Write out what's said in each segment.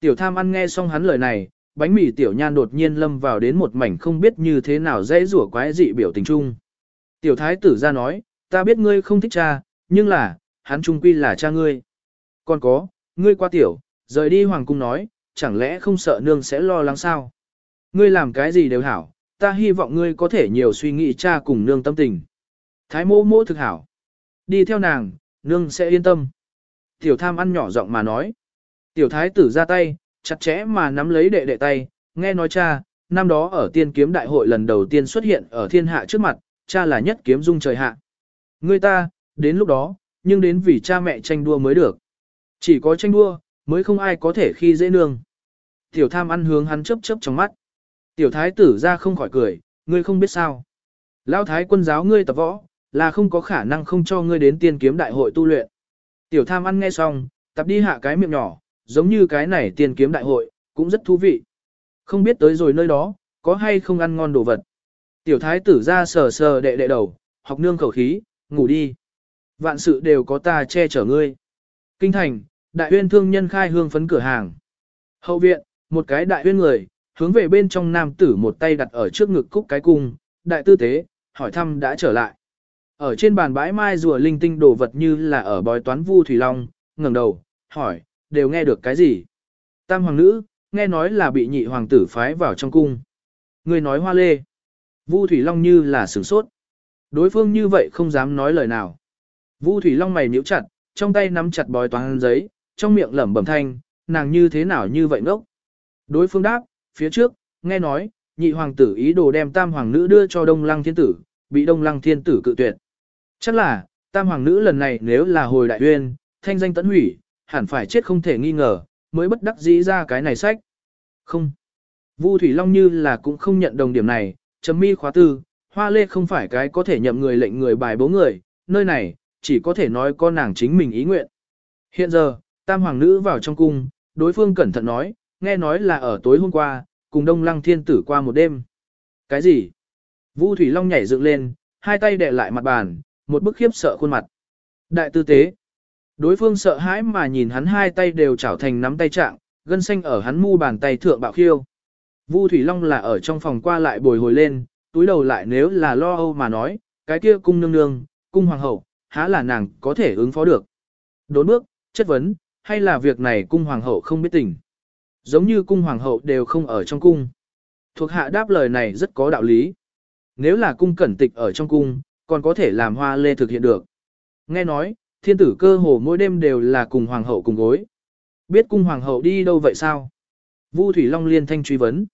Tiểu tham ăn nghe xong hắn lời này, bánh mì tiểu nhan đột nhiên lâm vào đến một mảnh không biết như thế nào dễ rủa quái dị biểu tình chung. Tiểu thái tử ra nói, ta biết ngươi không thích cha, nhưng là, hắn trung quy là cha ngươi. Còn có, ngươi qua tiểu, rời đi hoàng cung nói, chẳng lẽ không sợ nương sẽ lo lắng sao? Ngươi làm cái gì đều hảo, ta hy vọng ngươi có thể nhiều suy nghĩ cha cùng nương tâm tình. Thái mô mô thực hảo. Đi theo nàng, nương sẽ yên tâm. Tiểu tham ăn nhỏ giọng mà nói. Tiểu thái tử ra tay, chặt chẽ mà nắm lấy đệ đệ tay, nghe nói cha, năm đó ở tiên kiếm đại hội lần đầu tiên xuất hiện ở thiên hạ trước mặt, cha là nhất kiếm dung trời hạ. Ngươi ta, đến lúc đó, nhưng đến vì cha mẹ tranh đua mới được. Chỉ có tranh đua, mới không ai có thể khi dễ nương. Tiểu tham ăn hướng hắn chớp chớp trong mắt. Tiểu thái tử ra không khỏi cười, ngươi không biết sao. Lão thái quân giáo ngươi tập võ, là không có khả năng không cho ngươi đến tiên kiếm đại hội tu luyện. Tiểu tham ăn nghe xong, tập đi hạ cái miệng nhỏ, giống như cái này tiên kiếm đại hội, cũng rất thú vị. Không biết tới rồi nơi đó, có hay không ăn ngon đồ vật. Tiểu thái tử ra sờ sờ đệ đệ đầu, học nương khẩu khí, ngủ đi. Vạn sự đều có ta che chở ngươi. Kinh thành, đại huyên thương nhân khai hương phấn cửa hàng. Hậu viện, một cái đại huyên người, hướng về bên trong nam tử một tay đặt ở trước ngực cúc cái cung, đại tư tế, hỏi thăm đã trở lại. Ở trên bàn bãi mai rùa linh tinh đồ vật như là ở bói toán vu thủy long, ngẩng đầu, hỏi, đều nghe được cái gì? Tam hoàng nữ, nghe nói là bị nhị hoàng tử phái vào trong cung. Người nói hoa lê. Vu thủy long như là sửng sốt. Đối phương như vậy không dám nói lời nào. Vu thủy long mày nhíu chặt, trong tay nắm chặt bói toán giấy, trong miệng lẩm bẩm thanh, nàng như thế nào như vậy ngốc. Đối phương đáp, phía trước, nghe nói, nhị hoàng tử ý đồ đem tam hoàng nữ đưa cho đông lăng thiên tử, bị đông lăng thiên tử cự tuyệt. Chắc là, tam hoàng nữ lần này nếu là hồi đại uyên, thanh danh tẫn hủy, hẳn phải chết không thể nghi ngờ, mới bất đắc dĩ ra cái này sách. Không. Vu Thủy Long như là cũng không nhận đồng điểm này, chấm mi khóa tư, hoa lê không phải cái có thể nhậm người lệnh người bài bố người, nơi này, chỉ có thể nói con nàng chính mình ý nguyện. Hiện giờ, tam hoàng nữ vào trong cung, đối phương cẩn thận nói, nghe nói là ở tối hôm qua, cùng đông lăng thiên tử qua một đêm. Cái gì? Vu Thủy Long nhảy dựng lên, hai tay đè lại mặt bàn, một bức khiếp sợ khuôn mặt. Đại tư tế. Đối phương sợ hãi mà nhìn hắn hai tay đều chảo thành nắm tay trạng, gân xanh ở hắn mu bàn tay thượng bạo khiêu. Vu Thủy Long là ở trong phòng qua lại bồi hồi lên, túi đầu lại nếu là lo âu mà nói, cái kia cung nương nương, cung hoàng hậu, há là nàng có thể ứng phó được. Đốn bước, chất vấn, hay là việc này cung hoàng hậu không biết tình. Giống như cung hoàng hậu đều không ở trong cung. Thuộc hạ đáp lời này rất có đạo lý. Nếu là cung cẩn tịch ở trong cung, còn có thể làm hoa lê thực hiện được. Nghe nói, thiên tử cơ hồ mỗi đêm đều là cùng hoàng hậu cùng gối. Biết cung hoàng hậu đi đâu vậy sao? Vu Thủy Long liên thanh truy vấn.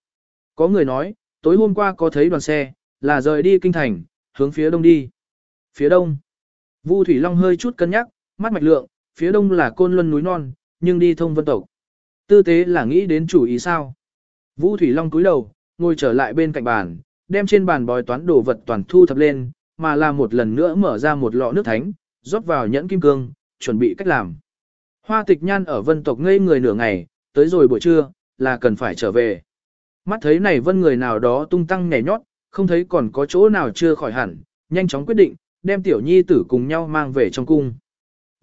Có người nói, tối hôm qua có thấy đoàn xe, là rời đi kinh thành, hướng phía đông đi. Phía đông. Vu Thủy Long hơi chút cân nhắc, mắt mạch lượng, phía đông là côn luân núi non, nhưng đi thông vân tộc. Tư tế là nghĩ đến chủ ý sao? Vu Thủy Long cúi đầu, ngồi trở lại bên cạnh bàn, đem trên bàn bói toán đồ vật toàn thu thập lên, mà là một lần nữa mở ra một lọ nước thánh, rót vào nhẫn kim cương, chuẩn bị cách làm. Hoa tịch nhan ở vân tộc ngây người nửa ngày, tới rồi buổi trưa, là cần phải trở về. Mắt thấy này vân người nào đó tung tăng nhảy nhót, không thấy còn có chỗ nào chưa khỏi hẳn, nhanh chóng quyết định, đem tiểu nhi tử cùng nhau mang về trong cung.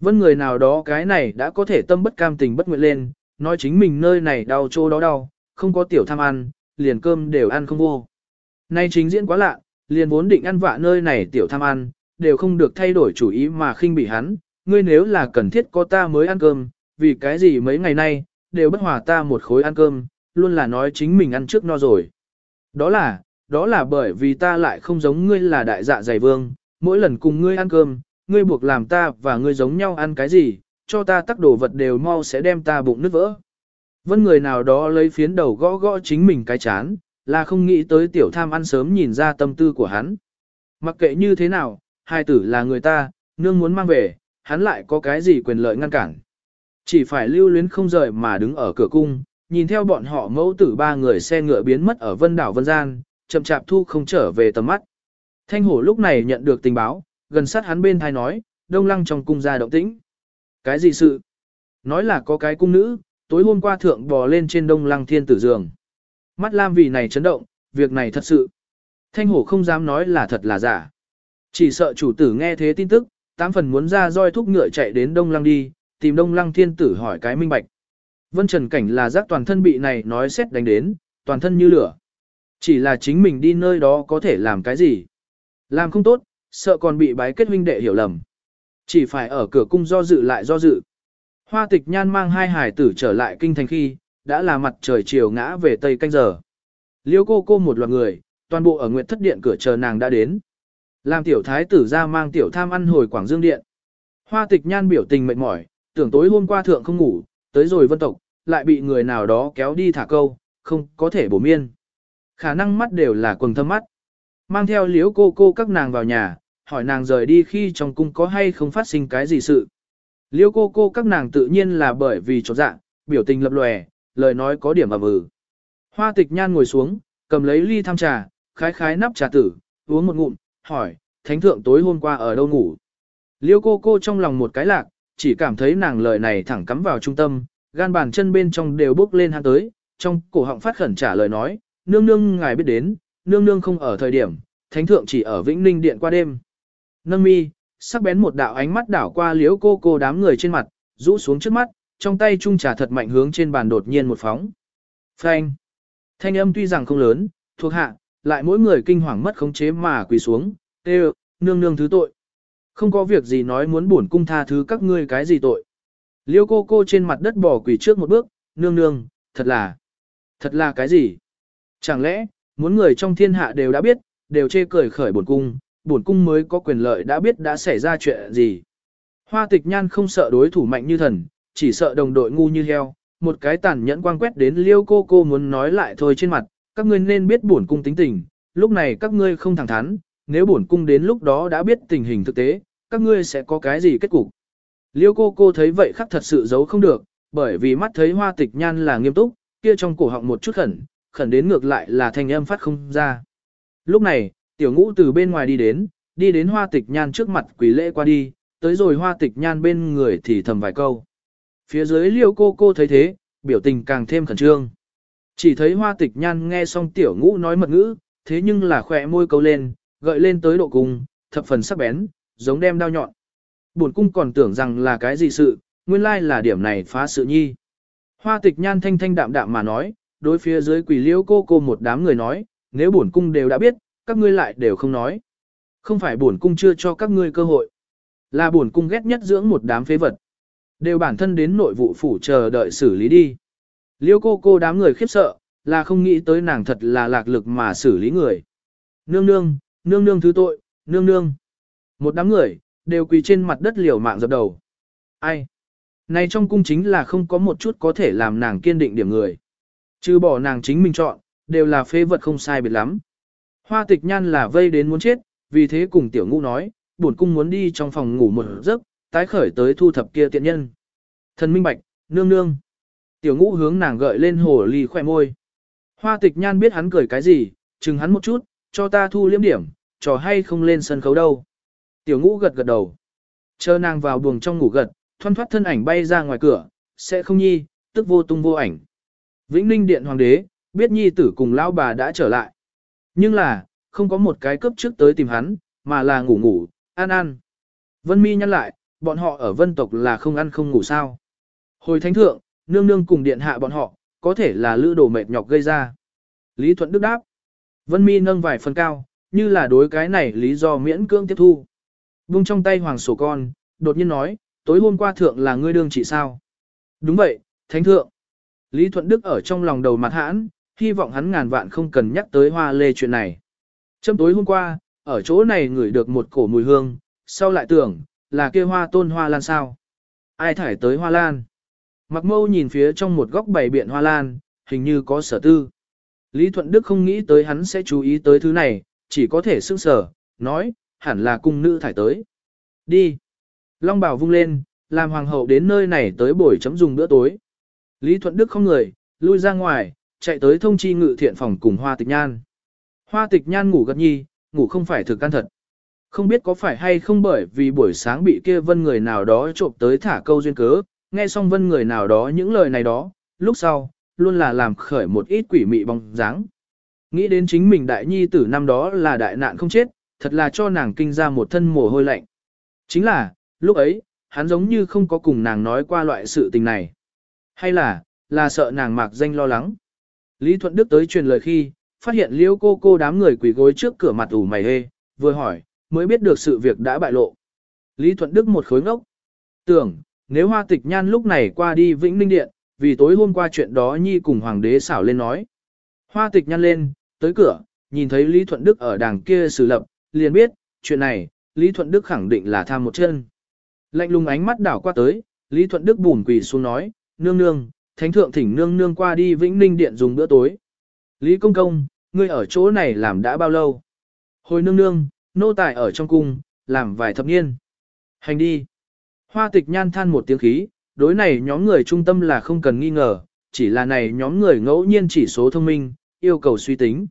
Vân người nào đó cái này đã có thể tâm bất cam tình bất nguyện lên, nói chính mình nơi này đau chỗ đó đau, không có tiểu tham ăn, liền cơm đều ăn không vô. Nay chính diễn quá lạ, liền vốn định ăn vạ nơi này tiểu tham ăn, đều không được thay đổi chủ ý mà khinh bị hắn, ngươi nếu là cần thiết có ta mới ăn cơm, vì cái gì mấy ngày nay, đều bất hòa ta một khối ăn cơm, luôn là nói chính mình ăn trước no rồi. Đó là, đó là bởi vì ta lại không giống ngươi là đại dạ dày vương, mỗi lần cùng ngươi ăn cơm, ngươi buộc làm ta và ngươi giống nhau ăn cái gì, cho ta tắc đồ vật đều mau sẽ đem ta bụng nứt vỡ. Vân người nào đó lấy phiến đầu gõ gõ chính mình cái chán, là không nghĩ tới tiểu tham ăn sớm nhìn ra tâm tư của hắn. Mặc kệ như thế nào, hai tử là người ta, nương muốn mang về, hắn lại có cái gì quyền lợi ngăn cản. Chỉ phải lưu luyến không rời mà đứng ở cửa cung, nhìn theo bọn họ mẫu tử ba người xe ngựa biến mất ở vân đảo vân gian, chậm chạp thu không trở về tầm mắt. Thanh hổ lúc này nhận được tình báo, gần sát hắn bên thai nói, đông lăng trong cung ra động tĩnh. Cái gì sự? Nói là có cái cung nữ, tối hôm qua thượng bò lên trên đông lăng thiên tử giường. Mắt lam vì này chấn động, việc này thật sự. Thanh hổ không dám nói là thật là giả. Chỉ sợ chủ tử nghe thế tin tức, tám phần muốn ra roi thúc ngựa chạy đến đông lăng đi, tìm đông lăng thiên tử hỏi cái minh bạch. Vân Trần Cảnh là giác toàn thân bị này nói xét đánh đến, toàn thân như lửa. Chỉ là chính mình đi nơi đó có thể làm cái gì. Làm không tốt, sợ còn bị bái kết huynh đệ hiểu lầm. Chỉ phải ở cửa cung do dự lại do dự. Hoa tịch nhan mang hai hải tử trở lại kinh thành khi, đã là mặt trời chiều ngã về tây canh giờ. Liêu cô cô một loạt người, toàn bộ ở nguyệt thất điện cửa chờ nàng đã đến. Làm tiểu thái tử ra mang tiểu tham ăn hồi Quảng Dương Điện. Hoa tịch nhan biểu tình mệt mỏi, tưởng tối hôm qua thượng không ngủ, tới rồi vân tộc, lại bị người nào đó kéo đi thả câu, không có thể bổ miên. Khả năng mắt đều là quần thâm mắt. Mang theo liếu cô cô các nàng vào nhà, hỏi nàng rời đi khi trong cung có hay không phát sinh cái gì sự. Liêu cô cô các nàng tự nhiên là bởi vì trọt dạng, biểu tình lập lòe, lời nói có điểm ẩm ừ. Hoa tịch nhan ngồi xuống, cầm lấy ly tham trà, khái khái nắp trà tử, uống một ngụm, hỏi, thánh thượng tối hôm qua ở đâu ngủ. Liêu cô cô trong lòng một cái lạc, chỉ cảm thấy nàng lời này thẳng cắm vào trung tâm, gan bàn chân bên trong đều bước lên hắn tới, trong cổ họng phát khẩn trả lời nói, nương nương ngài biết đến, nương nương không ở thời điểm, thánh thượng chỉ ở Vĩnh Ninh Điện qua đêm. Nâng mi, sắc bén một đạo ánh mắt đảo qua liếu cô cô đám người trên mặt, rũ xuống trước mắt, trong tay trung trà thật mạnh hướng trên bàn đột nhiên một phóng. Phanh. Thanh âm tuy rằng không lớn, thuộc hạ, lại mỗi người kinh hoàng mất khống chế mà quỳ xuống, tê nương nương thứ tội. Không có việc gì nói muốn bổn cung tha thứ các ngươi cái gì tội. Liêu cô cô trên mặt đất bỏ quỳ trước một bước, nương nương, thật là, thật là cái gì? Chẳng lẽ, muốn người trong thiên hạ đều đã biết, đều chê cười khởi bổn cung, bổn cung mới có quyền lợi đã biết đã xảy ra chuyện gì. Hoa tịch nhan không sợ đối thủ mạnh như thần, chỉ sợ đồng đội ngu như heo, một cái tàn nhẫn quang quét đến liêu cô cô muốn nói lại thôi trên mặt, các ngươi nên biết bổn cung tính tình, lúc này các ngươi không thẳng thắn, nếu bổn cung đến lúc đó đã biết tình hình thực tế, các ngươi sẽ có cái gì kết cục. Liêu cô cô thấy vậy khắc thật sự giấu không được, bởi vì mắt thấy hoa tịch nhan là nghiêm túc, kia trong cổ họng một chút khẩn, khẩn đến ngược lại là thanh âm phát không ra. Lúc này, tiểu ngũ từ bên ngoài đi đến, đi đến hoa tịch nhan trước mặt quỷ lễ qua đi, tới rồi hoa tịch nhan bên người thì thầm vài câu. Phía dưới liêu cô cô thấy thế, biểu tình càng thêm khẩn trương. Chỉ thấy hoa tịch nhan nghe xong tiểu ngũ nói mật ngữ, thế nhưng là khỏe môi câu lên, gợi lên tới độ cùng, thập phần sắc bén, giống đem đao nhọn. Bổn cung còn tưởng rằng là cái gì sự, nguyên lai là điểm này phá sự nhi. Hoa tịch nhan thanh thanh đạm đạm mà nói, đối phía dưới quỷ liễu cô cô một đám người nói, nếu bổn cung đều đã biết, các ngươi lại đều không nói. Không phải bổn cung chưa cho các ngươi cơ hội, là bổn cung ghét nhất dưỡng một đám phế vật. Đều bản thân đến nội vụ phủ chờ đợi xử lý đi. Liêu cô cô đám người khiếp sợ, là không nghĩ tới nàng thật là lạc lực mà xử lý người. Nương nương, nương nương thứ tội, nương nương. Một đám người, đều quỳ trên mặt đất liều mạng dập đầu. Ai? Này trong cung chính là không có một chút có thể làm nàng kiên định điểm người. Chứ bỏ nàng chính mình chọn, đều là phê vật không sai biệt lắm. Hoa tịch nhan là vây đến muốn chết, vì thế cùng tiểu ngũ nói, buồn cung muốn đi trong phòng ngủ một giấc, tái khởi tới thu thập kia tiện nhân. Thần minh bạch, nương nương. Tiểu ngũ hướng nàng gợi lên hồ ly khỏe môi. Hoa tịch nhan biết hắn cười cái gì, chừng hắn một chút, cho ta thu liếm điểm, trò hay không lên sân khấu đâu. Tiểu ngũ gật gật đầu. Chờ nàng vào buồng trong ngủ gật, thoăn thoát thân ảnh bay ra ngoài cửa, sẽ không nhi, tức vô tung vô ảnh. Vĩnh Ninh Điện Hoàng đế, biết nhi tử cùng lão bà đã trở lại. Nhưng là, không có một cái cấp trước tới tìm hắn, mà là ngủ ngủ, ăn ăn. Vân mi nhăn lại, bọn họ ở vân tộc là không ăn không ngủ sao. Hồi thánh thượng, nương nương cùng điện hạ bọn họ, có thể là lữ đồ mệt nhọc gây ra. Lý Thuận Đức đáp. Vân mi nâng vài phần cao, như là đối cái này lý do miễn cưỡng tiếp thu. Vung trong tay hoàng sổ con, đột nhiên nói, tối hôm qua thượng là ngươi đương trị sao? Đúng vậy, thánh thượng. Lý Thuận Đức ở trong lòng đầu mặt hãn, hy vọng hắn ngàn vạn không cần nhắc tới hoa lê chuyện này. Trong tối hôm qua, ở chỗ này ngửi được một cổ mùi hương, sau lại tưởng, là kia hoa tôn hoa lan sao? Ai thải tới hoa lan? Mặc mâu nhìn phía trong một góc bày biện hoa lan, hình như có sở tư. Lý Thuận Đức không nghĩ tới hắn sẽ chú ý tới thứ này, chỉ có thể sững sở, nói, hẳn là cung nữ thải tới. Đi. Long bảo vung lên, làm hoàng hậu đến nơi này tới buổi chấm dùng bữa tối. Lý Thuận Đức không người, lui ra ngoài, chạy tới thông chi ngự thiện phòng cùng hoa tịch nhan. Hoa tịch nhan ngủ gật nhi, ngủ không phải thực can thật. Không biết có phải hay không bởi vì buổi sáng bị kia vân người nào đó trộm tới thả câu duyên cớ, nghe xong vân người nào đó những lời này đó, lúc sau, luôn là làm khởi một ít quỷ mị bóng dáng. Nghĩ đến chính mình đại nhi tử năm đó là đại nạn không chết, thật là cho nàng kinh ra một thân mồ hôi lạnh. Chính là, lúc ấy, hắn giống như không có cùng nàng nói qua loại sự tình này. Hay là, là sợ nàng mạc danh lo lắng. Lý Thuận Đức tới truyền lời khi, phát hiện liêu cô cô đám người quỳ gối trước cửa mặt ủ mày hê, vừa hỏi, mới biết được sự việc đã bại lộ. Lý Thuận Đức một khối ngốc. Tưởng, nếu hoa tịch nhan lúc này qua đi Vĩnh Ninh Điện, vì tối hôm qua chuyện đó Nhi cùng Hoàng đế xảo lên nói. Hoa tịch nhan lên, tới cửa, nhìn thấy Lý Thuận Đức ở đàng kia xử lập, liền biết, chuyện này, Lý Thuận Đức khẳng định là tham một chân. Lạnh lùng ánh mắt đảo qua tới, Lý Thuận Đức bùn quỳ xuống nói, nương nương, thánh thượng thỉnh nương nương qua đi Vĩnh Ninh Điện dùng bữa tối. Lý Công Công, ngươi ở chỗ này làm đã bao lâu? Hồi nương nương, nô tài ở trong cung, làm vài thập niên. Hành đi. Hoa tịch nhan than một tiếng khí, đối này nhóm người trung tâm là không cần nghi ngờ, chỉ là này nhóm người ngẫu nhiên chỉ số thông minh, yêu cầu suy tính.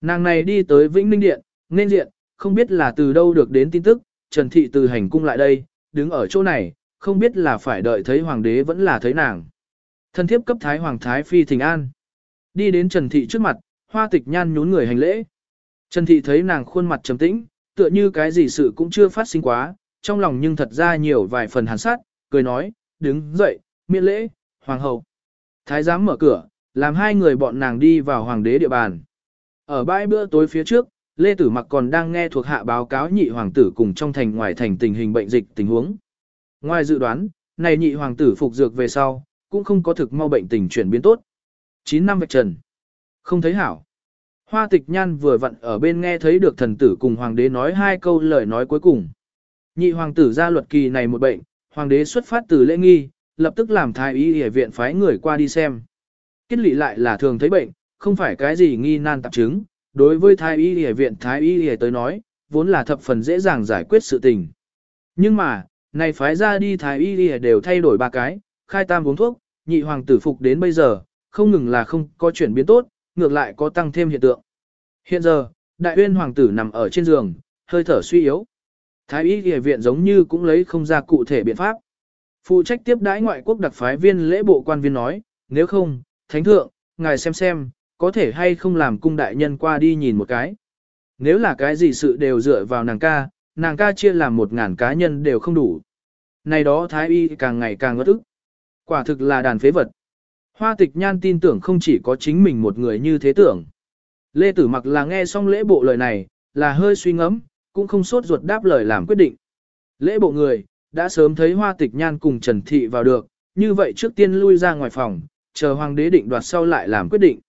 Nàng này đi tới Vĩnh Ninh Điện, nên diện, không biết là từ đâu được đến tin tức, Trần Thị từ hành cung lại đây, đứng ở chỗ này, không biết là phải đợi thấy hoàng đế vẫn là thấy nàng. Thân thiếp cấp thái hoàng thái phi thỉnh an. Đi đến Trần Thị trước mặt, hoa tịch nhan nhún người hành lễ. Trần Thị thấy nàng khuôn mặt trầm tĩnh, tựa như cái gì sự cũng chưa phát sinh quá, trong lòng nhưng thật ra nhiều vài phần hàn sát, cười nói, đứng dậy, miễn lễ, hoàng hậu. Thái giám mở cửa, làm hai người bọn nàng đi vào hoàng đế địa bàn. Ở bãi bữa tối phía trước, Lê Tử Mặc còn đang nghe thuộc hạ báo cáo nhị hoàng tử cùng trong thành ngoài thành tình hình bệnh dịch tình huống. Ngoài dự đoán, này nhị hoàng tử phục dược về sau, cũng không có thực mau bệnh tình chuyển biến tốt. 9 năm vạch trần. Không thấy hảo. Hoa tịch nhan vừa vặn ở bên nghe thấy được thần tử cùng hoàng đế nói hai câu lời nói cuối cùng. Nhị hoàng tử ra luật kỳ này một bệnh, hoàng đế xuất phát từ lễ nghi, lập tức làm thái y y viện phái người qua đi xem. Kết lị lại là thường thấy bệnh, không phải cái gì nghi nan tạp chứng, đối với thái y y viện thái y y tới nói, vốn là thập phần dễ dàng giải quyết sự tình. Nhưng mà, này phái ra đi thái y y đều thay đổi ba cái, khai tam uống thuốc, nhị hoàng tử phục đến bây giờ, không ngừng là không có chuyển biến tốt, ngược lại có tăng thêm hiện tượng. Hiện giờ, đại uyên hoàng tử nằm ở trên giường, hơi thở suy yếu. Thái y y viện giống như cũng lấy không ra cụ thể biện pháp. Phụ trách tiếp đãi ngoại quốc đặc phái viên lễ bộ quan viên nói, nếu không, thánh thượng, ngài xem xem, có thể hay không làm cung đại nhân qua đi nhìn một cái. Nếu là cái gì sự đều dựa vào nàng ca, nàng ca chia làm một ngàn cá nhân đều không đủ. Này đó thái y càng ngày càng ngất ức. Quả thực là đàn phế vật. Hoa tịch nhan tin tưởng không chỉ có chính mình một người như thế tưởng. Lê Tử Mặc là nghe xong lễ bộ lời này, là hơi suy ngẫm, cũng không sốt ruột đáp lời làm quyết định. Lễ bộ người, đã sớm thấy hoa tịch nhan cùng Trần Thị vào được, như vậy trước tiên lui ra ngoài phòng, chờ hoàng đế định đoạt sau lại làm quyết định.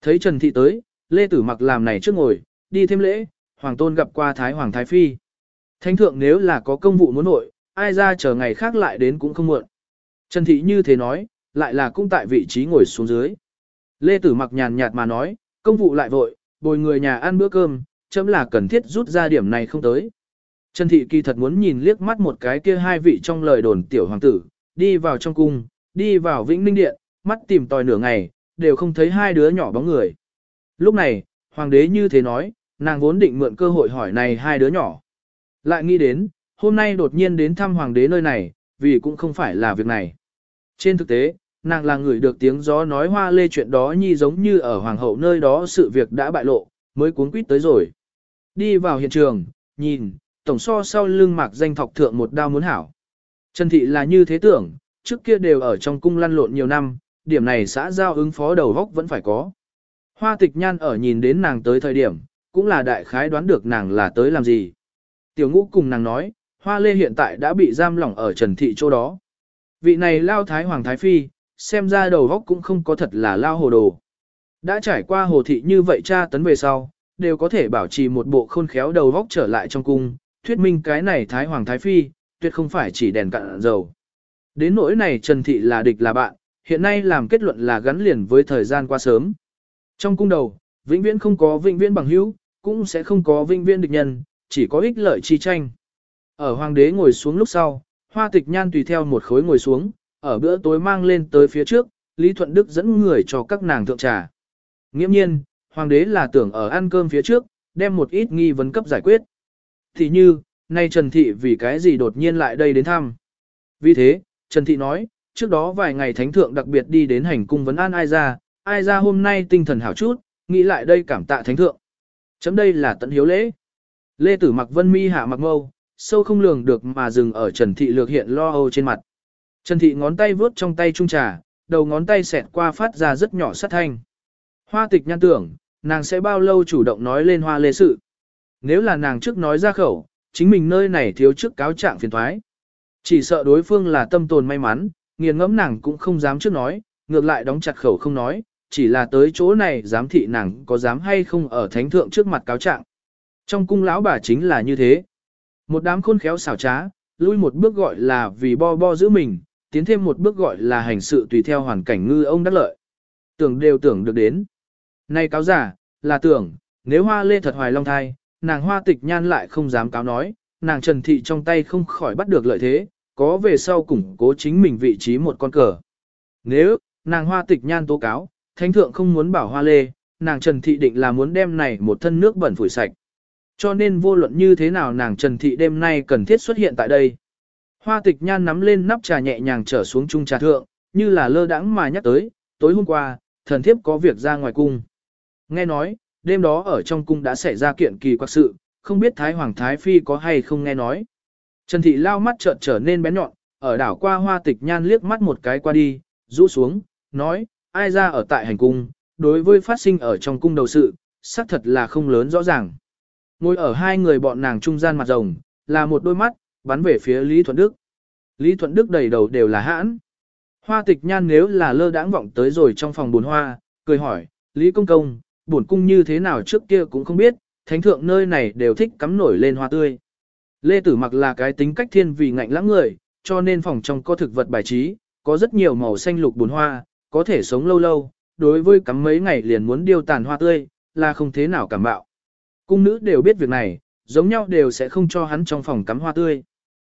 Thấy Trần Thị tới, Lê Tử Mặc làm này trước ngồi, đi thêm lễ, hoàng tôn gặp qua Thái Hoàng Thái Phi. Thánh thượng nếu là có công vụ muốn nội, ai ra chờ ngày khác lại đến cũng không muộn. Trần Thị như thế nói, lại là cũng tại vị trí ngồi xuống dưới. Lê Tử Mặc nhàn nhạt mà nói, công vụ lại vội, bồi người nhà ăn bữa cơm, chấm là cần thiết rút ra điểm này không tới. Trần Thị kỳ thật muốn nhìn liếc mắt một cái kia hai vị trong lời đồn tiểu hoàng tử, đi vào trong cung, đi vào Vĩnh Ninh Điện, mắt tìm tòi nửa ngày, đều không thấy hai đứa nhỏ bóng người. Lúc này, hoàng đế như thế nói, nàng vốn định mượn cơ hội hỏi này hai đứa nhỏ. Lại nghĩ đến, hôm nay đột nhiên đến thăm hoàng đế nơi này, vì cũng không phải là việc này. Trên thực tế, nàng là người được tiếng gió nói hoa lê chuyện đó nhi giống như ở hoàng hậu nơi đó sự việc đã bại lộ, mới cuốn quýt tới rồi. Đi vào hiện trường, nhìn, tổng so sau lưng mạc danh thọc thượng một đao muốn hảo. Trần Thị là như thế tưởng, trước kia đều ở trong cung lăn lộn nhiều năm, điểm này xã giao ứng phó đầu góc vẫn phải có. Hoa tịch nhan ở nhìn đến nàng tới thời điểm, cũng là đại khái đoán được nàng là tới làm gì. Tiểu ngũ cùng nàng nói, hoa lê hiện tại đã bị giam lỏng ở Trần Thị chỗ đó. Vị này lao thái hoàng thái phi, xem ra đầu góc cũng không có thật là lao hồ đồ. Đã trải qua hồ thị như vậy cha tấn về sau, đều có thể bảo trì một bộ khôn khéo đầu góc trở lại trong cung, thuyết minh cái này Thái Hoàng Thái Phi, tuyệt không phải chỉ đèn cạn dầu. Đến nỗi này Trần Thị là địch là bạn, hiện nay làm kết luận là gắn liền với thời gian qua sớm. Trong cung đầu, vĩnh viễn không có vĩnh viễn bằng hữu, cũng sẽ không có vĩnh viễn địch nhân, chỉ có ích lợi chi tranh. Ở hoàng đế ngồi xuống lúc sau, hoa tịch nhan tùy theo một khối ngồi xuống, ở bữa tối mang lên tới phía trước, Lý Thuận Đức dẫn người cho các nàng thượng trà. Nghiễm nhiên, hoàng đế là tưởng ở ăn cơm phía trước, đem một ít nghi vấn cấp giải quyết. Thì như, nay Trần Thị vì cái gì đột nhiên lại đây đến thăm. Vì thế, Trần Thị nói, trước đó vài ngày thánh thượng đặc biệt đi đến hành cung vấn an ai ra, ai ra hôm nay tinh thần hảo chút, nghĩ lại đây cảm tạ thánh thượng. Chấm đây là tận hiếu lễ. Lê Tử mặc vân mi hạ mặc mâu, sâu không lường được mà dừng ở Trần Thị lược hiện lo âu trên mặt. Trần Thị ngón tay vướt trong tay trung trà, đầu ngón tay xẹt qua phát ra rất nhỏ sát thanh. Hoa tịch nhan tưởng, nàng sẽ bao lâu chủ động nói lên hoa lê sự. Nếu là nàng trước nói ra khẩu, chính mình nơi này thiếu trước cáo trạng phiền thoái. Chỉ sợ đối phương là tâm tồn may mắn, nghiền ngẫm nàng cũng không dám trước nói, ngược lại đóng chặt khẩu không nói, chỉ là tới chỗ này dám thị nàng có dám hay không ở thánh thượng trước mặt cáo trạng. Trong cung lão bà chính là như thế. Một đám khôn khéo xảo trá, lui một bước gọi là vì bo bo giữ mình, tiến thêm một bước gọi là hành sự tùy theo hoàn cảnh ngư ông đắc lợi. Tưởng đều tưởng được đến. Nay cáo giả, là tưởng, nếu hoa lê thật hoài long thai, nàng hoa tịch nhan lại không dám cáo nói, nàng trần thị trong tay không khỏi bắt được lợi thế, có về sau củng cố chính mình vị trí một con cờ. Nếu, nàng hoa tịch nhan tố cáo, thánh thượng không muốn bảo hoa lê, nàng trần thị định là muốn đem này một thân nước bẩn phủi sạch. Cho nên vô luận như thế nào nàng trần thị đêm nay cần thiết xuất hiện tại đây. Hoa tịch nhan nắm lên nắp trà nhẹ nhàng trở xuống chung trà thượng, như là lơ đãng mà nhắc tới, tối hôm qua, thần thiếp có việc ra ngoài cung. Nghe nói, đêm đó ở trong cung đã xảy ra kiện kỳ quặc sự, không biết Thái Hoàng Thái Phi có hay không nghe nói. Trần Thị lao mắt trợn trở nên bén nhọn, ở đảo qua hoa tịch nhan liếc mắt một cái qua đi, rũ xuống, nói, ai ra ở tại hành cung, đối với phát sinh ở trong cung đầu sự, xác thật là không lớn rõ ràng. Ngồi ở hai người bọn nàng trung gian mặt rồng, là một đôi mắt, bắn về phía Lý Thuận Đức. Lý Thuận Đức đầy đầu đều là hãn. Hoa tịch nhan nếu là lơ đãng vọng tới rồi trong phòng buồn hoa, cười hỏi, Lý Công Công, buồn cung như thế nào trước kia cũng không biết, thánh thượng nơi này đều thích cắm nổi lên hoa tươi. Lê Tử mặc là cái tính cách thiên vì ngạnh lãng người, cho nên phòng trong có thực vật bài trí, có rất nhiều màu xanh lục buồn hoa, có thể sống lâu lâu, đối với cắm mấy ngày liền muốn điêu tàn hoa tươi, là không thế nào cảm bạo. Cung nữ đều biết việc này, giống nhau đều sẽ không cho hắn trong phòng cắm hoa tươi.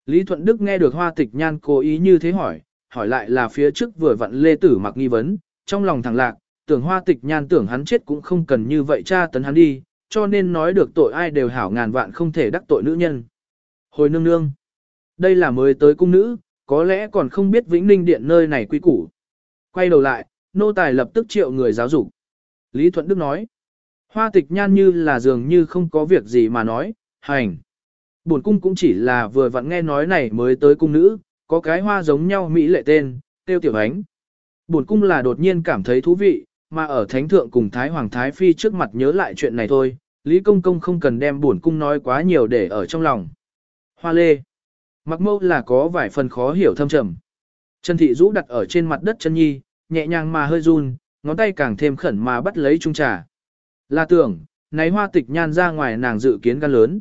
Lý Thuận Đức nghe được hoa tịch nhan cố ý như thế hỏi, hỏi lại là phía trước vừa vặn Lê Tử mặc nghi vấn, trong lòng thẳng lạc, tưởng hoa tịch nhan tưởng hắn chết cũng không cần như vậy cha tấn hắn đi, cho nên nói được tội ai đều hảo ngàn vạn không thể đắc tội nữ nhân. Hồi nương nương, đây là mới tới cung nữ, có lẽ còn không biết Vĩnh Ninh Điện nơi này quy củ. Quay đầu lại, nô tài lập tức triệu người giáo dục. Lý Thuận Đức nói, hoa tịch nhan như là dường như không có việc gì mà nói, hành. Bổn cung cũng chỉ là vừa vặn nghe nói này mới tới cung nữ, có cái hoa giống nhau mỹ lệ tên, tiêu tiểu ánh. Bổn cung là đột nhiên cảm thấy thú vị, mà ở thánh thượng cùng thái hoàng thái phi trước mặt nhớ lại chuyện này thôi, Lý công công không cần đem buồn cung nói quá nhiều để ở trong lòng. Hoa lê. Mặc mâu là có vài phần khó hiểu thâm trầm. Trần thị rũ đặt ở trên mặt đất chân nhi, nhẹ nhàng mà hơi run, ngón tay càng thêm khẩn mà bắt lấy trung trà. Là tưởng, này hoa tịch nhan ra ngoài nàng dự kiến gan lớn.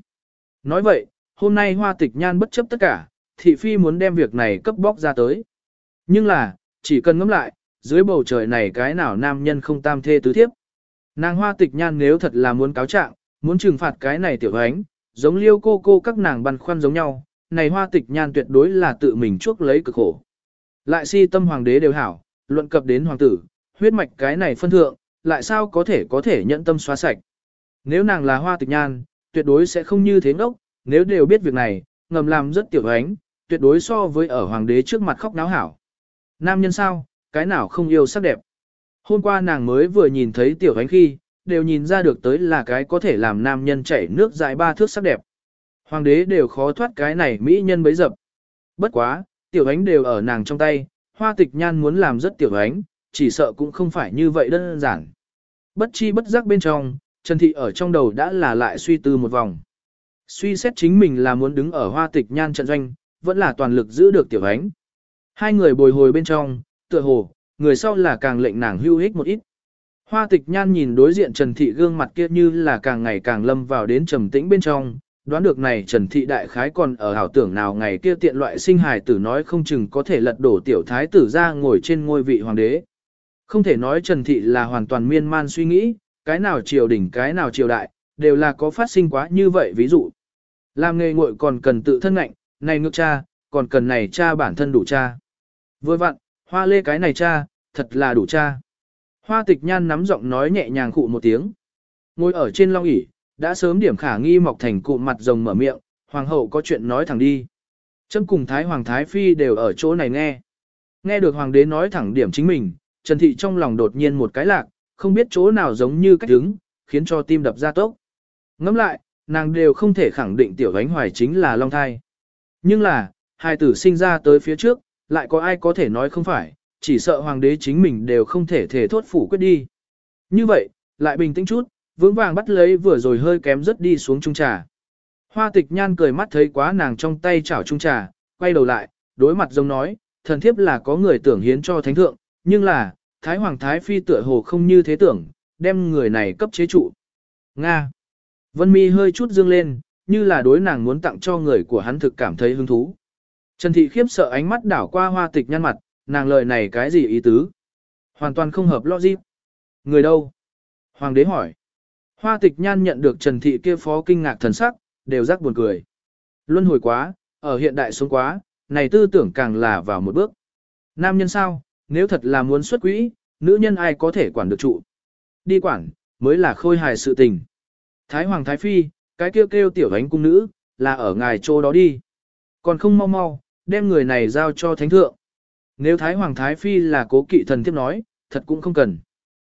Nói vậy, hôm nay hoa tịch nhan bất chấp tất cả, thị phi muốn đem việc này cấp bóc ra tới. Nhưng là, chỉ cần ngẫm lại, dưới bầu trời này cái nào nam nhân không tam thê tứ thiếp. Nàng hoa tịch nhan nếu thật là muốn cáo trạng, muốn trừng phạt cái này tiểu ánh, giống liêu cô cô các nàng băn khoăn giống nhau, này hoa tịch nhan tuyệt đối là tự mình chuốc lấy cực khổ. Lại si tâm hoàng đế đều hảo, luận cập đến hoàng tử, huyết mạch cái này phân thượng, lại sao có thể có thể nhận tâm xóa sạch. Nếu nàng là hoa tịch nhan, tuyệt đối sẽ không như thế ngốc, nếu đều biết việc này, ngầm làm rất tiểu ánh, tuyệt đối so với ở hoàng đế trước mặt khóc náo hảo. Nam nhân sao, cái nào không yêu sắc đẹp. Hôm qua nàng mới vừa nhìn thấy tiểu ánh khi, đều nhìn ra được tới là cái có thể làm nam nhân chảy nước dài ba thước sắc đẹp. Hoàng đế đều khó thoát cái này mỹ nhân bấy dập. Bất quá, tiểu ánh đều ở nàng trong tay, hoa tịch nhan muốn làm rất tiểu ánh, chỉ sợ cũng không phải như vậy đơn giản. Bất chi bất giác bên trong, Trần Thị ở trong đầu đã là lại suy tư một vòng. Suy xét chính mình là muốn đứng ở hoa tịch nhan trận doanh, vẫn là toàn lực giữ được tiểu ánh. Hai người bồi hồi bên trong, tựa hồ, người sau là càng lệnh nàng hưu hích một ít. Hoa tịch nhan nhìn đối diện Trần Thị gương mặt kia như là càng ngày càng lâm vào đến trầm tĩnh bên trong, đoán được này Trần Thị đại khái còn ở hảo tưởng nào ngày kia tiện loại sinh hài tử nói không chừng có thể lật đổ tiểu thái tử ra ngồi trên ngôi vị hoàng đế. Không thể nói Trần Thị là hoàn toàn miên man suy nghĩ, cái nào triều đỉnh cái nào triều đại, đều là có phát sinh quá như vậy ví dụ. Làm nghề nguội còn cần tự thân ngạnh, này ngược cha, còn cần này cha bản thân đủ cha. vui vặn, hoa lê cái này cha, thật là đủ cha. Hoa tịch nhan nắm giọng nói nhẹ nhàng khụ một tiếng. Ngồi ở trên long ỷ đã sớm điểm khả nghi mọc thành cụm mặt rồng mở miệng, hoàng hậu có chuyện nói thẳng đi. Trâm cùng thái hoàng thái phi đều ở chỗ này nghe. Nghe được hoàng đế nói thẳng điểm chính mình, Trần Thị trong lòng đột nhiên một cái lạc, không biết chỗ nào giống như cách đứng, khiến cho tim đập ra tốc. Ngẫm lại, nàng đều không thể khẳng định tiểu ánh hoài chính là long thai. Nhưng là, hai tử sinh ra tới phía trước, lại có ai có thể nói không phải, chỉ sợ hoàng đế chính mình đều không thể thể thốt phủ quyết đi. Như vậy, lại bình tĩnh chút, vững vàng bắt lấy vừa rồi hơi kém rất đi xuống trung trà. Hoa tịch nhan cười mắt thấy quá nàng trong tay chảo trung trà, quay đầu lại, đối mặt giống nói, thần thiếp là có người tưởng hiến cho thánh thượng, nhưng là, Thái Hoàng Thái Phi tựa hồ không như thế tưởng, đem người này cấp chế trụ. Nga. Vân mi hơi chút dương lên, như là đối nàng muốn tặng cho người của hắn thực cảm thấy hứng thú. Trần Thị khiếp sợ ánh mắt đảo qua hoa tịch nhăn mặt, nàng lời này cái gì ý tứ? Hoàn toàn không hợp logic. Người đâu? Hoàng đế hỏi. Hoa tịch nhan nhận được Trần Thị kia phó kinh ngạc thần sắc, đều rắc buồn cười. Luân hồi quá, ở hiện đại sống quá, này tư tưởng càng là vào một bước. Nam nhân sao, nếu thật là muốn xuất quỹ, nữ nhân ai có thể quản được trụ. Đi quản, mới là khôi hài sự tình. Thái Hoàng Thái Phi, cái kêu kêu tiểu ánh cung nữ, là ở ngài chỗ đó đi. Còn không mau mau, đem người này giao cho thánh thượng. Nếu Thái Hoàng Thái Phi là cố kỵ thần thiếp nói, thật cũng không cần.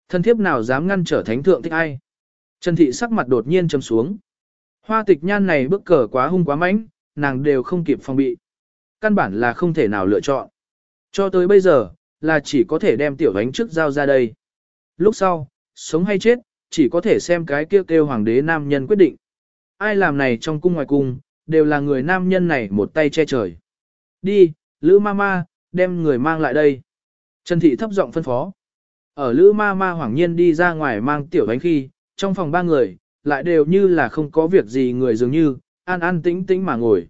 Thần thiếp nào dám ngăn trở thánh thượng thích ai. Trần Thị sắc mặt đột nhiên trầm xuống. Hoa tịch nhan này bước cờ quá hung quá mãnh, nàng đều không kịp phòng bị. Căn bản là không thể nào lựa chọn. Cho tới bây giờ, là chỉ có thể đem tiểu ánh trước giao ra đây. Lúc sau, sống hay chết, chỉ có thể xem cái kêu kêu hoàng đế nam nhân quyết định. Ai làm này trong cung ngoài cung, đều là người nam nhân này một tay che trời. Đi, Lữ Mama, đem người mang lại đây. Trần Thị thấp giọng phân phó. Ở Lữ Mama hoàng nhiên đi ra ngoài mang tiểu bánh khi, trong phòng ba người, lại đều như là không có việc gì người dường như, an an tĩnh tĩnh mà ngồi.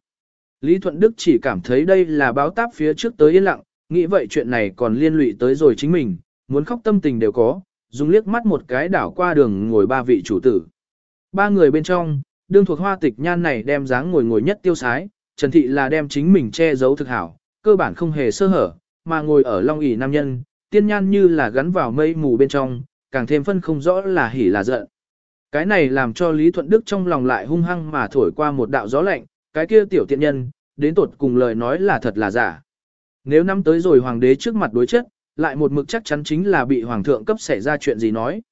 Lý Thuận Đức chỉ cảm thấy đây là báo táp phía trước tới yên lặng, nghĩ vậy chuyện này còn liên lụy tới rồi chính mình, muốn khóc tâm tình đều có, dùng liếc mắt một cái đảo qua đường ngồi ba vị chủ tử. Ba người bên trong, đương thuộc hoa tịch nhan này đem dáng ngồi ngồi nhất tiêu sái, Trần Thị là đem chính mình che giấu thực hảo, cơ bản không hề sơ hở, mà ngồi ở long ỷ nam nhân, tiên nhan như là gắn vào mây mù bên trong, càng thêm phân không rõ là hỉ là giận. Cái này làm cho Lý Thuận Đức trong lòng lại hung hăng mà thổi qua một đạo gió lạnh, cái kia tiểu tiện nhân, đến tột cùng lời nói là thật là giả. Nếu năm tới rồi hoàng đế trước mặt đối chất, lại một mực chắc chắn chính là bị hoàng thượng cấp xảy ra chuyện gì nói.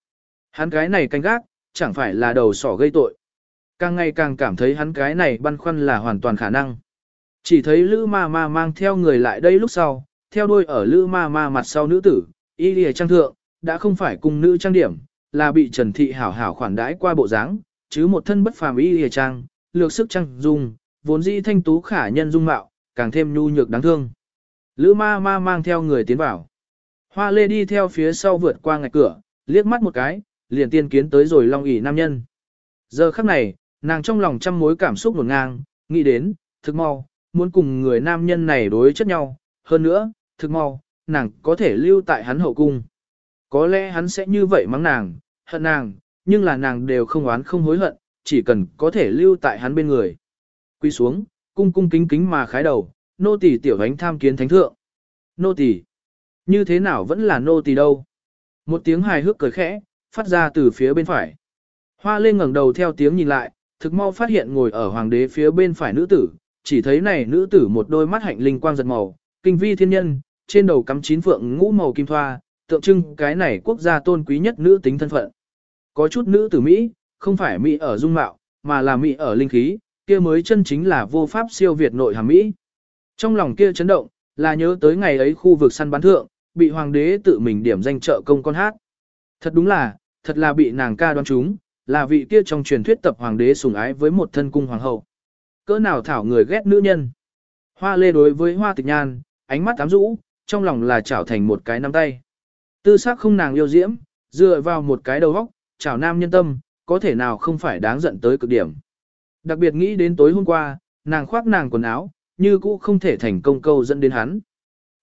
Hắn cái này canh gác, chẳng phải là đầu sỏ gây tội. Càng ngày càng cảm thấy hắn cái này băn khoăn là hoàn toàn khả năng. Chỉ thấy Lữ ma ma mang theo người lại đây lúc sau, theo đuôi ở Lữ ma ma mặt sau nữ tử, y lìa trang thượng, đã không phải cùng nữ trang điểm, là bị Trần Thị hảo hảo khoản đãi qua bộ dáng, chứ một thân bất phàm y lìa trang, lược sức trang dung, vốn dĩ thanh tú khả nhân dung mạo, càng thêm nhu nhược đáng thương. Lữ ma ma mang theo người tiến vào. Hoa lê đi theo phía sau vượt qua ngạch cửa, liếc mắt một cái, liền tiên kiến tới rồi long ỉ nam nhân. Giờ khắc này, nàng trong lòng trăm mối cảm xúc nổn ngang, nghĩ đến, thực mau, muốn cùng người nam nhân này đối chất nhau, hơn nữa, thực mau, nàng có thể lưu tại hắn hậu cung. Có lẽ hắn sẽ như vậy mắng nàng, hận nàng, nhưng là nàng đều không oán không hối hận, chỉ cần có thể lưu tại hắn bên người. Quy xuống, cung cung kính kính mà khái đầu, nô tỳ tiểu ánh tham kiến thánh thượng. Nô tỳ, như thế nào vẫn là nô tỳ đâu? Một tiếng hài hước cười khẽ, phát ra từ phía bên phải. Hoa lên ngẩng đầu theo tiếng nhìn lại, thực mau phát hiện ngồi ở hoàng đế phía bên phải nữ tử, chỉ thấy này nữ tử một đôi mắt hạnh linh quang giật màu, kinh vi thiên nhân, trên đầu cắm chín phượng ngũ màu kim thoa, tượng trưng cái này quốc gia tôn quý nhất nữ tính thân phận. Có chút nữ tử Mỹ, không phải Mỹ ở dung mạo, mà là Mỹ ở linh khí, kia mới chân chính là vô pháp siêu việt nội hàm Mỹ. Trong lòng kia chấn động, là nhớ tới ngày ấy khu vực săn bán thượng, bị hoàng đế tự mình điểm danh trợ công con hát. Thật đúng là, thật là bị nàng ca đoán chúng, là vị kia trong truyền thuyết tập hoàng đế sủng ái với một thân cung hoàng hậu. Cỡ nào thảo người ghét nữ nhân. Hoa lê đối với hoa tịch nhan, ánh mắt ám rũ, trong lòng là chảo thành một cái nắm tay. Tư sắc không nàng yêu diễm, dựa vào một cái đầu góc, chảo nam nhân tâm, có thể nào không phải đáng giận tới cực điểm. Đặc biệt nghĩ đến tối hôm qua, nàng khoác nàng quần áo, như cũ không thể thành công câu dẫn đến hắn.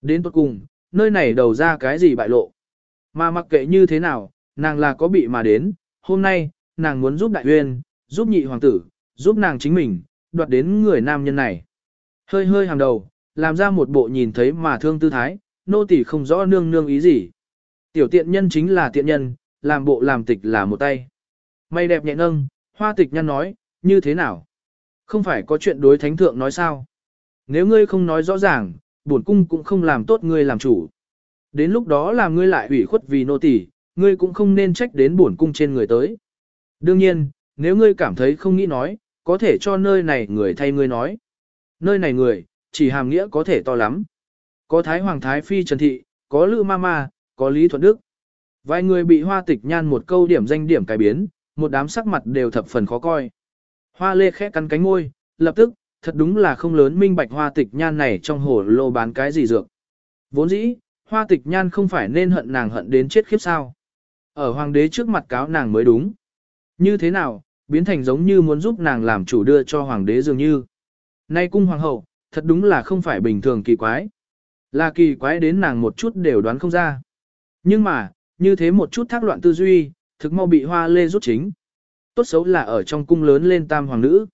Đến tốt cùng, nơi này đầu ra cái gì bại lộ. Mà mặc kệ như thế nào, nàng là có bị mà đến, hôm nay, nàng muốn giúp đại huyên, giúp nhị hoàng tử, giúp nàng chính mình, đoạt đến người nam nhân này. Hơi hơi hàng đầu, làm ra một bộ nhìn thấy mà thương tư thái, nô tỳ không rõ nương nương ý gì. Tiểu tiện nhân chính là tiện nhân, làm bộ làm tịch là một tay. mày đẹp nhẹ nâng, hoa tịch nhân nói, như thế nào? Không phải có chuyện đối thánh thượng nói sao? Nếu ngươi không nói rõ ràng, bổn cung cũng không làm tốt ngươi làm chủ. Đến lúc đó làm ngươi lại ủy khuất vì nô tỳ, ngươi cũng không nên trách đến bổn cung trên người tới. Đương nhiên, nếu ngươi cảm thấy không nghĩ nói, có thể cho nơi này người thay ngươi nói. Nơi này người, chỉ hàm nghĩa có thể to lắm. Có Thái Hoàng Thái Phi Trần Thị, có Lữ ma ma có Lý Thuận Đức. Vài người bị hoa tịch nhan một câu điểm danh điểm cải biến, một đám sắc mặt đều thập phần khó coi. Hoa lê khẽ cắn cánh môi, lập tức, thật đúng là không lớn minh bạch hoa tịch nhan này trong hồ lô bán cái gì dược. Vốn dĩ, hoa tịch nhan không phải nên hận nàng hận đến chết khiếp sao. Ở hoàng đế trước mặt cáo nàng mới đúng. Như thế nào, biến thành giống như muốn giúp nàng làm chủ đưa cho hoàng đế dường như. Nay cung hoàng hậu, thật đúng là không phải bình thường kỳ quái. Là kỳ quái đến nàng một chút đều đoán không ra. Nhưng mà, như thế một chút thác loạn tư duy, thực mau bị hoa lê rút chính. Tốt xấu là ở trong cung lớn lên tam hoàng nữ.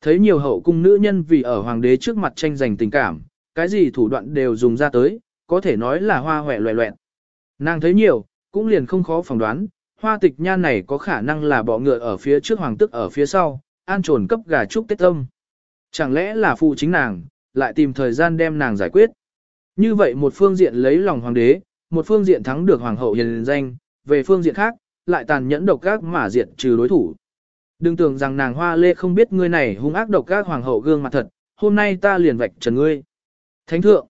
Thấy nhiều hậu cung nữ nhân vì ở hoàng đế trước mặt tranh giành tình cảm, cái gì thủ đoạn đều dùng ra tới, có thể nói là hoa hòe loẹ loẹn. Nàng thấy nhiều, cũng liền không khó phỏng đoán, hoa tịch nhan này có khả năng là bọ ngựa ở phía trước hoàng tức ở phía sau, an trồn cấp gà trúc tết tâm. Chẳng lẽ là phụ chính nàng, lại tìm thời gian đem nàng giải quyết. Như vậy một phương diện lấy lòng hoàng đế, một phương diện thắng được hoàng hậu hiền danh, về phương diện khác, lại tàn nhẫn độc ác mà diệt trừ đối thủ. Đừng tưởng rằng nàng hoa lê không biết ngươi này hung ác độc ác hoàng hậu gương mặt thật, hôm nay ta liền vạch trần ngươi. Thánh thượng,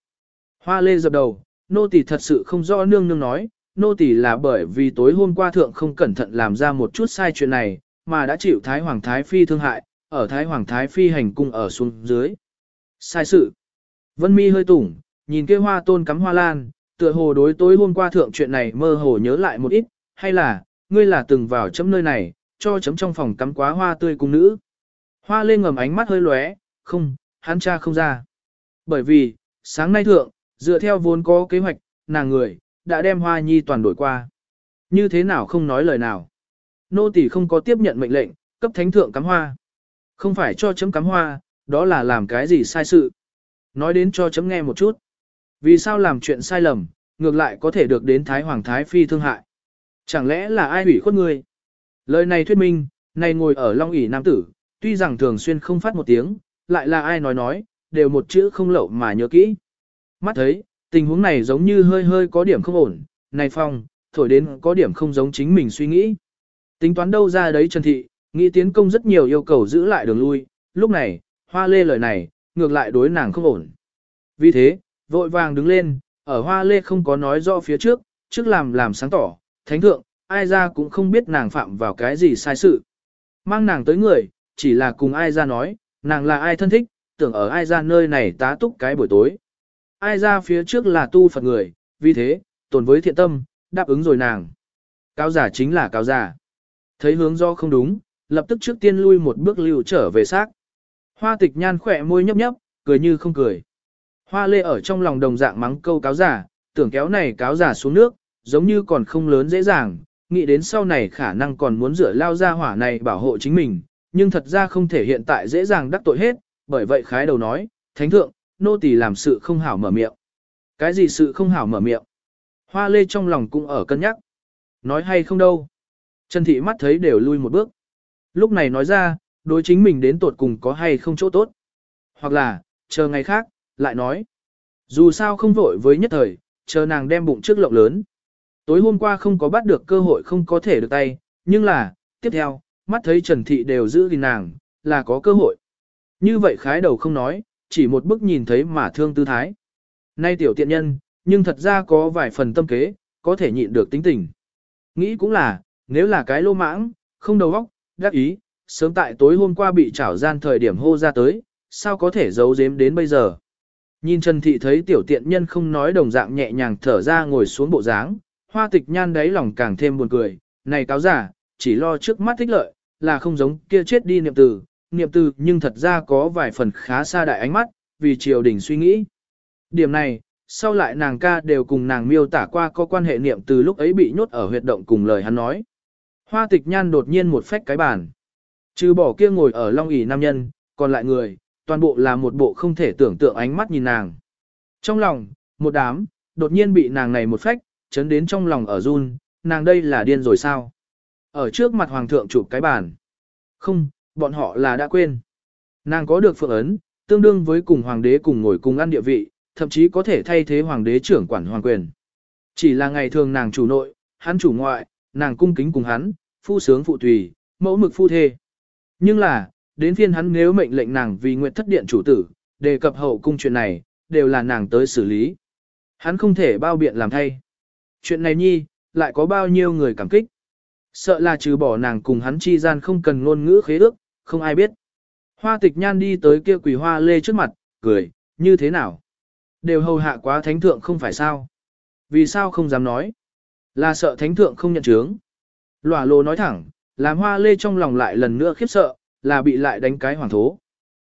hoa lê dập đầu, nô tỳ thật sự không rõ nương nương nói, nô tỳ là bởi vì tối hôm qua thượng không cẩn thận làm ra một chút sai chuyện này, mà đã chịu Thái Hoàng Thái Phi thương hại, ở Thái Hoàng Thái Phi hành cung ở xuống dưới. Sai sự. Vân mi hơi tủng, nhìn kia hoa tôn cắm hoa lan, tựa hồ đối tối hôm qua thượng chuyện này mơ hồ nhớ lại một ít, hay là, ngươi là từng vào chấm nơi này, cho chấm trong phòng cắm quá hoa tươi cung nữ. Hoa lên ngầm ánh mắt hơi lóe, không, hắn cha không ra. Bởi vì, sáng nay thượng, dựa theo vốn có kế hoạch, nàng người, đã đem hoa nhi toàn đổi qua. Như thế nào không nói lời nào. Nô tỳ không có tiếp nhận mệnh lệnh, cấp thánh thượng cắm hoa. Không phải cho chấm cắm hoa, đó là làm cái gì sai sự. Nói đến cho chấm nghe một chút. Vì sao làm chuyện sai lầm, ngược lại có thể được đến Thái Hoàng Thái Phi thương hại. Chẳng lẽ là ai hủy khuất người? Lời này thuyết minh, này ngồi ở Long ỷ nam tử, tuy rằng thường xuyên không phát một tiếng, lại là ai nói nói, đều một chữ không lậu mà nhớ kỹ. Mắt thấy, tình huống này giống như hơi hơi có điểm không ổn, này phong, thổi đến có điểm không giống chính mình suy nghĩ. Tính toán đâu ra đấy Trần Thị, nghĩ tiến công rất nhiều yêu cầu giữ lại đường lui, lúc này, hoa lê lời này, ngược lại đối nàng không ổn. Vì thế, vội vàng đứng lên, ở hoa lê không có nói rõ phía trước, trước làm làm sáng tỏ, thánh thượng, ai ra cũng không biết nàng phạm vào cái gì sai sự. Mang nàng tới người, chỉ là cùng ai ra nói, nàng là ai thân thích, tưởng ở ai ra nơi này tá túc cái buổi tối. Ai ra phía trước là tu Phật người, vì thế, tồn với thiện tâm, đáp ứng rồi nàng. Cáo giả chính là cáo giả. Thấy hướng do không đúng, lập tức trước tiên lui một bước lưu trở về xác. Hoa tịch nhan khỏe môi nhấp nhấp, cười như không cười. Hoa lê ở trong lòng đồng dạng mắng câu cáo giả, tưởng kéo này cáo giả xuống nước, giống như còn không lớn dễ dàng, nghĩ đến sau này khả năng còn muốn rửa lao ra hỏa này bảo hộ chính mình, nhưng thật ra không thể hiện tại dễ dàng đắc tội hết, bởi vậy khái đầu nói, thánh thượng, nô tỳ làm sự không hảo mở miệng. Cái gì sự không hảo mở miệng? Hoa lê trong lòng cũng ở cân nhắc. Nói hay không đâu. Trần thị mắt thấy đều lui một bước. Lúc này nói ra, đối chính mình đến tột cùng có hay không chỗ tốt. Hoặc là, chờ ngày khác, lại nói. Dù sao không vội với nhất thời, chờ nàng đem bụng trước lộng lớn. Tối hôm qua không có bắt được cơ hội không có thể được tay, nhưng là, tiếp theo, mắt thấy Trần Thị đều giữ gìn nàng, là có cơ hội. Như vậy khái đầu không nói, chỉ một bức nhìn thấy mà thương tư thái. Nay tiểu tiện nhân, nhưng thật ra có vài phần tâm kế, có thể nhịn được tính tình. Nghĩ cũng là, nếu là cái lô mãng, không đầu óc, đắc ý, sớm tại tối hôm qua bị trảo gian thời điểm hô ra tới, sao có thể giấu giếm đến bây giờ. Nhìn Trần Thị thấy tiểu tiện nhân không nói đồng dạng nhẹ nhàng thở ra ngồi xuống bộ dáng, hoa tịch nhan đáy lòng càng thêm buồn cười, này cáo giả, chỉ lo trước mắt thích lợi, là không giống kia chết đi niệm từ, niệm từ nhưng thật ra có vài phần khá xa đại ánh mắt, vì triều đình suy nghĩ. Điểm này, sau lại nàng ca đều cùng nàng miêu tả qua có quan hệ niệm từ lúc ấy bị nhốt ở huyệt động cùng lời hắn nói. Hoa tịch nhan đột nhiên một phách cái bàn. Trừ bỏ kia ngồi ở long ỷ nam nhân, còn lại người, toàn bộ là một bộ không thể tưởng tượng ánh mắt nhìn nàng. Trong lòng, một đám, đột nhiên bị nàng này một phách, chấn đến trong lòng ở run, nàng đây là điên rồi sao? Ở trước mặt hoàng thượng chụp cái bàn. Không, bọn họ là đã quên. Nàng có được phượng ấn, tương đương với cùng hoàng đế cùng ngồi cùng ăn địa vị, thậm chí có thể thay thế hoàng đế trưởng quản hoàng quyền. Chỉ là ngày thường nàng chủ nội, hắn chủ ngoại, nàng cung kính cùng hắn, phu sướng phụ tùy, mẫu mực phu thê. Nhưng là, đến phiên hắn nếu mệnh lệnh nàng vì nguyện thất điện chủ tử, đề cập hậu cung chuyện này, đều là nàng tới xử lý. Hắn không thể bao biện làm thay. Chuyện này nhi, lại có bao nhiêu người cảm kích. Sợ là trừ bỏ nàng cùng hắn chi gian không cần ngôn ngữ khế ước, không ai biết. Hoa tịch nhan đi tới kia quỷ hoa lê trước mặt, cười, như thế nào? Đều hầu hạ quá thánh thượng không phải sao? Vì sao không dám nói? Là sợ thánh thượng không nhận chướng. Lòa lô nói thẳng, làm hoa lê trong lòng lại lần nữa khiếp sợ, là bị lại đánh cái hoàng thố.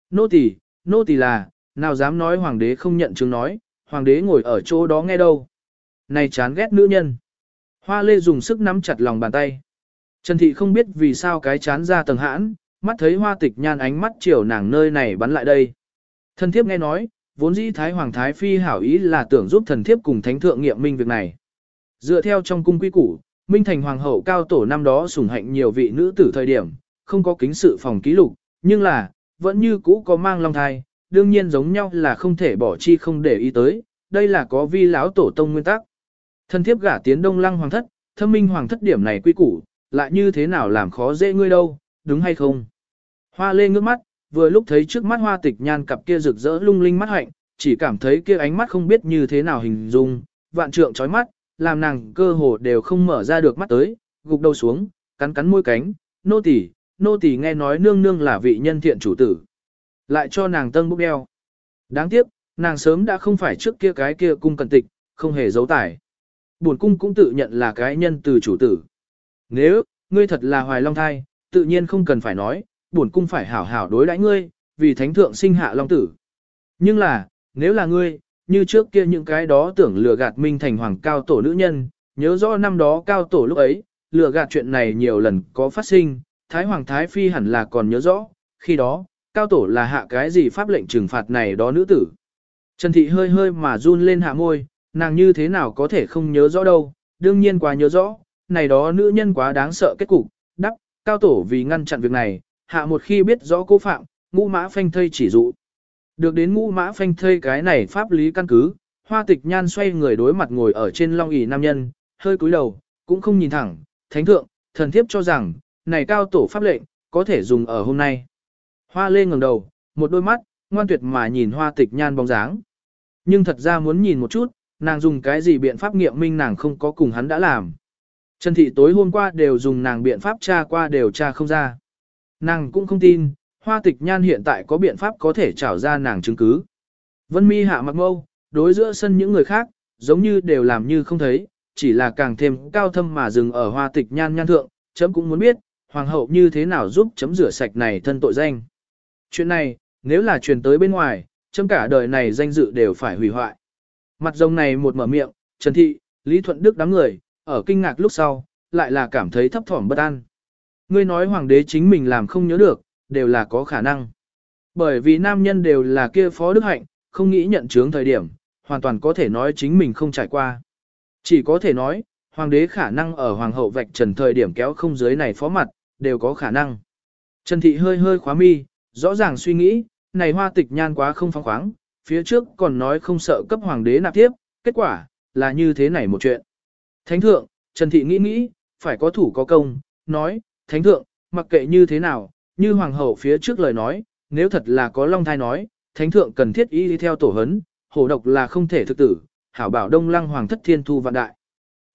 Nô tỳ, nô tỳ là, nào dám nói hoàng đế không nhận chứng nói, hoàng đế ngồi ở chỗ đó nghe đâu. Này chán ghét nữ nhân. Hoa lê dùng sức nắm chặt lòng bàn tay. Trần thị không biết vì sao cái chán ra tầng hãn, mắt thấy hoa tịch nhan ánh mắt chiều nàng nơi này bắn lại đây. Thần thiếp nghe nói, vốn dĩ Thái Hoàng Thái Phi hảo ý là tưởng giúp thần thiếp cùng thánh thượng nghiệm minh việc này. Dựa theo trong cung quy củ, Minh Thành Hoàng hậu cao tổ năm đó sủng hạnh nhiều vị nữ tử thời điểm, không có kính sự phòng ký lục, nhưng là, vẫn như cũ có mang long thai, đương nhiên giống nhau là không thể bỏ chi không để ý tới, đây là có vi lão tổ tông nguyên tắc. Thân thiếp gả tiến đông lăng hoàng thất, thâm minh hoàng thất điểm này quy củ, lại như thế nào làm khó dễ ngươi đâu, đúng hay không? Hoa lê ngước mắt, vừa lúc thấy trước mắt hoa tịch nhan cặp kia rực rỡ lung linh mắt hạnh, chỉ cảm thấy kia ánh mắt không biết như thế nào hình dung, vạn trượng chói mắt, làm nàng cơ hồ đều không mở ra được mắt tới, gục đầu xuống, cắn cắn môi cánh, nô tỳ, nô tỳ nghe nói nương nương là vị nhân thiện chủ tử. Lại cho nàng tân bút đeo. Đáng tiếc, nàng sớm đã không phải trước kia cái kia cung cần tịch, không hề giấu tải. Buồn cung cũng tự nhận là cái nhân từ chủ tử. Nếu, ngươi thật là hoài long thai, tự nhiên không cần phải nói, bổn cung phải hảo hảo đối đãi ngươi, vì thánh thượng sinh hạ long tử. Nhưng là, nếu là ngươi, như trước kia những cái đó tưởng lừa gạt minh thành hoàng cao tổ nữ nhân, nhớ rõ năm đó cao tổ lúc ấy, lừa gạt chuyện này nhiều lần có phát sinh, Thái Hoàng Thái Phi hẳn là còn nhớ rõ, khi đó, cao tổ là hạ cái gì pháp lệnh trừng phạt này đó nữ tử. Trần Thị hơi hơi mà run lên hạ môi, nàng như thế nào có thể không nhớ rõ đâu, đương nhiên quá nhớ rõ, này đó nữ nhân quá đáng sợ kết cục, đắp, cao tổ vì ngăn chặn việc này, hạ một khi biết rõ cố phạm, ngũ mã phanh thây chỉ dụ. Được đến ngũ mã phanh thây cái này pháp lý căn cứ, hoa tịch nhan xoay người đối mặt ngồi ở trên long ỷ nam nhân, hơi cúi đầu, cũng không nhìn thẳng, thánh thượng, thần thiếp cho rằng, này cao tổ pháp lệnh, có thể dùng ở hôm nay. Hoa lê ngẩng đầu, một đôi mắt, ngoan tuyệt mà nhìn hoa tịch nhan bóng dáng. Nhưng thật ra muốn nhìn một chút, nàng dùng cái gì biện pháp nghiệm minh nàng không có cùng hắn đã làm. Trần thị tối hôm qua đều dùng nàng biện pháp tra qua đều tra không ra. Nàng cũng không tin, hoa tịch nhan hiện tại có biện pháp có thể trảo ra nàng chứng cứ. Vân mi hạ mặc mâu, đối giữa sân những người khác, giống như đều làm như không thấy, chỉ là càng thêm cao thâm mà dừng ở hoa tịch nhan nhan thượng, chấm cũng muốn biết, hoàng hậu như thế nào giúp chấm rửa sạch này thân tội danh. Chuyện này, nếu là truyền tới bên ngoài, chấm cả đời này danh dự đều phải hủy hoại. Mặt rồng này một mở miệng, Trần Thị, Lý Thuận Đức đám người, ở kinh ngạc lúc sau, lại là cảm thấy thấp thỏm bất an. Ngươi nói hoàng đế chính mình làm không nhớ được, đều là có khả năng. Bởi vì nam nhân đều là kia phó đức hạnh, không nghĩ nhận chướng thời điểm, hoàn toàn có thể nói chính mình không trải qua. Chỉ có thể nói, hoàng đế khả năng ở hoàng hậu vạch trần thời điểm kéo không dưới này phó mặt, đều có khả năng. Trần thị hơi hơi khóa mi, rõ ràng suy nghĩ, này hoa tịch nhan quá không phóng khoáng, phía trước còn nói không sợ cấp hoàng đế nạp tiếp, kết quả, là như thế này một chuyện. Thánh thượng, Trần thị nghĩ nghĩ, phải có thủ có công, nói, thánh thượng, mặc kệ như thế nào, như hoàng hậu phía trước lời nói, nếu thật là có long thai nói, thánh thượng cần thiết y đi theo tổ hấn, hổ độc là không thể thực tử, hảo bảo đông lăng hoàng thất thiên thu vạn đại.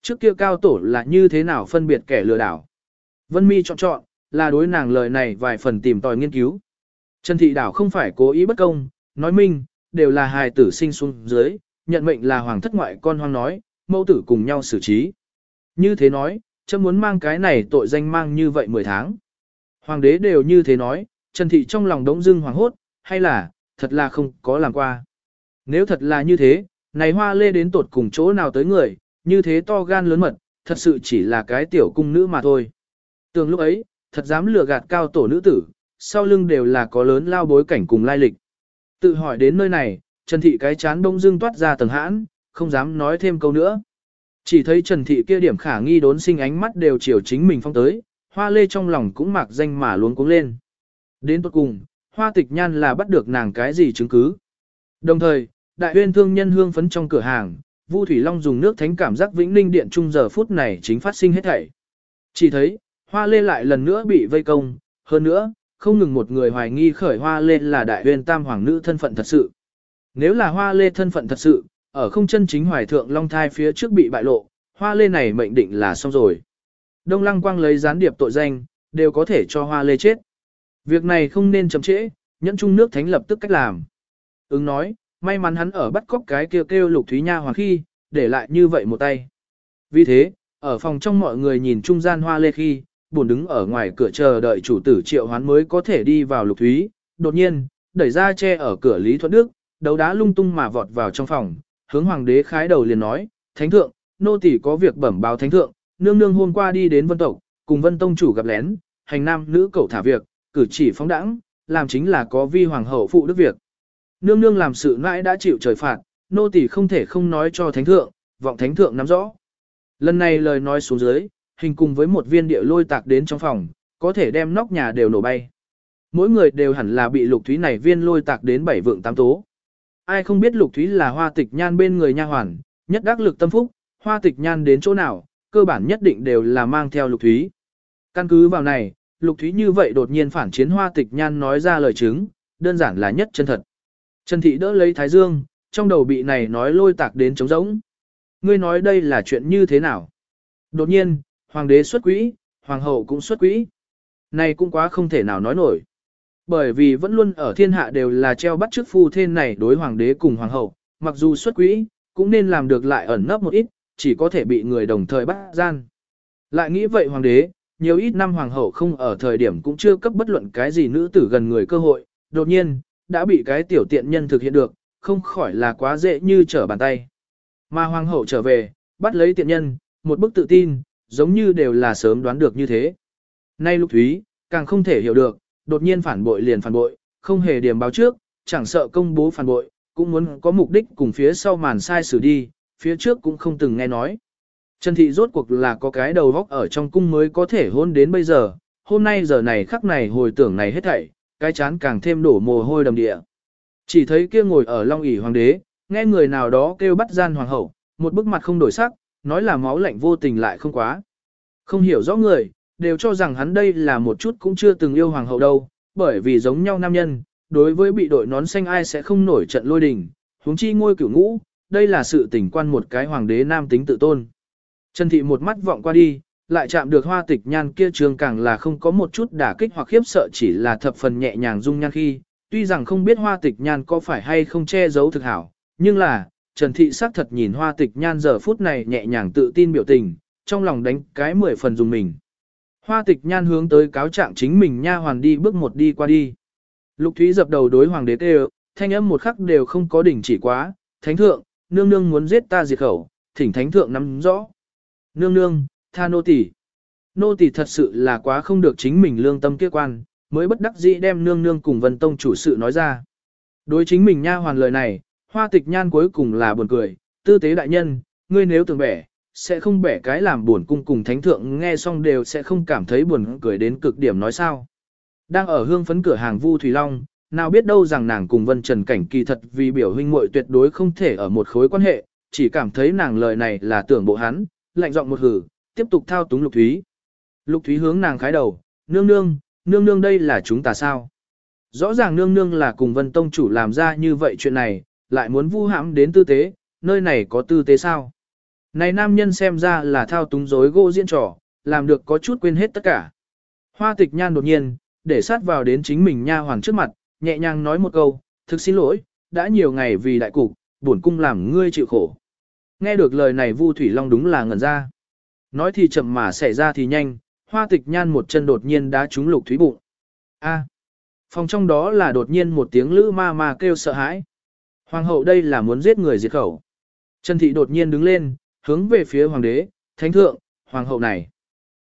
Trước kia cao tổ là như thế nào phân biệt kẻ lừa đảo. Vân mi chọn chọn, là đối nàng lời này vài phần tìm tòi nghiên cứu. Trần thị đảo không phải cố ý bất công, nói minh, đều là hài tử sinh xuống dưới, nhận mệnh là hoàng thất ngoại con hoang nói, mẫu tử cùng nhau xử trí. Như thế nói, chấm muốn mang cái này tội danh mang như vậy 10 tháng. Hoàng đế đều như thế nói, Trần Thị trong lòng đống dưng hoàng hốt, hay là, thật là không có làm qua. Nếu thật là như thế, này hoa lê đến tột cùng chỗ nào tới người, như thế to gan lớn mật, thật sự chỉ là cái tiểu cung nữ mà thôi. Tường lúc ấy, thật dám lừa gạt cao tổ nữ tử, sau lưng đều là có lớn lao bối cảnh cùng lai lịch. Tự hỏi đến nơi này, Trần Thị cái chán đông dưng toát ra tầng hãn, không dám nói thêm câu nữa. Chỉ thấy Trần Thị kia điểm khả nghi đốn sinh ánh mắt đều chiều chính mình phong tới, hoa lê trong lòng cũng mặc danh mà luống cuống lên. Đến tốt cùng, hoa tịch nhan là bắt được nàng cái gì chứng cứ. Đồng thời, đại huyên thương nhân hương phấn trong cửa hàng, Vu Thủy Long dùng nước thánh cảm giác vĩnh ninh điện trung giờ phút này chính phát sinh hết thảy. Chỉ thấy, hoa lê lại lần nữa bị vây công, hơn nữa, không ngừng một người hoài nghi khởi hoa lê là đại huyên tam hoàng nữ thân phận thật sự. Nếu là hoa lê thân phận thật sự, ở không chân chính hoài thượng long thai phía trước bị bại lộ, hoa lê này mệnh định là xong rồi. Đông lăng quang lấy gián điệp tội danh, đều có thể cho hoa lê chết. Việc này không nên chậm trễ, nhẫn trung nước thánh lập tức cách làm. Ứng nói, may mắn hắn ở bắt cóc cái kêu kêu lục thúy nha hoàng khi, để lại như vậy một tay. Vì thế, ở phòng trong mọi người nhìn trung gian hoa lê khi, buồn đứng ở ngoài cửa chờ đợi chủ tử triệu hoán mới có thể đi vào lục thúy, đột nhiên, đẩy ra che ở cửa Lý Thuận Đức, đấu đá lung tung mà vọt vào trong phòng, hướng hoàng đế khái đầu liền nói, thánh thượng, nô tỳ có việc bẩm báo thánh thượng, nương nương hôm qua đi đến vân tộc, cùng vân tông chủ gặp lén, hành nam nữ cầu thả việc, cử chỉ phóng đẳng, làm chính là có vi hoàng hậu phụ đức việc. Nương nương làm sự mãi đã chịu trời phạt, nô tỳ không thể không nói cho thánh thượng, vọng thánh thượng nắm rõ. Lần này lời nói xuống dưới, hình cùng với một viên địa lôi tạc đến trong phòng, có thể đem nóc nhà đều nổ bay. Mỗi người đều hẳn là bị lục thúy này viên lôi tạc đến bảy vượng tám tố. Ai không biết lục thúy là hoa tịch nhan bên người nha hoàn, nhất đắc lực tâm phúc, hoa tịch nhan đến chỗ nào, cơ bản nhất định đều là mang theo lục thúy. Căn cứ vào này, lục thúy như vậy đột nhiên phản chiến hoa tịch nhan nói ra lời chứng, đơn giản là nhất chân thật. Trần thị đỡ lấy thái dương, trong đầu bị này nói lôi tạc đến trống rỗng. Ngươi nói đây là chuyện như thế nào? Đột nhiên, hoàng đế xuất quỹ, hoàng hậu cũng xuất quỹ. Này cũng quá không thể nào nói nổi. Bởi vì vẫn luôn ở thiên hạ đều là treo bắt trước phu thiên này đối hoàng đế cùng hoàng hậu, mặc dù xuất quỹ, cũng nên làm được lại ẩn nấp một ít, chỉ có thể bị người đồng thời bắt gian. Lại nghĩ vậy hoàng đế, nhiều ít năm hoàng hậu không ở thời điểm cũng chưa cấp bất luận cái gì nữ tử gần người cơ hội, đột nhiên, đã bị cái tiểu tiện nhân thực hiện được, không khỏi là quá dễ như trở bàn tay. Mà hoàng hậu trở về, bắt lấy tiện nhân, một bức tự tin, giống như đều là sớm đoán được như thế. Nay lục thúy, càng không thể hiểu được, đột nhiên phản bội liền phản bội, không hề điểm báo trước, chẳng sợ công bố phản bội, cũng muốn có mục đích cùng phía sau màn sai xử đi, phía trước cũng không từng nghe nói. Trần Thị rốt cuộc là có cái đầu vóc ở trong cung mới có thể hôn đến bây giờ, hôm nay giờ này khắc này hồi tưởng này hết thảy, cái chán càng thêm đổ mồ hôi đầm địa. Chỉ thấy kia ngồi ở long ỷ hoàng đế, nghe người nào đó kêu bắt gian hoàng hậu, một bức mặt không đổi sắc, nói là máu lạnh vô tình lại không quá. Không hiểu rõ người, đều cho rằng hắn đây là một chút cũng chưa từng yêu hoàng hậu đâu, bởi vì giống nhau nam nhân, đối với bị đội nón xanh ai sẽ không nổi trận lôi đình, huống chi ngôi cửu ngũ, đây là sự tình quan một cái hoàng đế nam tính tự tôn. Trần Thị một mắt vọng qua đi, lại chạm được hoa tịch nhan kia trường càng là không có một chút đả kích hoặc khiếp sợ chỉ là thập phần nhẹ nhàng dung nhan khi, tuy rằng không biết hoa tịch nhan có phải hay không che giấu thực hảo, nhưng là, Trần Thị xác thật nhìn hoa tịch nhan giờ phút này nhẹ nhàng tự tin biểu tình, trong lòng đánh cái mười phần dùng mình. Hoa tịch nhan hướng tới cáo trạng chính mình nha hoàn đi bước một đi qua đi. Lục Thúy dập đầu đối hoàng đế kêu, thanh âm một khắc đều không có đỉnh chỉ quá, thánh thượng, nương nương muốn giết ta diệt khẩu, thỉnh thánh thượng nắm rõ. Nương nương, tha nô tỳ. Nô tỳ thật sự là quá không được chính mình lương tâm kia quan, mới bất đắc dĩ đem nương nương cùng vân tông chủ sự nói ra. Đối chính mình nha hoàn lời này, hoa tịch nhan cuối cùng là buồn cười, tư tế đại nhân, ngươi nếu tưởng bẻ, sẽ không bẻ cái làm buồn cung cùng thánh thượng nghe xong đều sẽ không cảm thấy buồn cười đến cực điểm nói sao. Đang ở hương phấn cửa hàng Vu Thủy Long, nào biết đâu rằng nàng cùng Vân Trần Cảnh kỳ thật vì biểu huynh muội tuyệt đối không thể ở một khối quan hệ, chỉ cảm thấy nàng lời này là tưởng bộ hắn, lạnh giọng một hử, tiếp tục thao túng Lục Thúy. Lục Thúy hướng nàng khái đầu, nương nương, nương nương đây là chúng ta sao? Rõ ràng nương nương là cùng Vân Tông chủ làm ra như vậy chuyện này, lại muốn vu hãm đến tư tế, nơi này có tư tế sao? Này nam nhân xem ra là thao túng dối gỗ diễn trò, làm được có chút quên hết tất cả. Hoa tịch nhan đột nhiên, để sát vào đến chính mình nha hoàng trước mặt, nhẹ nhàng nói một câu, thực xin lỗi, đã nhiều ngày vì đại cục, bổn cung làm ngươi chịu khổ. Nghe được lời này Vu Thủy Long đúng là ngẩn ra. Nói thì chậm mà xảy ra thì nhanh, hoa tịch nhan một chân đột nhiên đá trúng lục thúy bụng. A. Phòng trong đó là đột nhiên một tiếng lữ ma ma kêu sợ hãi. Hoàng hậu đây là muốn giết người diệt khẩu. Trần thị đột nhiên đứng lên, hướng về phía hoàng đế, thánh thượng, hoàng hậu này.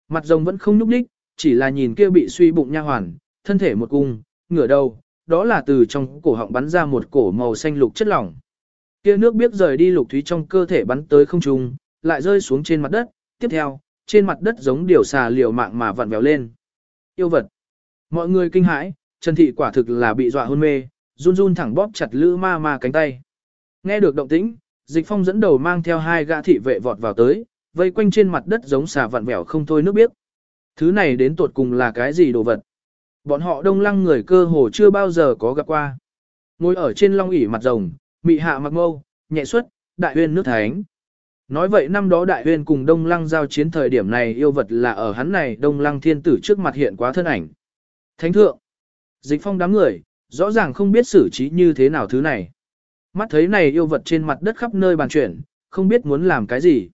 Mặt rồng vẫn không nhúc nhích, chỉ là nhìn kia bị suy bụng nha hoàn, thân thể một cung, ngửa đầu, đó là từ trong cổ họng bắn ra một cổ màu xanh lục chất lỏng. Kia nước biết rời đi lục thúy trong cơ thể bắn tới không trung, lại rơi xuống trên mặt đất, tiếp theo, trên mặt đất giống điều xà liều mạng mà vặn vẹo lên. Yêu vật. Mọi người kinh hãi, Trần Thị quả thực là bị dọa hôn mê, run run thẳng bóp chặt lữ ma ma cánh tay. Nghe được động tĩnh, Dịch Phong dẫn đầu mang theo hai gã thị vệ vọt vào tới, vây quanh trên mặt đất giống xà vặn vẹo không thôi nước biết. Thứ này đến tột cùng là cái gì đồ vật? Bọn họ đông lăng người cơ hồ chưa bao giờ có gặp qua. Ngồi ở trên long ỷ mặt rồng, mị hạ mặc mâu, nhẹ xuất, đại huyên nước thánh. Nói vậy năm đó đại huyên cùng Đông Lăng giao chiến thời điểm này yêu vật là ở hắn này Đông Lăng thiên tử trước mặt hiện quá thân ảnh. Thánh thượng, dịch phong đám người, rõ ràng không biết xử trí như thế nào thứ này. Mắt thấy này yêu vật trên mặt đất khắp nơi bàn chuyển, không biết muốn làm cái gì.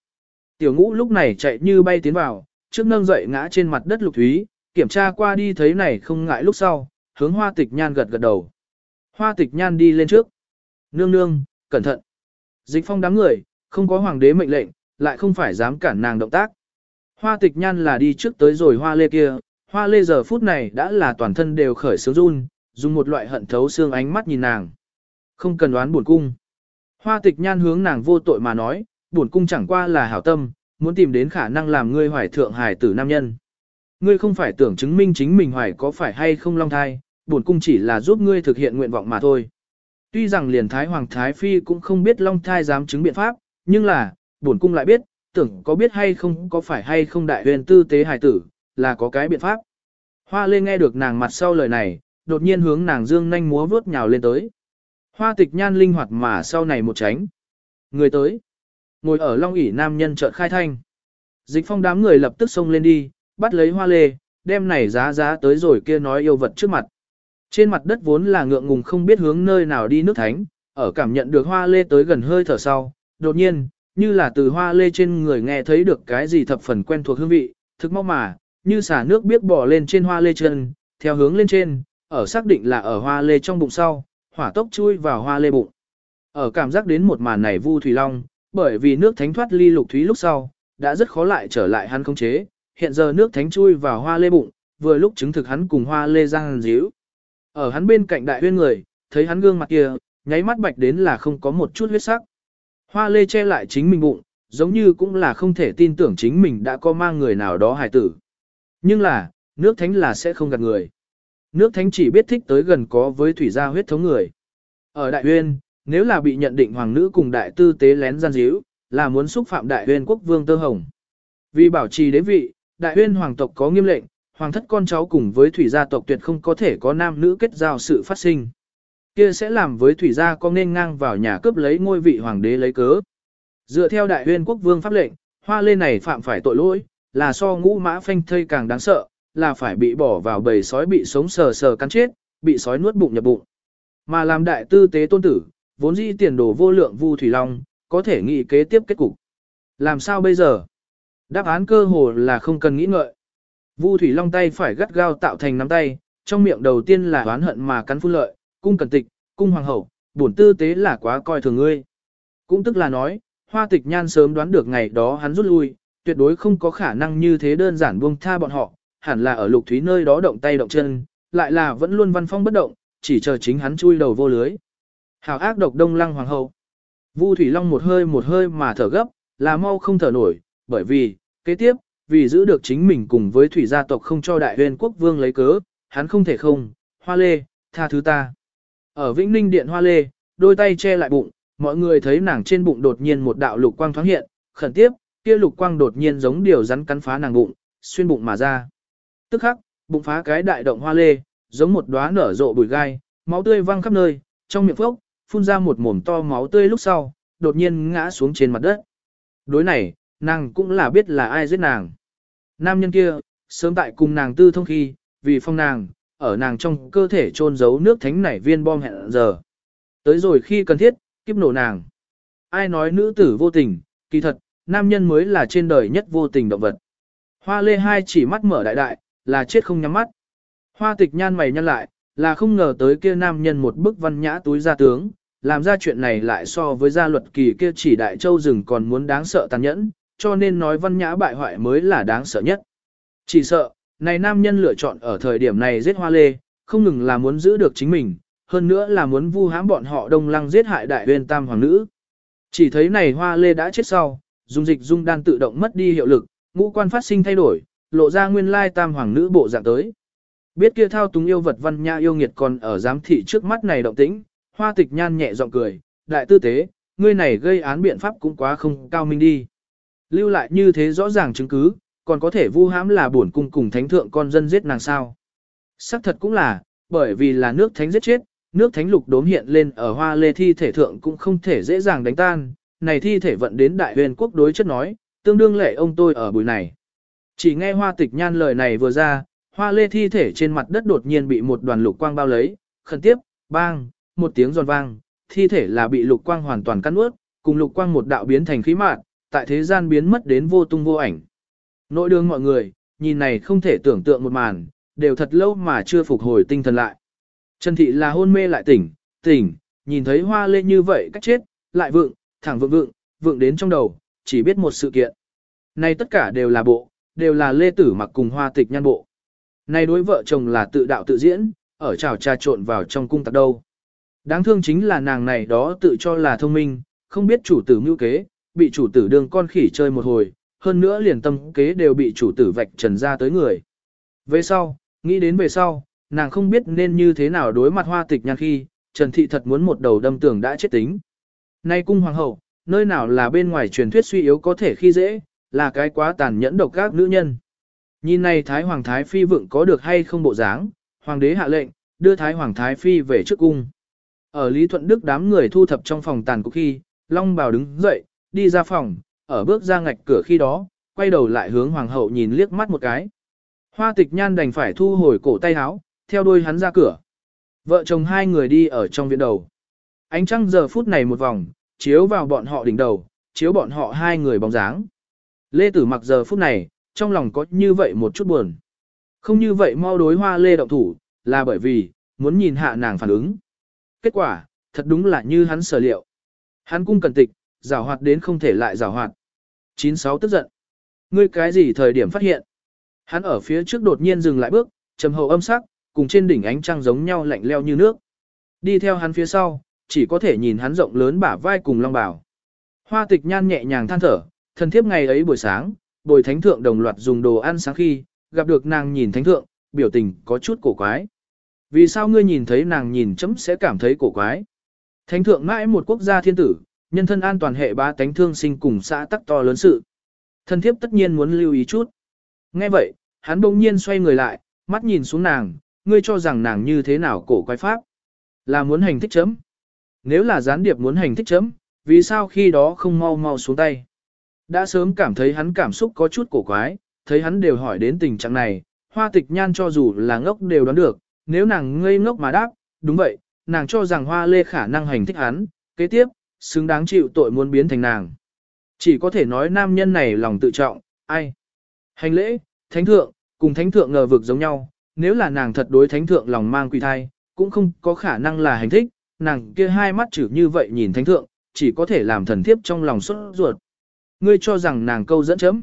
Tiểu ngũ lúc này chạy như bay tiến vào, trước nâng dậy ngã trên mặt đất lục thúy, kiểm tra qua đi thấy này không ngại lúc sau, hướng hoa tịch nhan gật gật đầu. Hoa tịch nhan đi lên trước. Nương nương, cẩn thận. Dịch phong đám người, không có hoàng đế mệnh lệnh, lại không phải dám cản nàng động tác. Hoa tịch nhan là đi trước tới rồi hoa lê kia, hoa lê giờ phút này đã là toàn thân đều khởi sướng run, dùng một loại hận thấu xương ánh mắt nhìn nàng. Không cần đoán buồn cung. Hoa tịch nhan hướng nàng vô tội mà nói, buồn cung chẳng qua là hảo tâm, muốn tìm đến khả năng làm ngươi hoài thượng hài tử nam nhân. Ngươi không phải tưởng chứng minh chính mình hoài có phải hay không long thai, buồn cung chỉ là giúp ngươi thực hiện nguyện vọng mà thôi. Tuy rằng liền Thái Hoàng Thái Phi cũng không biết long thai dám chứng biện pháp, nhưng là, buồn cung lại biết, tưởng có biết hay không có phải hay không đại huyền tư tế hài tử, là có cái biện pháp. Hoa lê nghe được nàng mặt sau lời này, đột nhiên hướng nàng dương nhanh múa vuốt nhào lên tới. Hoa tịch nhan linh hoạt mà sau này một tránh. Người tới. Ngồi ở long ỷ nam nhân chợt khai thanh. Dịch phong đám người lập tức xông lên đi, bắt lấy hoa lê, đem này giá giá tới rồi kia nói yêu vật trước mặt. Trên mặt đất vốn là ngượng ngùng không biết hướng nơi nào đi nước thánh, ở cảm nhận được hoa lê tới gần hơi thở sau, đột nhiên, như là từ hoa lê trên người nghe thấy được cái gì thập phần quen thuộc hương vị, thực mau mà, như xả nước biết bỏ lên trên hoa lê chân, theo hướng lên trên, ở xác định là ở hoa lê trong bụng sau, hỏa tốc chui vào hoa lê bụng. Ở cảm giác đến một màn này Vu Thủy Long, bởi vì nước thánh thoát ly lục thúy lúc sau, đã rất khó lại trở lại hắn không chế, hiện giờ nước thánh chui vào hoa lê bụng, vừa lúc chứng thực hắn cùng hoa lê giang díu. Ở hắn bên cạnh đại huyên người, thấy hắn gương mặt kia, nháy mắt bạch đến là không có một chút huyết sắc. Hoa lê che lại chính mình bụng, giống như cũng là không thể tin tưởng chính mình đã có mang người nào đó hài tử. Nhưng là, nước thánh là sẽ không gạt người. Nước thánh chỉ biết thích tới gần có với thủy gia huyết thống người. Ở đại huyên, nếu là bị nhận định hoàng nữ cùng đại tư tế lén gian díu, là muốn xúc phạm đại huyên quốc vương tơ hồng. Vì bảo trì đế vị, đại huyên hoàng tộc có nghiêm lệnh, hoàng thất con cháu cùng với thủy gia tộc tuyệt không có thể có nam nữ kết giao sự phát sinh. Kia sẽ làm với thủy gia có nên ngang vào nhà cướp lấy ngôi vị hoàng đế lấy cớ. Dựa theo đại huyên quốc vương pháp lệnh, hoa lê này phạm phải tội lỗi, là so ngũ mã phanh thây càng đáng sợ, là phải bị bỏ vào bầy sói bị sống sờ sờ cắn chết, bị sói nuốt bụng nhập bụng. Mà làm đại tư tế tôn tử, vốn dĩ tiền đồ vô lượng vu thủy long, có thể nghĩ kế tiếp kết cục. Làm sao bây giờ? Đáp án cơ hồ là không cần nghĩ ngợi. Vu thủy long tay phải gắt gao tạo thành nắm tay, trong miệng đầu tiên là oán hận mà cắn phun lợi, cung cần tịch, cung hoàng hậu, bổn tư tế là quá coi thường ngươi. Cũng tức là nói, hoa tịch nhan sớm đoán được ngày đó hắn rút lui, tuyệt đối không có khả năng như thế đơn giản buông tha bọn họ, hẳn là ở lục thúy nơi đó động tay động chân, lại là vẫn luôn văn phong bất động, chỉ chờ chính hắn chui đầu vô lưới. Hào ác độc đông lăng hoàng hậu. Vu Thủy Long một hơi một hơi mà thở gấp, là mau không thở nổi, bởi vì, kế tiếp, vì giữ được chính mình cùng với thủy gia tộc không cho đại huyền quốc vương lấy cớ, hắn không thể không, hoa lê, tha thứ ta. Ở Vĩnh Ninh Điện hoa lê, đôi tay che lại bụng, mọi người thấy nàng trên bụng đột nhiên một đạo lục quang thoáng hiện, khẩn tiếp, kia lục quang đột nhiên giống điều rắn cắn phá nàng bụng, xuyên bụng mà ra. Tức khắc, bụng phá cái đại động hoa lê, giống một đóa nở rộ bụi gai, máu tươi văng khắp nơi, trong miệng phốc, phun ra một mồm to máu tươi lúc sau, đột nhiên ngã xuống trên mặt đất. Đối này, nàng cũng là biết là ai giết nàng. Nam nhân kia, sớm tại cùng nàng tư thông khi, vì phong nàng, ở nàng trong cơ thể trôn giấu nước thánh nảy viên bom hẹn giờ. Tới rồi khi cần thiết, kiếp nổ nàng. Ai nói nữ tử vô tình, kỳ thật, nam nhân mới là trên đời nhất vô tình động vật. Hoa lê hai chỉ mắt mở đại đại, là chết không nhắm mắt. Hoa tịch nhan mày nhăn lại, là không ngờ tới kia nam nhân một bức văn nhã túi ra tướng, làm ra chuyện này lại so với gia luật kỳ kia chỉ đại châu rừng còn muốn đáng sợ tàn nhẫn, cho nên nói văn nhã bại hoại mới là đáng sợ nhất. Chỉ sợ, này nam nhân lựa chọn ở thời điểm này giết hoa lê, không ngừng là muốn giữ được chính mình, hơn nữa là muốn vu hãm bọn họ đông lăng giết hại đại Viên tam hoàng nữ. Chỉ thấy này hoa lê đã chết sau, dung dịch dung đan tự động mất đi hiệu lực, ngũ quan phát sinh thay đổi, lộ ra nguyên lai tam hoàng nữ bộ dạng tới. Biết kia thao túng yêu vật văn nhã yêu nghiệt còn ở giám thị trước mắt này động tĩnh, hoa tịch nhan nhẹ giọng cười, đại tư tế, ngươi này gây án biện pháp cũng quá không cao minh đi. Lưu lại như thế rõ ràng chứng cứ, còn có thể vu hãm là bổn cung cùng thánh thượng con dân giết nàng sao. Sắc thật cũng là, bởi vì là nước thánh giết chết, nước thánh lục đốm hiện lên ở hoa lê thi thể thượng cũng không thể dễ dàng đánh tan, này thi thể vận đến đại huyền quốc đối chất nói, tương đương lệ ông tôi ở buổi này. Chỉ nghe hoa tịch nhan lời này vừa ra, hoa lê thi thể trên mặt đất đột nhiên bị một đoàn lục quang bao lấy, khẩn tiếp, bang, một tiếng giòn vang, thi thể là bị lục quang hoàn toàn cắn ướt, cùng lục quang một đạo biến thành khí mạn, tại thế gian biến mất đến vô tung vô ảnh. Nội đường mọi người, nhìn này không thể tưởng tượng một màn, đều thật lâu mà chưa phục hồi tinh thần lại. Trần Thị là hôn mê lại tỉnh, tỉnh, nhìn thấy hoa lê như vậy cách chết, lại vượng, thẳng vượng vượng, vượng đến trong đầu, chỉ biết một sự kiện. Này tất cả đều là bộ, đều là lê tử mặc cùng hoa tịch nhan bộ. Này đối vợ chồng là tự đạo tự diễn, ở trào trà trộn vào trong cung tạc đâu. Đáng thương chính là nàng này đó tự cho là thông minh, không biết chủ tử mưu kế, bị chủ tử đương con khỉ chơi một hồi, hơn nữa liền tâm kế đều bị chủ tử vạch trần ra tới người. Về sau, nghĩ đến về sau, nàng không biết nên như thế nào đối mặt hoa tịch nhan khi, Trần Thị thật muốn một đầu đâm tường đã chết tính. Nay cung hoàng hậu, nơi nào là bên ngoài truyền thuyết suy yếu có thể khi dễ, là cái quá tàn nhẫn độc các nữ nhân. Nhìn này Thái Hoàng Thái Phi vượng có được hay không bộ dáng, Hoàng đế hạ lệnh, đưa Thái Hoàng Thái Phi về trước cung. Ở Lý Thuận Đức đám người thu thập trong phòng tàn cục khi, Long Bảo đứng dậy, đi ra phòng, ở bước ra ngạch cửa khi đó, quay đầu lại hướng Hoàng hậu nhìn liếc mắt một cái. Hoa tịch nhan đành phải thu hồi cổ tay áo, theo đuôi hắn ra cửa. Vợ chồng hai người đi ở trong viện đầu. Ánh trăng giờ phút này một vòng, chiếu vào bọn họ đỉnh đầu, chiếu bọn họ hai người bóng dáng. Lê Tử mặc giờ phút này, trong lòng có như vậy một chút buồn. Không như vậy mau đối hoa Lê động thủ, là bởi vì, muốn nhìn hạ nàng phản ứng. Kết quả, thật đúng là như hắn sở liệu. Hắn cung cần tịch, rào hoạt đến không thể lại rào hoạt. 96 tức giận. Ngươi cái gì thời điểm phát hiện? Hắn ở phía trước đột nhiên dừng lại bước, trầm hậu âm sắc, cùng trên đỉnh ánh trăng giống nhau lạnh leo như nước. Đi theo hắn phía sau, chỉ có thể nhìn hắn rộng lớn bả vai cùng long bảo. Hoa tịch nhan nhẹ nhàng than thở, thần thiếp ngày ấy buổi sáng, bồi thánh thượng đồng loạt dùng đồ ăn sáng khi, gặp được nàng nhìn thánh thượng, biểu tình có chút cổ quái. Vì sao ngươi nhìn thấy nàng nhìn chấm sẽ cảm thấy cổ quái? Thánh thượng mãi một quốc gia thiên tử, nhân thân an toàn hệ ba tánh thương sinh cùng xã tắc to lớn sự. Thần thiếp tất nhiên muốn lưu ý chút. Nghe vậy, hắn bỗng nhiên xoay người lại, mắt nhìn xuống nàng, ngươi cho rằng nàng như thế nào cổ quái pháp. Là muốn hành thích chấm. Nếu là gián điệp muốn hành thích chấm, vì sao khi đó không mau mau xuống tay. Đã sớm cảm thấy hắn cảm xúc có chút cổ quái, thấy hắn đều hỏi đến tình trạng này, hoa tịch nhan cho dù là ngốc đều đoán được, nếu nàng ngây ngốc mà đáp, đúng vậy, nàng cho rằng hoa lê khả năng hành thích hắn, kế tiếp, xứng đáng chịu tội muốn biến thành nàng. Chỉ có thể nói nam nhân này lòng tự trọng, ai. Hành lễ, thánh thượng, cùng thánh thượng ngờ vực giống nhau, nếu là nàng thật đối thánh thượng lòng mang quỷ thai, cũng không có khả năng là hành thích, nàng kia hai mắt chữ như vậy nhìn thánh thượng, chỉ có thể làm thần thiếp trong lòng xuất ruột. Ngươi cho rằng nàng câu dẫn chấm.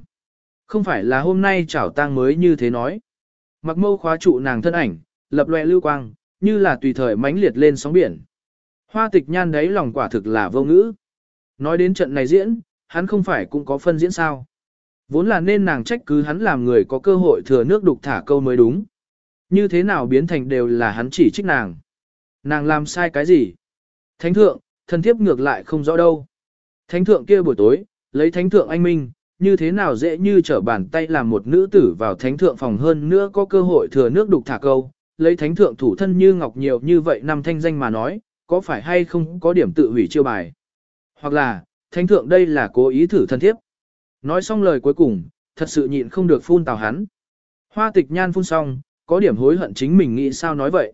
Không phải là hôm nay chảo tang mới như thế nói. Mặc mâu khóa trụ nàng thân ảnh, lập loè lưu quang, như là tùy thời mãnh liệt lên sóng biển. Hoa tịch nhan đấy lòng quả thực là vô ngữ. Nói đến trận này diễn, hắn không phải cũng có phân diễn sao. Vốn là nên nàng trách cứ hắn làm người có cơ hội thừa nước đục thả câu mới đúng. Như thế nào biến thành đều là hắn chỉ trích nàng. Nàng làm sai cái gì? Thánh thượng, thân thiếp ngược lại không rõ đâu. Thánh thượng kia buổi tối, lấy thánh thượng anh minh, như thế nào dễ như trở bàn tay làm một nữ tử vào thánh thượng phòng hơn nữa có cơ hội thừa nước đục thả câu, lấy thánh thượng thủ thân như ngọc nhiều như vậy năm thanh danh mà nói, có phải hay không có điểm tự hủy chiêu bài. Hoặc là, thánh thượng đây là cố ý thử thân thiếp. Nói xong lời cuối cùng, thật sự nhịn không được phun tào hắn. Hoa tịch nhan phun xong, có điểm hối hận chính mình nghĩ sao nói vậy.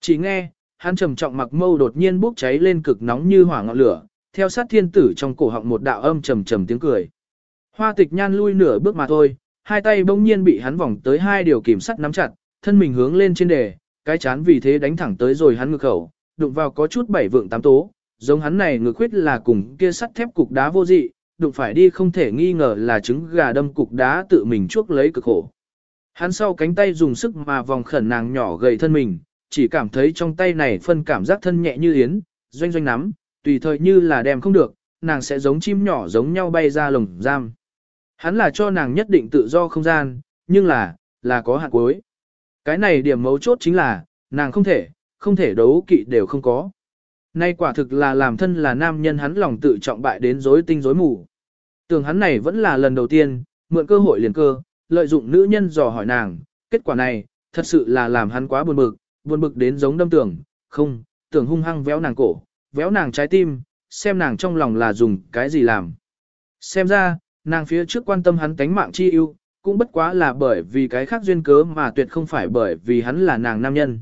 Chỉ nghe, hắn trầm trọng mặc mâu đột nhiên bốc cháy lên cực nóng như hỏa ngọn lửa, theo sát thiên tử trong cổ họng một đạo âm trầm trầm tiếng cười. Hoa tịch nhan lui nửa bước mà thôi, hai tay bỗng nhiên bị hắn vòng tới hai điều kiểm sắt nắm chặt, thân mình hướng lên trên đề, cái chán vì thế đánh thẳng tới rồi hắn ngực khẩu, đụng vào có chút bảy vượng tám tố, giống hắn này ngược khuyết là cùng kia sắt thép cục đá vô dị, đụng phải đi không thể nghi ngờ là trứng gà đâm cục đá tự mình chuốc lấy cực khổ. Hắn sau cánh tay dùng sức mà vòng khẩn nàng nhỏ gầy thân mình, chỉ cảm thấy trong tay này phân cảm giác thân nhẹ như yến, doanh doanh nắm, tùy thời như là đem không được, nàng sẽ giống chim nhỏ giống nhau bay ra lồng giam. Hắn là cho nàng nhất định tự do không gian, nhưng là, là có hạn cuối. Cái này điểm mấu chốt chính là, nàng không thể, không thể đấu kỵ đều không có. Nay quả thực là làm thân là nam nhân hắn lòng tự trọng bại đến rối tinh rối mù. Tưởng hắn này vẫn là lần đầu tiên, mượn cơ hội liền cơ, lợi dụng nữ nhân dò hỏi nàng, kết quả này, thật sự là làm hắn quá buồn bực, buồn bực đến giống đâm tưởng, không, tưởng hung hăng véo nàng cổ, véo nàng trái tim, xem nàng trong lòng là dùng cái gì làm. Xem ra, nàng phía trước quan tâm hắn tánh mạng chi ưu, cũng bất quá là bởi vì cái khác duyên cớ mà tuyệt không phải bởi vì hắn là nàng nam nhân.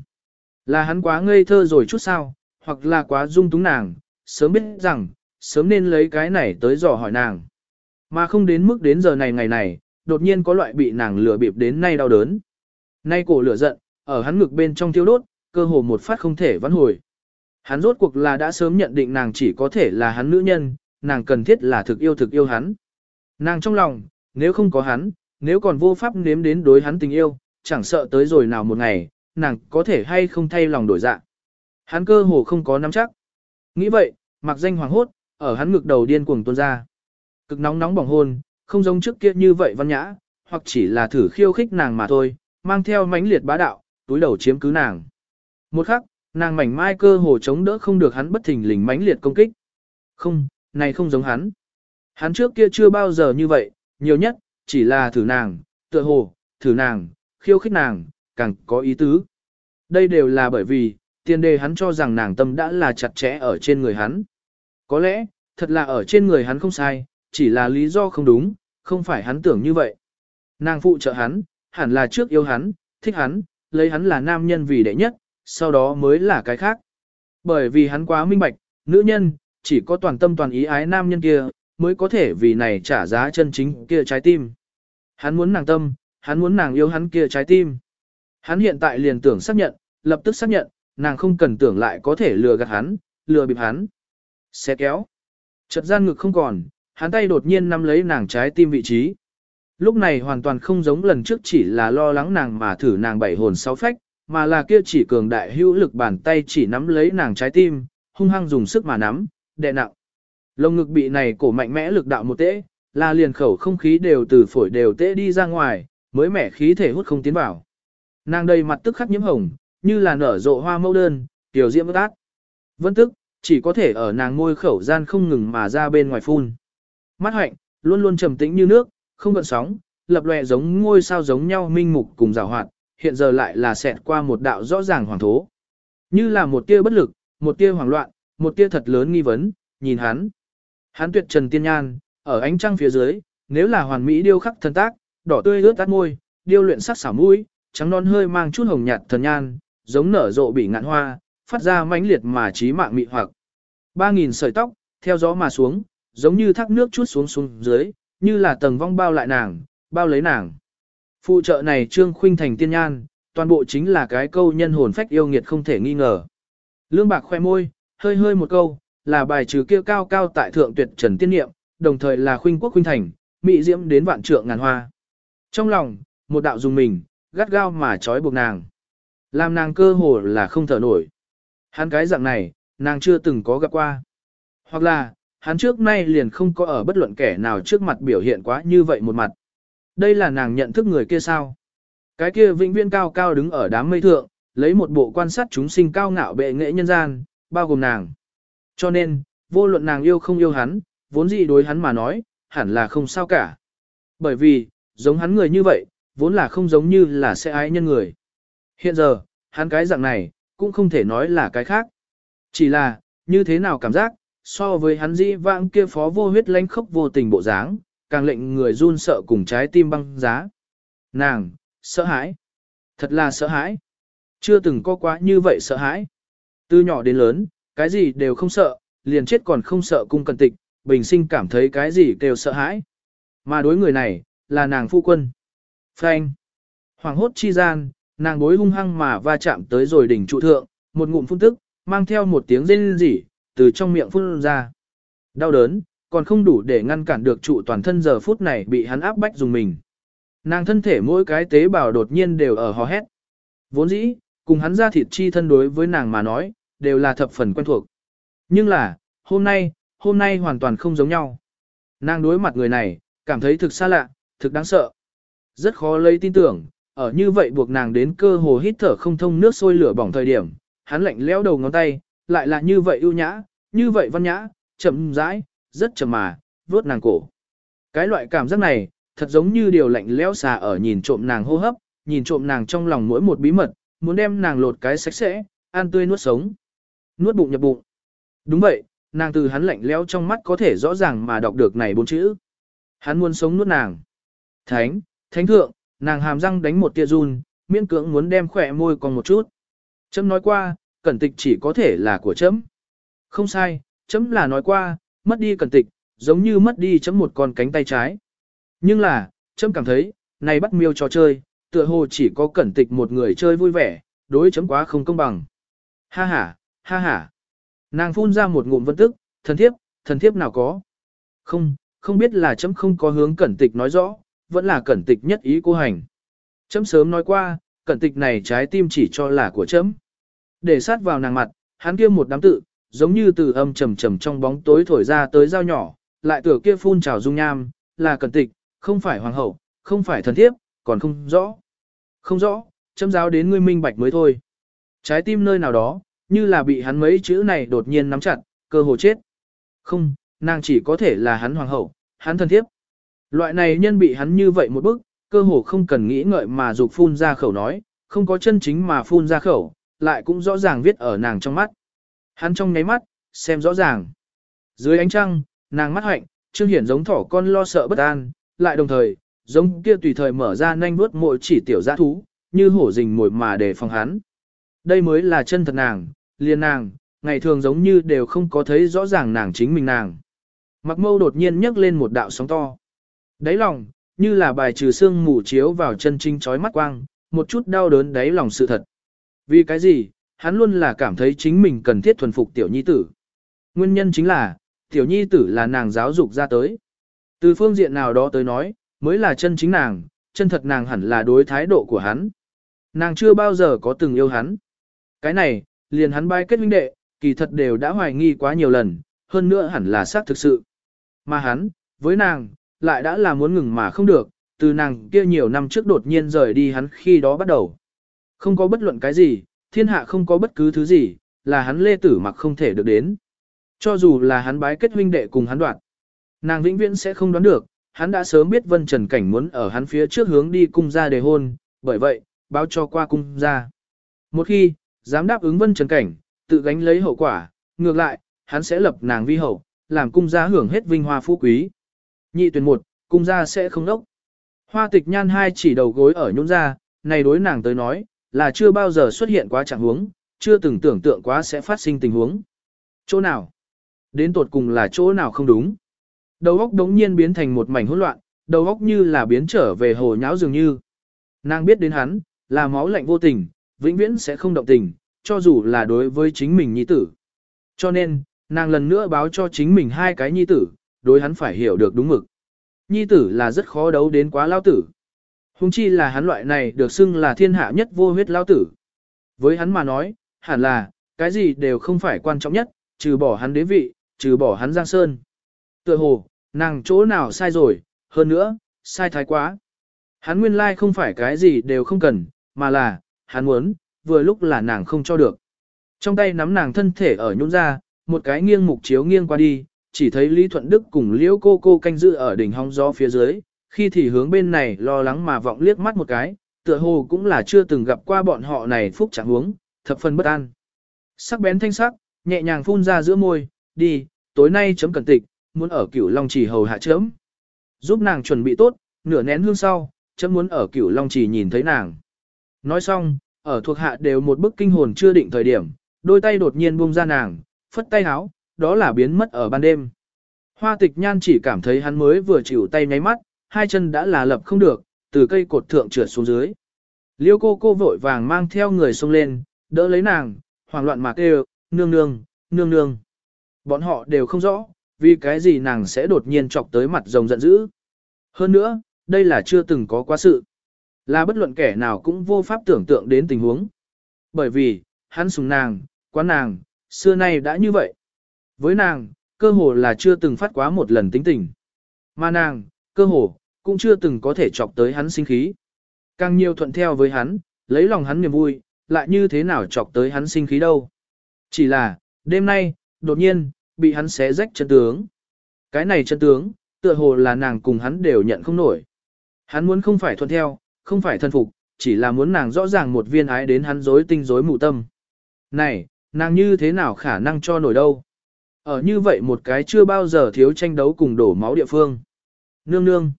Là hắn quá ngây thơ rồi chút sao, hoặc là quá dung túng nàng, sớm biết rằng, sớm nên lấy cái này tới dò hỏi nàng. Mà không đến mức đến giờ này ngày này, đột nhiên có loại bị nàng lừa bịp đến nay đau đớn. Nay cổ lửa giận, ở hắn ngực bên trong tiêu đốt, cơ hồ một phát không thể vãn hồi. Hắn rốt cuộc là đã sớm nhận định nàng chỉ có thể là hắn nữ nhân, nàng cần thiết là thực yêu thực yêu hắn. Nàng trong lòng, nếu không có hắn, nếu còn vô pháp nếm đến đối hắn tình yêu, chẳng sợ tới rồi nào một ngày, nàng có thể hay không thay lòng đổi dạ. Hắn cơ hồ không có nắm chắc. Nghĩ vậy, mặc danh hoàng hốt, ở hắn ngực đầu điên cuồng tuôn ra. Cực nóng nóng bỏng hôn, không giống trước kia như vậy văn nhã, hoặc chỉ là thử khiêu khích nàng mà thôi, mang theo mãnh liệt bá đạo, túi đầu chiếm cứ nàng. Một khắc, nàng mảnh mai cơ hồ chống đỡ không được hắn bất thình lình mãnh liệt công kích. Không, này không giống hắn. Hắn trước kia chưa bao giờ như vậy, nhiều nhất, chỉ là thử nàng, tựa hồ, thử nàng, khiêu khích nàng, càng có ý tứ. Đây đều là bởi vì, tiền đề hắn cho rằng nàng tâm đã là chặt chẽ ở trên người hắn. Có lẽ, thật là ở trên người hắn không sai, chỉ là lý do không đúng, không phải hắn tưởng như vậy. Nàng phụ trợ hắn, hẳn là trước yêu hắn, thích hắn, lấy hắn là nam nhân vì đệ nhất, sau đó mới là cái khác. Bởi vì hắn quá minh bạch, nữ nhân, chỉ có toàn tâm toàn ý ái nam nhân kia, mới có thể vì này trả giá chân chính kia trái tim. Hắn muốn nàng tâm, hắn muốn nàng yêu hắn kia trái tim. Hắn hiện tại liền tưởng xác nhận, lập tức xác nhận, nàng không cần tưởng lại có thể lừa gạt hắn, lừa bịp hắn. Xe kéo. Chợt gian ngực không còn, hắn tay đột nhiên nắm lấy nàng trái tim vị trí. Lúc này hoàn toàn không giống lần trước chỉ là lo lắng nàng mà thử nàng bảy hồn sáu phách, mà là kia chỉ cường đại hữu lực bàn tay chỉ nắm lấy nàng trái tim, hung hăng dùng sức mà nắm, đè nặng. Lồng ngực bị này cổ mạnh mẽ lực đạo một tễ, là liền khẩu không khí đều từ phổi đều tễ đi ra ngoài, mới mẻ khí thể hút không tiến vào. Nàng đầy mặt tức khắc nhiễm hồng, như là nở rộ hoa mẫu đơn, tiểu diễm ác. Vân tức, chỉ có thể ở nàng môi khẩu gian không ngừng mà ra bên ngoài phun. Mắt hạnh, luôn luôn trầm tĩnh như nước, không gợn sóng, lập lòe giống ngôi sao giống nhau minh mục cùng rào hoạt, hiện giờ lại là xẹt qua một đạo rõ ràng hoàng thố. Như là một tia bất lực, một tia hoảng loạn, một tia thật lớn nghi vấn, nhìn hắn. Hắn tuyệt trần tiên nhan, ở ánh trăng phía dưới, nếu là hoàn mỹ điêu khắc thần tác, đỏ tươi ướt tắt môi, điêu luyện sắc xảo mũi, trắng non hơi mang chút hồng nhạt thần nhan, giống nở rộ bị ngạn hoa, phát ra mãnh liệt mà trí mạng mị hoặc. Ba nghìn sợi tóc, theo gió mà xuống, giống như thác nước chút xuống xuống dưới, như là tầng vong bao lại nàng, bao lấy nàng. Phụ trợ này trương khuynh thành tiên nhan, toàn bộ chính là cái câu nhân hồn phách yêu nghiệt không thể nghi ngờ. Lương bạc khoe môi, hơi hơi một câu, là bài trừ kia cao cao tại thượng tuyệt trần tiên niệm, đồng thời là khuynh quốc khuynh thành, mỹ diễm đến vạn trượng ngàn hoa. Trong lòng, một đạo dùng mình, gắt gao mà trói buộc nàng. Làm nàng cơ hồ là không thở nổi. Hắn cái dạng này, nàng chưa từng có gặp qua. Hoặc là, hắn trước nay liền không có ở bất luận kẻ nào trước mặt biểu hiện quá như vậy một mặt. Đây là nàng nhận thức người kia sao? Cái kia vĩnh viên cao cao đứng ở đám mây thượng, lấy một bộ quan sát chúng sinh cao ngạo bệ nghệ nhân gian, bao gồm nàng. Cho nên, vô luận nàng yêu không yêu hắn, vốn gì đối hắn mà nói, hẳn là không sao cả. Bởi vì, giống hắn người như vậy, vốn là không giống như là sẽ ái nhân người. Hiện giờ, hắn cái dạng này, cũng không thể nói là cái khác. Chỉ là, như thế nào cảm giác, so với hắn dĩ vãng kia phó vô huyết lánh khốc vô tình bộ dáng, càng lệnh người run sợ cùng trái tim băng giá. Nàng, sợ hãi. Thật là sợ hãi. Chưa từng có quá như vậy sợ hãi. Từ nhỏ đến lớn, cái gì đều không sợ, liền chết còn không sợ cung cần tịch, bình sinh cảm thấy cái gì đều sợ hãi. Mà đối người này, là nàng phu quân. Phanh. Hoàng hốt chi gian, nàng bối hung hăng mà va chạm tới rồi đỉnh trụ thượng, một ngụm phun tức, mang theo một tiếng rên rỉ, từ trong miệng phun ra. Đau đớn, còn không đủ để ngăn cản được trụ toàn thân giờ phút này bị hắn áp bách dùng mình. Nàng thân thể mỗi cái tế bào đột nhiên đều ở hò hét. Vốn dĩ, cùng hắn ra thịt chi thân đối với nàng mà nói, đều là thập phần quen thuộc. Nhưng là, hôm nay, hôm nay hoàn toàn không giống nhau. Nàng đối mặt người này, cảm thấy thực xa lạ, thực đáng sợ. Rất khó lấy tin tưởng, ở như vậy buộc nàng đến cơ hồ hít thở không thông nước sôi lửa bỏng thời điểm, hắn lạnh lẽo đầu ngón tay, lại là như vậy ưu nhã, như vậy văn nhã, chậm rãi, rất chậm mà, vuốt nàng cổ. Cái loại cảm giác này, thật giống như điều lạnh lẽo xà ở nhìn trộm nàng hô hấp, nhìn trộm nàng trong lòng mỗi một bí mật, muốn đem nàng lột cái sạch sẽ, ăn tươi nuốt sống. Nuốt bụng nhập bụng. Đúng vậy, nàng từ hắn lạnh lẽo trong mắt có thể rõ ràng mà đọc được này bốn chữ. Hắn muốn sống nuốt nàng. Thánh, thánh thượng, nàng hàm răng đánh một tia run, miễn cưỡng muốn đem khỏe môi còn một chút. Chấm nói qua, cẩn tịch chỉ có thể là của chấm. Không sai, chấm là nói qua, mất đi cẩn tịch, giống như mất đi chấm một con cánh tay trái. Nhưng là, chấm cảm thấy, này bắt miêu trò chơi, tựa hồ chỉ có cẩn tịch một người chơi vui vẻ, đối chấm quá không công bằng. Ha ha, ha ha. Nàng phun ra một ngụm vân tức, thần thiếp, thần thiếp nào có. Không, không biết là chấm không có hướng cẩn tịch nói rõ, vẫn là cẩn tịch nhất ý cô hành. Chấm sớm nói qua, cẩn tịch này trái tim chỉ cho là của chấm. Để sát vào nàng mặt, hắn kia một đám tự, giống như từ âm trầm trầm trong bóng tối thổi ra tới dao nhỏ, lại tựa kia phun trào dung nham, là cẩn tịch, không phải hoàng hậu, không phải thần thiếp, còn không rõ. Không rõ, châm giáo đến ngươi minh bạch mới thôi. Trái tim nơi nào đó, như là bị hắn mấy chữ này đột nhiên nắm chặt, cơ hồ chết. Không, nàng chỉ có thể là hắn hoàng hậu, hắn thần thiếp. Loại này nhân bị hắn như vậy một bước, cơ hồ không cần nghĩ ngợi mà dục phun ra khẩu nói, không có chân chính mà phun ra khẩu, lại cũng rõ ràng viết ở nàng trong mắt. Hắn trong nháy mắt, xem rõ ràng. Dưới ánh trăng, nàng mắt hạnh, trương hiển giống thỏ con lo sợ bất an, lại đồng thời, giống kia tùy thời mở ra nhanh vuốt mỗi chỉ tiểu giã thú, như hổ rình mồi mà để phòng hắn. Đây mới là chân thật nàng, liền nàng, ngày thường giống như đều không có thấy rõ ràng nàng chính mình nàng. Mặc mâu đột nhiên nhấc lên một đạo sóng to. Đáy lòng, như là bài trừ xương mù chiếu vào chân trinh chói mắt quang, một chút đau đớn đáy lòng sự thật. Vì cái gì, hắn luôn là cảm thấy chính mình cần thiết thuần phục tiểu nhi tử. Nguyên nhân chính là, tiểu nhi tử là nàng giáo dục ra tới. Từ phương diện nào đó tới nói, mới là chân chính nàng, chân thật nàng hẳn là đối thái độ của hắn. Nàng chưa bao giờ có từng yêu hắn. Cái này, liền hắn bay kết huynh đệ, kỳ thật đều đã hoài nghi quá nhiều lần, hơn nữa hẳn là xác thực sự. Mà hắn, với nàng, lại đã là muốn ngừng mà không được, từ nàng kia nhiều năm trước đột nhiên rời đi hắn khi đó bắt đầu. Không có bất luận cái gì, thiên hạ không có bất cứ thứ gì, là hắn lê tử mặc không thể được đến. Cho dù là hắn bái kết huynh đệ cùng hắn đoạn, nàng vĩnh viễn sẽ không đoán được, hắn đã sớm biết vân trần cảnh muốn ở hắn phía trước hướng đi cung ra đề hôn, bởi vậy, báo cho qua cung ra. Một khi, dám đáp ứng vân trần cảnh, tự gánh lấy hậu quả, ngược lại, hắn sẽ lập nàng vi hậu, làm cung gia hưởng hết vinh hoa phú quý. Nhị tuyển một, cung gia sẽ không đốc. Hoa tịch nhan hai chỉ đầu gối ở nhún ra, này đối nàng tới nói, là chưa bao giờ xuất hiện quá trạng huống, chưa từng tưởng tượng quá sẽ phát sinh tình huống. Chỗ nào? Đến tột cùng là chỗ nào không đúng? Đầu óc đống nhiên biến thành một mảnh hỗn loạn, đầu óc như là biến trở về hồ nháo dường như. Nàng biết đến hắn, là máu lạnh vô tình, vĩnh viễn sẽ không động tình, cho dù là đối với chính mình nhi tử. Cho nên, nàng lần nữa báo cho chính mình hai cái nhi tử, đối hắn phải hiểu được đúng mực. Nhi tử là rất khó đấu đến quá lao tử. Hùng chi là hắn loại này được xưng là thiên hạ nhất vô huyết lao tử. Với hắn mà nói, hẳn là, cái gì đều không phải quan trọng nhất, trừ bỏ hắn đế vị, trừ bỏ hắn giang sơn. Tựa hồ, nàng chỗ nào sai rồi, hơn nữa, sai thái quá. Hắn nguyên lai không phải cái gì đều không cần, mà là, hắn muốn, vừa lúc là nàng không cho được. Trong tay nắm nàng thân thể ở nhún ra, một cái nghiêng mục chiếu nghiêng qua đi, chỉ thấy Lý Thuận Đức cùng Liễu cô cô canh giữ ở đỉnh hong gió phía dưới, khi thì hướng bên này lo lắng mà vọng liếc mắt một cái, tựa hồ cũng là chưa từng gặp qua bọn họ này phúc chẳng huống, thập phần bất an. Sắc bén thanh sắc, nhẹ nhàng phun ra giữa môi, đi, tối nay chấm cần tịch, muốn ở cửu long trì hầu hạ chấm. Giúp nàng chuẩn bị tốt, nửa nén hương sau, chấm muốn ở cửu long trì nhìn thấy nàng. Nói xong, ở thuộc hạ đều một bức kinh hồn chưa định thời điểm, đôi tay đột nhiên buông ra nàng, phất tay áo, đó là biến mất ở ban đêm. Hoa tịch nhan chỉ cảm thấy hắn mới vừa chịu tay nháy mắt, hai chân đã là lập không được, từ cây cột thượng trượt xuống dưới. Liêu cô cô vội vàng mang theo người xông lên, đỡ lấy nàng, hoảng loạn mà kêu, nương nương, nương nương. Bọn họ đều không rõ, vì cái gì nàng sẽ đột nhiên chọc tới mặt rồng giận dữ. Hơn nữa, đây là chưa từng có quá sự. Là bất luận kẻ nào cũng vô pháp tưởng tượng đến tình huống. Bởi vì, hắn sùng nàng, quán nàng, xưa nay đã như vậy. Với nàng, cơ hồ là chưa từng phát quá một lần tính tình. Mà nàng, cơ hồ, cũng chưa từng có thể chọc tới hắn sinh khí. Càng nhiều thuận theo với hắn, lấy lòng hắn niềm vui, lại như thế nào chọc tới hắn sinh khí đâu. Chỉ là, đêm nay, đột nhiên, bị hắn xé rách chân tướng. Cái này chân tướng, tựa hồ là nàng cùng hắn đều nhận không nổi. Hắn muốn không phải thuận theo, không phải thân phục, chỉ là muốn nàng rõ ràng một viên ái đến hắn rối tinh rối mù tâm. Này, nàng như thế nào khả năng cho nổi đâu? Ở như vậy một cái chưa bao giờ thiếu tranh đấu cùng đổ máu địa phương. Nương nương.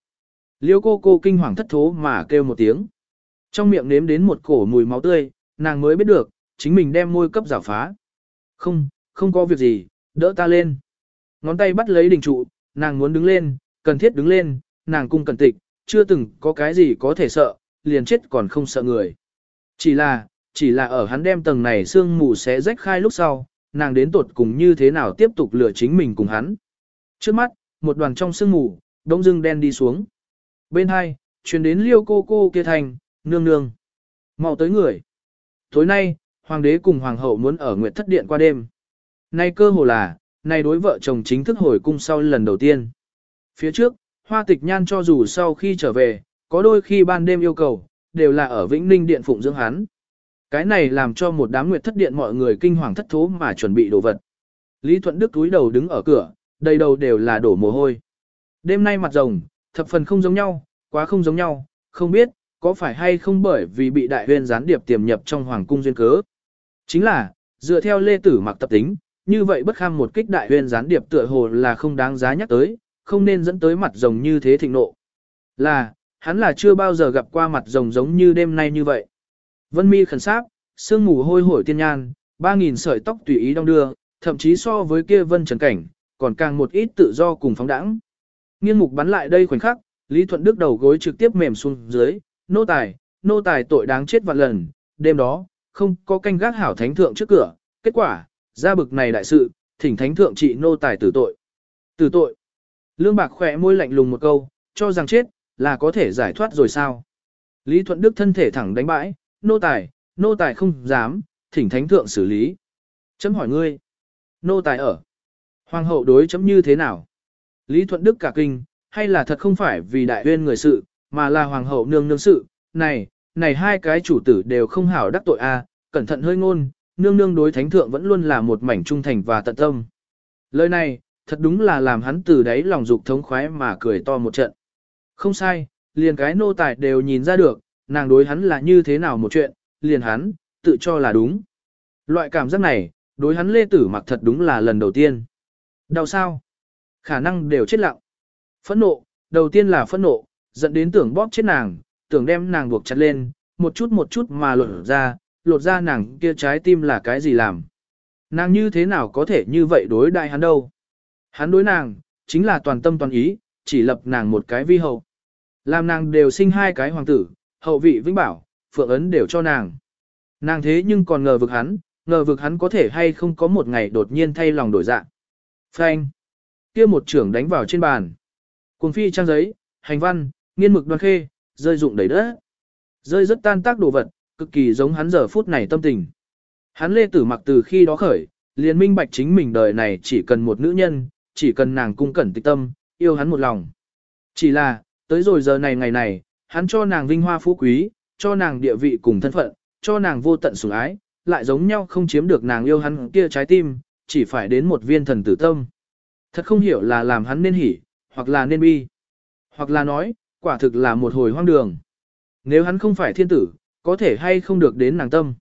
Liêu cô cô kinh hoàng thất thố mà kêu một tiếng. Trong miệng nếm đến một cổ mùi máu tươi, nàng mới biết được, chính mình đem môi cấp giả phá. Không, không có việc gì, đỡ ta lên. Ngón tay bắt lấy đình trụ, nàng muốn đứng lên, cần thiết đứng lên, nàng cung cần tịch, chưa từng có cái gì có thể sợ, liền chết còn không sợ người. Chỉ là, chỉ là ở hắn đem tầng này xương mù xé rách khai lúc sau, nàng đến tột cùng như thế nào tiếp tục lừa chính mình cùng hắn. Trước mắt, một đoàn trong xương mù, đông dưng đen đi xuống. Bên hai, truyền đến liêu cô cô kia thành, nương nương. mau tới người. Tối nay, hoàng đế cùng hoàng hậu muốn ở nguyệt thất điện qua đêm. Nay cơ hồ là, nay đối vợ chồng chính thức hồi cung sau lần đầu tiên. Phía trước, hoa tịch nhan cho dù sau khi trở về, có đôi khi ban đêm yêu cầu, đều là ở Vĩnh Ninh Điện phụng dưỡng hắn. Cái này làm cho một đám nguyệt thất điện mọi người kinh hoàng thất thố mà chuẩn bị đồ vật. Lý Thuận Đức túi đầu đứng ở cửa, đầy đầu đều là đổ mồ hôi. Đêm nay mặt rồng, thập phần không giống nhau, quá không giống nhau, không biết, có phải hay không bởi vì bị đại huyền gián điệp tiềm nhập trong hoàng cung duyên cớ. Chính là, dựa theo lê tử mặc tập tính, như vậy bất kham một kích đại huyền gián điệp tựa hồ là không đáng giá nhắc tới, không nên dẫn tới mặt rồng như thế thịnh nộ. Là, hắn là chưa bao giờ gặp qua mặt rồng giống như đêm nay như vậy. Vân mi khẩn sáp, sương mù hôi hổi tiên nhan, ba nghìn sợi tóc tùy ý đong đưa, thậm chí so với kia vân trần cảnh, còn càng một ít tự do cùng phóng đãng. Nghiên mục bắn lại đây khoảnh khắc, Lý Thuận Đức đầu gối trực tiếp mềm xuống dưới, nô tài, nô tài tội đáng chết vạn lần, đêm đó, không có canh gác hảo thánh thượng trước cửa, kết quả, ra bực này đại sự, thỉnh thánh thượng trị nô tài tử tội. Tử tội. Lương Bạc khỏe môi lạnh lùng một câu, cho rằng chết, là có thể giải thoát rồi sao. Lý Thuận Đức thân thể thẳng đánh bãi, nô tài, nô tài không dám, thỉnh thánh thượng xử lý. Chấm hỏi ngươi, nô tài ở. Hoàng hậu đối chấm như thế nào? Lý Thuận Đức cả kinh, hay là thật không phải vì đại huyên người sự, mà là hoàng hậu nương nương sự, này, này hai cái chủ tử đều không hảo đắc tội a, cẩn thận hơi ngôn, nương nương đối thánh thượng vẫn luôn là một mảnh trung thành và tận tâm. Lời này, thật đúng là làm hắn từ đáy lòng dục thống khoái mà cười to một trận. Không sai, liền cái nô tài đều nhìn ra được, nàng đối hắn là như thế nào một chuyện, liền hắn, tự cho là đúng. Loại cảm giác này, đối hắn lê tử mặc thật đúng là lần đầu tiên. Đau sao? Khả năng đều chết lặng. Phẫn nộ, đầu tiên là phẫn nộ, dẫn đến tưởng bóp chết nàng, tưởng đem nàng buộc chặt lên, một chút một chút mà lột ra, lột ra nàng kia trái tim là cái gì làm. Nàng như thế nào có thể như vậy đối đại hắn đâu. Hắn đối nàng, chính là toàn tâm toàn ý, chỉ lập nàng một cái vi hậu. Làm nàng đều sinh hai cái hoàng tử, hậu vị vĩnh bảo, phượng ấn đều cho nàng. Nàng thế nhưng còn ngờ vực hắn, ngờ vực hắn có thể hay không có một ngày đột nhiên thay lòng đổi dạng. Phanh kia một trưởng đánh vào trên bàn. Cuồng phi trang giấy, hành văn, nghiên mực đoan khê, rơi dụng đầy đất. Rơi rất tan tác đồ vật, cực kỳ giống hắn giờ phút này tâm tình. Hắn lê tử mặc từ khi đó khởi, liền minh bạch chính mình đời này chỉ cần một nữ nhân, chỉ cần nàng cung cẩn tịch tâm, yêu hắn một lòng. Chỉ là, tới rồi giờ này ngày này, hắn cho nàng vinh hoa phú quý, cho nàng địa vị cùng thân phận, cho nàng vô tận sủng ái, lại giống nhau không chiếm được nàng yêu hắn kia trái tim, chỉ phải đến một viên thần tử tâm. Thật không hiểu là làm hắn nên hỉ, hoặc là nên bi, hoặc là nói, quả thực là một hồi hoang đường. Nếu hắn không phải thiên tử, có thể hay không được đến nàng tâm.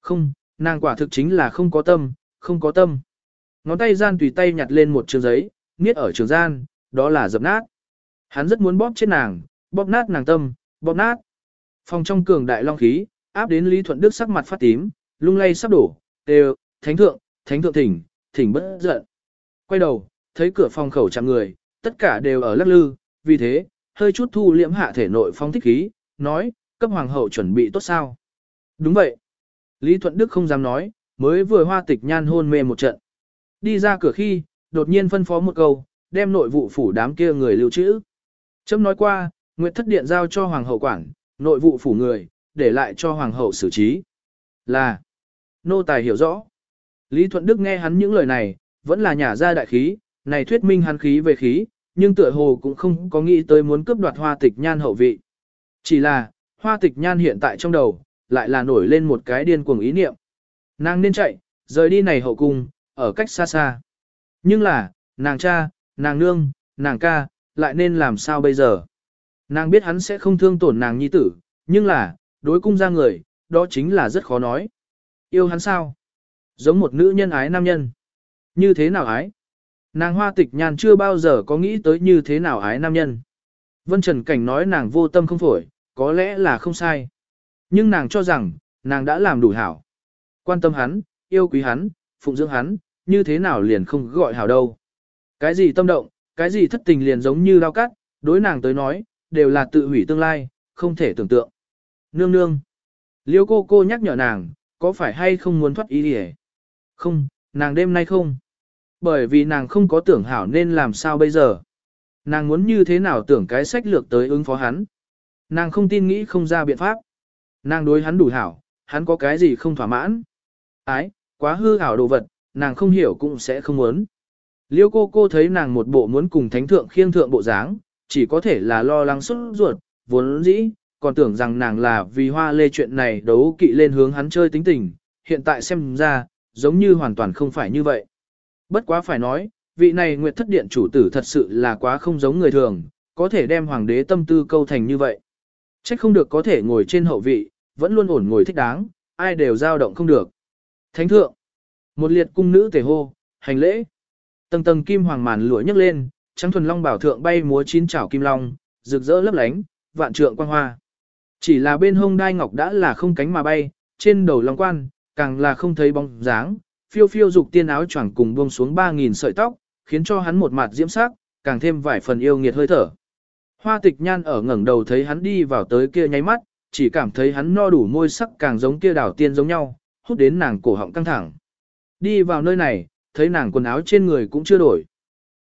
Không, nàng quả thực chính là không có tâm, không có tâm. Ngón tay gian tùy tay nhặt lên một trường giấy, niết ở trường gian, đó là dập nát. Hắn rất muốn bóp chết nàng, bóp nát nàng tâm, bóp nát. Phòng trong cường đại long khí, áp đến Lý Thuận Đức sắc mặt phát tím, lung lay sắp đổ, đều, thánh thượng, thánh thượng thỉnh, thỉnh bất giận. Quay đầu, thấy cửa phòng khẩu chạm người, tất cả đều ở lắc lư, vì thế, hơi chút thu liễm hạ thể nội phong thích khí, nói, cấp hoàng hậu chuẩn bị tốt sao. Đúng vậy. Lý Thuận Đức không dám nói, mới vừa hoa tịch nhan hôn mê một trận. Đi ra cửa khi, đột nhiên phân phó một câu, đem nội vụ phủ đám kia người lưu trữ. Trâm nói qua, Nguyệt Thất Điện giao cho Hoàng hậu quản, nội vụ phủ người, để lại cho Hoàng hậu xử trí. Là, nô tài hiểu rõ. Lý Thuận Đức nghe hắn những lời này, vẫn là nhả ra đại khí, này thuyết minh hắn khí về khí, nhưng tựa hồ cũng không có nghĩ tới muốn cướp đoạt hoa tịch nhan hậu vị. Chỉ là, hoa tịch nhan hiện tại trong đầu, lại là nổi lên một cái điên cuồng ý niệm. Nàng nên chạy, rời đi này hậu cung, ở cách xa xa. Nhưng là, nàng cha, nàng nương, nàng ca, lại nên làm sao bây giờ? Nàng biết hắn sẽ không thương tổn nàng nhi tử, nhưng là, đối cung ra người, đó chính là rất khó nói. Yêu hắn sao? Giống một nữ nhân ái nam nhân. Như thế nào ái? Nàng hoa tịch nhan chưa bao giờ có nghĩ tới như thế nào ái nam nhân. Vân Trần Cảnh nói nàng vô tâm không phổi, có lẽ là không sai. Nhưng nàng cho rằng, nàng đã làm đủ hảo. Quan tâm hắn, yêu quý hắn, phụng dưỡng hắn, như thế nào liền không gọi hảo đâu. Cái gì tâm động, cái gì thất tình liền giống như đau cắt, đối nàng tới nói, đều là tự hủy tương lai, không thể tưởng tượng. Nương nương. Liêu cô cô nhắc nhở nàng, có phải hay không muốn thoát ý đi Không, nàng đêm nay không. Bởi vì nàng không có tưởng hảo nên làm sao bây giờ. Nàng muốn như thế nào tưởng cái sách lược tới ứng phó hắn. Nàng không tin nghĩ không ra biện pháp. Nàng đối hắn đủ hảo, hắn có cái gì không thỏa mãn. Ái, quá hư hảo đồ vật, nàng không hiểu cũng sẽ không muốn. Liêu cô cô thấy nàng một bộ muốn cùng thánh thượng khiêng thượng bộ dáng, chỉ có thể là lo lắng xuất ruột, vốn dĩ, còn tưởng rằng nàng là vì hoa lê chuyện này đấu kỵ lên hướng hắn chơi tính tình, hiện tại xem ra, giống như hoàn toàn không phải như vậy. Bất quá phải nói, vị này Nguyệt Thất Điện chủ tử thật sự là quá không giống người thường, có thể đem hoàng đế tâm tư câu thành như vậy. Trách không được có thể ngồi trên hậu vị, vẫn luôn ổn ngồi thích đáng, ai đều dao động không được. Thánh thượng, một liệt cung nữ tề hô, hành lễ. Tầng tầng kim hoàng màn lụa nhấc lên, trắng thuần long bảo thượng bay múa chín chảo kim long, rực rỡ lấp lánh, vạn trượng quang hoa. Chỉ là bên hông đai ngọc đã là không cánh mà bay, trên đầu long quan, càng là không thấy bóng dáng, phiêu phiêu dục tiên áo choàng cùng buông xuống 3.000 sợi tóc, khiến cho hắn một mặt diễm sắc, càng thêm vài phần yêu nghiệt hơi thở. Hoa tịch nhan ở ngẩng đầu thấy hắn đi vào tới kia nháy mắt, chỉ cảm thấy hắn no đủ môi sắc càng giống kia đảo tiên giống nhau, hút đến nàng cổ họng căng thẳng. Đi vào nơi này, thấy nàng quần áo trên người cũng chưa đổi.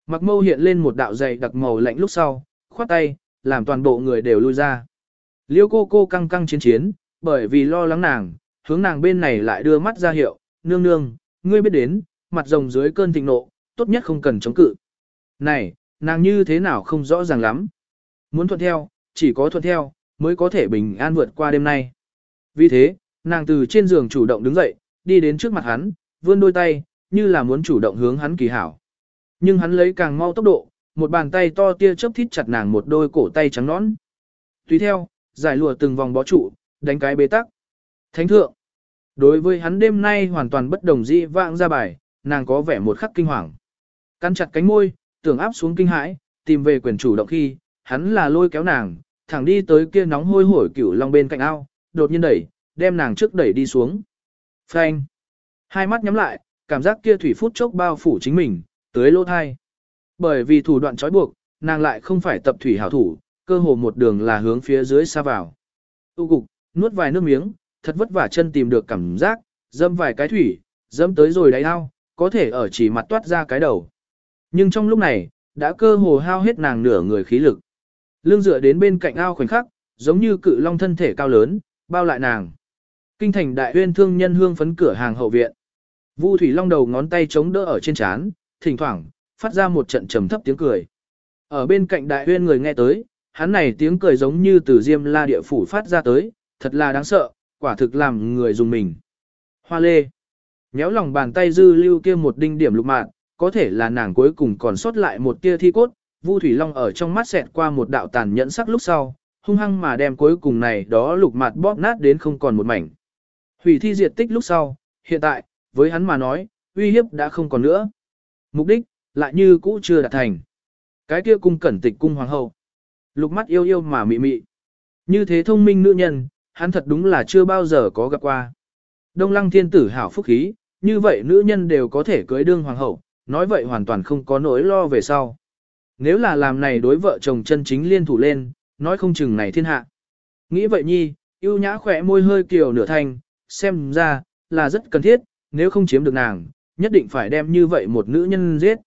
Mặc mâu hiện lên một đạo dày đặc màu lạnh lúc sau, khoát tay, làm toàn bộ người đều lui ra. Liêu cô cô căng căng chiến chiến, bởi vì lo lắng nàng, hướng nàng bên này lại đưa mắt ra hiệu, nương nương, ngươi biết đến, mặt rồng dưới cơn thịnh nộ, tốt nhất không cần chống cự. Này, nàng như thế nào không rõ ràng lắm. Muốn thuận theo, chỉ có thuận theo, mới có thể bình an vượt qua đêm nay. Vì thế, nàng từ trên giường chủ động đứng dậy, đi đến trước mặt hắn, vươn đôi tay, như là muốn chủ động hướng hắn kỳ hảo. Nhưng hắn lấy càng mau tốc độ, một bàn tay to tia chớp thít chặt nàng một đôi cổ tay trắng nõn. Tùy theo, giải lùa từng vòng bó trụ, đánh cái bế tắc. Thánh thượng. Đối với hắn đêm nay hoàn toàn bất đồng di vãng ra bài, nàng có vẻ một khắc kinh hoàng. Căn chặt cánh môi, tưởng áp xuống kinh hãi, tìm về quyền chủ động khi, hắn là lôi kéo nàng, thẳng đi tới kia nóng hôi hổi cửu long bên cạnh ao, đột nhiên đẩy, đem nàng trước đẩy đi xuống. Phanh. Hai mắt nhắm lại, cảm giác kia thủy phút chốc bao phủ chính mình, tới lỗ thai. Bởi vì thủ đoạn trói buộc, nàng lại không phải tập thủy hảo thủ, cơ hồ một đường là hướng phía dưới xa vào. Tu cục, nuốt vài nước miếng, thật vất vả chân tìm được cảm giác, dâm vài cái thủy, dâm tới rồi đáy ao, có thể ở chỉ mặt toát ra cái đầu. Nhưng trong lúc này, đã cơ hồ hao hết nàng nửa người khí lực. Lưng dựa đến bên cạnh ao khoảnh khắc, giống như cự long thân thể cao lớn, bao lại nàng. Kinh thành đại huyên thương nhân hương phấn cửa hàng hậu viện. Vu Thủy Long đầu ngón tay chống đỡ ở trên chán, thỉnh thoảng, phát ra một trận trầm thấp tiếng cười. Ở bên cạnh đại huyên người nghe tới, hắn này tiếng cười giống như từ diêm la địa phủ phát ra tới, thật là đáng sợ, quả thực làm người dùng mình. Hoa lê. Nhéo lòng bàn tay dư lưu kia một đinh điểm lục mạn, có thể là nàng cuối cùng còn sót lại một tia thi cốt, Vu Thủy Long ở trong mắt xẹt qua một đạo tàn nhẫn sắc lúc sau, hung hăng mà đem cuối cùng này đó lục mạt bóp nát đến không còn một mảnh. Hủy thi diệt tích lúc sau, hiện tại, với hắn mà nói, uy hiếp đã không còn nữa. Mục đích, lại như cũ chưa đạt thành. Cái kia cung cẩn tịch cung hoàng hậu. Lục mắt yêu yêu mà mị mị. Như thế thông minh nữ nhân, hắn thật đúng là chưa bao giờ có gặp qua. Đông lăng thiên tử hảo phúc khí, như vậy nữ nhân đều có thể cưới đương hoàng hậu, nói vậy hoàn toàn không có nỗi lo về sau. Nếu là làm này đối vợ chồng chân chính liên thủ lên, nói không chừng này thiên hạ. Nghĩ vậy nhi, yêu nhã khỏe môi hơi kiều nửa thanh, xem ra, là rất cần thiết, nếu không chiếm được nàng, nhất định phải đem như vậy một nữ nhân giết.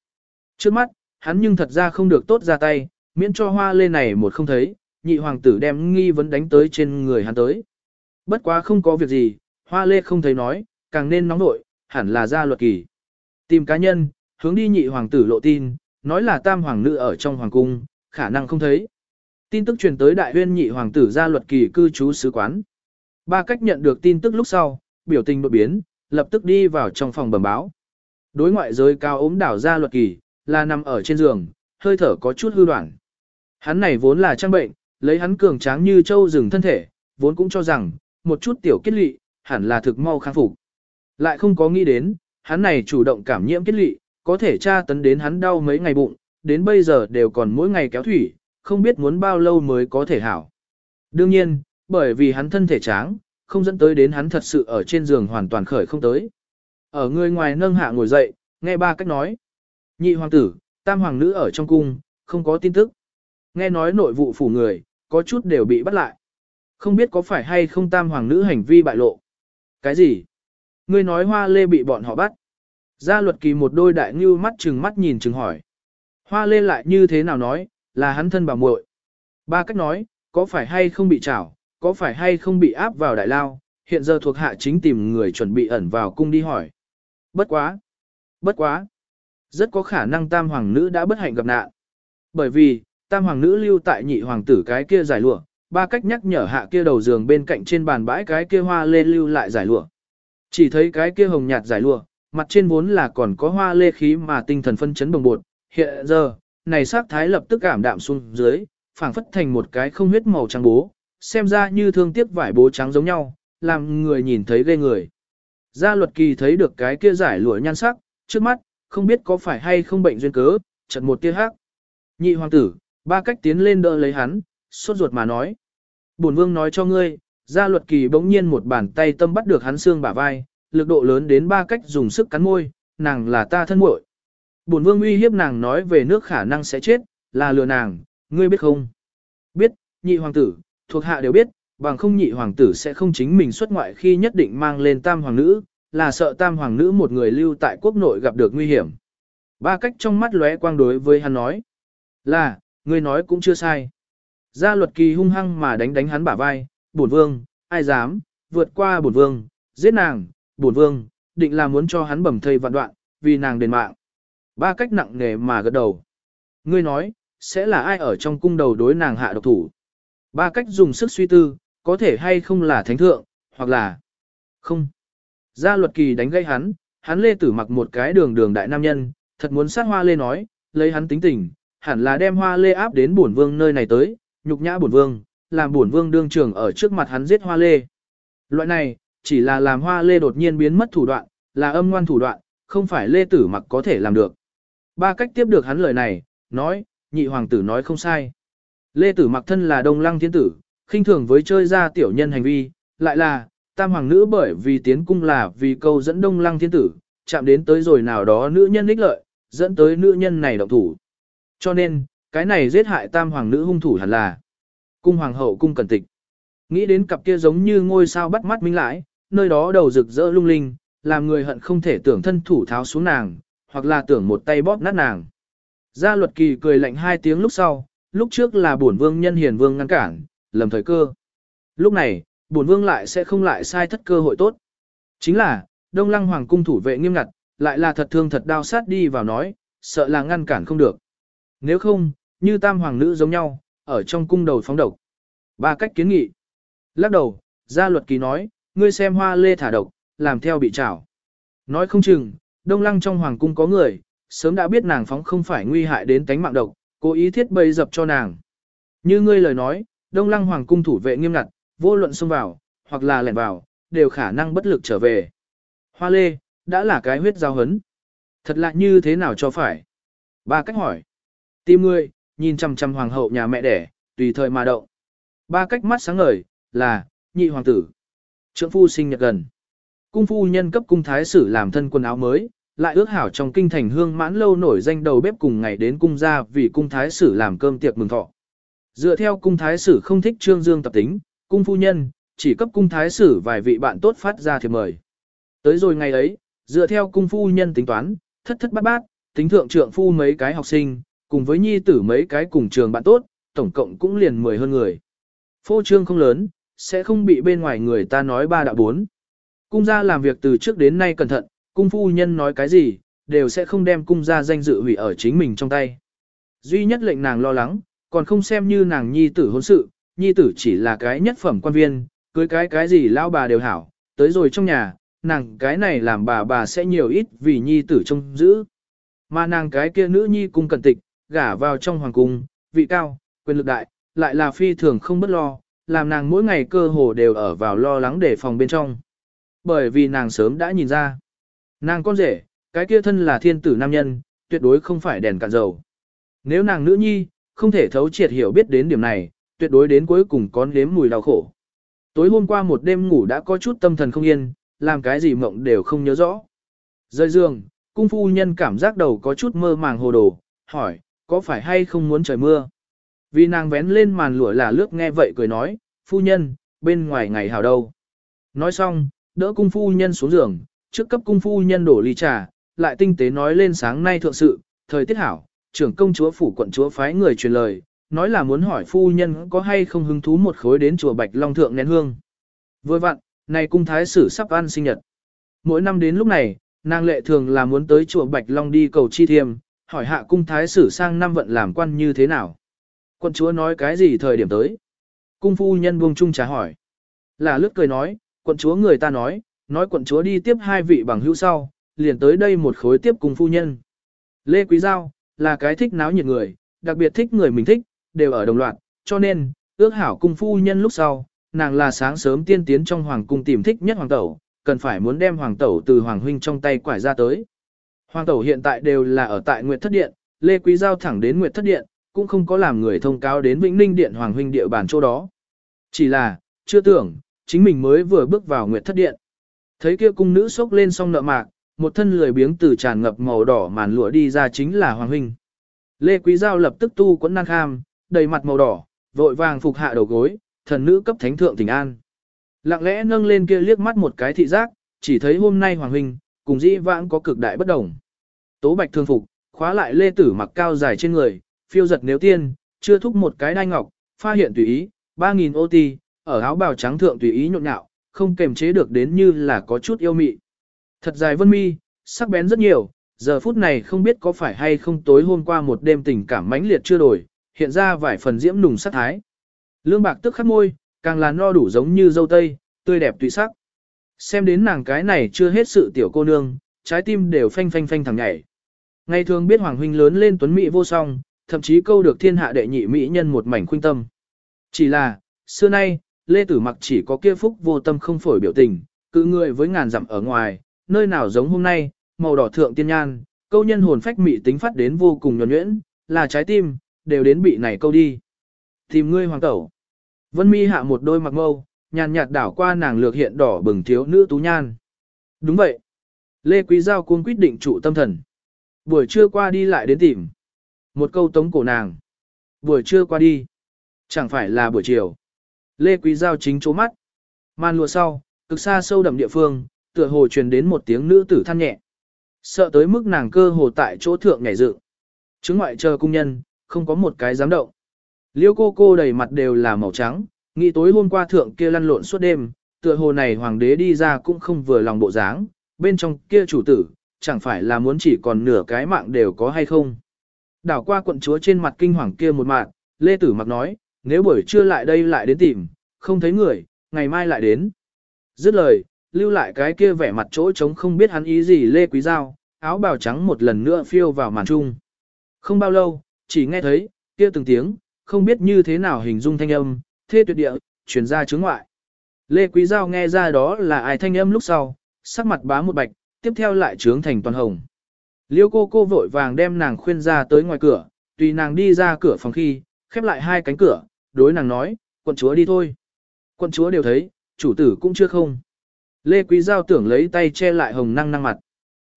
Trước mắt, hắn nhưng thật ra không được tốt ra tay, miễn cho hoa lê này một không thấy, nhị hoàng tử đem nghi vấn đánh tới trên người hắn tới. Bất quá không có việc gì, hoa lê không thấy nói, càng nên nóng nội, hẳn là ra luật kỳ. Tìm cá nhân, hướng đi nhị hoàng tử lộ tin, nói là tam hoàng nữ ở trong hoàng cung, khả năng không thấy. Tin tức truyền tới đại huyên nhị hoàng tử ra luật kỳ cư trú sứ quán. Ba cách nhận được tin tức lúc sau, biểu tình đột biến, lập tức đi vào trong phòng bẩm báo. Đối ngoại giới cao ốm đảo ra luật kỳ, là nằm ở trên giường, hơi thở có chút hư đoạn. Hắn này vốn là trang bệnh, lấy hắn cường tráng như châu rừng thân thể, vốn cũng cho rằng, một chút tiểu kết lị, hẳn là thực mau kháng phục. Lại không có nghĩ đến, hắn này chủ động cảm nhiễm kết lị, có thể tra tấn đến hắn đau mấy ngày bụng, đến bây giờ đều còn mỗi ngày kéo thủy, không biết muốn bao lâu mới có thể hảo. Đương nhiên, bởi vì hắn thân thể tráng, không dẫn tới đến hắn thật sự ở trên giường hoàn toàn khởi không tới. Ở người ngoài nâng hạ ngồi dậy, nghe ba cách nói. Nhị hoàng tử, tam hoàng nữ ở trong cung, không có tin tức. Nghe nói nội vụ phủ người, có chút đều bị bắt lại. Không biết có phải hay không tam hoàng nữ hành vi bại lộ. Cái gì? Ngươi nói hoa lê bị bọn họ bắt. Gia luật kỳ một đôi đại ngưu mắt chừng mắt nhìn chừng hỏi. Hoa lê lại như thế nào nói, là hắn thân bà muội. Ba cách nói, có phải hay không bị trảo, có phải hay không bị áp vào đại lao, hiện giờ thuộc hạ chính tìm người chuẩn bị ẩn vào cung đi hỏi. Bất quá, bất quá, rất có khả năng tam hoàng nữ đã bất hạnh gặp nạn. Bởi vì, tam hoàng nữ lưu tại nhị hoàng tử cái kia giải lụa, ba cách nhắc nhở hạ kia đầu giường bên cạnh trên bàn bãi cái kia hoa lê lưu lại giải lụa. Chỉ thấy cái kia hồng nhạt giải lụa, mặt trên vốn là còn có hoa lê khí mà tinh thần phân chấn bồng bột, hiện giờ, này sắc thái lập tức cảm đạm xuống dưới, phảng phất thành một cái không huyết màu trắng bố, xem ra như thương tiếc vải bố trắng giống nhau, làm người nhìn thấy ghê người. Gia luật kỳ thấy được cái kia giải lụa nhan sắc, trước mắt, không biết có phải hay không bệnh duyên cớ, chợt một tia hắc. Nhị hoàng tử, ba cách tiến lên đỡ lấy hắn, sốt ruột mà nói. Bổn vương nói cho ngươi, gia luật kỳ bỗng nhiên một bàn tay tâm bắt được hắn xương bả vai, lực độ lớn đến ba cách dùng sức cắn môi, nàng là ta thân muội. Bổn vương uy hiếp nàng nói về nước khả năng sẽ chết, là lừa nàng, ngươi biết không? Biết, nhị hoàng tử, thuộc hạ đều biết, bằng không nhị hoàng tử sẽ không chính mình xuất ngoại khi nhất định mang lên tam hoàng nữ, là sợ tam hoàng nữ một người lưu tại quốc nội gặp được nguy hiểm. Ba cách trong mắt lóe quang đối với hắn nói. Là, ngươi nói cũng chưa sai. Gia luật kỳ hung hăng mà đánh đánh hắn bả vai, bổn vương, ai dám, vượt qua bổn vương, giết nàng, bổn vương, định là muốn cho hắn bầm thây vạn đoạn, vì nàng đền mạng. Ba cách nặng nề mà gật đầu. Ngươi nói, sẽ là ai ở trong cung đầu đối nàng hạ độc thủ. Ba cách dùng sức suy tư, có thể hay không là thánh thượng, hoặc là không. Gia luật kỳ đánh gây hắn, hắn lê tử mặc một cái đường đường đại nam nhân, thật muốn sát hoa lê nói, lấy hắn tính tình, hẳn là đem hoa lê áp đến bổn vương nơi này tới, nhục nhã bổn vương, làm bổn vương đương trường ở trước mặt hắn giết hoa lê. Loại này, chỉ là làm hoa lê đột nhiên biến mất thủ đoạn, là âm ngoan thủ đoạn, không phải lê tử mặc có thể làm được. Ba cách tiếp được hắn lời này, nói, nhị hoàng tử nói không sai. Lê tử mặc thân là đông lăng thiên tử, khinh thường với chơi ra tiểu nhân hành vi, lại là, tam hoàng nữ bởi vì tiến cung là vì câu dẫn đông lăng thiên tử, chạm đến tới rồi nào đó nữ nhân ích lợi, dẫn tới nữ nhân này động thủ. Cho nên, cái này giết hại tam hoàng nữ hung thủ hẳn là cung hoàng hậu cung cẩn tịch. Nghĩ đến cặp kia giống như ngôi sao bắt mắt minh lãi, nơi đó đầu rực rỡ lung linh, làm người hận không thể tưởng thân thủ tháo xuống nàng, hoặc là tưởng một tay bóp nát nàng. Gia luật kỳ cười lạnh hai tiếng lúc sau, lúc trước là bổn vương nhân hiền vương ngăn cản, lầm thời cơ. Lúc này, bổn vương lại sẽ không lại sai thất cơ hội tốt. Chính là, đông lăng hoàng cung thủ vệ nghiêm ngặt, lại là thật thương thật đau sát đi vào nói, sợ là ngăn cản không được. Nếu không, như tam hoàng nữ giống nhau, ở trong cung đầu phóng độc. Ba cách kiến nghị. Lắc đầu, gia luật kỳ nói, ngươi xem hoa lê thả độc, làm theo bị trảo. Nói không chừng, đông lăng trong hoàng cung có người, sớm đã biết nàng phóng không phải nguy hại đến tánh mạng độc, cố ý thiết bày dập cho nàng. Như ngươi lời nói, đông lăng hoàng cung thủ vệ nghiêm ngặt, vô luận xông vào, hoặc là lẻn vào, đều khả năng bất lực trở về. Hoa lê, đã là cái huyết giao hấn. Thật lạ như thế nào cho phải? Ba cách hỏi. Tìm ngươi, nhìn chăm chăm hoàng hậu nhà mẹ đẻ, tùy thời mà động. Ba cách mắt sáng ngời, là, nhị hoàng tử. Trượng phu sinh nhật gần. Cung phu nhân cấp cung thái sử làm thân quần áo mới, lại ước hảo trong kinh thành hương mãn lâu nổi danh đầu bếp cùng ngày đến cung gia vì cung thái sử làm cơm tiệc mừng thọ. Dựa theo cung thái sử không thích trương dương tập tính, cung phu nhân, chỉ cấp cung thái sử vài vị bạn tốt phát ra thiệp mời. Tới rồi ngày ấy, dựa theo cung phu nhân tính toán, thất thất bát bát, tính thượng trượng phu mấy cái học sinh, cùng với nhi tử mấy cái cùng trường bạn tốt, tổng cộng cũng liền mười hơn người. Phô trương không lớn, sẽ không bị bên ngoài người ta nói ba đạo bốn. Cung gia làm việc từ trước đến nay cẩn thận, cung phu nhân nói cái gì, đều sẽ không đem cung gia danh dự hủy ở chính mình trong tay. Duy nhất lệnh nàng lo lắng, còn không xem như nàng nhi tử hôn sự, nhi tử chỉ là cái nhất phẩm quan viên, cưới cái cái gì lao bà đều hảo, tới rồi trong nhà, nàng cái này làm bà bà sẽ nhiều ít vì nhi tử trông giữ. Mà nàng cái kia nữ nhi cung cần tịch, gả vào trong hoàng cung, vị cao, quyền lực đại, lại là phi thường không bất lo, làm nàng mỗi ngày cơ hồ đều ở vào lo lắng để phòng bên trong. Bởi vì nàng sớm đã nhìn ra, nàng con rể, cái kia thân là thiên tử nam nhân, tuyệt đối không phải đèn cạn dầu. Nếu nàng nữ nhi, không thể thấu triệt hiểu biết đến điểm này, tuyệt đối đến cuối cùng có nếm mùi đau khổ. Tối hôm qua một đêm ngủ đã có chút tâm thần không yên, làm cái gì mộng đều không nhớ rõ. Rơi giường, cung phu nhân cảm giác đầu có chút mơ màng hồ đồ, hỏi, có phải hay không muốn trời mưa? Vì nàng vén lên màn lụa là lướt nghe vậy cười nói, phu nhân, bên ngoài ngày hào đâu. Nói xong, đỡ cung phu nhân xuống giường, trước cấp cung phu nhân đổ ly trà, lại tinh tế nói lên sáng nay thượng sự, thời tiết hảo, trưởng công chúa phủ quận chúa phái người truyền lời, nói là muốn hỏi phu nhân có hay không hứng thú một khối đến chùa Bạch Long thượng nén hương. Vừa vặn, này cung thái sử sắp ăn sinh nhật. Mỗi năm đến lúc này, nàng lệ thường là muốn tới chùa Bạch Long đi cầu chi thiêm, hỏi hạ cung thái sử sang năm vận làm quan như thế nào. Quận chúa nói cái gì thời điểm tới? Cung phu nhân buông chung trả hỏi. Là lướt cười nói, quận chúa người ta nói, nói quận chúa đi tiếp hai vị bằng hữu sau, liền tới đây một khối tiếp cùng phu nhân. Lê Quý Giao, là cái thích náo nhiệt người, đặc biệt thích người mình thích, đều ở đồng loạt, cho nên, ước hảo cung phu nhân lúc sau, nàng là sáng sớm tiên tiến trong hoàng cung tìm thích nhất hoàng tẩu, cần phải muốn đem hoàng tẩu từ hoàng huynh trong tay quải ra tới. Hoàng tẩu hiện tại đều là ở tại Nguyệt Thất Điện, Lê Quý Giao thẳng đến Nguyệt Thất Điện, cũng không có làm người thông cáo đến Vĩnh Ninh Điện Hoàng huynh địa bàn chỗ đó. Chỉ là, chưa tưởng, chính mình mới vừa bước vào Nguyệt Thất Điện. Thấy kia cung nữ sốc lên song nợ mạc, một thân lười biếng từ tràn ngập màu đỏ màn lụa đi ra chính là Hoàng huynh. Lê Quý Giao lập tức tu quấn năng kham, đầy mặt màu đỏ, vội vàng phục hạ đầu gối, thần nữ cấp thánh thượng tình an. Lặng lẽ nâng lên kia liếc mắt một cái thị giác, chỉ thấy hôm nay Hoàng huynh, cùng dĩ vãng có cực đại bất đồng. Tố bạch thương phục, khóa lại lê tử mặc cao dài trên người, phiêu giật nếu tiên, chưa thúc một cái đai ngọc, pha hiện tùy ý, 3.000 ô ti, ở áo bào trắng thượng tùy ý nhộn nhạo, không kềm chế được đến như là có chút yêu mị. Thật dài vân mi, sắc bén rất nhiều, giờ phút này không biết có phải hay không tối hôm qua một đêm tình cảm mãnh liệt chưa đổi, hiện ra vài phần diễm nùng sắc thái. Lương bạc tức khắc môi, càng là no đủ giống như dâu tây, tươi đẹp tùy sắc. Xem đến nàng cái này chưa hết sự tiểu cô nương, trái tim đều phanh phanh phanh thẳng nhảy. Ngày thường biết Hoàng huynh lớn lên tuấn mỹ vô song, thậm chí câu được thiên hạ đệ nhị mỹ nhân một mảnh khuynh tâm. Chỉ là, xưa nay, Lê Tử Mặc chỉ có kia phúc vô tâm không phổi biểu tình, cự người với ngàn dặm ở ngoài, nơi nào giống hôm nay, màu đỏ thượng tiên nhan, câu nhân hồn phách mỹ tính phát đến vô cùng nhuần nhuyễn, là trái tim, đều đến bị này câu đi. Tìm ngươi hoàng tẩu. Vân mi hạ một đôi mặc mâu, nhàn nhạt đảo qua nàng lược hiện đỏ bừng thiếu nữ tú nhan. Đúng vậy. Lê Quý Giao cuốn quyết định trụ tâm thần. Buổi trưa qua đi lại đến tìm. Một câu tống cổ nàng. Buổi trưa qua đi. Chẳng phải là buổi chiều. Lê Quý Giao chính chố mắt. Man lùa sau, cực xa sâu đậm địa phương, tựa hồ truyền đến một tiếng nữ tử than nhẹ. Sợ tới mức nàng cơ hồ tại chỗ thượng nhảy dựng. Chứng ngoại chờ cung nhân, không có một cái dám động. Liêu cô cô đầy mặt đều là màu trắng, nghĩ tối hôm qua thượng kia lăn lộn suốt đêm, tựa hồ này hoàng đế đi ra cũng không vừa lòng bộ dáng, bên trong kia chủ tử, chẳng phải là muốn chỉ còn nửa cái mạng đều có hay không. Đảo qua quận chúa trên mặt kinh hoàng kia một mạng, Lê Tử Mặc nói, nếu buổi trưa lại đây lại đến tìm, không thấy người, ngày mai lại đến. Dứt lời, lưu lại cái kia vẻ mặt chỗ trống không biết hắn ý gì Lê Quý Giao, áo bào trắng một lần nữa phiêu vào màn trung. Không bao lâu, chỉ nghe thấy, kia từng tiếng, không biết như thế nào hình dung thanh âm, thê tuyệt địa, truyền ra chứng ngoại. Lê Quý Giao nghe ra đó là ai thanh âm lúc sau, sắc mặt bá một bạch, tiếp theo lại trướng thành toàn hồng. Liêu cô cô vội vàng đem nàng khuyên ra tới ngoài cửa, tùy nàng đi ra cửa phòng khi, khép lại hai cánh cửa, đối nàng nói, quận chúa đi thôi. Quận chúa đều thấy, chủ tử cũng chưa không. Lê Quý Giao tưởng lấy tay che lại hồng năng năng mặt.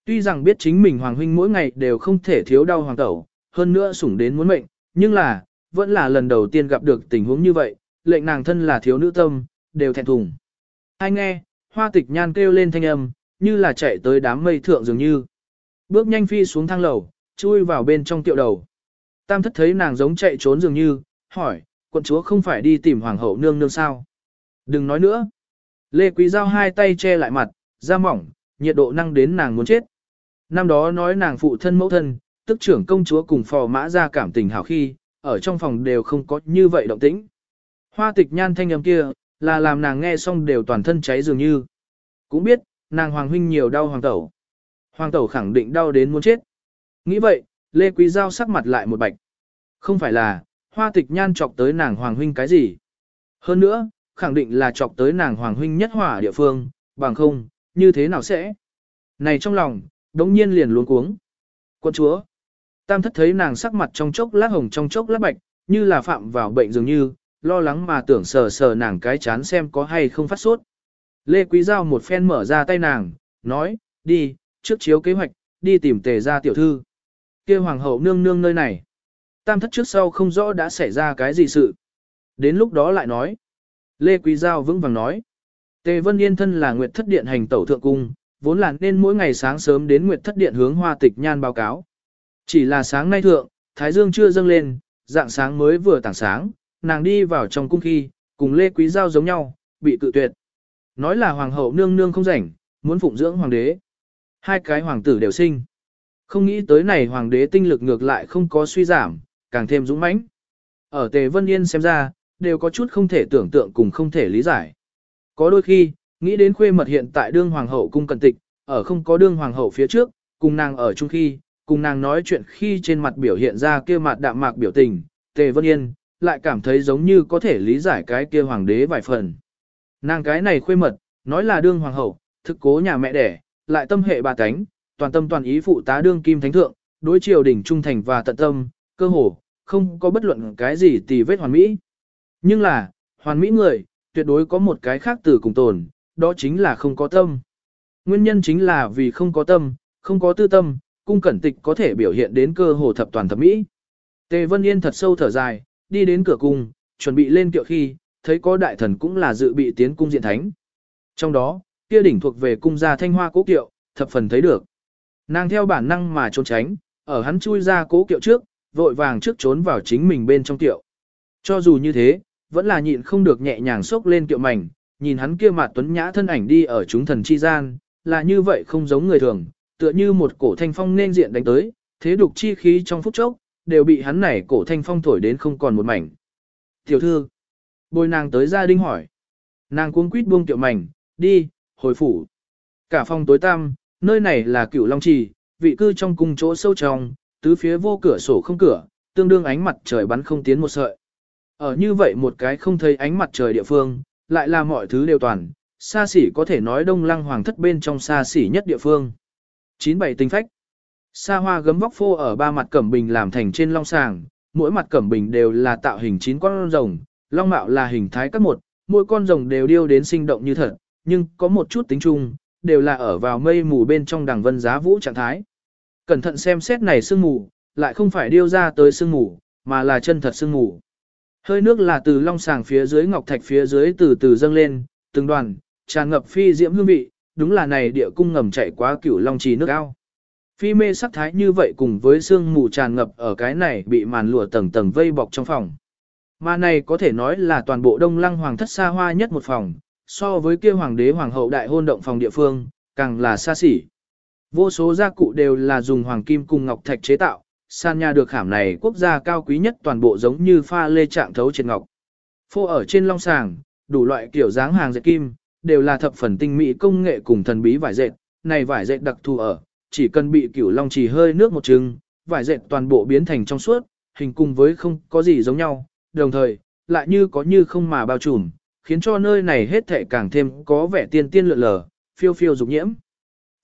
Tuy rằng biết chính mình hoàng huynh mỗi ngày đều không thể thiếu đau hoàng tẩu, hơn nữa sủng đến muốn mệnh, nhưng là, vẫn là lần đầu tiên gặp được tình huống như vậy, lệnh nàng thân là thiếu nữ tâm, đều thẹn thùng. Hai nghe, hoa tịch nhan kêu lên thanh âm, như là chạy tới đám mây thượng dường như. Bước nhanh phi xuống thang lầu, chui vào bên trong tiệu đầu. Tam thất thấy nàng giống chạy trốn dường như, hỏi, quận chúa không phải đi tìm hoàng hậu nương nương sao? Đừng nói nữa. Lê Quý Giao hai tay che lại mặt, da mỏng, nhiệt độ năng đến nàng muốn chết. Năm đó nói nàng phụ thân mẫu thân, tức trưởng công chúa cùng phò mã ra cảm tình hảo khi, ở trong phòng đều không có như vậy động tĩnh. Hoa tịch nhan thanh âm kia, là làm nàng nghe xong đều toàn thân cháy dường như. Cũng biết, nàng hoàng huynh nhiều đau hoàng tẩu. Hoàng tẩu khẳng định đau đến muốn chết. Nghĩ vậy, Lê Quý Giao sắc mặt lại một bạch. Không phải là, hoa tịch nhan chọc tới nàng hoàng huynh cái gì. Hơn nữa, khẳng định là chọc tới nàng hoàng huynh nhất hỏa địa phương, bằng không, như thế nào sẽ. Này trong lòng, đống nhiên liền luống cuống. Quân chúa. Tam thất thấy nàng sắc mặt trong chốc lát hồng trong chốc lát bạch, như là phạm vào bệnh dường như, lo lắng mà tưởng sờ sờ nàng cái chán xem có hay không phát sốt. Lê Quý Giao một phen mở ra tay nàng, nói, đi, trước chiếu kế hoạch, đi tìm tề ra tiểu thư. kia hoàng hậu nương nương nơi này. Tam thất trước sau không rõ đã xảy ra cái gì sự. Đến lúc đó lại nói. Lê Quý Giao vững vàng nói. Tề Vân Yên thân là Nguyệt Thất Điện hành tẩu thượng cung, vốn là nên mỗi ngày sáng sớm đến Nguyệt Thất Điện hướng hoa tịch nhan báo cáo. Chỉ là sáng nay thượng, Thái Dương chưa dâng lên, dạng sáng mới vừa tảng sáng, nàng đi vào trong cung khi, cùng Lê Quý Giao giống nhau, bị cự tuyệt. Nói là hoàng hậu nương nương không rảnh, muốn phụng dưỡng hoàng đế. Hai cái hoàng tử đều sinh. Không nghĩ tới này hoàng đế tinh lực ngược lại không có suy giảm, càng thêm dũng mãnh. Ở Tề Vân Yên xem ra, đều có chút không thể tưởng tượng cùng không thể lý giải. Có đôi khi, nghĩ đến khuê mật hiện tại đương hoàng hậu cung cận tịch, ở không có đương hoàng hậu phía trước, cùng nàng ở chung khi, cùng nàng nói chuyện khi trên mặt biểu hiện ra kia mặt đạm mạc biểu tình, Tề Vân Yên, lại cảm thấy giống như có thể lý giải cái kia hoàng đế vài phần. Nàng cái này khuê mật, nói là đương hoàng hậu, thực cố nhà mẹ đẻ, lại tâm hệ bà cánh, toàn tâm toàn ý phụ tá đương kim thánh thượng, đối triều đỉnh trung thành và tận tâm, cơ hồ, không có bất luận cái gì tì vết hoàn mỹ. Nhưng là, hoàn mỹ người, tuyệt đối có một cái khác từ cùng tồn, đó chính là không có tâm. Nguyên nhân chính là vì không có tâm, không có tư tâm, cung cẩn tịch có thể biểu hiện đến cơ hồ thập toàn thập mỹ. Tề Vân Yên thật sâu thở dài, đi đến cửa cung, chuẩn bị lên kiệu khi, thấy có đại thần cũng là dự bị tiến cung diện thánh. Trong đó, kia đỉnh thuộc về cung gia thanh hoa cố kiệu, thập phần thấy được. Nàng theo bản năng mà trốn tránh, ở hắn chui ra cố kiệu trước, vội vàng trước trốn vào chính mình bên trong kiệu. Cho dù như thế, vẫn là nhịn không được nhẹ nhàng xốc lên kiệu mảnh, nhìn hắn kia mặt tuấn nhã thân ảnh đi ở chúng thần chi gian, là như vậy không giống người thường, tựa như một cổ thanh phong nên diện đánh tới, thế đục chi khí trong phút chốc, đều bị hắn này cổ thanh phong thổi đến không còn một mảnh. Tiểu thư, bồi nàng tới gia đình hỏi. Nàng cuống quýt buông tiểu mảnh, đi, hồi phủ. Cả phòng tối tăm, nơi này là cửu long trì, vị cư trong cung chỗ sâu trong, tứ phía vô cửa sổ không cửa, tương đương ánh mặt trời bắn không tiến một sợi. Ở như vậy một cái không thấy ánh mặt trời địa phương, lại là mọi thứ đều toàn, xa xỉ có thể nói đông lăng hoàng thất bên trong xa xỉ nhất địa phương. 97 tinh phách Sa hoa gấm vóc phô ở ba mặt cẩm bình làm thành trên long sàng, mỗi mặt cẩm bình đều là tạo hình chín con rồng, long mạo là hình thái các một, mỗi con rồng đều điêu đến sinh động như thật, nhưng có một chút tính chung, đều là ở vào mây mù bên trong đằng vân giá vũ trạng thái. Cẩn thận xem xét này sương mù, lại không phải điêu ra tới sương mù, mà là chân thật sương mù. Hơi nước là từ long sàng phía dưới ngọc thạch phía dưới từ từ dâng lên, từng đoàn, tràn ngập phi diễm hương vị, đúng là này địa cung ngầm chạy quá cửu long trì nước ao. Phi mê sắc thái như vậy cùng với sương mù tràn ngập ở cái này bị màn lụa tầng tầng vây bọc trong phòng. Mà này có thể nói là toàn bộ đông lăng hoàng thất xa hoa nhất một phòng, so với kia hoàng đế hoàng hậu đại hôn động phòng địa phương, càng là xa xỉ. Vô số gia cụ đều là dùng hoàng kim cùng ngọc thạch chế tạo, san nhà được khảm này quốc gia cao quý nhất toàn bộ giống như pha lê trạng thấu trên ngọc. Phô ở trên long sàng, đủ loại kiểu dáng hàng dệt kim, đều là thập phần tinh mỹ công nghệ cùng thần bí vải dệt, này vải dệt đặc thù ở, chỉ cần bị cửu long chỉ hơi nước một chừng, vải dệt toàn bộ biến thành trong suốt, hình cùng với không có gì giống nhau, đồng thời, lại như có như không mà bao trùm, khiến cho nơi này hết thảy càng thêm có vẻ tiên tiên lượn lờ, phiêu phiêu dục nhiễm.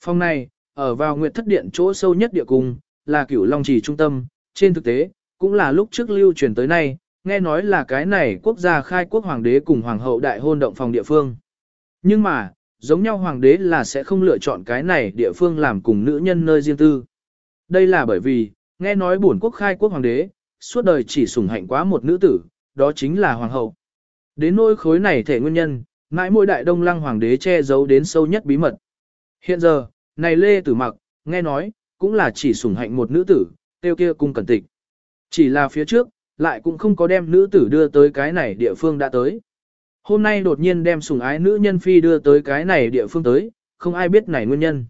Phòng này, ở vào nguyệt thất điện chỗ sâu nhất địa cung, là cửu long trì trung tâm, trên thực tế, cũng là lúc trước lưu truyền tới nay, nghe nói là cái này quốc gia khai quốc hoàng đế cùng hoàng hậu đại hôn động phòng địa phương. Nhưng mà, giống nhau hoàng đế là sẽ không lựa chọn cái này địa phương làm cùng nữ nhân nơi riêng tư. Đây là bởi vì, nghe nói bổn quốc khai quốc hoàng đế, suốt đời chỉ sủng hạnh quá một nữ tử, đó chính là hoàng hậu. Đến nỗi khối này thể nguyên nhân, mãi mỗi đại đông lăng hoàng đế che giấu đến sâu nhất bí mật. Hiện giờ, này Lê Tử Mặc, nghe nói, cũng là chỉ sủng hạnh một nữ tử, tiêu kia cung cẩn tịch. Chỉ là phía trước, lại cũng không có đem nữ tử đưa tới cái này địa phương đã tới. Hôm nay đột nhiên đem sủng ái nữ nhân phi đưa tới cái này địa phương tới, không ai biết này nguyên nhân.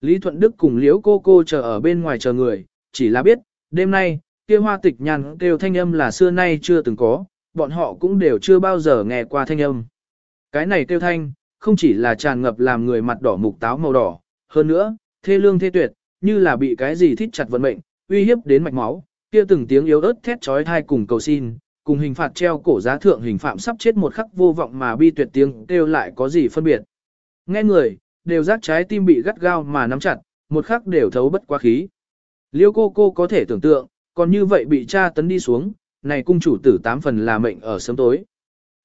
Lý Thuận Đức cùng Liễu cô cô chờ ở bên ngoài chờ người, chỉ là biết, đêm nay, kia hoa tịch nhàn kêu thanh âm là xưa nay chưa từng có, bọn họ cũng đều chưa bao giờ nghe qua thanh âm. Cái này kêu thanh, không chỉ là tràn ngập làm người mặt đỏ mục táo màu đỏ, hơn nữa, thê lương thê tuyệt, như là bị cái gì thít chặt vận mệnh, uy hiếp đến mạch máu, kia từng tiếng yếu ớt thét chói thai cùng cầu xin, cùng hình phạt treo cổ giá thượng hình phạm sắp chết một khắc vô vọng mà bi tuyệt tiếng kêu lại có gì phân biệt. Nghe người, đều giác trái tim bị gắt gao mà nắm chặt, một khắc đều thấu bất quá khí. Liêu cô cô có thể tưởng tượng, còn như vậy bị cha tấn đi xuống, này cung chủ tử tám phần là mệnh ở sớm tối.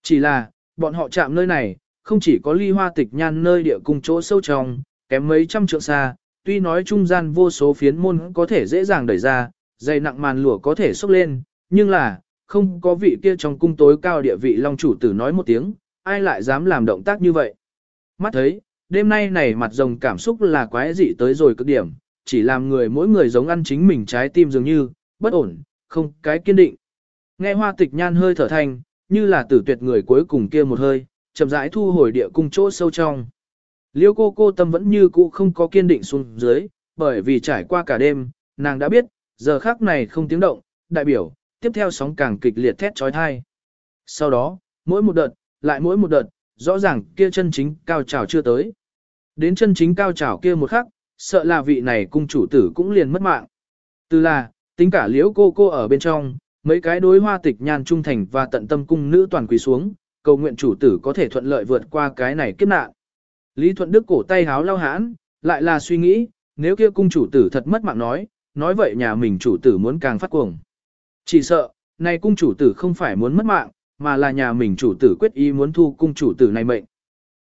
Chỉ là, bọn họ chạm nơi này, không chỉ có ly hoa tịch nhan nơi địa cung chỗ sâu trong, kém mấy trăm trượng xa, tuy nói trung gian vô số phiến môn có thể dễ dàng đẩy ra, dày nặng màn lụa có thể xốc lên, nhưng là, không có vị kia trong cung tối cao địa vị long chủ tử nói một tiếng, ai lại dám làm động tác như vậy. Mắt thấy, đêm nay này mặt rồng cảm xúc là quái dị tới rồi cực điểm, chỉ làm người mỗi người giống ăn chính mình trái tim dường như, bất ổn, không cái kiên định. Nghe hoa tịch nhan hơi thở thanh, như là tử tuyệt người cuối cùng kia một hơi, chậm rãi thu hồi địa cung chỗ sâu trong. Liêu cô cô tâm vẫn như cũ không có kiên định xuống dưới, bởi vì trải qua cả đêm, nàng đã biết, giờ khác này không tiếng động, đại biểu, tiếp theo sóng càng kịch liệt thét trói thai. Sau đó, mỗi một đợt, lại mỗi một đợt, rõ ràng kia chân chính cao trào chưa tới. Đến chân chính cao trào kia một khắc, sợ là vị này cung chủ tử cũng liền mất mạng. Từ là, tính cả liễu cô cô ở bên trong, mấy cái đối hoa tịch nhan trung thành và tận tâm cung nữ toàn quỳ xuống, cầu nguyện chủ tử có thể thuận lợi vượt qua cái này kiếp nạn. Lý Thuận Đức cổ tay háo lao hãn, lại là suy nghĩ, nếu kia cung chủ tử thật mất mạng nói, nói vậy nhà mình chủ tử muốn càng phát cuồng. Chỉ sợ, này cung chủ tử không phải muốn mất mạng, mà là nhà mình chủ tử quyết ý muốn thu cung chủ tử này mệnh.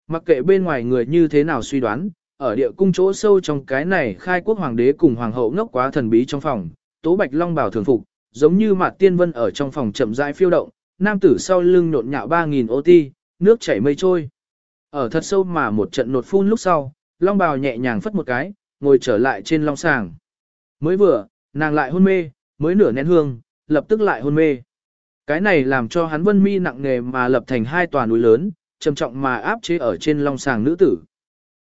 Mặc kệ bên ngoài người như thế nào suy đoán, ở địa cung chỗ sâu trong cái này khai quốc hoàng đế cùng hoàng hậu ngốc quá thần bí trong phòng, tố bạch long bảo thường phục, giống như mặt tiên vân ở trong phòng chậm rãi phiêu động, nam tử sau lưng nhộn nhạo 3.000 ô ti, nước chảy mây trôi. Ở thật sâu mà một trận nột phun lúc sau, long bào nhẹ nhàng phất một cái, ngồi trở lại trên long sàng. Mới vừa, nàng lại hôn mê, mới nửa nén hương, lập tức lại hôn mê. Cái này làm cho hắn vân mi nặng nề mà lập thành hai tòa núi lớn, trầm trọng mà áp chế ở trên long sàng nữ tử.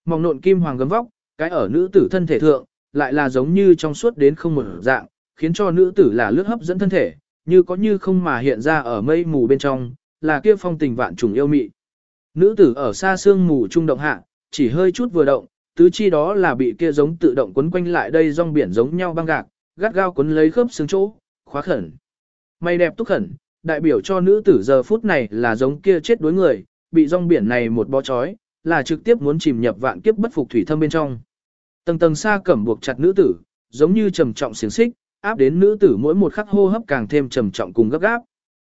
Mỏng nộn kim hoàng gấm vóc, cái ở nữ tử thân thể thượng, lại là giống như trong suốt đến không một dạng, khiến cho nữ tử là lướt hấp dẫn thân thể, như có như không mà hiện ra ở mây mù bên trong, là kia phong tình vạn trùng yêu mị. Nữ tử ở xa xương mù trung động hạ, chỉ hơi chút vừa động, tứ chi đó là bị kia giống tự động quấn quanh lại đây rong biển giống nhau băng gạc, gắt gao quấn lấy khớp xương chỗ, khóa khẩn. mày đẹp túc khẩn, đại biểu cho nữ tử giờ phút này là giống kia chết đối người, bị rong biển này một bó chói, là trực tiếp muốn chìm nhập vạn kiếp bất phục thủy thâm bên trong. Tầng tầng xa cẩm buộc chặt nữ tử, giống như trầm trọng xiềng xích, áp đến nữ tử mỗi một khắc hô hấp càng thêm trầm trọng cùng gấp gáp.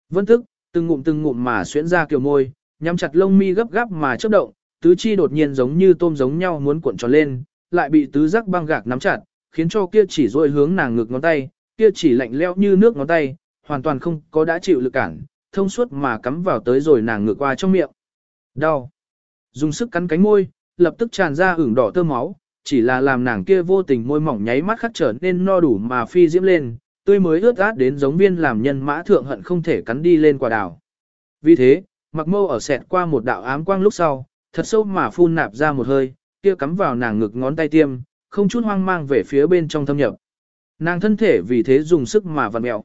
Vân tức, từng ngụm từng ngụm mà xuyễn ra kiều môi, nhắm chặt lông mi gấp gáp mà chớp động, tứ chi đột nhiên giống như tôm giống nhau muốn cuộn tròn lên, lại bị tứ giác băng gạc nắm chặt, khiến cho kia chỉ rồi hướng nàng ngực ngón tay, kia chỉ lạnh lẽo như nước ngón tay, hoàn toàn không có đã chịu lực cản, thông suốt mà cắm vào tới rồi nàng ngược qua trong miệng. Đau. Dùng sức cắn cánh môi, lập tức tràn ra ửng đỏ tơ máu, chỉ là làm nàng kia vô tình môi mỏng nháy mắt khắc trở nên no đủ mà phi diễm lên, tươi mới ướt át đến giống viên làm nhân mã thượng hận không thể cắn đi lên quả đào. Vì thế, mặc mâu ở sẹt qua một đạo ám quang lúc sau, thật sâu mà phun nạp ra một hơi, kia cắm vào nàng ngực ngón tay tiêm, không chút hoang mang về phía bên trong thâm nhập. Nàng thân thể vì thế dùng sức mà vặn mẹo.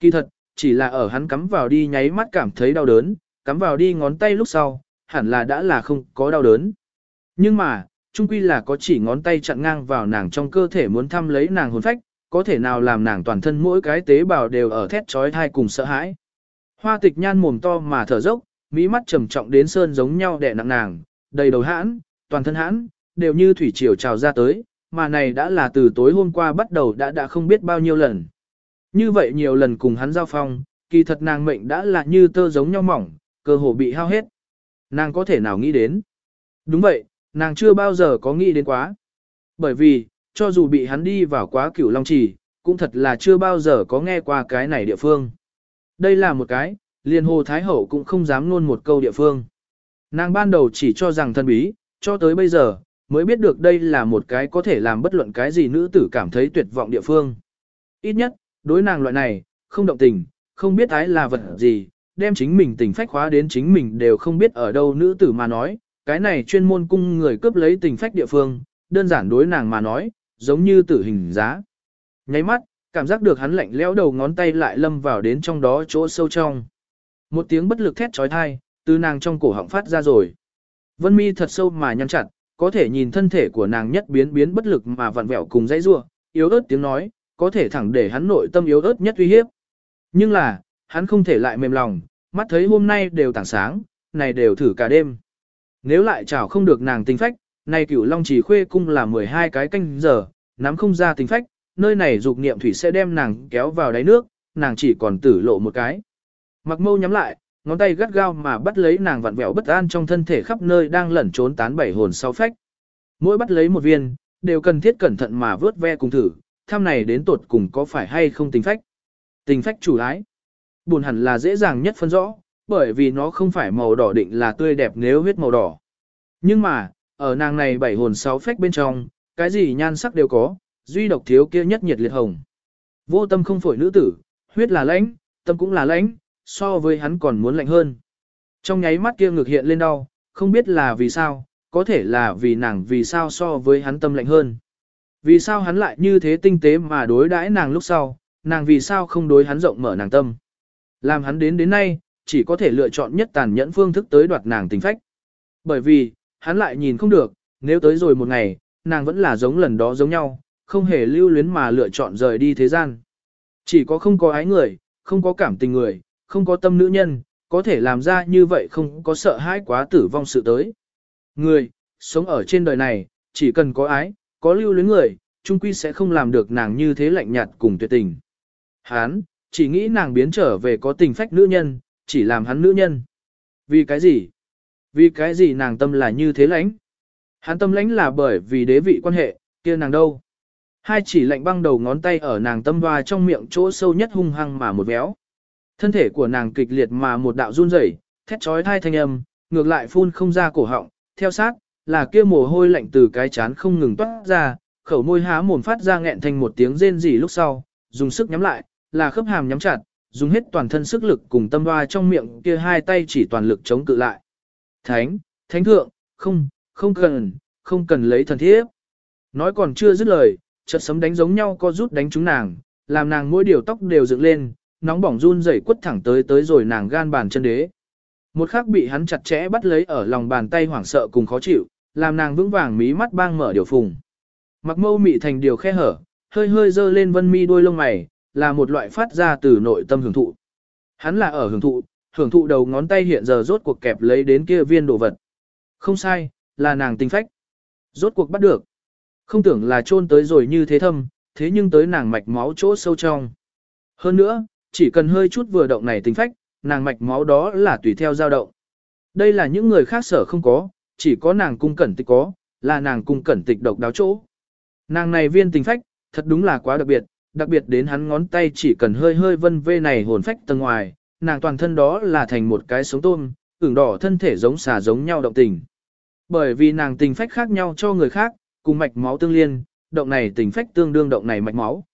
Kỳ thật, chỉ là ở hắn cắm vào đi nháy mắt cảm thấy đau đớn, cắm vào đi ngón tay lúc sau, hẳn là đã là không có đau đớn. Nhưng mà, chung quy là có chỉ ngón tay chặn ngang vào nàng trong cơ thể muốn thăm lấy nàng hồn phách, có thể nào làm nàng toàn thân mỗi cái tế bào đều ở thét trói thai cùng sợ hãi. Hoa tịch nhan mồm to mà thở dốc, mỹ mắt trầm trọng đến sơn giống nhau đè nặng nàng, đầy đầu hãn, toàn thân hãn, đều như thủy triều trào ra tới, mà này đã là từ tối hôm qua bắt đầu đã đã không biết bao nhiêu lần. Như vậy nhiều lần cùng hắn giao phong, kỳ thật nàng mệnh đã là như tơ giống nhau mỏng, cơ hồ bị hao hết. Nàng có thể nào nghĩ đến? Đúng vậy, nàng chưa bao giờ có nghĩ đến quá. Bởi vì, cho dù bị hắn đi vào quá cửu long trì, cũng thật là chưa bao giờ có nghe qua cái này địa phương. Đây là một cái, liền hồ Thái Hậu cũng không dám luôn một câu địa phương. Nàng ban đầu chỉ cho rằng thân bí, cho tới bây giờ, mới biết được đây là một cái có thể làm bất luận cái gì nữ tử cảm thấy tuyệt vọng địa phương. Ít nhất, đối nàng loại này, không động tình, không biết ái là vật gì, đem chính mình tình phách khóa đến chính mình đều không biết ở đâu nữ tử mà nói, cái này chuyên môn cung người cướp lấy tình phách địa phương, đơn giản đối nàng mà nói, giống như tử hình giá. Nháy mắt, cảm giác được hắn lạnh lẽo đầu ngón tay lại lâm vào đến trong đó chỗ sâu trong. Một tiếng bất lực thét trói thai, từ nàng trong cổ họng phát ra rồi. Vân mi thật sâu mà nhăn chặt, có thể nhìn thân thể của nàng nhất biến biến bất lực mà vặn vẹo cùng dãy rua, yếu ớt tiếng nói, có thể thẳng để hắn nội tâm yếu ớt nhất uy hiếp. Nhưng là, hắn không thể lại mềm lòng, mắt thấy hôm nay đều tảng sáng, này đều thử cả đêm. Nếu lại chảo không được nàng tinh phách, này cửu long chỉ khuê cung là 12 cái canh giờ, nắm không ra tình phách, nơi này dục niệm thủy sẽ đem nàng kéo vào đáy nước, nàng chỉ còn tử lộ một cái. Mặc mâu nhắm lại, ngón tay gắt gao mà bắt lấy nàng vặn vẹo bất an trong thân thể khắp nơi đang lẩn trốn tán bảy hồn sau phách. Mỗi bắt lấy một viên, đều cần thiết cẩn thận mà vớt ve cùng thử, tham này đến tột cùng có phải hay không tình phách. Tình phách chủ lái. Buồn hẳn là dễ dàng nhất phân rõ, bởi vì nó không phải màu đỏ định là tươi đẹp nếu huyết màu đỏ. Nhưng mà, ở nàng này bảy hồn sáu phách bên trong, cái gì nhan sắc đều có, duy độc thiếu kia nhất nhiệt liệt hồng. Vô tâm không phổi nữ tử, huyết là lãnh, tâm cũng là lãnh, so với hắn còn muốn lạnh hơn. Trong nháy mắt kia ngược hiện lên đau, không biết là vì sao, có thể là vì nàng vì sao so với hắn tâm lạnh hơn. Vì sao hắn lại như thế tinh tế mà đối đãi nàng lúc sau, nàng vì sao không đối hắn rộng mở nàng tâm. Làm hắn đến đến nay, chỉ có thể lựa chọn nhất tàn nhẫn phương thức tới đoạt nàng tình phách. Bởi vì, hắn lại nhìn không được, nếu tới rồi một ngày, nàng vẫn là giống lần đó giống nhau, không hề lưu luyến mà lựa chọn rời đi thế gian. Chỉ có không có ái người, không có cảm tình người, không có tâm nữ nhân, có thể làm ra như vậy không có sợ hãi quá tử vong sự tới. Người, sống ở trên đời này, chỉ cần có ái, có lưu luyến người, chung quy sẽ không làm được nàng như thế lạnh nhạt cùng tuyệt tình. Hán, chỉ nghĩ nàng biến trở về có tình phách nữ nhân, chỉ làm hắn nữ nhân. Vì cái gì? Vì cái gì nàng tâm là như thế lãnh? Hắn tâm lãnh là bởi vì đế vị quan hệ, kia nàng đâu? Hai chỉ lạnh băng đầu ngón tay ở nàng tâm hoa trong miệng chỗ sâu nhất hung hăng mà một véo. Thân thể của nàng kịch liệt mà một đạo run rẩy, thét chói thai thanh âm, ngược lại phun không ra cổ họng, theo sát, là kia mồ hôi lạnh từ cái chán không ngừng toát ra, khẩu môi há mồm phát ra nghẹn thành một tiếng rên rỉ lúc sau, dùng sức nhắm lại, là khớp hàm nhắm chặt, dùng hết toàn thân sức lực cùng tâm hoa trong miệng kia hai tay chỉ toàn lực chống cự lại. Thánh, thánh thượng, không, không cần, không cần lấy thần thiếp. Nói còn chưa dứt lời, chợt sấm đánh giống nhau co rút đánh trúng nàng, làm nàng mỗi điều tóc đều dựng lên, nóng bỏng run rẩy quất thẳng tới tới rồi nàng gan bàn chân đế. Một khắc bị hắn chặt chẽ bắt lấy ở lòng bàn tay hoảng sợ cùng khó chịu, làm nàng vững vàng mí mắt bang mở điều phùng. Mặc mâu mị thành điều khe hở, hơi hơi dơ lên vân mi đôi lông mày, là một loại phát ra từ nội tâm hưởng thụ. Hắn là ở hưởng thụ, hưởng thụ đầu ngón tay hiện giờ rốt cuộc kẹp lấy đến kia viên đồ vật. Không sai, là nàng tinh phách. Rốt cuộc bắt được. Không tưởng là chôn tới rồi như thế thâm, thế nhưng tới nàng mạch máu chỗ sâu trong. Hơn nữa, chỉ cần hơi chút vừa động này tính phách, nàng mạch máu đó là tùy theo dao động. Đây là những người khác sở không có, chỉ có nàng cung cẩn tịch có, là nàng cung cẩn tịch độc đáo chỗ. Nàng này viên tình phách, thật đúng là quá đặc biệt, đặc biệt đến hắn ngón tay chỉ cần hơi hơi vân vê này hồn phách tầng ngoài, nàng toàn thân đó là thành một cái sống tôm, ửng đỏ thân thể giống xà giống nhau động tình. Bởi vì nàng tình phách khác nhau cho người khác, cùng mạch máu tương liên, động này tình phách tương đương động này mạch máu.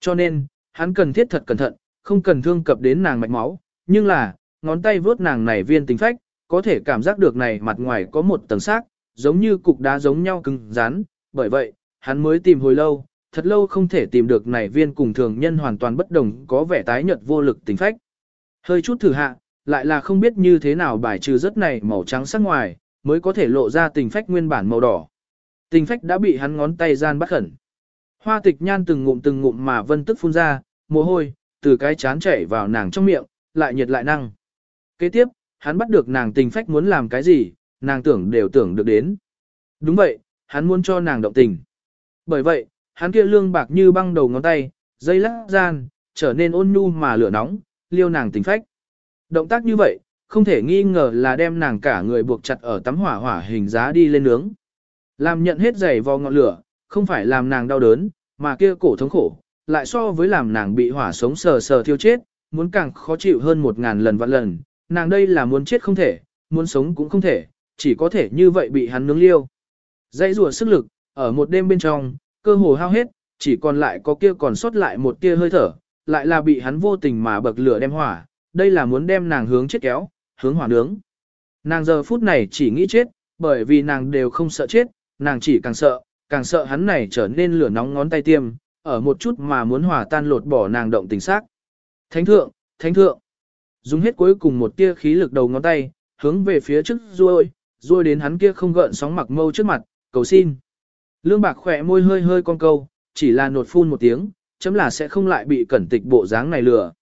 Cho nên, hắn cần thiết thật cẩn thận, không cần thương cập đến nàng mạch máu, nhưng là, ngón tay vướt nàng này viên tình phách, có thể cảm giác được này mặt ngoài có một tầng xác, giống như cục đá giống nhau cứng rắn, bởi vậy, hắn mới tìm hồi lâu, thật lâu không thể tìm được này viên cùng thường nhân hoàn toàn bất đồng có vẻ tái nhợt vô lực tình phách. Hơi chút thử hạ, lại là không biết như thế nào bài trừ rất này màu trắng sắc ngoài, mới có thể lộ ra tình phách nguyên bản màu đỏ. Tình phách đã bị hắn ngón tay gian bắt khẩn. Hoa tịch nhan từng ngụm từng ngụm mà vân tức phun ra, mồ hôi, từ cái chán chảy vào nàng trong miệng, lại nhiệt lại năng. Kế tiếp, hắn bắt được nàng tình phách muốn làm cái gì, nàng tưởng đều tưởng được đến. Đúng vậy, hắn muốn cho nàng động tình. Bởi vậy, hắn kia lương bạc như băng đầu ngón tay, dây lắc gian, trở nên ôn nhu mà lửa nóng, liêu nàng tình phách. Động tác như vậy, không thể nghi ngờ là đem nàng cả người buộc chặt ở tấm hỏa hỏa hình giá đi lên nướng. Làm nhận hết giày vò ngọn lửa, không phải làm nàng đau đớn, mà kia cổ thống khổ, lại so với làm nàng bị hỏa sống sờ sờ thiêu chết, muốn càng khó chịu hơn một ngàn lần vạn lần, nàng đây là muốn chết không thể, muốn sống cũng không thể, chỉ có thể như vậy bị hắn nướng liêu. Dãy rùa sức lực, ở một đêm bên trong, cơ hồ hao hết, chỉ còn lại có kia còn sót lại một tia hơi thở, lại là bị hắn vô tình mà bậc lửa đem hỏa, đây là muốn đem nàng hướng chết kéo, hướng hỏa nướng. Nàng giờ phút này chỉ nghĩ chết, bởi vì nàng đều không sợ chết, nàng chỉ càng sợ, càng sợ hắn này trở nên lửa nóng ngón tay tiêm, ở một chút mà muốn hòa tan lột bỏ nàng động tình xác. Thánh thượng, thánh thượng, dùng hết cuối cùng một tia khí lực đầu ngón tay, hướng về phía trước ruôi, ruôi đến hắn kia không gợn sóng mặc mâu trước mặt, cầu xin. Lương bạc khỏe môi hơi hơi con câu, chỉ là nột phun một tiếng, chấm là sẽ không lại bị cẩn tịch bộ dáng này lừa.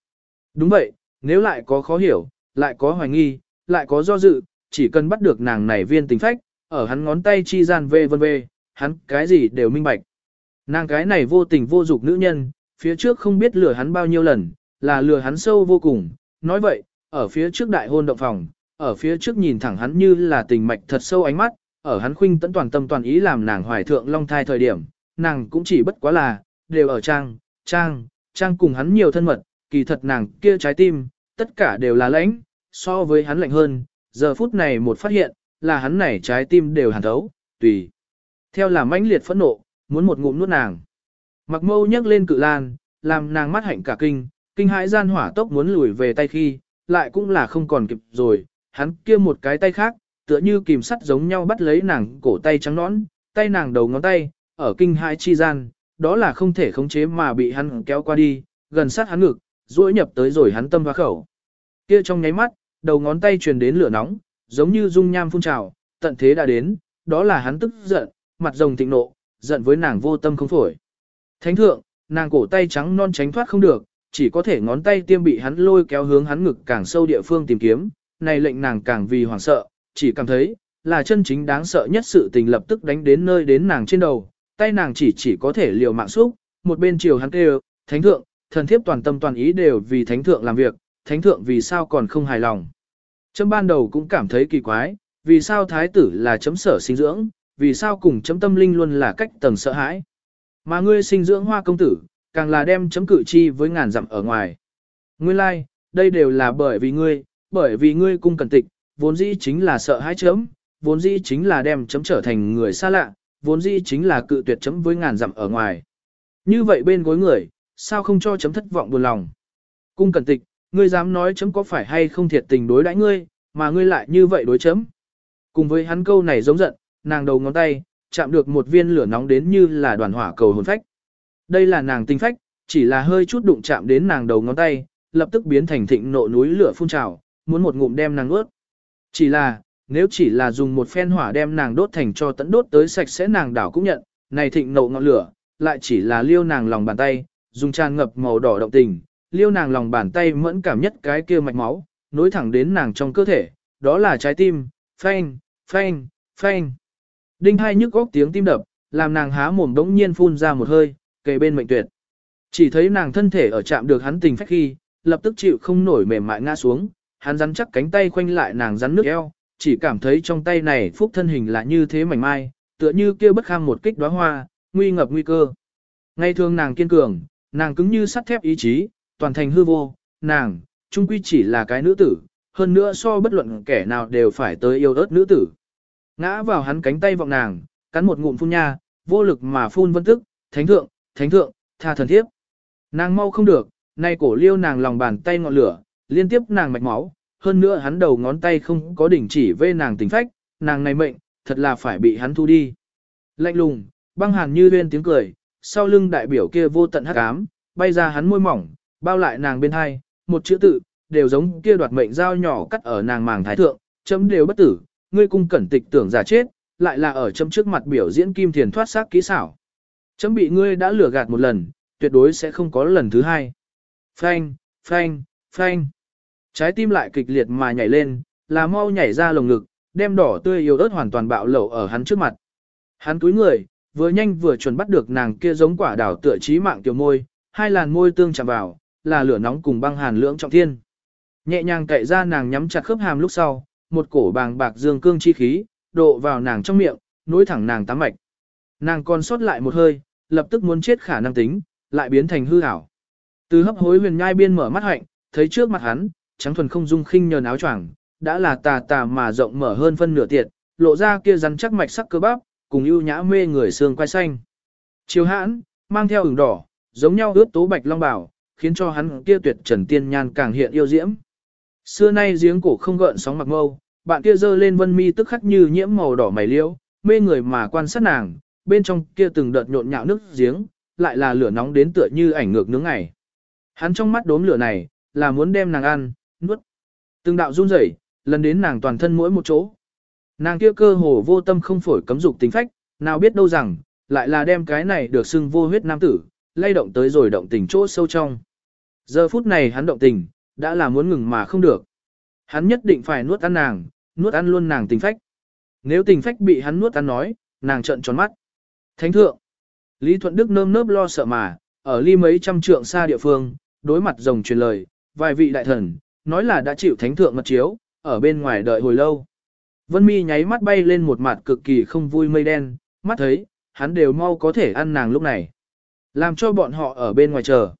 Đúng vậy, nếu lại có khó hiểu, lại có hoài nghi, lại có do dự, chỉ cần bắt được nàng này viên tình phách, ở hắn ngón tay chi gian vê vân vê, hắn cái gì đều minh bạch. Nàng cái này vô tình vô dục nữ nhân, phía trước không biết lừa hắn bao nhiêu lần, là lừa hắn sâu vô cùng. Nói vậy, ở phía trước đại hôn động phòng, ở phía trước nhìn thẳng hắn như là tình mạch thật sâu ánh mắt, ở hắn khuynh tẫn toàn tâm toàn ý làm nàng hoài thượng long thai thời điểm, nàng cũng chỉ bất quá là, đều ở trang, trang, trang cùng hắn nhiều thân mật, kỳ thật nàng kia trái tim, tất cả đều là lãnh, so với hắn lạnh hơn, giờ phút này một phát hiện, là hắn này trái tim đều hàn thấu, tùy. Theo là mãnh liệt phẫn nộ, muốn một ngụm nuốt nàng. Mặc mâu nhấc lên cự lan, làm nàng mắt hạnh cả kinh, kinh hãi gian hỏa tốc muốn lùi về tay khi, lại cũng là không còn kịp rồi, hắn kia một cái tay khác, tựa như kìm sắt giống nhau bắt lấy nàng cổ tay trắng nõn, tay nàng đầu ngón tay, ở kinh hãi chi gian, đó là không thể khống chế mà bị hắn kéo qua đi, gần sát hắn ngực, duỗi nhập tới rồi hắn tâm hoa khẩu. Kia trong nháy mắt, đầu ngón tay truyền đến lửa nóng, giống như dung nham phun trào, tận thế đã đến, đó là hắn tức giận, mặt rồng thịnh nộ, giận với nàng vô tâm không phổi. Thánh thượng, nàng cổ tay trắng non tránh thoát không được, chỉ có thể ngón tay tiêm bị hắn lôi kéo hướng hắn ngực càng sâu địa phương tìm kiếm, này lệnh nàng càng vì hoảng sợ, chỉ cảm thấy, là chân chính đáng sợ nhất sự tình lập tức đánh đến nơi đến nàng trên đầu, tay nàng chỉ chỉ có thể liều mạng xúc, một bên chiều hắn kêu, thánh thượng, thần thiếp toàn tâm toàn ý đều vì thánh thượng làm việc, thánh thượng vì sao còn không hài lòng. Chấm ban đầu cũng cảm thấy kỳ quái, vì sao thái tử là chấm sở sinh dưỡng, vì sao cùng chấm tâm linh luôn là cách tầng sợ hãi. Mà ngươi sinh dưỡng hoa công tử, càng là đem chấm cử chi với ngàn dặm ở ngoài. Nguyên lai, like, đây đều là bởi vì ngươi, bởi vì ngươi cung cần tịch, vốn dĩ chính là sợ hãi chấm, vốn dĩ chính là đem chấm trở thành người xa lạ, vốn dĩ chính là cự tuyệt chấm với ngàn dặm ở ngoài. Như vậy bên gối người, sao không cho chấm thất vọng buồn lòng. Cung cần tịch, ngươi dám nói chấm có phải hay không thiệt tình đối đãi ngươi, mà ngươi lại như vậy đối chấm. Cùng với hắn câu này giống giận, nàng đầu ngón tay, chạm được một viên lửa nóng đến như là đoàn hỏa cầu hồn phách. Đây là nàng tinh phách, chỉ là hơi chút đụng chạm đến nàng đầu ngón tay, lập tức biến thành thịnh nộ núi lửa phun trào, muốn một ngụm đem nàng ướt. Chỉ là, nếu chỉ là dùng một phen hỏa đem nàng đốt thành cho tận đốt tới sạch sẽ nàng đảo cũng nhận, này thịnh nộ ngọn lửa, lại chỉ là liêu nàng lòng bàn tay, dùng tràn ngập màu đỏ động tình, liêu nàng lòng bàn tay mẫn cảm nhất cái kia mạch máu, nối thẳng đến nàng trong cơ thể, đó là trái tim, phanh, phanh, phanh. Đinh hai nhức góc tiếng tim đập, làm nàng há mồm đống nhiên phun ra một hơi, kề bên mệnh tuyệt. Chỉ thấy nàng thân thể ở chạm được hắn tình phách khi, lập tức chịu không nổi mềm mại ngã xuống, hắn rắn chắc cánh tay khoanh lại nàng rắn nước eo, chỉ cảm thấy trong tay này phúc thân hình là như thế mảnh mai, tựa như kia bất kham một kích đóa hoa, nguy ngập nguy cơ. Ngay thường nàng kiên cường, nàng cứng như sắt thép ý chí, toàn thành hư vô, nàng, trung quy chỉ là cái nữ tử, hơn nữa so bất luận kẻ nào đều phải tới yêu ớt nữ tử. Ngã vào hắn cánh tay vọng nàng, cắn một ngụm phun nha, vô lực mà phun vân tức, thánh thượng, thánh thượng, tha thần thiếp. Nàng mau không được, nay cổ liêu nàng lòng bàn tay ngọn lửa, liên tiếp nàng mạch máu, hơn nữa hắn đầu ngón tay không có đỉnh chỉ vê nàng tình phách, nàng này mệnh, thật là phải bị hắn thu đi. Lạnh lùng, băng hàn như lên tiếng cười, sau lưng đại biểu kia vô tận hắc ám, bay ra hắn môi mỏng, bao lại nàng bên hai, một chữ tự, đều giống kia đoạt mệnh dao nhỏ cắt ở nàng màng thái thượng, chấm đều bất tử, ngươi cung cẩn tịch tưởng giả chết, lại là ở chấm trước mặt biểu diễn kim thiền thoát xác kỹ xảo. Chấm bị ngươi đã lừa gạt một lần, tuyệt đối sẽ không có lần thứ hai. Phanh, phanh, phanh. Trái tim lại kịch liệt mà nhảy lên, là mau nhảy ra lồng ngực, đem đỏ tươi yêu ớt hoàn toàn bạo lẩu ở hắn trước mặt. Hắn túi người, vừa nhanh vừa chuẩn bắt được nàng kia giống quả đảo tựa trí mạng tiểu môi, hai làn môi tương chạm vào, là lửa nóng cùng băng hàn lưỡng trọng thiên. Nhẹ nhàng cậy ra nàng nhắm chặt khớp hàm lúc sau, một cổ bàng bạc dương cương chi khí, độ vào nàng trong miệng, nối thẳng nàng tám mạch. Nàng còn sót lại một hơi, lập tức muốn chết khả năng tính, lại biến thành hư ảo. Từ hấp hối huyền nhai biên mở mắt hạnh, thấy trước mặt hắn, trắng thuần không dung khinh nhờn áo choàng, đã là tà tà mà rộng mở hơn phân nửa tiệt, lộ ra kia rắn chắc mạch sắc cơ bắp, cùng ưu nhã mê người xương quai xanh. Chiều hãn, mang theo ửng đỏ, giống nhau ướt tố bạch long bảo, khiến cho hắn kia tuyệt trần tiên nhan càng hiện yêu diễm. Xưa nay giếng cổ không gợn sóng mặc mâu, bạn kia dơ lên vân mi tức khắc như nhiễm màu đỏ mày liễu, mê người mà quan sát nàng, bên trong kia từng đợt nhộn nhạo nước giếng, lại là lửa nóng đến tựa như ảnh ngược nướng ngày. Hắn trong mắt đốm lửa này, là muốn đem nàng ăn, nuốt. Từng đạo run rẩy, lần đến nàng toàn thân mỗi một chỗ. Nàng kia cơ hồ vô tâm không phổi cấm dục tính phách, nào biết đâu rằng, lại là đem cái này được xưng vô huyết nam tử, lay động tới rồi động tình chỗ sâu trong. Giờ phút này hắn động tình, đã là muốn ngừng mà không được. Hắn nhất định phải nuốt ăn nàng, nuốt ăn luôn nàng tình phách. Nếu tình phách bị hắn nuốt ăn nói, nàng trợn tròn mắt. Thánh thượng. Lý Thuận Đức nơm nớp lo sợ mà, ở ly mấy trăm trượng xa địa phương, đối mặt rồng truyền lời, vài vị đại thần, nói là đã chịu thánh thượng mật chiếu, ở bên ngoài đợi hồi lâu. Vân mi nháy mắt bay lên một mặt cực kỳ không vui mây đen, mắt thấy, hắn đều mau có thể ăn nàng lúc này. Làm cho bọn họ ở bên ngoài chờ.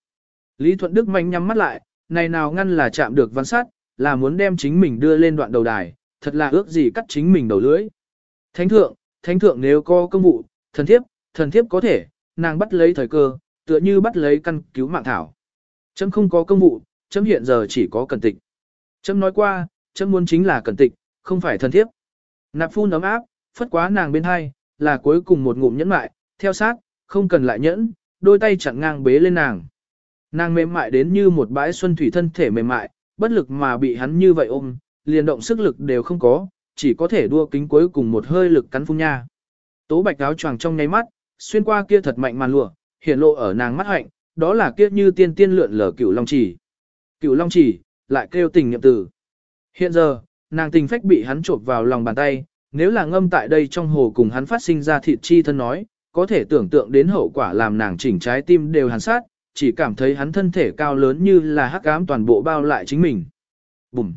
Lý Thuận Đức manh nhắm mắt lại, này nào ngăn là chạm được văn sát, là muốn đem chính mình đưa lên đoạn đầu đài, thật là ước gì cắt chính mình đầu lưỡi. Thánh thượng, thánh thượng nếu có công vụ, thần thiếp, thần thiếp có thể, nàng bắt lấy thời cơ, tựa như bắt lấy căn cứu mạng thảo. Chấm không có công vụ, chấm hiện giờ chỉ có cần tịch. Chấm nói qua, chấm muốn chính là cần tịch, không phải thần thiếp. Nạp phun ấm áp, phất quá nàng bên hai, là cuối cùng một ngụm nhẫn mại, theo sát, không cần lại nhẫn, đôi tay chặn ngang bế lên nàng. Nàng mềm mại đến như một bãi xuân thủy thân thể mềm mại, bất lực mà bị hắn như vậy ôm, liền động sức lực đều không có, chỉ có thể đua kính cuối cùng một hơi lực cắn phun nha. Tố bạch áo choàng trong nháy mắt, xuyên qua kia thật mạnh màn lụa, hiện lộ ở nàng mắt hạnh, đó là kia như tiên tiên lượn lờ cửu long chỉ. Cửu long chỉ, lại kêu tình nhậm tử. Hiện giờ, nàng tình phách bị hắn trộn vào lòng bàn tay, nếu là ngâm tại đây trong hồ cùng hắn phát sinh ra thịt chi thân nói, có thể tưởng tượng đến hậu quả làm nàng chỉnh trái tim đều hàn sát, chỉ cảm thấy hắn thân thể cao lớn như là hắc ám toàn bộ bao lại chính mình. Bùm!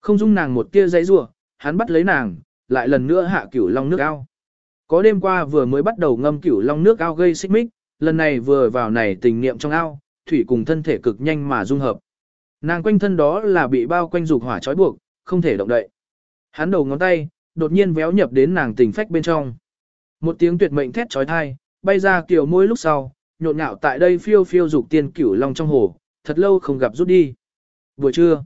Không dung nàng một tia giấy rua, hắn bắt lấy nàng, lại lần nữa hạ cửu long nước ao. Có đêm qua vừa mới bắt đầu ngâm cửu long nước ao gây xích mích, lần này vừa vào này tình niệm trong ao, thủy cùng thân thể cực nhanh mà dung hợp. Nàng quanh thân đó là bị bao quanh dục hỏa trói buộc, không thể động đậy. Hắn đầu ngón tay, đột nhiên véo nhập đến nàng tình phách bên trong. Một tiếng tuyệt mệnh thét trói thai, bay ra kiểu môi lúc sau, nhộn nhạo tại đây phiêu phiêu dục tiên cửu long trong hồ, thật lâu không gặp rút đi. Buổi trưa,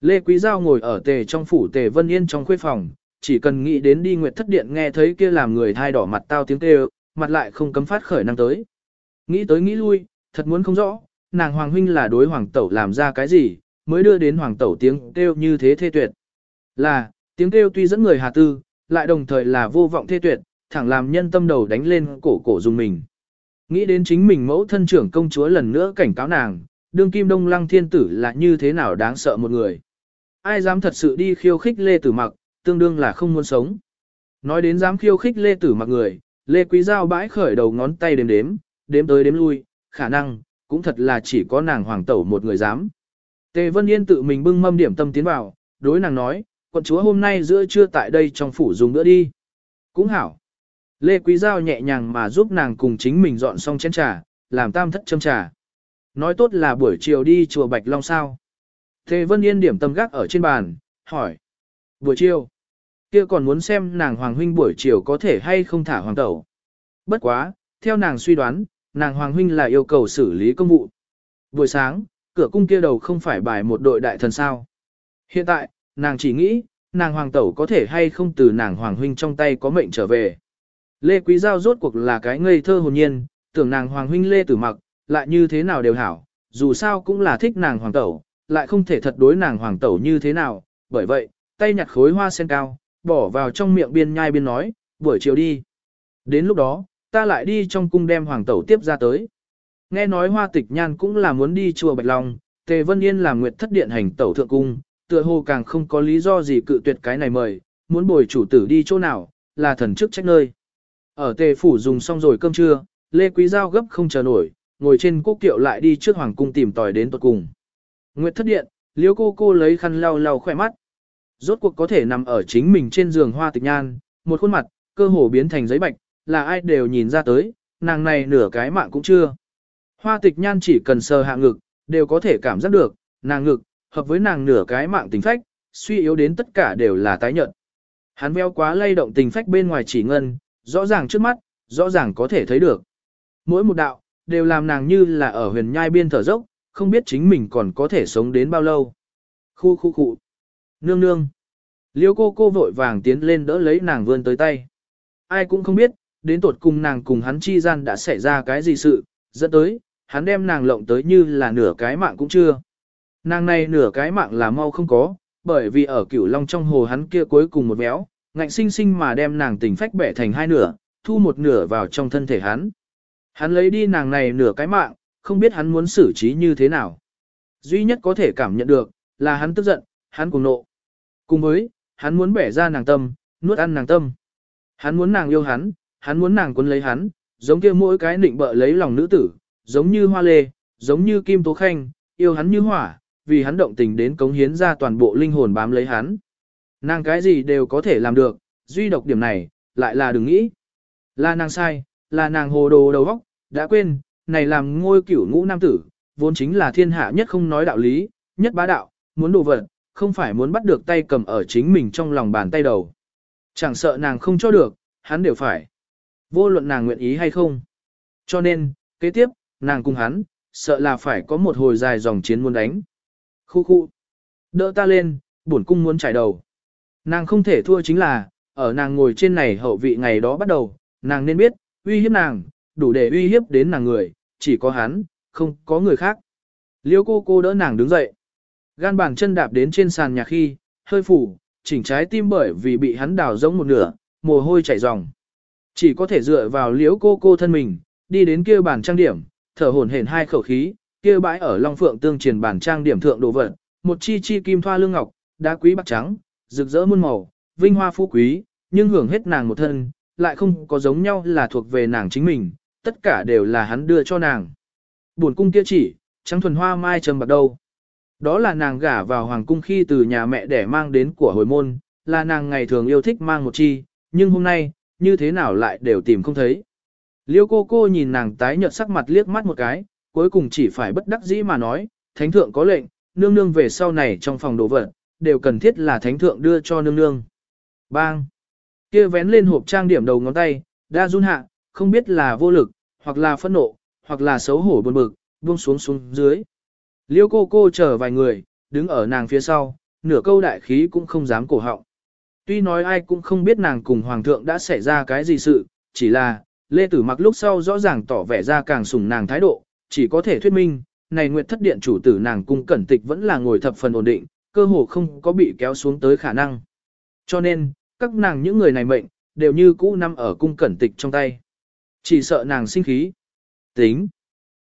Lê Quý Giao ngồi ở tề trong phủ tề Vân Yên trong khuê phòng, chỉ cần nghĩ đến đi nguyệt thất điện nghe thấy kia làm người thai đỏ mặt tao tiếng kêu, mặt lại không cấm phát khởi năng tới. Nghĩ tới nghĩ lui, thật muốn không rõ, nàng hoàng huynh là đối hoàng tẩu làm ra cái gì, mới đưa đến hoàng tẩu tiếng kêu như thế thê tuyệt. Là, tiếng kêu tuy dẫn người hà tư, lại đồng thời là vô vọng thê tuyệt, thẳng làm nhân tâm đầu đánh lên cổ cổ dùng mình. Nghĩ đến chính mình mẫu thân trưởng công chúa lần nữa cảnh cáo nàng, đương kim đông lăng thiên tử là như thế nào đáng sợ một người. Ai dám thật sự đi khiêu khích lê tử mặc, tương đương là không muốn sống. Nói đến dám khiêu khích lê tử mặc người, lê quý giao bãi khởi đầu ngón tay đếm đếm, đếm tới đếm lui, khả năng, cũng thật là chỉ có nàng hoàng tẩu một người dám. Tề Vân Yên tự mình bưng mâm điểm tâm tiến vào, đối nàng nói, quận chúa hôm nay giữa trưa tại đây trong phủ dùng nữa đi. Cũng hảo. Lê Quý Giao nhẹ nhàng mà giúp nàng cùng chính mình dọn xong chén trà, làm tam thất châm trà. Nói tốt là buổi chiều đi chùa Bạch Long sao. Thế Vân Yên điểm tâm gác ở trên bàn, hỏi. Buổi chiều, kia còn muốn xem nàng Hoàng Huynh buổi chiều có thể hay không thả Hoàng Tẩu. Bất quá, theo nàng suy đoán, nàng Hoàng Huynh là yêu cầu xử lý công vụ. Buổi sáng, cửa cung kia đầu không phải bài một đội đại thần sao. Hiện tại, nàng chỉ nghĩ, nàng Hoàng Tẩu có thể hay không từ nàng Hoàng Huynh trong tay có mệnh trở về. Lê Quý Giao rốt cuộc là cái ngây thơ hồn nhiên, tưởng nàng Hoàng Huynh Lê Tử Mặc, lại như thế nào đều hảo, dù sao cũng là thích nàng Hoàng Tẩu, lại không thể thật đối nàng Hoàng Tẩu như thế nào, bởi vậy, tay nhặt khối hoa sen cao, bỏ vào trong miệng biên nhai biên nói, buổi chiều đi. Đến lúc đó, ta lại đi trong cung đem Hoàng Tẩu tiếp ra tới. Nghe nói hoa tịch nhan cũng là muốn đi chùa Bạch Long, Tề Vân Yên làm nguyệt thất điện hành tẩu thượng cung, tựa hồ càng không có lý do gì cự tuyệt cái này mời, muốn bồi chủ tử đi chỗ nào, là thần chức trách nơi. Ở tề phủ dùng xong rồi cơm trưa, Lê Quý Giao gấp không chờ nổi, ngồi trên quốc kiệu lại đi trước hoàng cung tìm tòi đến tuật cùng. Nguyệt thất điện, Liễu cô cô lấy khăn lau lau khỏe mắt. Rốt cuộc có thể nằm ở chính mình trên giường hoa tịch nhan, một khuôn mặt, cơ hồ biến thành giấy bạch, là ai đều nhìn ra tới, nàng này nửa cái mạng cũng chưa. Hoa tịch nhan chỉ cần sờ hạ ngực, đều có thể cảm giác được, nàng ngực, hợp với nàng nửa cái mạng tình phách, suy yếu đến tất cả đều là tái nhận. Hắn veo quá lay động tình phách bên ngoài chỉ ngân, rõ ràng trước mắt, rõ ràng có thể thấy được. Mỗi một đạo, đều làm nàng như là ở huyền nhai biên thở dốc, không biết chính mình còn có thể sống đến bao lâu. Khu khu khu. Nương nương. Liêu cô cô vội vàng tiến lên đỡ lấy nàng vươn tới tay. Ai cũng không biết, đến tột cùng nàng cùng hắn chi gian đã xảy ra cái gì sự, dẫn tới, hắn đem nàng lộng tới như là nửa cái mạng cũng chưa. Nàng này nửa cái mạng là mau không có, bởi vì ở cửu long trong hồ hắn kia cuối cùng một béo, ngạnh sinh sinh mà đem nàng tình phách bẻ thành hai nửa, thu một nửa vào trong thân thể hắn. Hắn lấy đi nàng này nửa cái mạng, không biết hắn muốn xử trí như thế nào. Duy nhất có thể cảm nhận được, là hắn tức giận, hắn cùng nộ. Cùng với, hắn muốn bẻ ra nàng tâm, nuốt ăn nàng tâm. Hắn muốn nàng yêu hắn, hắn muốn nàng quấn lấy hắn, giống kia mỗi cái nịnh bợ lấy lòng nữ tử, giống như hoa lê, giống như kim tố khanh, yêu hắn như hỏa, vì hắn động tình đến cống hiến ra toàn bộ linh hồn bám lấy hắn. Nàng cái gì đều có thể làm được, duy độc điểm này, lại là đừng nghĩ. Là nàng sai, là nàng hồ đồ đầu óc, đã quên, này làm ngôi cửu ngũ nam tử, vốn chính là thiên hạ nhất không nói đạo lý, nhất bá đạo, muốn đồ vật, không phải muốn bắt được tay cầm ở chính mình trong lòng bàn tay đầu. Chẳng sợ nàng không cho được, hắn đều phải. Vô luận nàng nguyện ý hay không. Cho nên, kế tiếp, nàng cùng hắn, sợ là phải có một hồi dài dòng chiến muốn đánh. Khu khu. Đỡ ta lên, bổn cung muốn trải đầu. Nàng không thể thua chính là, ở nàng ngồi trên này hậu vị ngày đó bắt đầu, nàng nên biết, uy hiếp nàng, đủ để uy hiếp đến nàng người, chỉ có hắn, không có người khác. Liêu cô cô đỡ nàng đứng dậy. Gan bàn chân đạp đến trên sàn nhà khi, hơi phủ, chỉnh trái tim bởi vì bị hắn đào rỗng một nửa, mồ hôi chảy ròng. Chỉ có thể dựa vào liễu cô cô thân mình, đi đến kia bàn trang điểm, thở hổn hển hai khẩu khí, kia bãi ở Long Phượng tương truyền bàn trang điểm thượng đồ vật, một chi chi kim thoa lương ngọc, đá quý bạc trắng, rực rỡ muôn màu, vinh hoa phú quý, nhưng hưởng hết nàng một thân, lại không có giống nhau là thuộc về nàng chính mình, tất cả đều là hắn đưa cho nàng. Buồn cung kia chỉ, trắng thuần hoa mai trầm bạc đâu. Đó là nàng gả vào hoàng cung khi từ nhà mẹ để mang đến của hồi môn, là nàng ngày thường yêu thích mang một chi, nhưng hôm nay, như thế nào lại đều tìm không thấy. Liêu cô cô nhìn nàng tái nhợt sắc mặt liếc mắt một cái, cuối cùng chỉ phải bất đắc dĩ mà nói, thánh thượng có lệnh, nương nương về sau này trong phòng đồ vật, đều cần thiết là thánh thượng đưa cho nương nương. Bang! kia vén lên hộp trang điểm đầu ngón tay, đa run hạ, không biết là vô lực, hoặc là phẫn nộ, hoặc là xấu hổ buồn bực, buông xuống xuống dưới. Liêu cô cô chờ vài người, đứng ở nàng phía sau, nửa câu đại khí cũng không dám cổ họng. Tuy nói ai cũng không biết nàng cùng hoàng thượng đã xảy ra cái gì sự, chỉ là, Lê Tử mặc lúc sau rõ ràng tỏ vẻ ra càng sủng nàng thái độ, chỉ có thể thuyết minh, này Nguyệt Thất Điện chủ tử nàng cung cẩn tịch vẫn là ngồi thập phần ổn định, cơ hồ không có bị kéo xuống tới khả năng. Cho nên, các nàng những người này mệnh, đều như cũ nằm ở cung cẩn tịch trong tay. Chỉ sợ nàng sinh khí. Tính.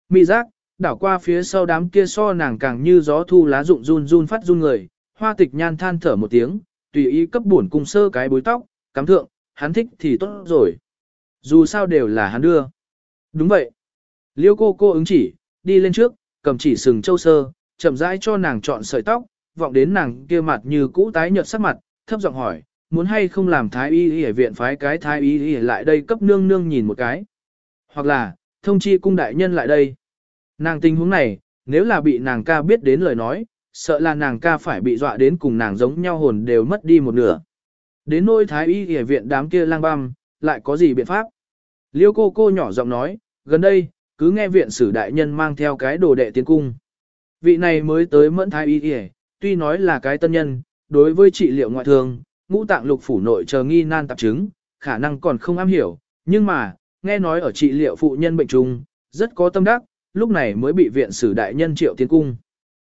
Mị giác, đảo qua phía sau đám kia so nàng càng như gió thu lá rụng run run phát run người, hoa tịch nhan than thở một tiếng, tùy ý cấp bổn cung sơ cái bối tóc, cắm thượng, hắn thích thì tốt rồi. Dù sao đều là hắn đưa. Đúng vậy. Liêu cô cô ứng chỉ, đi lên trước, cầm chỉ sừng châu sơ, chậm rãi cho nàng chọn sợi tóc, vọng đến nàng kia mặt như cũ tái nhợt sắc mặt, thấp giọng hỏi, muốn hay không làm thái y y ở viện phái cái thái y y lại đây cấp nương nương nhìn một cái. Hoặc là, thông chi cung đại nhân lại đây. Nàng tình huống này, nếu là bị nàng ca biết đến lời nói, sợ là nàng ca phải bị dọa đến cùng nàng giống nhau hồn đều mất đi một nửa. Đến nôi thái y y viện đám kia lang băm, lại có gì biện pháp? Liêu cô cô nhỏ giọng nói, gần đây, cứ nghe viện sử đại nhân mang theo cái đồ đệ tiến cung. Vị này mới tới mẫn thái y y, tuy nói là cái tân nhân, đối với trị liệu ngoại thương, ngũ tạng lục phủ nội chờ nghi nan tạp chứng, khả năng còn không am hiểu, nhưng mà, nghe nói ở trị liệu phụ nhân bệnh trùng, rất có tâm đắc, lúc này mới bị viện sử đại nhân triệu tiến cung.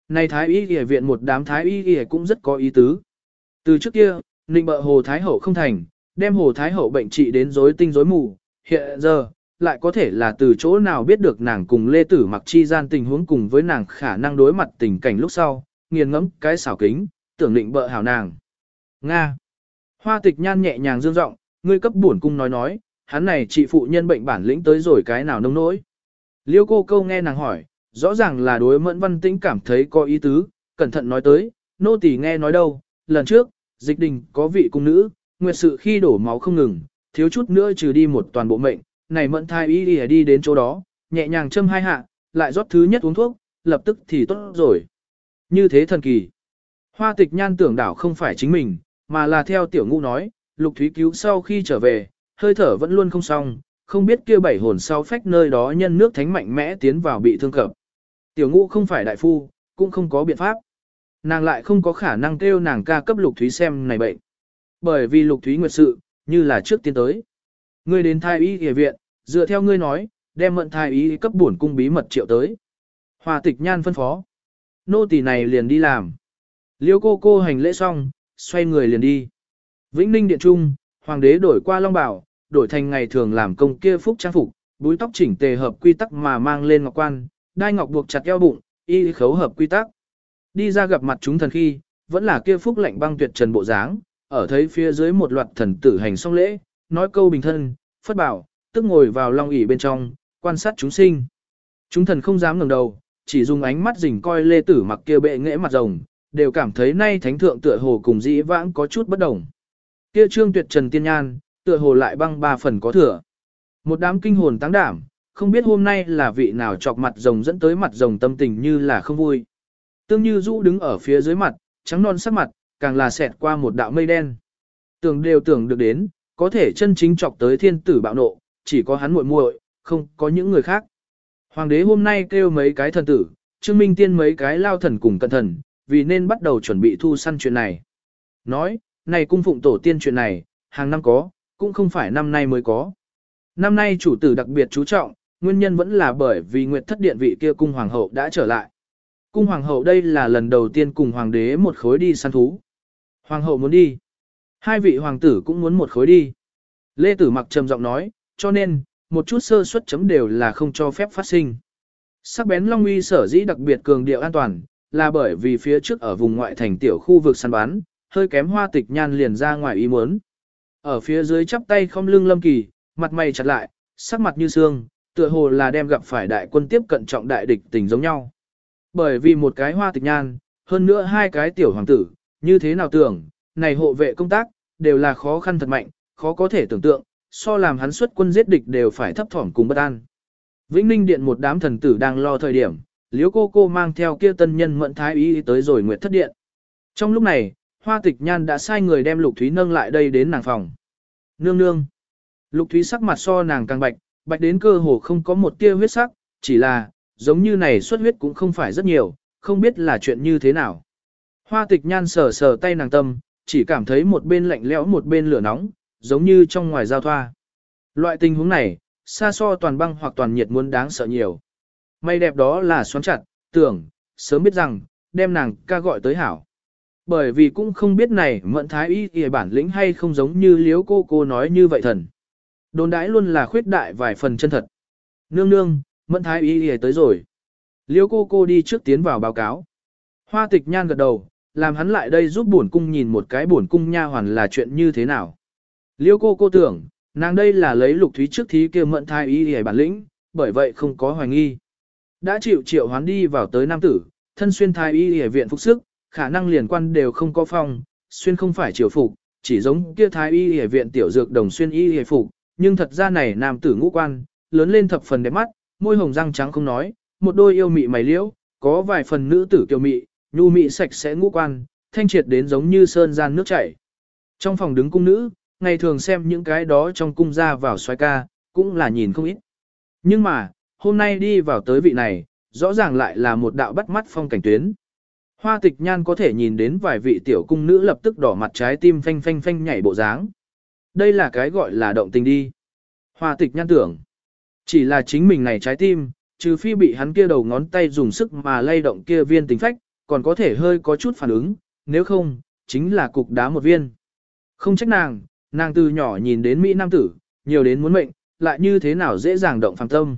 Này thái y y viện một đám thái y y cũng rất có ý tứ. Từ trước kia, nịnh bợ hồ thái hậu không thành, đem hồ thái hậu bệnh trị đến rối tinh rối mù, hiện giờ, lại có thể là từ chỗ nào biết được nàng cùng Lê Tử mặc chi gian tình huống cùng với nàng khả năng đối mặt tình cảnh lúc sau, nghiền ngẫm cái xảo kính, tưởng định bợ hảo nàng. Nga. Hoa tịch nhan nhẹ nhàng dương giọng, ngươi cấp bổn cung nói nói, hắn này trị phụ nhân bệnh bản lĩnh tới rồi cái nào nông nỗi. Liêu cô câu nghe nàng hỏi, rõ ràng là đối mẫn văn tĩnh cảm thấy có ý tứ, cẩn thận nói tới, nô tỳ nghe nói đâu, lần trước, dịch đình có vị cung nữ, nguyệt sự khi đổ máu không ngừng, thiếu chút nữa trừ đi một toàn bộ mệnh, này mẫn thai y đi, đi đến chỗ đó, nhẹ nhàng châm hai hạ, lại rót thứ nhất uống thuốc, lập tức thì tốt rồi. Như thế thần kỳ. Hoa tịch nhan tưởng đảo không phải chính mình, mà là theo tiểu ngũ nói, lục thúy cứu sau khi trở về, hơi thở vẫn luôn không xong, không biết kia bảy hồn sau phách nơi đó nhân nước thánh mạnh mẽ tiến vào bị thương cập. Tiểu ngũ không phải đại phu, cũng không có biện pháp. Nàng lại không có khả năng kêu nàng ca cấp lục thúy xem này bệnh. Bởi vì lục thúy nguyệt sự, như là trước tiên tới. Ngươi đến thai y y viện, dựa theo ngươi nói, đem mận thai y cấp bổn cung bí mật triệu tới. Hòa tịch nhan phân phó. Nô tỳ này liền đi làm. Liêu cô cô hành lễ xong, xoay người liền đi. Vĩnh Ninh Điện Trung, Hoàng đế đổi qua Long Bảo, đổi thành ngày thường làm công kia phúc trang phục, búi tóc chỉnh tề hợp quy tắc mà mang lên ngọc quan, đai ngọc buộc chặt eo bụng, y khấu hợp quy tắc. Đi ra gặp mặt chúng thần khi, vẫn là kia phúc lạnh băng tuyệt trần bộ dáng, ở thấy phía dưới một loạt thần tử hành xong lễ, nói câu bình thân, phất bảo, tức ngồi vào long ỷ bên trong, quan sát chúng sinh. Chúng thần không dám ngẩng đầu, chỉ dùng ánh mắt rình coi lê tử mặc kia bệ nghệ mặt rồng, đều cảm thấy nay thánh thượng tựa hồ cùng dĩ vãng có chút bất đồng. Kia trương tuyệt trần tiên nhan, tựa hồ lại băng ba phần có thừa. Một đám kinh hồn táng đảm, không biết hôm nay là vị nào chọc mặt rồng dẫn tới mặt rồng tâm tình như là không vui. Tương như rũ đứng ở phía dưới mặt, trắng non sắc mặt, càng là xẹt qua một đạo mây đen. Tưởng đều tưởng được đến, có thể chân chính chọc tới thiên tử bạo nộ, chỉ có hắn muội muội, không có những người khác. Hoàng đế hôm nay kêu mấy cái thần tử, Trương Minh Tiên mấy cái lao thần cùng cẩn thần, vì nên bắt đầu chuẩn bị thu săn chuyện này. Nói, này cung phụng tổ tiên chuyện này, hàng năm có, cũng không phải năm nay mới có. Năm nay chủ tử đặc biệt chú trọng, nguyên nhân vẫn là bởi vì Nguyệt Thất Điện vị kia cung hoàng hậu đã trở lại. Cung hoàng hậu đây là lần đầu tiên cùng hoàng đế một khối đi săn thú. Hoàng hậu muốn đi. Hai vị hoàng tử cũng muốn một khối đi. Lê Tử mặc trầm giọng nói, cho nên, một chút sơ suất chấm đều là không cho phép phát sinh. Sắc bén Long Uy sở dĩ đặc biệt cường điệu an toàn, là bởi vì phía trước ở vùng ngoại thành tiểu khu vực săn bán, hơi kém hoa tịch nhan liền ra ngoài ý muốn. Ở phía dưới chắp tay không lưng lâm kỳ, mặt mày chặt lại, sắc mặt như xương, tựa hồ là đem gặp phải đại quân tiếp cận trọng đại địch tình giống nhau. Bởi vì một cái hoa tịch nhan, hơn nữa hai cái tiểu hoàng tử, như thế nào tưởng, này hộ vệ công tác, đều là khó khăn thật mạnh, khó có thể tưởng tượng, so làm hắn xuất quân giết địch đều phải thấp thỏm cùng bất an. Vĩnh Ninh Điện một đám thần tử đang lo thời điểm, Liễu cô cô mang theo kia tân nhân mẫn thái ý tới rồi Nguyệt Thất Điện. Trong lúc này, Hoa Tịch Nhan đã sai người đem Lục Thúy nâng lại đây đến nàng phòng. Nương nương. Lục Thúy sắc mặt so nàng càng bạch, bạch đến cơ hồ không có một tia huyết sắc, chỉ là, giống như này xuất huyết cũng không phải rất nhiều, không biết là chuyện như thế nào. Hoa Tịch Nhan sờ sờ tay nàng tâm, chỉ cảm thấy một bên lạnh lẽo một bên lửa nóng, giống như trong ngoài giao thoa. Loại tình huống này, xa so toàn băng hoặc toàn nhiệt muốn đáng sợ nhiều. May đẹp đó là xoắn chặt, tưởng, sớm biết rằng, đem nàng ca gọi tới hảo. Bởi vì cũng không biết này mận thái y kìa bản lĩnh hay không giống như liếu cô cô nói như vậy thần. Đồn đãi luôn là khuyết đại vài phần chân thật. Nương nương, mận thái y kìa tới rồi. Liếu cô cô đi trước tiến vào báo cáo. Hoa tịch nhan gật đầu, làm hắn lại đây giúp bổn cung nhìn một cái bổn cung nha hoàn là chuyện như thế nào. Liêu cô cô tưởng, nàng đây là lấy lục thúy trước thí kia mận thai y hề bản lĩnh, bởi vậy không có hoài nghi. Đã chịu triệu hoán đi vào tới nam tử, thân xuyên thái y hề viện phục sức, khả năng liền quan đều không có phong, xuyên không phải triều phục, chỉ giống kia thái y hề viện tiểu dược đồng xuyên y hề phục, nhưng thật ra này nam tử ngũ quan, lớn lên thập phần đẹp mắt, môi hồng răng trắng không nói, một đôi yêu mị mày liễu, có vài phần nữ tử kiều mị, nhu mị sạch sẽ ngũ quan, thanh triệt đến giống như sơn gian nước chảy. Trong phòng đứng cung nữ, ngày thường xem những cái đó trong cung ra vào xoay ca, cũng là nhìn không ít. Nhưng mà, hôm nay đi vào tới vị này, rõ ràng lại là một đạo bắt mắt phong cảnh tuyến. Hoa tịch nhan có thể nhìn đến vài vị tiểu cung nữ lập tức đỏ mặt trái tim phanh phanh phanh nhảy bộ dáng. Đây là cái gọi là động tình đi. Hoa tịch nhan tưởng. Chỉ là chính mình này trái tim, trừ phi bị hắn kia đầu ngón tay dùng sức mà lay động kia viên tính phách, còn có thể hơi có chút phản ứng, nếu không, chính là cục đá một viên. Không trách nàng, nàng từ nhỏ nhìn đến Mỹ Nam tử, nhiều đến muốn mệnh, lại như thế nào dễ dàng động phàm tâm.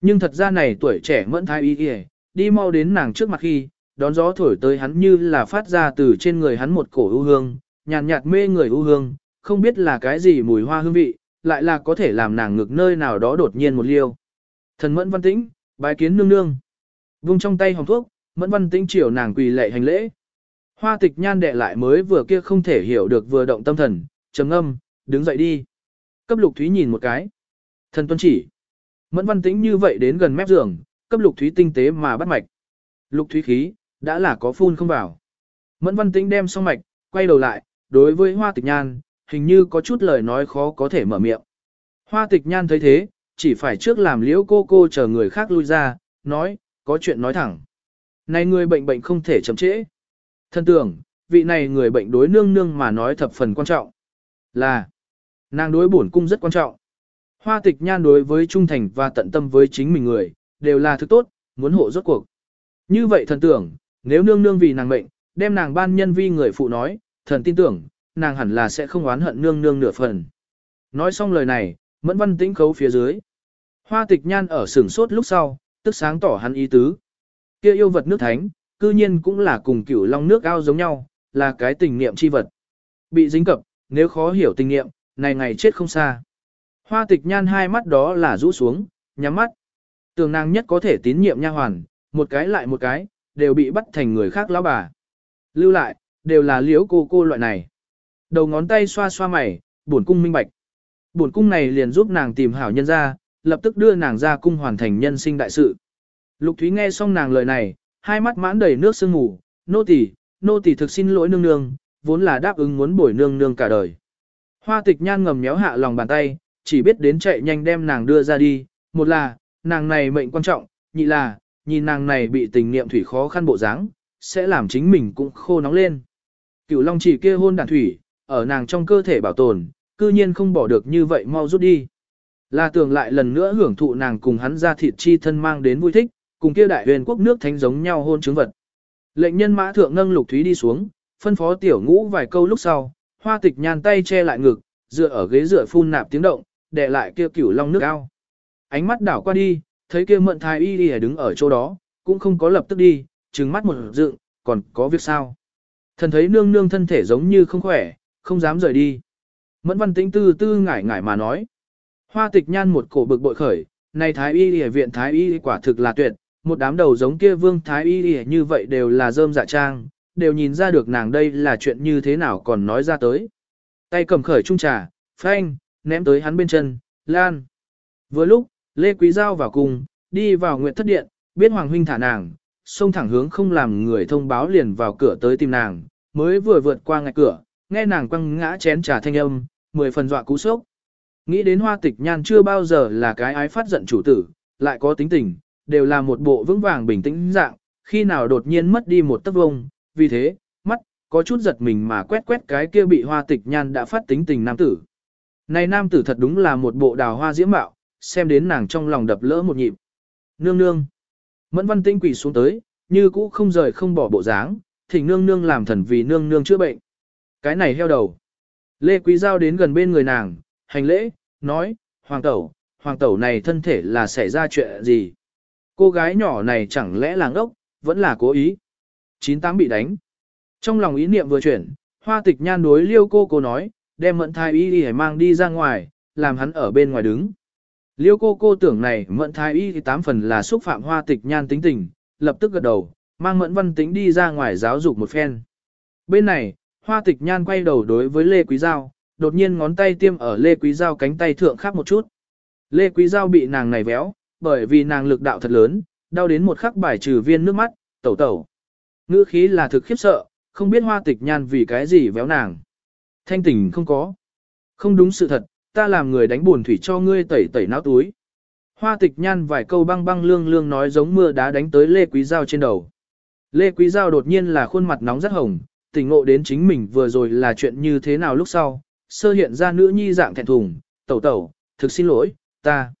Nhưng thật ra này tuổi trẻ mẫn thái y kìa, đi mau đến nàng trước mặt khi, đón gió thổi tới hắn như là phát ra từ trên người hắn một cổ ưu hương, nhàn nhạt, mê người ưu hương, không biết là cái gì mùi hoa hương vị, lại là có thể làm nàng ngực nơi nào đó đột nhiên một liêu. Thần mẫn văn tĩnh, bái kiến nương nương. Vung trong tay hồng thuốc, mẫn văn tĩnh chiều nàng quỳ lệ hành lễ. Hoa tịch nhan đệ lại mới vừa kia không thể hiểu được vừa động tâm thần, trầm âm, đứng dậy đi. Cấp lục thúy nhìn một cái. Thần tuân chỉ. Mẫn văn tĩnh như vậy đến gần mép giường, cấp lục thúy tinh tế mà bắt mạch. Lục thúy khí, đã là có phun không vào. Mẫn văn tĩnh đem xong mạch, quay đầu lại, đối với hoa tịch nhan, hình như có chút lời nói khó có thể mở miệng. Hoa tịch nhan thấy thế, chỉ phải trước làm liễu cô cô chờ người khác lui ra, nói, có chuyện nói thẳng. Này người bệnh bệnh không thể chậm trễ. Thân tưởng, vị này người bệnh đối nương nương mà nói thập phần quan trọng. Là, nàng đối bổn cung rất quan trọng. Hoa tịch nhan đối với trung thành và tận tâm với chính mình người, đều là thứ tốt, muốn hộ rốt cuộc. Như vậy thần tưởng, nếu nương nương vì nàng mệnh, đem nàng ban nhân vi người phụ nói, thần tin tưởng, nàng hẳn là sẽ không oán hận nương nương nửa phần. Nói xong lời này, mẫn văn tĩnh khấu phía dưới. Hoa tịch nhan ở sửng sốt lúc sau, tức sáng tỏ hắn ý tứ. kia yêu vật nước thánh, cư nhiên cũng là cùng cửu long nước ao giống nhau, là cái tình niệm chi vật. bị dính cập, nếu khó hiểu tình nghiệm, này ngày chết không xa. Hoa tịch nhan hai mắt đó là rũ xuống, nhắm mắt. Tường nàng nhất có thể tín nhiệm nha hoàn, một cái lại một cái, đều bị bắt thành người khác lão bà. Lưu lại, đều là liếu cô cô loại này. Đầu ngón tay xoa xoa mày, buồn cung minh bạch. Buồn cung này liền giúp nàng tìm hảo nhân ra, lập tức đưa nàng ra cung hoàn thành nhân sinh đại sự. Lục Thúy nghe xong nàng lời này, hai mắt mãn đầy nước sương mù, nô tỳ, nô tỳ thực xin lỗi nương nương, vốn là đáp ứng muốn bồi nương nương cả đời. Hoa tịch nhan ngầm méo hạ lòng bàn tay, chỉ biết đến chạy nhanh đem nàng đưa ra đi, một là, nàng này mệnh quan trọng, nhị là, nhìn nàng này bị tình niệm thủy khó khăn bộ dáng, sẽ làm chính mình cũng khô nóng lên. Cửu Long chỉ kia hôn đàn thủy, ở nàng trong cơ thể bảo tồn, cư nhiên không bỏ được như vậy mau rút đi. Là tưởng lại lần nữa hưởng thụ nàng cùng hắn ra thịt chi thân mang đến vui thích, cùng kia đại huyền quốc nước thánh giống nhau hôn chứng vật. Lệnh nhân mã thượng nâng lục thúy đi xuống, phân phó tiểu ngũ vài câu lúc sau, hoa tịch nhàn tay che lại ngực, dựa ở ghế dựa phun nạp tiếng động, để lại kia cửu long nước ao. Ánh mắt đảo qua đi, thấy kia mận thái y đi đứng ở chỗ đó, cũng không có lập tức đi, trừng mắt một dựng, còn có việc sao. Thần thấy nương nương thân thể giống như không khỏe, không dám rời đi. Mẫn văn tĩnh tư tư ngải ngải mà nói. Hoa tịch nhan một cổ bực bội khởi, này thái y y viện thái y quả thực là tuyệt, một đám đầu giống kia vương thái y y như vậy đều là rơm dạ trang, đều nhìn ra được nàng đây là chuyện như thế nào còn nói ra tới. Tay cầm khởi trung trà, phanh, ném tới hắn bên chân, lan. Vừa lúc, Lê Quý Giao vào cùng, đi vào nguyện thất điện, biết Hoàng Huynh thả nàng, xông thẳng hướng không làm người thông báo liền vào cửa tới tìm nàng, mới vừa vượt qua ngạch cửa, nghe nàng quăng ngã chén trà thanh âm, mười phần dọa cú sốc. Nghĩ đến hoa tịch nhan chưa bao giờ là cái ái phát giận chủ tử, lại có tính tình, đều là một bộ vững vàng bình tĩnh dạng, khi nào đột nhiên mất đi một tấc vông, vì thế, mắt, có chút giật mình mà quét quét cái kia bị hoa tịch nhan đã phát tính tình nam tử. Này nam tử thật đúng là một bộ đào hoa diễm mạo, xem đến nàng trong lòng đập lỡ một nhịp. Nương nương. Mẫn văn tinh quỷ xuống tới, như cũ không rời không bỏ bộ dáng, thỉnh nương nương làm thần vì nương nương chữa bệnh. Cái này heo đầu. Lê Quý Giao đến gần bên người nàng, hành lễ, nói, hoàng tẩu, hoàng tẩu này thân thể là xảy ra chuyện gì? Cô gái nhỏ này chẳng lẽ là ngốc, vẫn là cố ý. Chín tám bị đánh. Trong lòng ý niệm vừa chuyển, hoa tịch nhan đối liêu cô cô nói, đem mận thai y đi mang đi ra ngoài, làm hắn ở bên ngoài đứng. Liêu cô cô tưởng này mận thai y thì tám phần là xúc phạm hoa tịch nhan tính tình, lập tức gật đầu, mang mẫn văn tính đi ra ngoài giáo dục một phen. Bên này, hoa tịch nhan quay đầu đối với Lê Quý Giao, đột nhiên ngón tay tiêm ở Lê Quý Giao cánh tay thượng khác một chút. Lê Quý Giao bị nàng này véo, bởi vì nàng lực đạo thật lớn, đau đến một khắc bài trừ viên nước mắt, tẩu tẩu. Ngữ khí là thực khiếp sợ, không biết hoa tịch nhan vì cái gì véo nàng. Thanh tỉnh không có. Không đúng sự thật, ta làm người đánh buồn thủy cho ngươi tẩy tẩy não túi. Hoa tịch nhan vài câu băng băng lương lương nói giống mưa đá đánh tới Lê Quý Giao trên đầu. Lê Quý Giao đột nhiên là khuôn mặt nóng rất hồng, tỉnh ngộ đến chính mình vừa rồi là chuyện như thế nào lúc sau, sơ hiện ra nữ nhi dạng thẹn thùng, tẩu tẩu, thực xin lỗi, ta.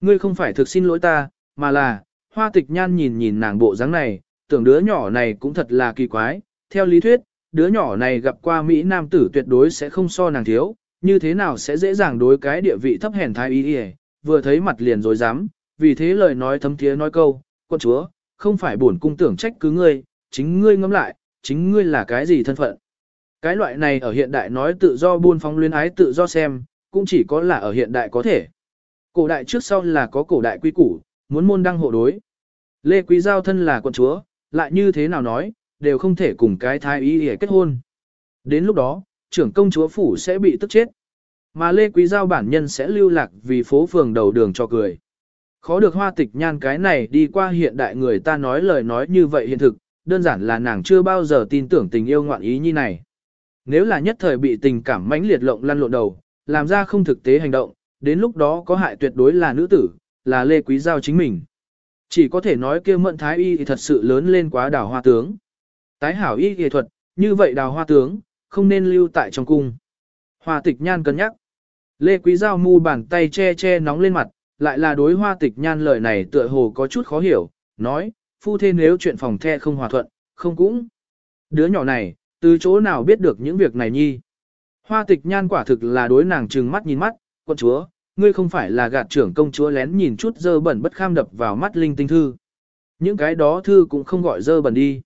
Ngươi không phải thực xin lỗi ta, mà là, hoa tịch nhan nhìn nhìn nàng bộ dáng này, tưởng đứa nhỏ này cũng thật là kỳ quái, theo lý thuyết, đứa nhỏ này gặp qua Mỹ Nam tử tuyệt đối sẽ không so nàng thiếu, như thế nào sẽ dễ dàng đối cái địa vị thấp hèn thái y vừa thấy mặt liền rồi dám, vì thế lời nói thấm thiế nói câu, quân chúa, không phải bổn cung tưởng trách cứ ngươi, chính ngươi ngẫm lại, chính ngươi là cái gì thân phận. Cái loại này ở hiện đại nói tự do buôn phóng luyến ái tự do xem, cũng chỉ có là ở hiện đại có thể. Cổ đại trước sau là có cổ đại quy củ, muốn môn đăng hộ đối. Lê Quý Giao thân là quận chúa, lại như thế nào nói, đều không thể cùng cái thái y để kết hôn. Đến lúc đó, trưởng công chúa phủ sẽ bị tức chết. Mà Lê Quý Giao bản nhân sẽ lưu lạc vì phố phường đầu đường cho cười. Khó được hoa tịch nhan cái này đi qua hiện đại người ta nói lời nói như vậy hiện thực, đơn giản là nàng chưa bao giờ tin tưởng tình yêu ngoạn ý như này. Nếu là nhất thời bị tình cảm mãnh liệt lộng lăn lộn đầu, làm ra không thực tế hành động, đến lúc đó có hại tuyệt đối là nữ tử, là Lê Quý Giao chính mình. Chỉ có thể nói kia mận thái y thì thật sự lớn lên quá đào hoa tướng. Tái hảo y nghệ thuật, như vậy đào hoa tướng, không nên lưu tại trong cung. Hoa tịch nhan cân nhắc. Lê Quý Giao mu bàn tay che che nóng lên mặt, lại là đối hoa tịch nhan lời này tựa hồ có chút khó hiểu, nói, phu thê nếu chuyện phòng the không hòa thuận, không cũng. Đứa nhỏ này, từ chỗ nào biết được những việc này nhi. Hoa tịch nhan quả thực là đối nàng trừng mắt nhìn mắt, quân chúa, ngươi không phải là gạt trưởng công chúa lén nhìn chút dơ bẩn bất kham đập vào mắt linh tinh thư. Những cái đó thư cũng không gọi dơ bẩn đi.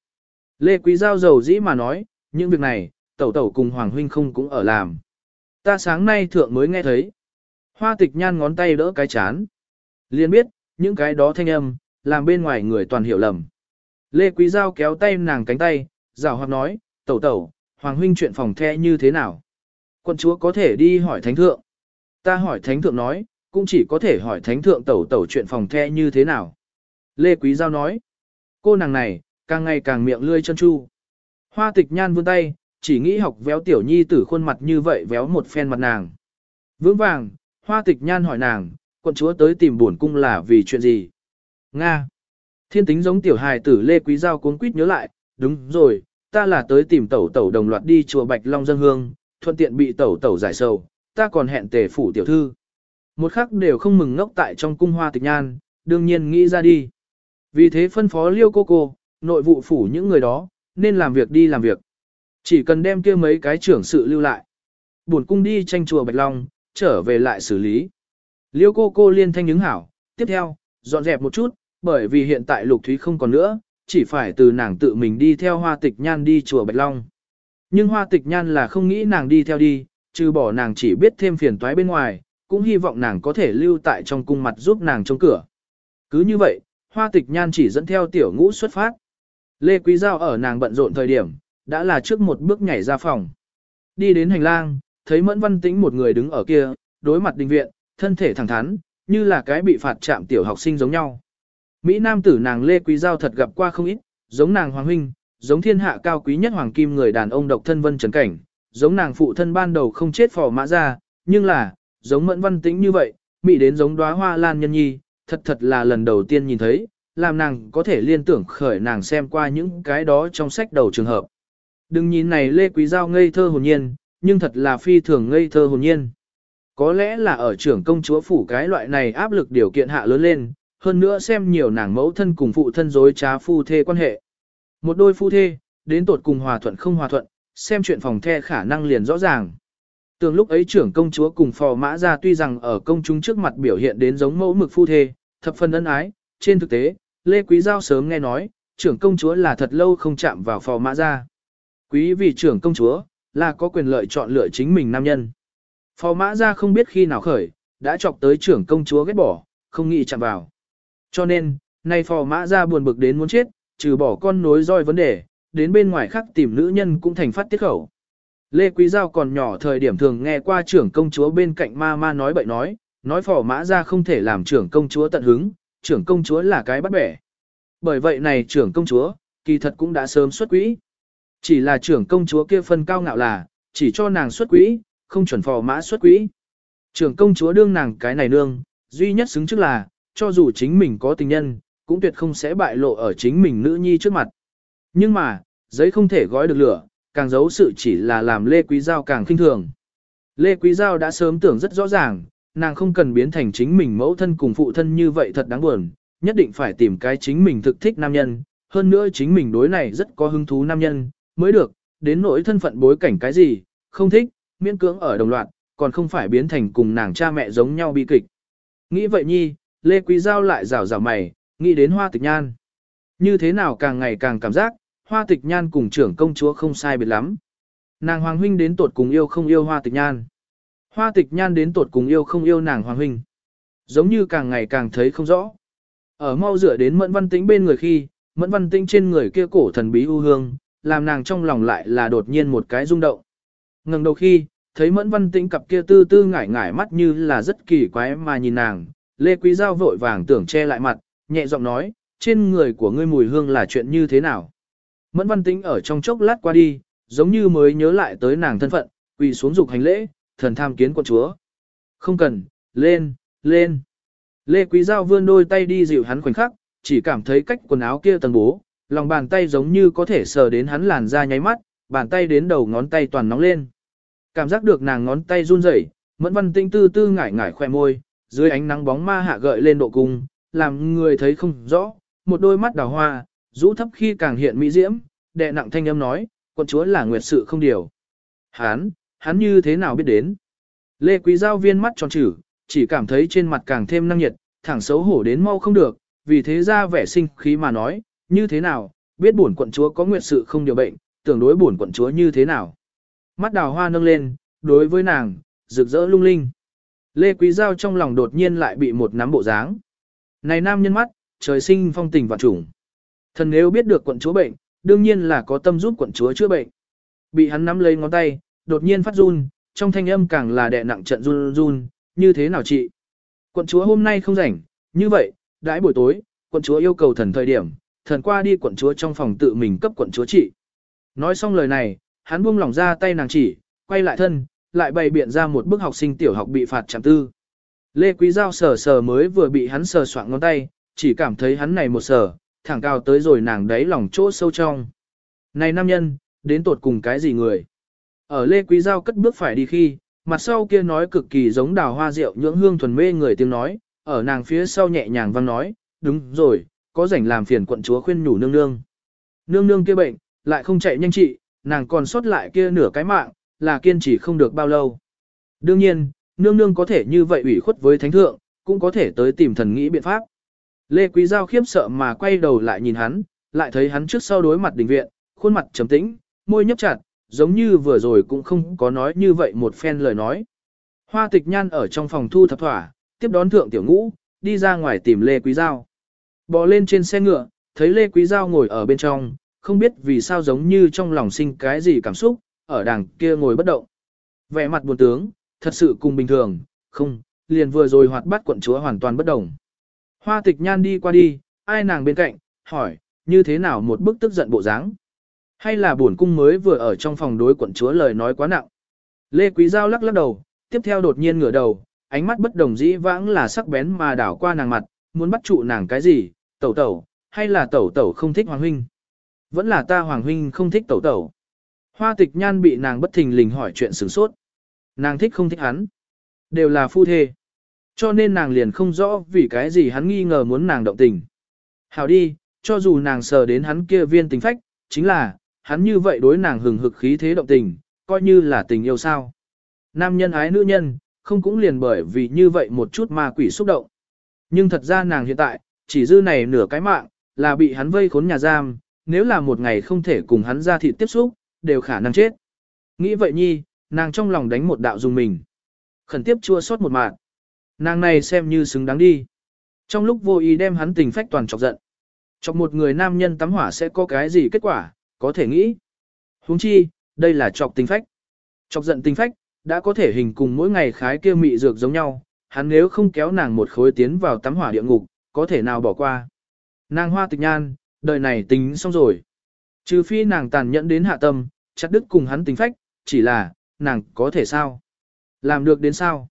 Lê Quý Giao dầu dĩ mà nói, những việc này, tẩu tẩu cùng Hoàng Huynh không cũng ở làm. Ta sáng nay thượng mới nghe thấy. Hoa tịch nhan ngón tay đỡ cái chán. liền biết, những cái đó thanh âm, làm bên ngoài người toàn hiểu lầm. Lê Quý Giao kéo tay nàng cánh tay, rào hoặc nói, tẩu tẩu, Hoàng Huynh chuyện phòng the như thế nào? Quân chúa có thể đi hỏi thánh thượng. Ta hỏi thánh thượng nói, cũng chỉ có thể hỏi thánh thượng tẩu tẩu chuyện phòng the như thế nào. Lê Quý Giao nói, cô nàng này, càng ngày càng miệng lươi chân chu. Hoa tịch nhan vươn tay, chỉ nghĩ học véo tiểu nhi tử khuôn mặt như vậy véo một phen mặt nàng. Vững vàng, hoa tịch nhan hỏi nàng, quận chúa tới tìm buồn cung là vì chuyện gì? Nga. Thiên tính giống tiểu hài tử Lê Quý Giao cuốn quýt nhớ lại, đúng rồi, ta là tới tìm tẩu tẩu đồng loạt đi chùa Bạch Long dân hương, thuận tiện bị tẩu tẩu giải sầu, ta còn hẹn tề phủ tiểu thư. Một khắc đều không mừng ngốc tại trong cung hoa tịch nhan, đương nhiên nghĩ ra đi. Vì thế phân phó liêu cô cô, nội vụ phủ những người đó, nên làm việc đi làm việc. Chỉ cần đem kia mấy cái trưởng sự lưu lại. Buồn cung đi tranh chùa Bạch Long, trở về lại xử lý. Liêu cô cô liên thanh ứng hảo, tiếp theo, dọn dẹp một chút, bởi vì hiện tại lục thúy không còn nữa, chỉ phải từ nàng tự mình đi theo hoa tịch nhan đi chùa Bạch Long. Nhưng hoa tịch nhan là không nghĩ nàng đi theo đi, trừ bỏ nàng chỉ biết thêm phiền toái bên ngoài, cũng hy vọng nàng có thể lưu tại trong cung mặt giúp nàng trong cửa. Cứ như vậy, hoa tịch nhan chỉ dẫn theo tiểu ngũ xuất phát. Lê Quý Giao ở nàng bận rộn thời điểm, đã là trước một bước nhảy ra phòng. Đi đến hành lang, thấy Mẫn Văn Tĩnh một người đứng ở kia, đối mặt đình viện, thân thể thẳng thắn, như là cái bị phạt chạm tiểu học sinh giống nhau. Mỹ Nam tử nàng Lê Quý Giao thật gặp qua không ít, giống nàng Hoàng Huynh, giống thiên hạ cao quý nhất Hoàng Kim người đàn ông độc thân vân trần cảnh, giống nàng phụ thân ban đầu không chết phò mã ra, nhưng là, giống Mẫn Văn Tĩnh như vậy, Mỹ đến giống đóa hoa lan nhân nhi, thật thật là lần đầu tiên nhìn thấy, làm nàng có thể liên tưởng khởi nàng xem qua những cái đó trong sách đầu trường hợp. Đừng nhìn này Lê Quý Giao ngây thơ hồn nhiên, nhưng thật là phi thường ngây thơ hồn nhiên. Có lẽ là ở trưởng công chúa phủ cái loại này áp lực điều kiện hạ lớn lên, hơn nữa xem nhiều nàng mẫu thân cùng phụ thân dối trá phu thê quan hệ. Một đôi phu thê, đến tột cùng hòa thuận không hòa thuận, xem chuyện phòng the khả năng liền rõ ràng. Tường lúc ấy trưởng công chúa cùng phò mã ra tuy rằng ở công chúng trước mặt biểu hiện đến giống mẫu mực phu thê, thập phần ân ái, trên thực tế, Lê Quý Giao sớm nghe nói, trưởng công chúa là thật lâu không chạm vào phò mã ra. Quý vị trưởng công chúa, là có quyền lợi chọn lựa chính mình nam nhân. Phò mã ra không biết khi nào khởi, đã chọc tới trưởng công chúa ghét bỏ, không nghĩ chạm vào. Cho nên, nay phò mã ra buồn bực đến muốn chết, trừ bỏ con nối roi vấn đề, đến bên ngoài khác tìm nữ nhân cũng thành phát tiết khẩu. Lê Quý Giao còn nhỏ thời điểm thường nghe qua trưởng công chúa bên cạnh ma ma nói bậy nói, nói phò mã ra không thể làm trưởng công chúa tận hứng, trưởng công chúa là cái bắt bẻ. Bởi vậy này trưởng công chúa, kỳ thật cũng đã sớm xuất quỹ. Chỉ là trưởng công chúa kia phân cao ngạo là, chỉ cho nàng xuất quỹ, không chuẩn phò mã xuất quỹ. Trưởng công chúa đương nàng cái này nương, duy nhất xứng trước là, cho dù chính mình có tình nhân, cũng tuyệt không sẽ bại lộ ở chính mình nữ nhi trước mặt. Nhưng mà, giấy không thể gói được lửa, càng giấu sự chỉ là làm Lê Quý Giao càng khinh thường. Lê Quý Giao đã sớm tưởng rất rõ ràng, nàng không cần biến thành chính mình mẫu thân cùng phụ thân như vậy thật đáng buồn, nhất định phải tìm cái chính mình thực thích nam nhân, hơn nữa chính mình đối này rất có hứng thú nam nhân, mới được, đến nỗi thân phận bối cảnh cái gì, không thích, miễn cưỡng ở đồng loạt, còn không phải biến thành cùng nàng cha mẹ giống nhau bi kịch. Nghĩ vậy nhi, Lê Quý Giao lại rào rào mày, nghĩ đến hoa tịch nhan. Như thế nào càng ngày càng cảm giác, hoa tịch nhan cùng trưởng công chúa không sai biệt lắm. Nàng hoàng huynh đến tột cùng yêu không yêu hoa tịch nhan. Hoa tịch nhan đến tột cùng yêu không yêu nàng hoàng huynh. Giống như càng ngày càng thấy không rõ. Ở mau dựa đến mẫn văn tĩnh bên người khi, mẫn văn tĩnh trên người kia cổ thần bí u hương, làm nàng trong lòng lại là đột nhiên một cái rung động. Ngừng đầu khi, thấy mẫn văn tĩnh cặp kia tư tư ngải ngải mắt như là rất kỳ quái mà nhìn nàng, Lê Quý Giao vội vàng tưởng che lại mặt, nhẹ giọng nói, trên người của ngươi mùi hương là chuyện như thế nào. Mẫn văn tĩnh ở trong chốc lát qua đi, giống như mới nhớ lại tới nàng thân phận, quỳ xuống dục hành lễ, thần tham kiến quân chúa. Không cần, lên, lên. Lê Quý Giao vươn đôi tay đi dịu hắn khoảnh khắc, chỉ cảm thấy cách quần áo kia tầng bố, lòng bàn tay giống như có thể sờ đến hắn làn da nháy mắt, bàn tay đến đầu ngón tay toàn nóng lên. Cảm giác được nàng ngón tay run rẩy, Mẫn Văn Tinh tư tư ngải ngải khoe môi, dưới ánh nắng bóng ma hạ gợi lên độ cung, làm người thấy không rõ, một đôi mắt đào hoa, rũ thấp khi càng hiện mỹ diễm, đệ nặng thanh âm nói, quận chúa là nguyệt sự không điều. Hán, hắn như thế nào biết đến? Lê Quý Giao viên mắt tròn trử, chỉ cảm thấy trên mặt càng thêm năng nhiệt, thẳng xấu hổ đến mau không được, vì thế ra vẻ sinh khí mà nói, như thế nào, biết bổn quận chúa có nguyệt sự không điều bệnh, tưởng đối bổn quận chúa như thế nào. mắt đào hoa nâng lên, đối với nàng, rực rỡ lung linh. Lê Quý Giao trong lòng đột nhiên lại bị một nắm bộ dáng. Này nam nhân mắt, trời sinh phong tình và trùng. Thần nếu biết được quận chúa bệnh, đương nhiên là có tâm giúp quận chúa chữa bệnh. Bị hắn nắm lấy ngón tay, đột nhiên phát run, trong thanh âm càng là đè nặng trận run run, như thế nào chị? Quận chúa hôm nay không rảnh, như vậy, đãi buổi tối, quận chúa yêu cầu thần thời điểm, thần qua đi quận chúa trong phòng tự mình cấp quận chúa trị. Nói xong lời này, hắn buông lỏng ra tay nàng chỉ, quay lại thân, lại bày biện ra một bức học sinh tiểu học bị phạt chạm tư. Lê Quý Giao sờ sờ mới vừa bị hắn sờ soạn ngón tay, chỉ cảm thấy hắn này một sở, thẳng cao tới rồi nàng đáy lòng chỗ sâu trong. Này nam nhân, đến tột cùng cái gì người? Ở Lê Quý Giao cất bước phải đi khi, mặt sau kia nói cực kỳ giống đào hoa rượu nhưỡng hương thuần mê người tiếng nói, ở nàng phía sau nhẹ nhàng vang nói, đúng rồi, có rảnh làm phiền quận chúa khuyên nhủ nương nương. Nương nương kia bệnh, lại không chạy nhanh trị, nàng còn sót lại kia nửa cái mạng, là kiên trì không được bao lâu. Đương nhiên, nương nương có thể như vậy ủy khuất với thánh thượng, cũng có thể tới tìm thần nghĩ biện pháp. Lê Quý Giao khiếp sợ mà quay đầu lại nhìn hắn, lại thấy hắn trước sau đối mặt đình viện, khuôn mặt trầm tĩnh, môi nhấp chặt, giống như vừa rồi cũng không có nói như vậy một phen lời nói. Hoa tịch nhan ở trong phòng thu thập thỏa, tiếp đón thượng tiểu ngũ, đi ra ngoài tìm Lê Quý Giao. Bò lên trên xe ngựa, thấy Lê Quý Giao ngồi ở bên trong, không biết vì sao giống như trong lòng sinh cái gì cảm xúc, ở đằng kia ngồi bất động. Vẻ mặt buồn tướng, thật sự cùng bình thường, không, liền vừa rồi hoạt bát quận chúa hoàn toàn bất đồng. Hoa tịch nhan đi qua đi, ai nàng bên cạnh, hỏi, như thế nào một bức tức giận bộ dáng? Hay là buồn cung mới vừa ở trong phòng đối quận chúa lời nói quá nặng? Lê Quý Giao lắc lắc đầu, tiếp theo đột nhiên ngửa đầu, ánh mắt bất đồng dĩ vãng là sắc bén mà đảo qua nàng mặt, muốn bắt trụ nàng cái gì, tẩu tẩu, hay là tẩu tẩu không thích hoàng huynh? Vẫn là ta hoàng huynh không thích tẩu tẩu. Hoa tịch nhan bị nàng bất thình lình hỏi chuyện sửng sốt. Nàng thích không thích hắn. Đều là phu thê. Cho nên nàng liền không rõ vì cái gì hắn nghi ngờ muốn nàng động tình. Hảo đi, cho dù nàng sờ đến hắn kia viên tình phách, chính là, hắn như vậy đối nàng hừng hực khí thế động tình, coi như là tình yêu sao. Nam nhân ái nữ nhân, không cũng liền bởi vì như vậy một chút ma quỷ xúc động. Nhưng thật ra nàng hiện tại, chỉ dư này nửa cái mạng, là bị hắn vây khốn nhà giam, nếu là một ngày không thể cùng hắn ra thịt tiếp xúc, đều khả năng chết. Nghĩ vậy nhi, nàng trong lòng đánh một đạo dùng mình. Khẩn tiếp chua sót một mạng. Nàng này xem như xứng đáng đi. Trong lúc vô ý đem hắn tình phách toàn chọc giận. Chọc một người nam nhân tắm hỏa sẽ có cái gì kết quả, có thể nghĩ. huống chi, đây là chọc tình phách. Chọc giận tình phách, đã có thể hình cùng mỗi ngày khái kia mị dược giống nhau, hắn nếu không kéo nàng một khối tiến vào tắm hỏa địa ngục, có thể nào bỏ qua. Nàng hoa tịch nhan, đời này tính xong rồi. Trừ phi nàng tàn nhẫn đến hạ tâm, chặt đứt cùng hắn tình phách, chỉ là, nàng có thể sao? Làm được đến sao?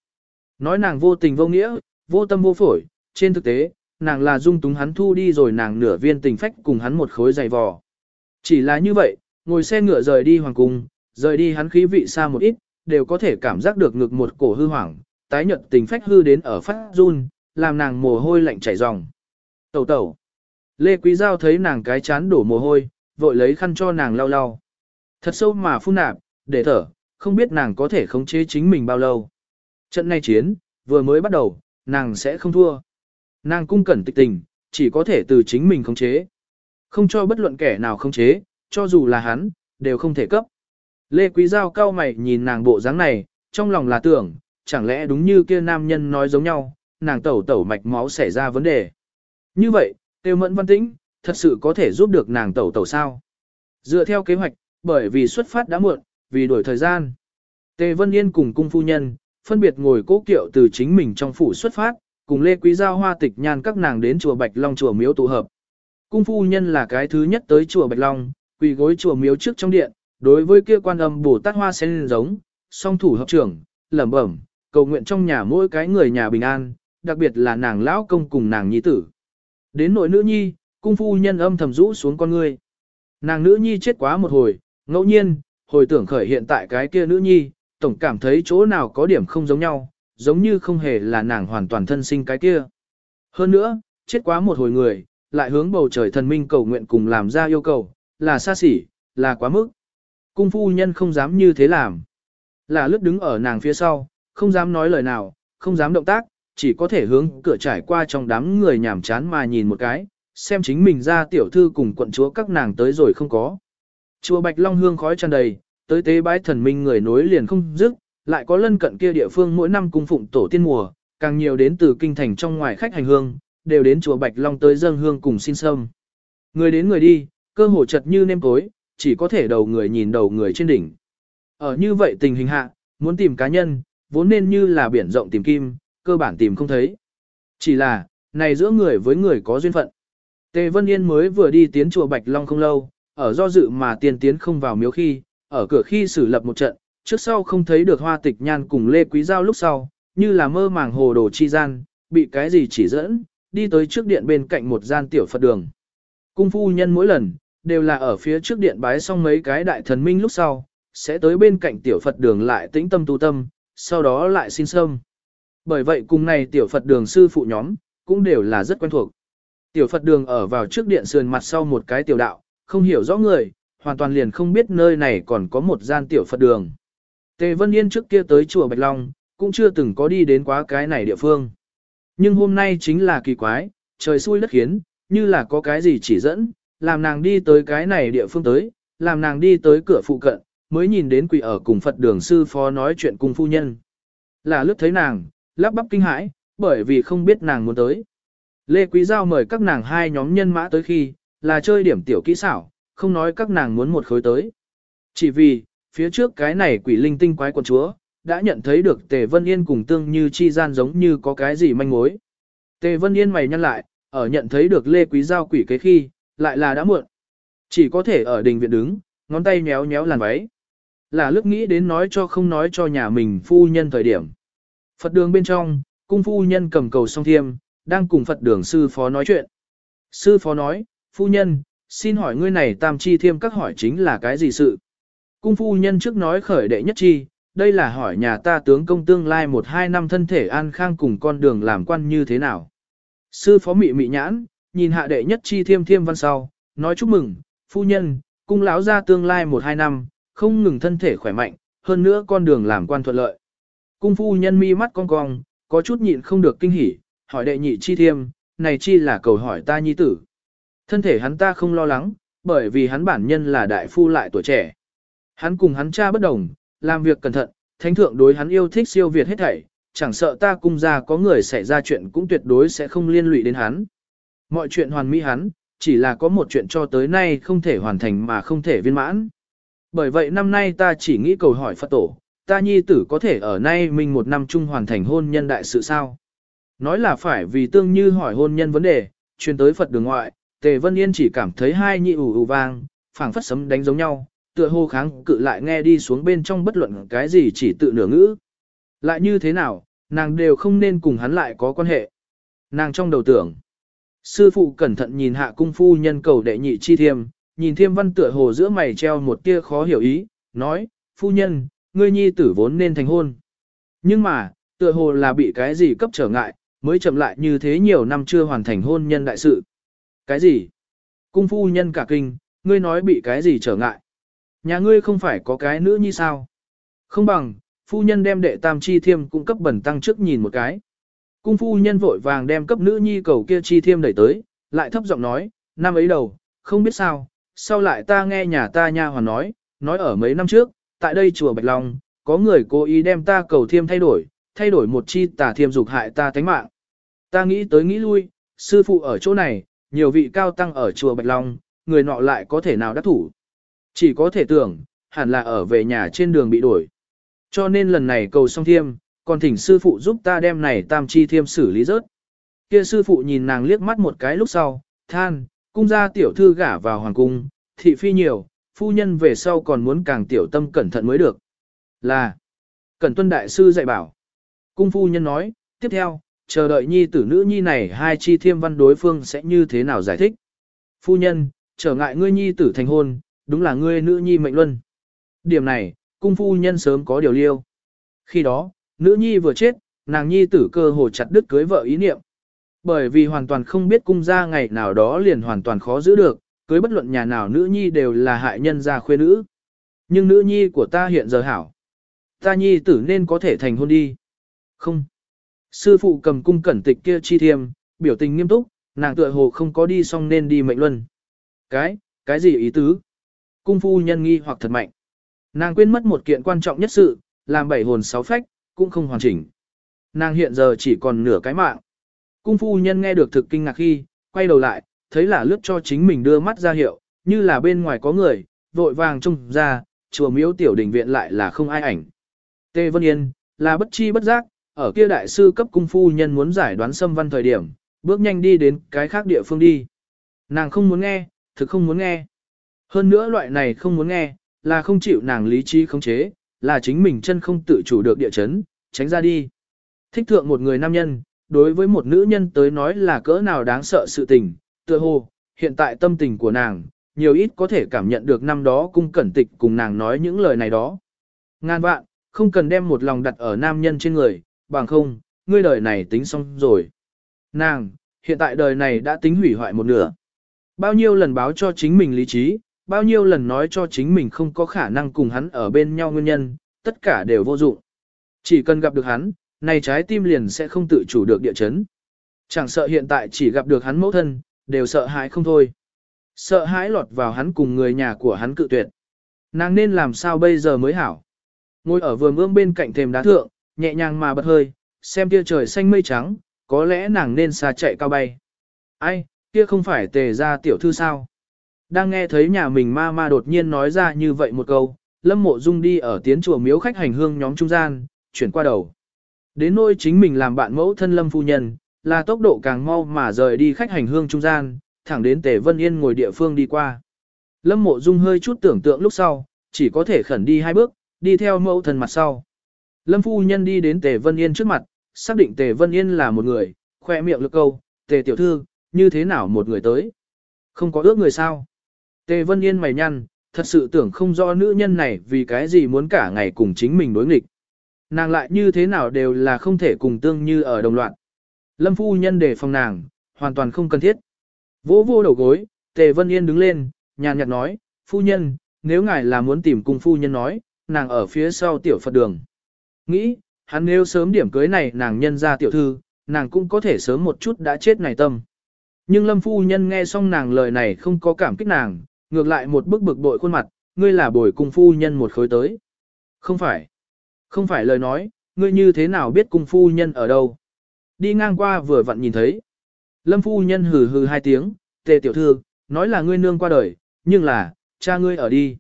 Nói nàng vô tình vô nghĩa, vô tâm vô phổi, trên thực tế, nàng là dung túng hắn thu đi rồi nàng nửa viên tình phách cùng hắn một khối dày vò. Chỉ là như vậy, ngồi xe ngựa rời đi hoàng cung, rời đi hắn khí vị xa một ít, đều có thể cảm giác được ngực một cổ hư hoảng, tái nhợt tình phách hư đến ở phát run, làm nàng mồ hôi lạnh chảy ròng. Tẩu tẩu. Lê Quý Giao thấy nàng cái chán đổ mồ hôi, vội lấy khăn cho nàng lau lau. Thật sâu mà phun nạp, để thở, không biết nàng có thể khống chế chính mình bao lâu. Trận này chiến, vừa mới bắt đầu, nàng sẽ không thua. Nàng cung cẩn tịch tình, chỉ có thể từ chính mình khống chế. Không cho bất luận kẻ nào khống chế, cho dù là hắn, đều không thể cấp. Lê Quý Giao cao mày nhìn nàng bộ dáng này, trong lòng là tưởng, chẳng lẽ đúng như kia nam nhân nói giống nhau, nàng tẩu tẩu mạch máu xảy ra vấn đề. Như vậy, Tiêu Mẫn Văn Tĩnh, thật sự có thể giúp được nàng tẩu tẩu sao? Dựa theo kế hoạch, bởi vì xuất phát đã muộn, vì đổi thời gian. Tề Vân Yên cùng cung phu nhân, phân biệt ngồi cố kiệu từ chính mình trong phủ xuất phát, cùng Lê Quý Giao hoa tịch nhan các nàng đến chùa Bạch Long chùa miếu tụ hợp. Cung phu nhân là cái thứ nhất tới chùa Bạch Long, quỳ gối chùa miếu trước trong điện, đối với kia quan âm Bồ Tát hoa sen giống, song thủ hợp trưởng, lẩm bẩm, cầu nguyện trong nhà mỗi cái người nhà bình an, đặc biệt là nàng lão công cùng nàng nhi tử. Đến nội nữ nhi, cung phu nhân âm thầm rũ xuống con ngươi. Nàng nữ nhi chết quá một hồi, ngẫu nhiên, hồi tưởng khởi hiện tại cái kia nữ nhi, tổng cảm thấy chỗ nào có điểm không giống nhau, giống như không hề là nàng hoàn toàn thân sinh cái kia. Hơn nữa, chết quá một hồi người, lại hướng bầu trời thần minh cầu nguyện cùng làm ra yêu cầu, là xa xỉ, là quá mức. Cung phu nhân không dám như thế làm. Là lướt đứng ở nàng phía sau, không dám nói lời nào, không dám động tác, chỉ có thể hướng cửa trải qua trong đám người nhảm chán mà nhìn một cái, xem chính mình ra tiểu thư cùng quận chúa các nàng tới rồi không có. Chùa Bạch Long hương khói tràn đầy, tới tế bái thần minh người nối liền không dứt, lại có lân cận kia địa phương mỗi năm cung phụng tổ tiên mùa, càng nhiều đến từ kinh thành trong ngoài khách hành hương, đều đến chùa Bạch Long tới dâng hương cùng xin sâm. Người đến người đi, cơ hồ chật như nêm cối, chỉ có thể đầu người nhìn đầu người trên đỉnh. Ở như vậy tình hình hạ, muốn tìm cá nhân, vốn nên như là biển rộng tìm kim, cơ bản tìm không thấy. Chỉ là, này giữa người với người có duyên phận. Tề Vân Yên mới vừa đi tiến chùa Bạch Long không lâu, ở do dự mà tiền tiến không vào miếu khi, ở cửa khi xử lập một trận, trước sau không thấy được hoa tịch nhan cùng Lê Quý Giao lúc sau, như là mơ màng hồ đồ chi gian, bị cái gì chỉ dẫn, đi tới trước điện bên cạnh một gian tiểu Phật đường. Cung phu nhân mỗi lần, đều là ở phía trước điện bái xong mấy cái đại thần minh lúc sau, sẽ tới bên cạnh tiểu Phật đường lại tĩnh tâm tu tâm, sau đó lại xin sâm. Bởi vậy cùng này tiểu Phật đường sư phụ nhóm, cũng đều là rất quen thuộc. Tiểu Phật đường ở vào trước điện sườn mặt sau một cái tiểu đạo, không hiểu rõ người, hoàn toàn liền không biết nơi này còn có một gian tiểu Phật đường. Tề Vân Yên trước kia tới chùa Bạch Long, cũng chưa từng có đi đến quá cái này địa phương. Nhưng hôm nay chính là kỳ quái, trời xui đất khiến, như là có cái gì chỉ dẫn, làm nàng đi tới cái này địa phương tới, làm nàng đi tới cửa phụ cận, mới nhìn đến quỷ ở cùng Phật đường sư phó nói chuyện cùng phu nhân. Là lướt thấy nàng, lắp bắp kinh hãi, bởi vì không biết nàng muốn tới. Lê Quý Giao mời các nàng hai nhóm nhân mã tới khi, là chơi điểm tiểu kỹ xảo, không nói các nàng muốn một khối tới. Chỉ vì, phía trước cái này quỷ linh tinh quái quần chúa, đã nhận thấy được Tề Vân Yên cùng tương như chi gian giống như có cái gì manh mối. Tề Vân Yên mày nhăn lại, ở nhận thấy được Lê Quý Giao quỷ kế khi, lại là đã muộn. Chỉ có thể ở đình viện đứng, ngón tay nhéo nhéo làn váy. Là lúc nghĩ đến nói cho không nói cho nhà mình phu nhân thời điểm. Phật đường bên trong, cung phu nhân cầm cầu song thiêm, đang cùng Phật đường sư phó nói chuyện. Sư phó nói, phu nhân, xin hỏi ngươi này tam chi thiêm các hỏi chính là cái gì sự? Cung phu nhân trước nói khởi đệ nhất chi, đây là hỏi nhà ta tướng công tương lai một hai năm thân thể an khang cùng con đường làm quan như thế nào. Sư phó mị mị nhãn, nhìn hạ đệ nhất chi thiêm thiêm văn sau, nói chúc mừng, phu nhân, cung lão ra tương lai một hai năm, không ngừng thân thể khỏe mạnh, hơn nữa con đường làm quan thuận lợi. Cung phu nhân mi mắt cong cong, có chút nhịn không được kinh hỉ, hỏi đệ nhị chi thiêm, này chi là cầu hỏi ta nhi tử. Thân thể hắn ta không lo lắng, bởi vì hắn bản nhân là đại phu lại tuổi trẻ. Hắn cùng hắn cha bất đồng, làm việc cẩn thận, thánh thượng đối hắn yêu thích siêu việt hết thảy, chẳng sợ ta cung ra có người xảy ra chuyện cũng tuyệt đối sẽ không liên lụy đến hắn. Mọi chuyện hoàn mỹ hắn, chỉ là có một chuyện cho tới nay không thể hoàn thành mà không thể viên mãn. Bởi vậy năm nay ta chỉ nghĩ cầu hỏi Phật tổ, ta nhi tử có thể ở nay mình một năm chung hoàn thành hôn nhân đại sự sao? Nói là phải vì tương như hỏi hôn nhân vấn đề, truyền tới Phật đường ngoại, Tề Vân Yên chỉ cảm thấy hai nhị ủ ủ vang, phảng phất sấm đánh giống nhau, tựa hồ kháng cự lại nghe đi xuống bên trong bất luận cái gì chỉ tự nửa ngữ. Lại như thế nào, nàng đều không nên cùng hắn lại có quan hệ. Nàng trong đầu tưởng, sư phụ cẩn thận nhìn hạ cung phu nhân cầu đệ nhị chi thiêm, nhìn thiêm văn tựa hồ giữa mày treo một tia khó hiểu ý, nói, phu nhân, ngươi nhi tử vốn nên thành hôn. Nhưng mà, tựa hồ là bị cái gì cấp trở ngại, mới chậm lại như thế nhiều năm chưa hoàn thành hôn nhân đại sự. Cái gì? Cung phu nhân cả kinh, ngươi nói bị cái gì trở ngại? Nhà ngươi không phải có cái nữ như sao? Không bằng, phu nhân đem đệ tam chi thiêm cung cấp bẩn tăng trước nhìn một cái. Cung phu nhân vội vàng đem cấp nữ nhi cầu kia chi thiêm đẩy tới, lại thấp giọng nói, năm ấy đầu, không biết sao, sau lại ta nghe nhà ta nha hoàn nói, nói ở mấy năm trước, tại đây chùa Bạch Long, có người cố ý đem ta cầu thiêm thay đổi, thay đổi một chi tà thiêm dục hại ta tánh mạng. Ta nghĩ tới nghĩ lui, sư phụ ở chỗ này, nhiều vị cao tăng ở chùa Bạch Long, người nọ lại có thể nào đắc thủ. Chỉ có thể tưởng, hẳn là ở về nhà trên đường bị đổi. Cho nên lần này cầu song thiêm, còn thỉnh sư phụ giúp ta đem này tam chi thiêm xử lý rớt. Kia sư phụ nhìn nàng liếc mắt một cái lúc sau, than, cung gia tiểu thư gả vào hoàng cung, thị phi nhiều, phu nhân về sau còn muốn càng tiểu tâm cẩn thận mới được. Là, cẩn tuân đại sư dạy bảo. Cung phu nhân nói, tiếp theo, chờ đợi nhi tử nữ nhi này hai chi thiêm văn đối phương sẽ như thế nào giải thích. Phu nhân, trở ngại ngươi nhi tử thành hôn, đúng là ngươi nữ nhi mệnh luân. Điểm này, cung phu nhân sớm có điều liêu. Khi đó, nữ nhi vừa chết, nàng nhi tử cơ hồ chặt đứt cưới vợ ý niệm. Bởi vì hoàn toàn không biết cung gia ngày nào đó liền hoàn toàn khó giữ được, cưới bất luận nhà nào nữ nhi đều là hại nhân gia khuê nữ. Nhưng nữ nhi của ta hiện giờ hảo. Ta nhi tử nên có thể thành hôn đi. Không. Sư phụ cầm cung cẩn tịch kia chi thiêm, biểu tình nghiêm túc, nàng tựa hồ không có đi xong nên đi mệnh luân. Cái, cái gì ý tứ? Cung phu nhân nghi hoặc thật mạnh. Nàng quên mất một kiện quan trọng nhất sự, làm bảy hồn sáu phách, cũng không hoàn chỉnh. Nàng hiện giờ chỉ còn nửa cái mạng. Cung phu nhân nghe được thực kinh ngạc khi, quay đầu lại, thấy là lướt cho chính mình đưa mắt ra hiệu, như là bên ngoài có người, vội vàng trông ra, chùa miếu tiểu đình viện lại là không ai ảnh. Tê Vân Yên, là bất chi bất giác, ở kia đại sư cấp cung phu nhân muốn giải đoán xâm văn thời điểm, bước nhanh đi đến cái khác địa phương đi. Nàng không muốn nghe, thực không muốn nghe. Hơn nữa loại này không muốn nghe, là không chịu nàng lý trí khống chế, là chính mình chân không tự chủ được địa chấn, tránh ra đi. Thích thượng một người nam nhân, đối với một nữ nhân tới nói là cỡ nào đáng sợ sự tình, tựa hồ, hiện tại tâm tình của nàng, nhiều ít có thể cảm nhận được năm đó cung cẩn tịch cùng nàng nói những lời này đó. Ngàn vạn, không cần đem một lòng đặt ở nam nhân trên người, bằng không, ngươi đời này tính xong rồi. Nàng, hiện tại đời này đã tính hủy hoại một nửa. Bao nhiêu lần báo cho chính mình lý trí, bao nhiêu lần nói cho chính mình không có khả năng cùng hắn ở bên nhau nguyên nhân, tất cả đều vô dụng. Chỉ cần gặp được hắn, này trái tim liền sẽ không tự chủ được địa chấn. Chẳng sợ hiện tại chỉ gặp được hắn mẫu thân, đều sợ hãi không thôi. Sợ hãi lọt vào hắn cùng người nhà của hắn cự tuyệt. Nàng nên làm sao bây giờ mới hảo. Ngồi ở vườn ương bên cạnh thềm đá thượng, nhẹ nhàng mà bật hơi, xem kia trời xanh mây trắng, có lẽ nàng nên xa chạy cao bay. Ai, kia không phải tề ra tiểu thư sao? Đang nghe thấy nhà mình ma ma đột nhiên nói ra như vậy một câu, Lâm Mộ Dung đi ở tiến chùa miếu khách hành hương nhóm trung gian, chuyển qua đầu. Đến nôi chính mình làm bạn mẫu thân Lâm Phu Nhân, là tốc độ càng mau mà rời đi khách hành hương trung gian, thẳng đến Tề Vân Yên ngồi địa phương đi qua. Lâm Mộ Dung hơi chút tưởng tượng lúc sau, chỉ có thể khẩn đi hai bước, đi theo mẫu thân mặt sau. Lâm Phu Nhân đi đến Tề Vân Yên trước mặt, xác định Tề Vân Yên là một người, khoe miệng lực câu, Tề Tiểu Thư, như thế nào một người tới? Không có ước người sao? Tề Vân Yên mày nhăn, thật sự tưởng không rõ nữ nhân này vì cái gì muốn cả ngày cùng chính mình đối nghịch. Nàng lại như thế nào đều là không thể cùng tương như ở đồng loạn. Lâm phu nhân để phòng nàng, hoàn toàn không cần thiết. Vỗ vô đầu gối, Tề Vân Yên đứng lên, nhàn nhạt nói, phu nhân, nếu ngài là muốn tìm cùng phu nhân nói, nàng ở phía sau tiểu Phật đường. Nghĩ, hắn nếu sớm điểm cưới này nàng nhân ra tiểu thư, nàng cũng có thể sớm một chút đã chết này tâm. Nhưng Lâm phu nhân nghe xong nàng lời này không có cảm kích nàng, ngược lại một bức bực bội khuôn mặt, ngươi là bồi cung phu nhân một khối tới. Không phải. Không phải lời nói, ngươi như thế nào biết cung phu nhân ở đâu. Đi ngang qua vừa vặn nhìn thấy. Lâm phu nhân hừ hừ hai tiếng, tề tiểu thư, nói là ngươi nương qua đời, nhưng là, cha ngươi ở đi.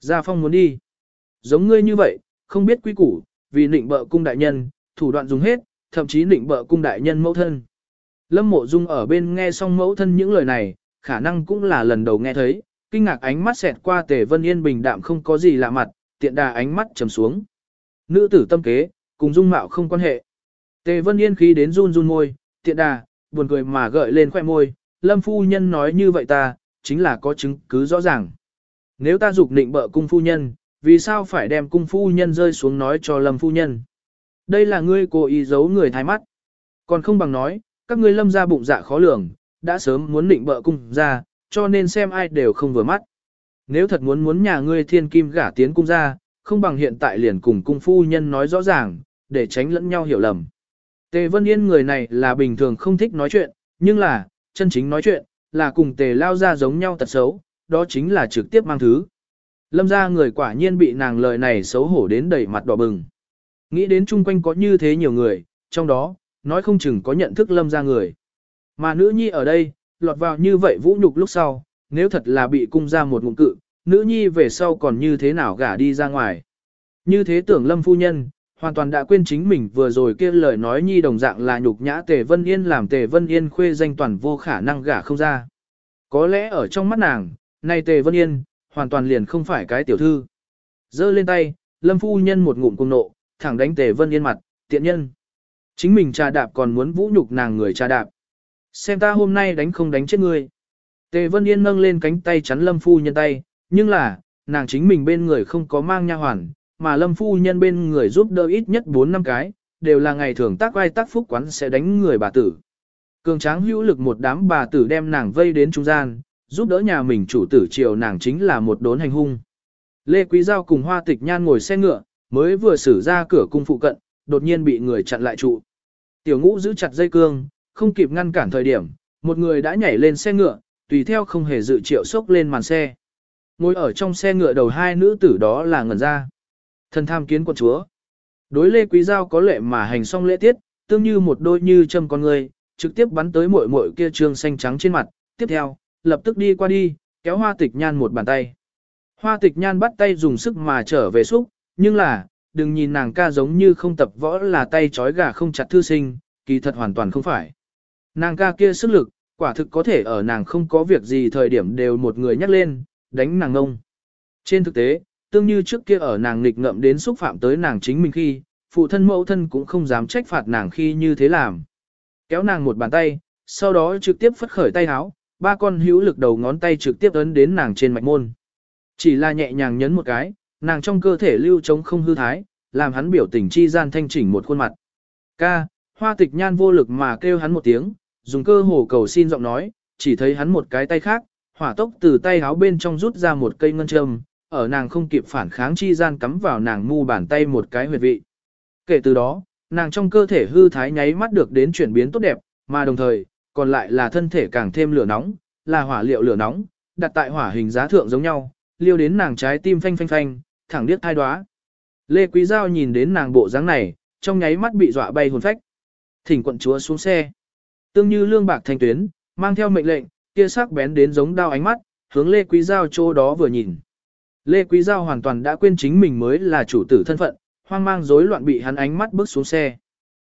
Gia Phong muốn đi. Giống ngươi như vậy, không biết quý củ, vì nịnh bợ cung đại nhân, thủ đoạn dùng hết, thậm chí nịnh bợ cung đại nhân mẫu thân. Lâm mộ dung ở bên nghe xong mẫu thân những lời này, khả năng cũng là lần đầu nghe thấy, kinh ngạc ánh mắt xẹt qua tề vân yên bình đạm không có gì lạ mặt, tiện đà ánh mắt trầm xuống. Nữ tử tâm kế, cùng dung mạo không quan hệ. Tề vân yên khí đến run run môi, tiện đà, buồn cười mà gợi lên khoẻ môi, lâm phu nhân nói như vậy ta, chính là có chứng cứ rõ ràng. Nếu ta dục nịnh bợ cung phu nhân, vì sao phải đem cung phu nhân rơi xuống nói cho lâm phu nhân? Đây là ngươi cố ý giấu người thái mắt. Còn không bằng nói, các ngươi lâm ra bụng dạ khó lường, đã sớm muốn định bợ cung ra, cho nên xem ai đều không vừa mắt. Nếu thật muốn muốn nhà ngươi thiên kim gả tiến cung ra, không bằng hiện tại liền cùng cung phu nhân nói rõ ràng, để tránh lẫn nhau hiểu lầm. Tề Vân Yên người này là bình thường không thích nói chuyện, nhưng là, chân chính nói chuyện, là cùng tề lao ra giống nhau tật xấu, đó chính là trực tiếp mang thứ. Lâm ra người quả nhiên bị nàng lời này xấu hổ đến đầy mặt đỏ bừng. Nghĩ đến chung quanh có như thế nhiều người, trong đó, nói không chừng có nhận thức lâm ra người. Mà nữ nhi ở đây, lọt vào như vậy vũ nhục lúc sau, nếu thật là bị cung ra một ngụm cự, nữ nhi về sau còn như thế nào gả đi ra ngoài. Như thế tưởng lâm phu nhân, hoàn toàn đã quên chính mình vừa rồi kia lời nói nhi đồng dạng là nhục nhã Tề Vân Yên làm Tề Vân Yên khuê danh toàn vô khả năng gả không ra. Có lẽ ở trong mắt nàng, này Tề Vân Yên, hoàn toàn liền không phải cái tiểu thư. giơ lên tay, lâm phu nhân một ngụm cung nộ, thẳng đánh Tề Vân Yên mặt, tiện nhân. Chính mình trà đạp còn muốn vũ nhục nàng người trà đạp. Xem ta hôm nay đánh không đánh chết ngươi. Tề Vân Yên nâng lên cánh tay chắn Lâm Phu Nhân tay, nhưng là, nàng chính mình bên người không có mang nha hoàn, mà Lâm Phu Nhân bên người giúp đỡ ít nhất 4 năm cái, đều là ngày thường tác vai tác phúc quán sẽ đánh người bà tử. Cường tráng hữu lực một đám bà tử đem nàng vây đến trung gian, giúp đỡ nhà mình chủ tử triều nàng chính là một đốn hành hung. Lê Quý Giao cùng Hoa Tịch Nhan ngồi xe ngựa, mới vừa xử ra cửa cung phụ cận, đột nhiên bị người chặn lại trụ. Tiểu ngũ giữ chặt dây cương, không kịp ngăn cản thời điểm, một người đã nhảy lên xe ngựa, tùy theo không hề dự triệu sốc lên màn xe. Ngồi ở trong xe ngựa đầu hai nữ tử đó là ngẩn ra. Thần tham kiến quận chúa. Đối Lê Quý Giao có lệ mà hành xong lễ tiết, tương như một đôi như châm con người, trực tiếp bắn tới muội muội kia trương xanh trắng trên mặt. Tiếp theo, lập tức đi qua đi, kéo hoa tịch nhan một bàn tay. Hoa tịch nhan bắt tay dùng sức mà trở về xúc, nhưng là, đừng nhìn nàng ca giống như không tập võ là tay trói gà không chặt thư sinh, kỳ thật hoàn toàn không phải. Nàng ca kia sức lực, quả thực có thể ở nàng không có việc gì thời điểm đều một người nhắc lên, đánh nàng ngông. Trên thực tế, tương như trước kia ở nàng nghịch ngậm đến xúc phạm tới nàng chính mình khi, phụ thân mẫu thân cũng không dám trách phạt nàng khi như thế làm. Kéo nàng một bàn tay, sau đó trực tiếp phất khởi tay áo, ba con hữu lực đầu ngón tay trực tiếp ấn đến nàng trên mạch môn. Chỉ là nhẹ nhàng nhấn một cái, nàng trong cơ thể lưu trống không hư thái, làm hắn biểu tình chi gian thanh chỉnh một khuôn mặt. Ca, hoa tịch nhan vô lực mà kêu hắn một tiếng, dùng cơ hồ cầu xin giọng nói, chỉ thấy hắn một cái tay khác, hỏa tốc từ tay háo bên trong rút ra một cây ngân châm, ở nàng không kịp phản kháng chi gian cắm vào nàng mu bàn tay một cái huyệt vị. Kể từ đó, nàng trong cơ thể hư thái nháy mắt được đến chuyển biến tốt đẹp, mà đồng thời, còn lại là thân thể càng thêm lửa nóng, là hỏa liệu lửa nóng, đặt tại hỏa hình giá thượng giống nhau, liêu đến nàng trái tim phanh phanh phanh, thẳng điếc thai đoá. Lê Quý Giao nhìn đến nàng bộ dáng này, trong nháy mắt bị dọa bay hồn phách. Thỉnh quận chúa xuống xe. Tương như lương bạc thanh tuyến, mang theo mệnh lệnh, kia sắc bén đến giống đao ánh mắt, hướng Lê Quý Giao chỗ đó vừa nhìn. Lê Quý Giao hoàn toàn đã quên chính mình mới là chủ tử thân phận, hoang mang rối loạn bị hắn ánh mắt bước xuống xe.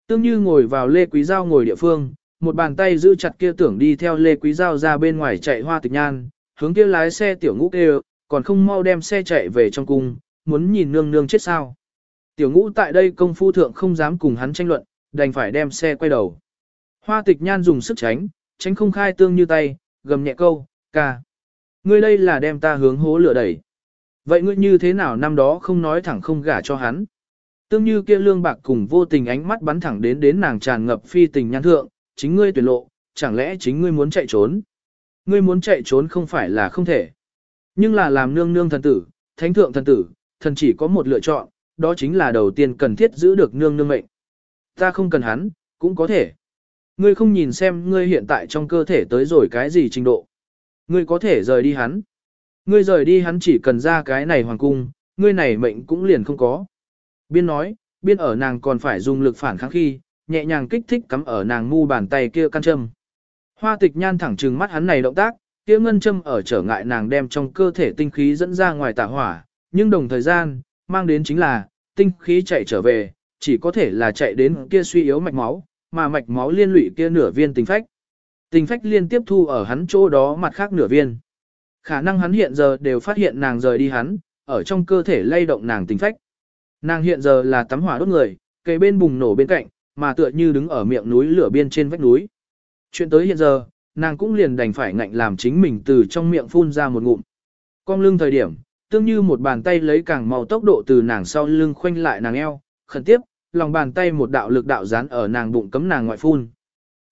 Tương như ngồi vào Lê Quý Giao ngồi địa phương, một bàn tay giữ chặt kia tưởng đi theo Lê Quý Giao ra bên ngoài chạy hoa tịch nhan, hướng kia lái xe tiểu ngũ kêu, còn không mau đem xe chạy về trong cung, muốn nhìn nương nương chết sao. Tiểu ngũ tại đây công phu thượng không dám cùng hắn tranh luận, đành phải đem xe quay đầu. Hoa tịch nhan dùng sức tránh, tránh không khai tương như tay, gầm nhẹ câu, ca. Ngươi đây là đem ta hướng hố lửa đẩy. Vậy ngươi như thế nào năm đó không nói thẳng không gả cho hắn? Tương như kia lương bạc cùng vô tình ánh mắt bắn thẳng đến đến nàng tràn ngập phi tình nhan thượng, chính ngươi tuyển lộ, chẳng lẽ chính ngươi muốn chạy trốn? Ngươi muốn chạy trốn không phải là không thể. Nhưng là làm nương nương thần tử, thánh thượng thần tử, thần chỉ có một lựa chọn, đó chính là đầu tiên cần thiết giữ được nương nương mệnh. Ta không cần hắn, cũng có thể. Ngươi không nhìn xem ngươi hiện tại trong cơ thể tới rồi cái gì trình độ. Ngươi có thể rời đi hắn. Ngươi rời đi hắn chỉ cần ra cái này hoàng cung, ngươi này mệnh cũng liền không có. Biên nói, biên ở nàng còn phải dùng lực phản kháng khi, nhẹ nhàng kích thích cắm ở nàng mu bàn tay kia căn châm. Hoa tịch nhan thẳng trừng mắt hắn này động tác, kia ngân châm ở trở ngại nàng đem trong cơ thể tinh khí dẫn ra ngoài tả hỏa, nhưng đồng thời gian, mang đến chính là, tinh khí chạy trở về, chỉ có thể là chạy đến kia suy yếu mạch máu, mà mạch máu liên lụy kia nửa viên tình phách. Tình phách liên tiếp thu ở hắn chỗ đó mặt khác nửa viên. Khả năng hắn hiện giờ đều phát hiện nàng rời đi hắn, ở trong cơ thể lay động nàng tình phách. Nàng hiện giờ là tắm hỏa đốt người, cây bên bùng nổ bên cạnh, mà tựa như đứng ở miệng núi lửa biên trên vách núi. Chuyện tới hiện giờ, nàng cũng liền đành phải ngạnh làm chính mình từ trong miệng phun ra một ngụm. Cong lưng thời điểm, tương như một bàn tay lấy càng màu tốc độ từ nàng sau lưng khoanh lại nàng eo, khẩn tiếp, lòng bàn tay một đạo lực đạo dán ở nàng bụng cấm nàng ngoại phun.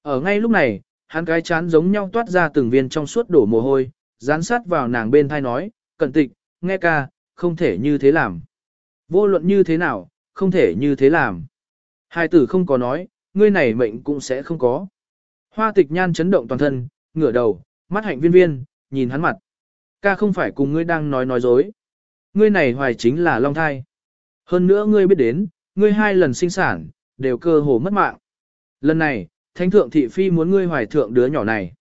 Ở ngay lúc này, hắn cái chán giống nhau toát ra từng viên trong suốt đổ mồ hôi, dán sát vào nàng bên thai nói, cẩn tịch, nghe ca, không thể như thế làm. Vô luận như thế nào, không thể như thế làm. Hai tử không có nói, ngươi này mệnh cũng sẽ không có. Hoa tịch nhan chấn động toàn thân, ngửa đầu, mắt hạnh viên viên, nhìn hắn mặt. Ca không phải cùng ngươi đang nói nói dối. Ngươi này hoài chính là long thai. Hơn nữa ngươi biết đến, ngươi hai lần sinh sản, đều cơ hồ mất mạng. Lần này, thánh thượng thị phi muốn ngươi hoài thượng đứa nhỏ này.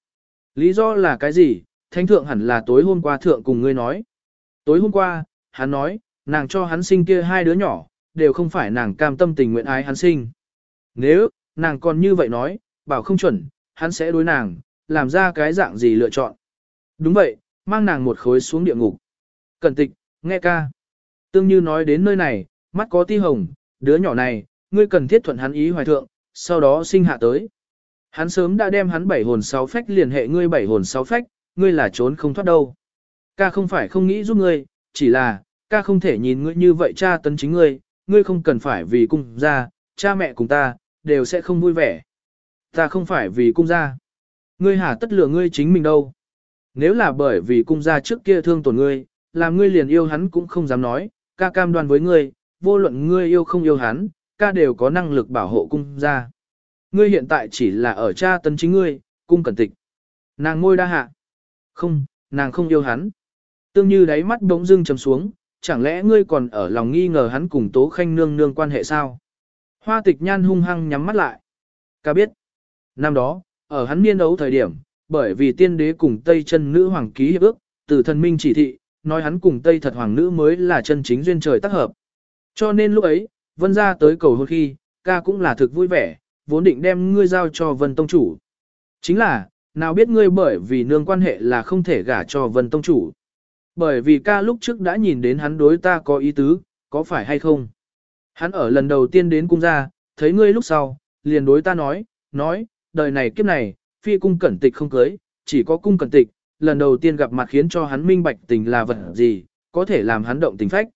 Lý do là cái gì? Thánh thượng hẳn là tối hôm qua thượng cùng ngươi nói. Tối hôm qua, hắn nói, nàng cho hắn sinh kia hai đứa nhỏ, đều không phải nàng cam tâm tình nguyện ái hắn sinh. Nếu, nàng còn như vậy nói, bảo không chuẩn, hắn sẽ đối nàng, làm ra cái dạng gì lựa chọn. Đúng vậy, mang nàng một khối xuống địa ngục. Cẩn tịch, nghe ca. Tương như nói đến nơi này, mắt có ti hồng, đứa nhỏ này, ngươi cần thiết thuận hắn ý hoài thượng, sau đó sinh hạ tới. Hắn sớm đã đem hắn bảy hồn sáu phách liên hệ ngươi bảy hồn sáu phách, ngươi là trốn không thoát đâu. Ca không phải không nghĩ giúp ngươi, chỉ là, ca không thể nhìn ngươi như vậy cha tấn chính ngươi, ngươi không cần phải vì cung gia, cha mẹ cùng ta, đều sẽ không vui vẻ. Ta không phải vì cung gia. Ngươi hả tất lừa ngươi chính mình đâu. Nếu là bởi vì cung gia trước kia thương tổn ngươi, làm ngươi liền yêu hắn cũng không dám nói, ca cam đoan với ngươi, vô luận ngươi yêu không yêu hắn, ca đều có năng lực bảo hộ cung gia. Ngươi hiện tại chỉ là ở cha tấn chính ngươi, cung cẩn tịch. Nàng ngôi đa hạ. Không, nàng không yêu hắn. Tương như đáy mắt bỗng dưng trầm xuống, chẳng lẽ ngươi còn ở lòng nghi ngờ hắn cùng Tố Khanh nương nương quan hệ sao? Hoa tịch nhan hung hăng nhắm mắt lại. Ca biết, năm đó, ở hắn niên đấu thời điểm, bởi vì tiên đế cùng Tây chân nữ hoàng ký hiệp ước, từ thần minh chỉ thị, nói hắn cùng Tây thật hoàng nữ mới là chân chính duyên trời tác hợp. Cho nên lúc ấy, vân ra tới cầu hôn khi, ca cũng là thực vui vẻ, vốn định đem ngươi giao cho vân tông chủ. Chính là, nào biết ngươi bởi vì nương quan hệ là không thể gả cho vân tông chủ. Bởi vì ca lúc trước đã nhìn đến hắn đối ta có ý tứ, có phải hay không? Hắn ở lần đầu tiên đến cung gia, thấy ngươi lúc sau, liền đối ta nói, nói, đời này kiếp này, phi cung cẩn tịch không cưới, chỉ có cung cẩn tịch, lần đầu tiên gặp mặt khiến cho hắn minh bạch tình là vật gì, có thể làm hắn động tình phách.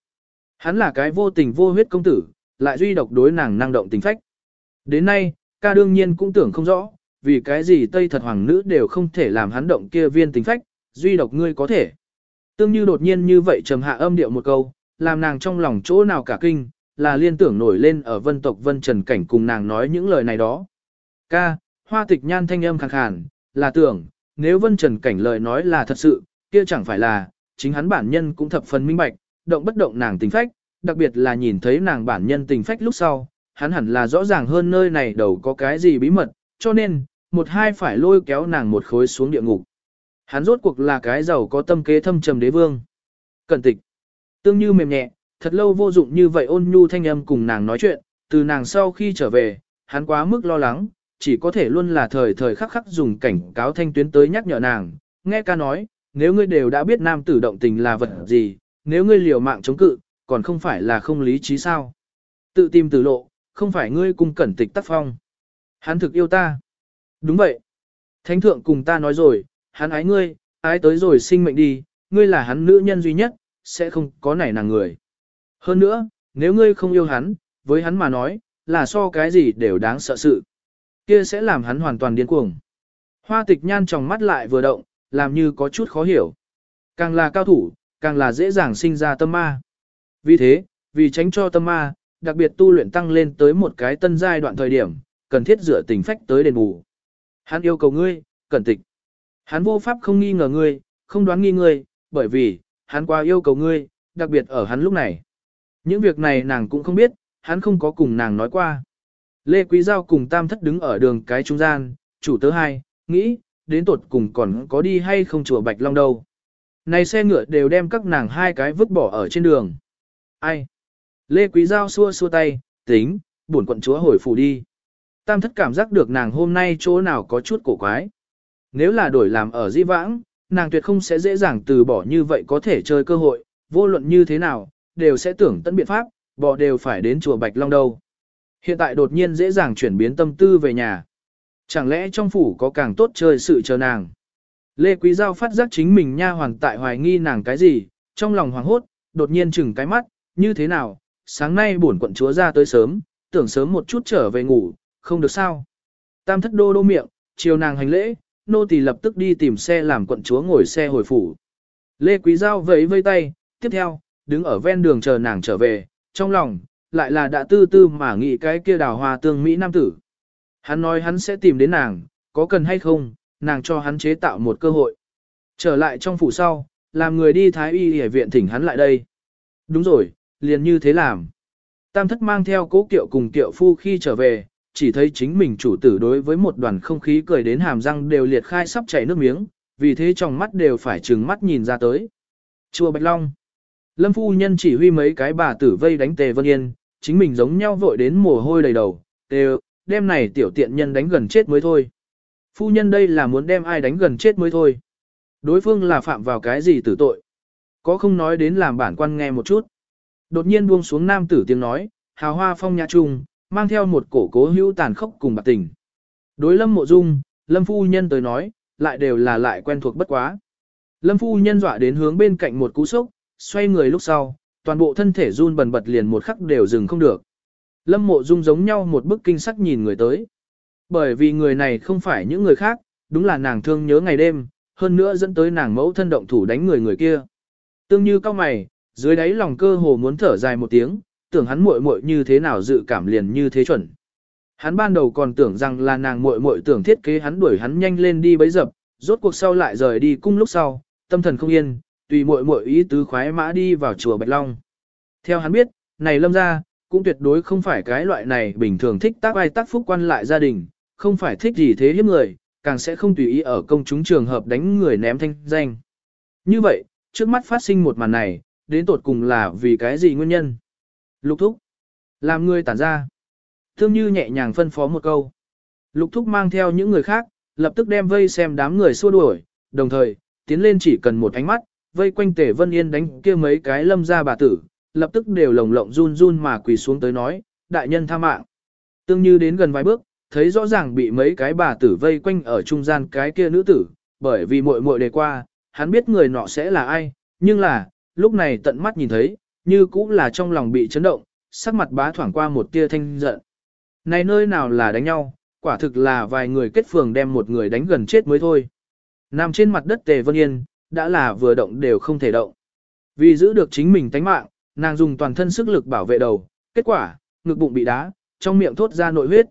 Hắn là cái vô tình vô huyết công tử, lại duy độc đối nàng năng động tình phách. Đến nay, ca đương nhiên cũng tưởng không rõ, vì cái gì Tây thật hoàng nữ đều không thể làm hắn động kia viên tình phách, duy độc ngươi có thể. Tương như đột nhiên như vậy trầm hạ âm điệu một câu, làm nàng trong lòng chỗ nào cả kinh, là liên tưởng nổi lên ở vân tộc vân trần cảnh cùng nàng nói những lời này đó. Ca, hoa tịch nhan thanh âm khàn khàn, là tưởng, nếu vân trần cảnh lời nói là thật sự, kia chẳng phải là, chính hắn bản nhân cũng thập phần minh bạch, động bất động nàng tình phách, đặc biệt là nhìn thấy nàng bản nhân tình phách lúc sau, hắn hẳn là rõ ràng hơn nơi này đầu có cái gì bí mật, cho nên, một hai phải lôi kéo nàng một khối xuống địa ngục. Hắn rốt cuộc là cái giàu có tâm kế thâm trầm đế vương. Cẩn tịch. Tương như mềm nhẹ, thật lâu vô dụng như vậy ôn nhu thanh âm cùng nàng nói chuyện, từ nàng sau khi trở về, hắn quá mức lo lắng, chỉ có thể luôn là thời thời khắc khắc dùng cảnh cáo thanh tuyến tới nhắc nhở nàng. Nghe ca nói, nếu ngươi đều đã biết nam tử động tình là vật gì, nếu ngươi liều mạng chống cự, còn không phải là không lý trí sao. Tự tìm tử lộ, không phải ngươi cùng cẩn tịch tác phong. Hắn thực yêu ta. Đúng vậy. Thánh thượng cùng ta nói rồi, hắn ái ngươi, ái tới rồi sinh mệnh đi, ngươi là hắn nữ nhân duy nhất, sẽ không có nảy nàng người. Hơn nữa, nếu ngươi không yêu hắn, với hắn mà nói, là so cái gì đều đáng sợ sự. Kia sẽ làm hắn hoàn toàn điên cuồng. Hoa tịch nhan trong mắt lại vừa động, làm như có chút khó hiểu. Càng là cao thủ, càng là dễ dàng sinh ra tâm ma. Vì thế, vì tránh cho tâm ma, đặc biệt tu luyện tăng lên tới một cái tân giai đoạn thời điểm, cần thiết dựa tình phách tới đền bù. Hắn yêu cầu ngươi, cẩn tịch. Hắn vô pháp không nghi ngờ ngươi, không đoán nghi ngươi, bởi vì, hắn qua yêu cầu ngươi, đặc biệt ở hắn lúc này. Những việc này nàng cũng không biết, hắn không có cùng nàng nói qua. Lê Quý Giao cùng Tam Thất đứng ở đường cái trung gian, chủ tớ hai, nghĩ, đến tuột cùng còn có đi hay không chùa Bạch Long đâu. Này xe ngựa đều đem các nàng hai cái vứt bỏ ở trên đường. Ai? Lê Quý Giao xua xua tay, tính, buồn quận chúa hồi phủ đi. Tam thất cảm giác được nàng hôm nay chỗ nào có chút cổ quái. Nếu là đổi làm ở di vãng, nàng tuyệt không sẽ dễ dàng từ bỏ như vậy có thể chơi cơ hội, vô luận như thế nào, đều sẽ tưởng tận biện pháp, bỏ đều phải đến chùa Bạch Long đâu. Hiện tại đột nhiên dễ dàng chuyển biến tâm tư về nhà. Chẳng lẽ trong phủ có càng tốt chơi sự chờ nàng? Lê Quý Giao phát giác chính mình nha hoàng tại hoài nghi nàng cái gì, trong lòng hoàng hốt, đột nhiên chừng cái mắt, như thế nào, sáng nay bổn quận chúa ra tới sớm, tưởng sớm một chút trở về ngủ, không được sao. Tam thất đô đô miệng, chiều nàng hành lễ, nô tỳ lập tức đi tìm xe làm quận chúa ngồi xe hồi phủ. Lê Quý Giao vẫy vây tay, tiếp theo, đứng ở ven đường chờ nàng trở về, trong lòng, lại là đã tư tư mà nghĩ cái kia đào hoa tương Mỹ Nam tử. Hắn nói hắn sẽ tìm đến nàng, có cần hay không, nàng cho hắn chế tạo một cơ hội. Trở lại trong phủ sau, làm người đi thái y y viện thỉnh hắn lại đây. Đúng rồi, liền như thế làm. Tam thất mang theo cố kiệu cùng kiệu phu khi trở về, chỉ thấy chính mình chủ tử đối với một đoàn không khí cười đến hàm răng đều liệt khai sắp chảy nước miếng, vì thế trong mắt đều phải trừng mắt nhìn ra tới. Chùa Bạch Long Lâm phu nhân chỉ huy mấy cái bà tử vây đánh tề vân yên, chính mình giống nhau vội đến mồ hôi đầy đầu, tề, đêm này tiểu tiện nhân đánh gần chết mới thôi. Phu nhân đây là muốn đem ai đánh gần chết mới thôi. Đối phương là phạm vào cái gì tử tội. Có không nói đến làm bản quan nghe một chút. Đột nhiên buông xuống nam tử tiếng nói, hào hoa phong nhã trung, mang theo một cổ cố hữu tàn khốc cùng bạc tình. Đối lâm mộ dung, lâm phu nhân tới nói, lại đều là lại quen thuộc bất quá. Lâm phu nhân dọa đến hướng bên cạnh một cú sốc, xoay người lúc sau, toàn bộ thân thể run bần bật liền một khắc đều dừng không được. Lâm mộ dung giống nhau một bức kinh sắc nhìn người tới. Bởi vì người này không phải những người khác, đúng là nàng thương nhớ ngày đêm, hơn nữa dẫn tới nàng mẫu thân động thủ đánh người người kia. Tương như cao mày, dưới đáy lòng cơ hồ muốn thở dài một tiếng, tưởng hắn muội muội như thế nào dự cảm liền như thế chuẩn. Hắn ban đầu còn tưởng rằng là nàng muội muội tưởng thiết kế hắn đuổi hắn nhanh lên đi bấy dập, rốt cuộc sau lại rời đi cung lúc sau, tâm thần không yên, tùy muội muội ý tứ khoái mã đi vào chùa Bạch Long. Theo hắn biết, này lâm ra, cũng tuyệt đối không phải cái loại này bình thường thích tác ai tác phúc quan lại gia đình, không phải thích gì thế hiếp người, càng sẽ không tùy ý ở công chúng trường hợp đánh người ném thanh danh. Như vậy, trước mắt phát sinh một màn này, đến tột cùng là vì cái gì nguyên nhân? Lục thúc. Làm người tản ra. Thương như nhẹ nhàng phân phó một câu. Lục thúc mang theo những người khác, lập tức đem vây xem đám người xua đuổi, đồng thời, tiến lên chỉ cần một ánh mắt, vây quanh tể vân yên đánh kia mấy cái lâm ra bà tử, lập tức đều lồng lộng run run mà quỳ xuống tới nói, đại nhân tha mạng. Tương như đến gần vài bước, thấy rõ ràng bị mấy cái bà tử vây quanh ở trung gian cái kia nữ tử, bởi vì muội muội đề qua, hắn biết người nọ sẽ là ai, nhưng là, lúc này tận mắt nhìn thấy, như cũng là trong lòng bị chấn động, sắc mặt bá thoảng qua một tia thanh giận. Này nơi nào là đánh nhau, quả thực là vài người kết phường đem một người đánh gần chết mới thôi. Nằm trên mặt đất Tề Vân Yên, đã là vừa động đều không thể động. Vì giữ được chính mình tánh mạng, nàng dùng toàn thân sức lực bảo vệ đầu, kết quả, ngực bụng bị đá, trong miệng thốt ra nội huyết.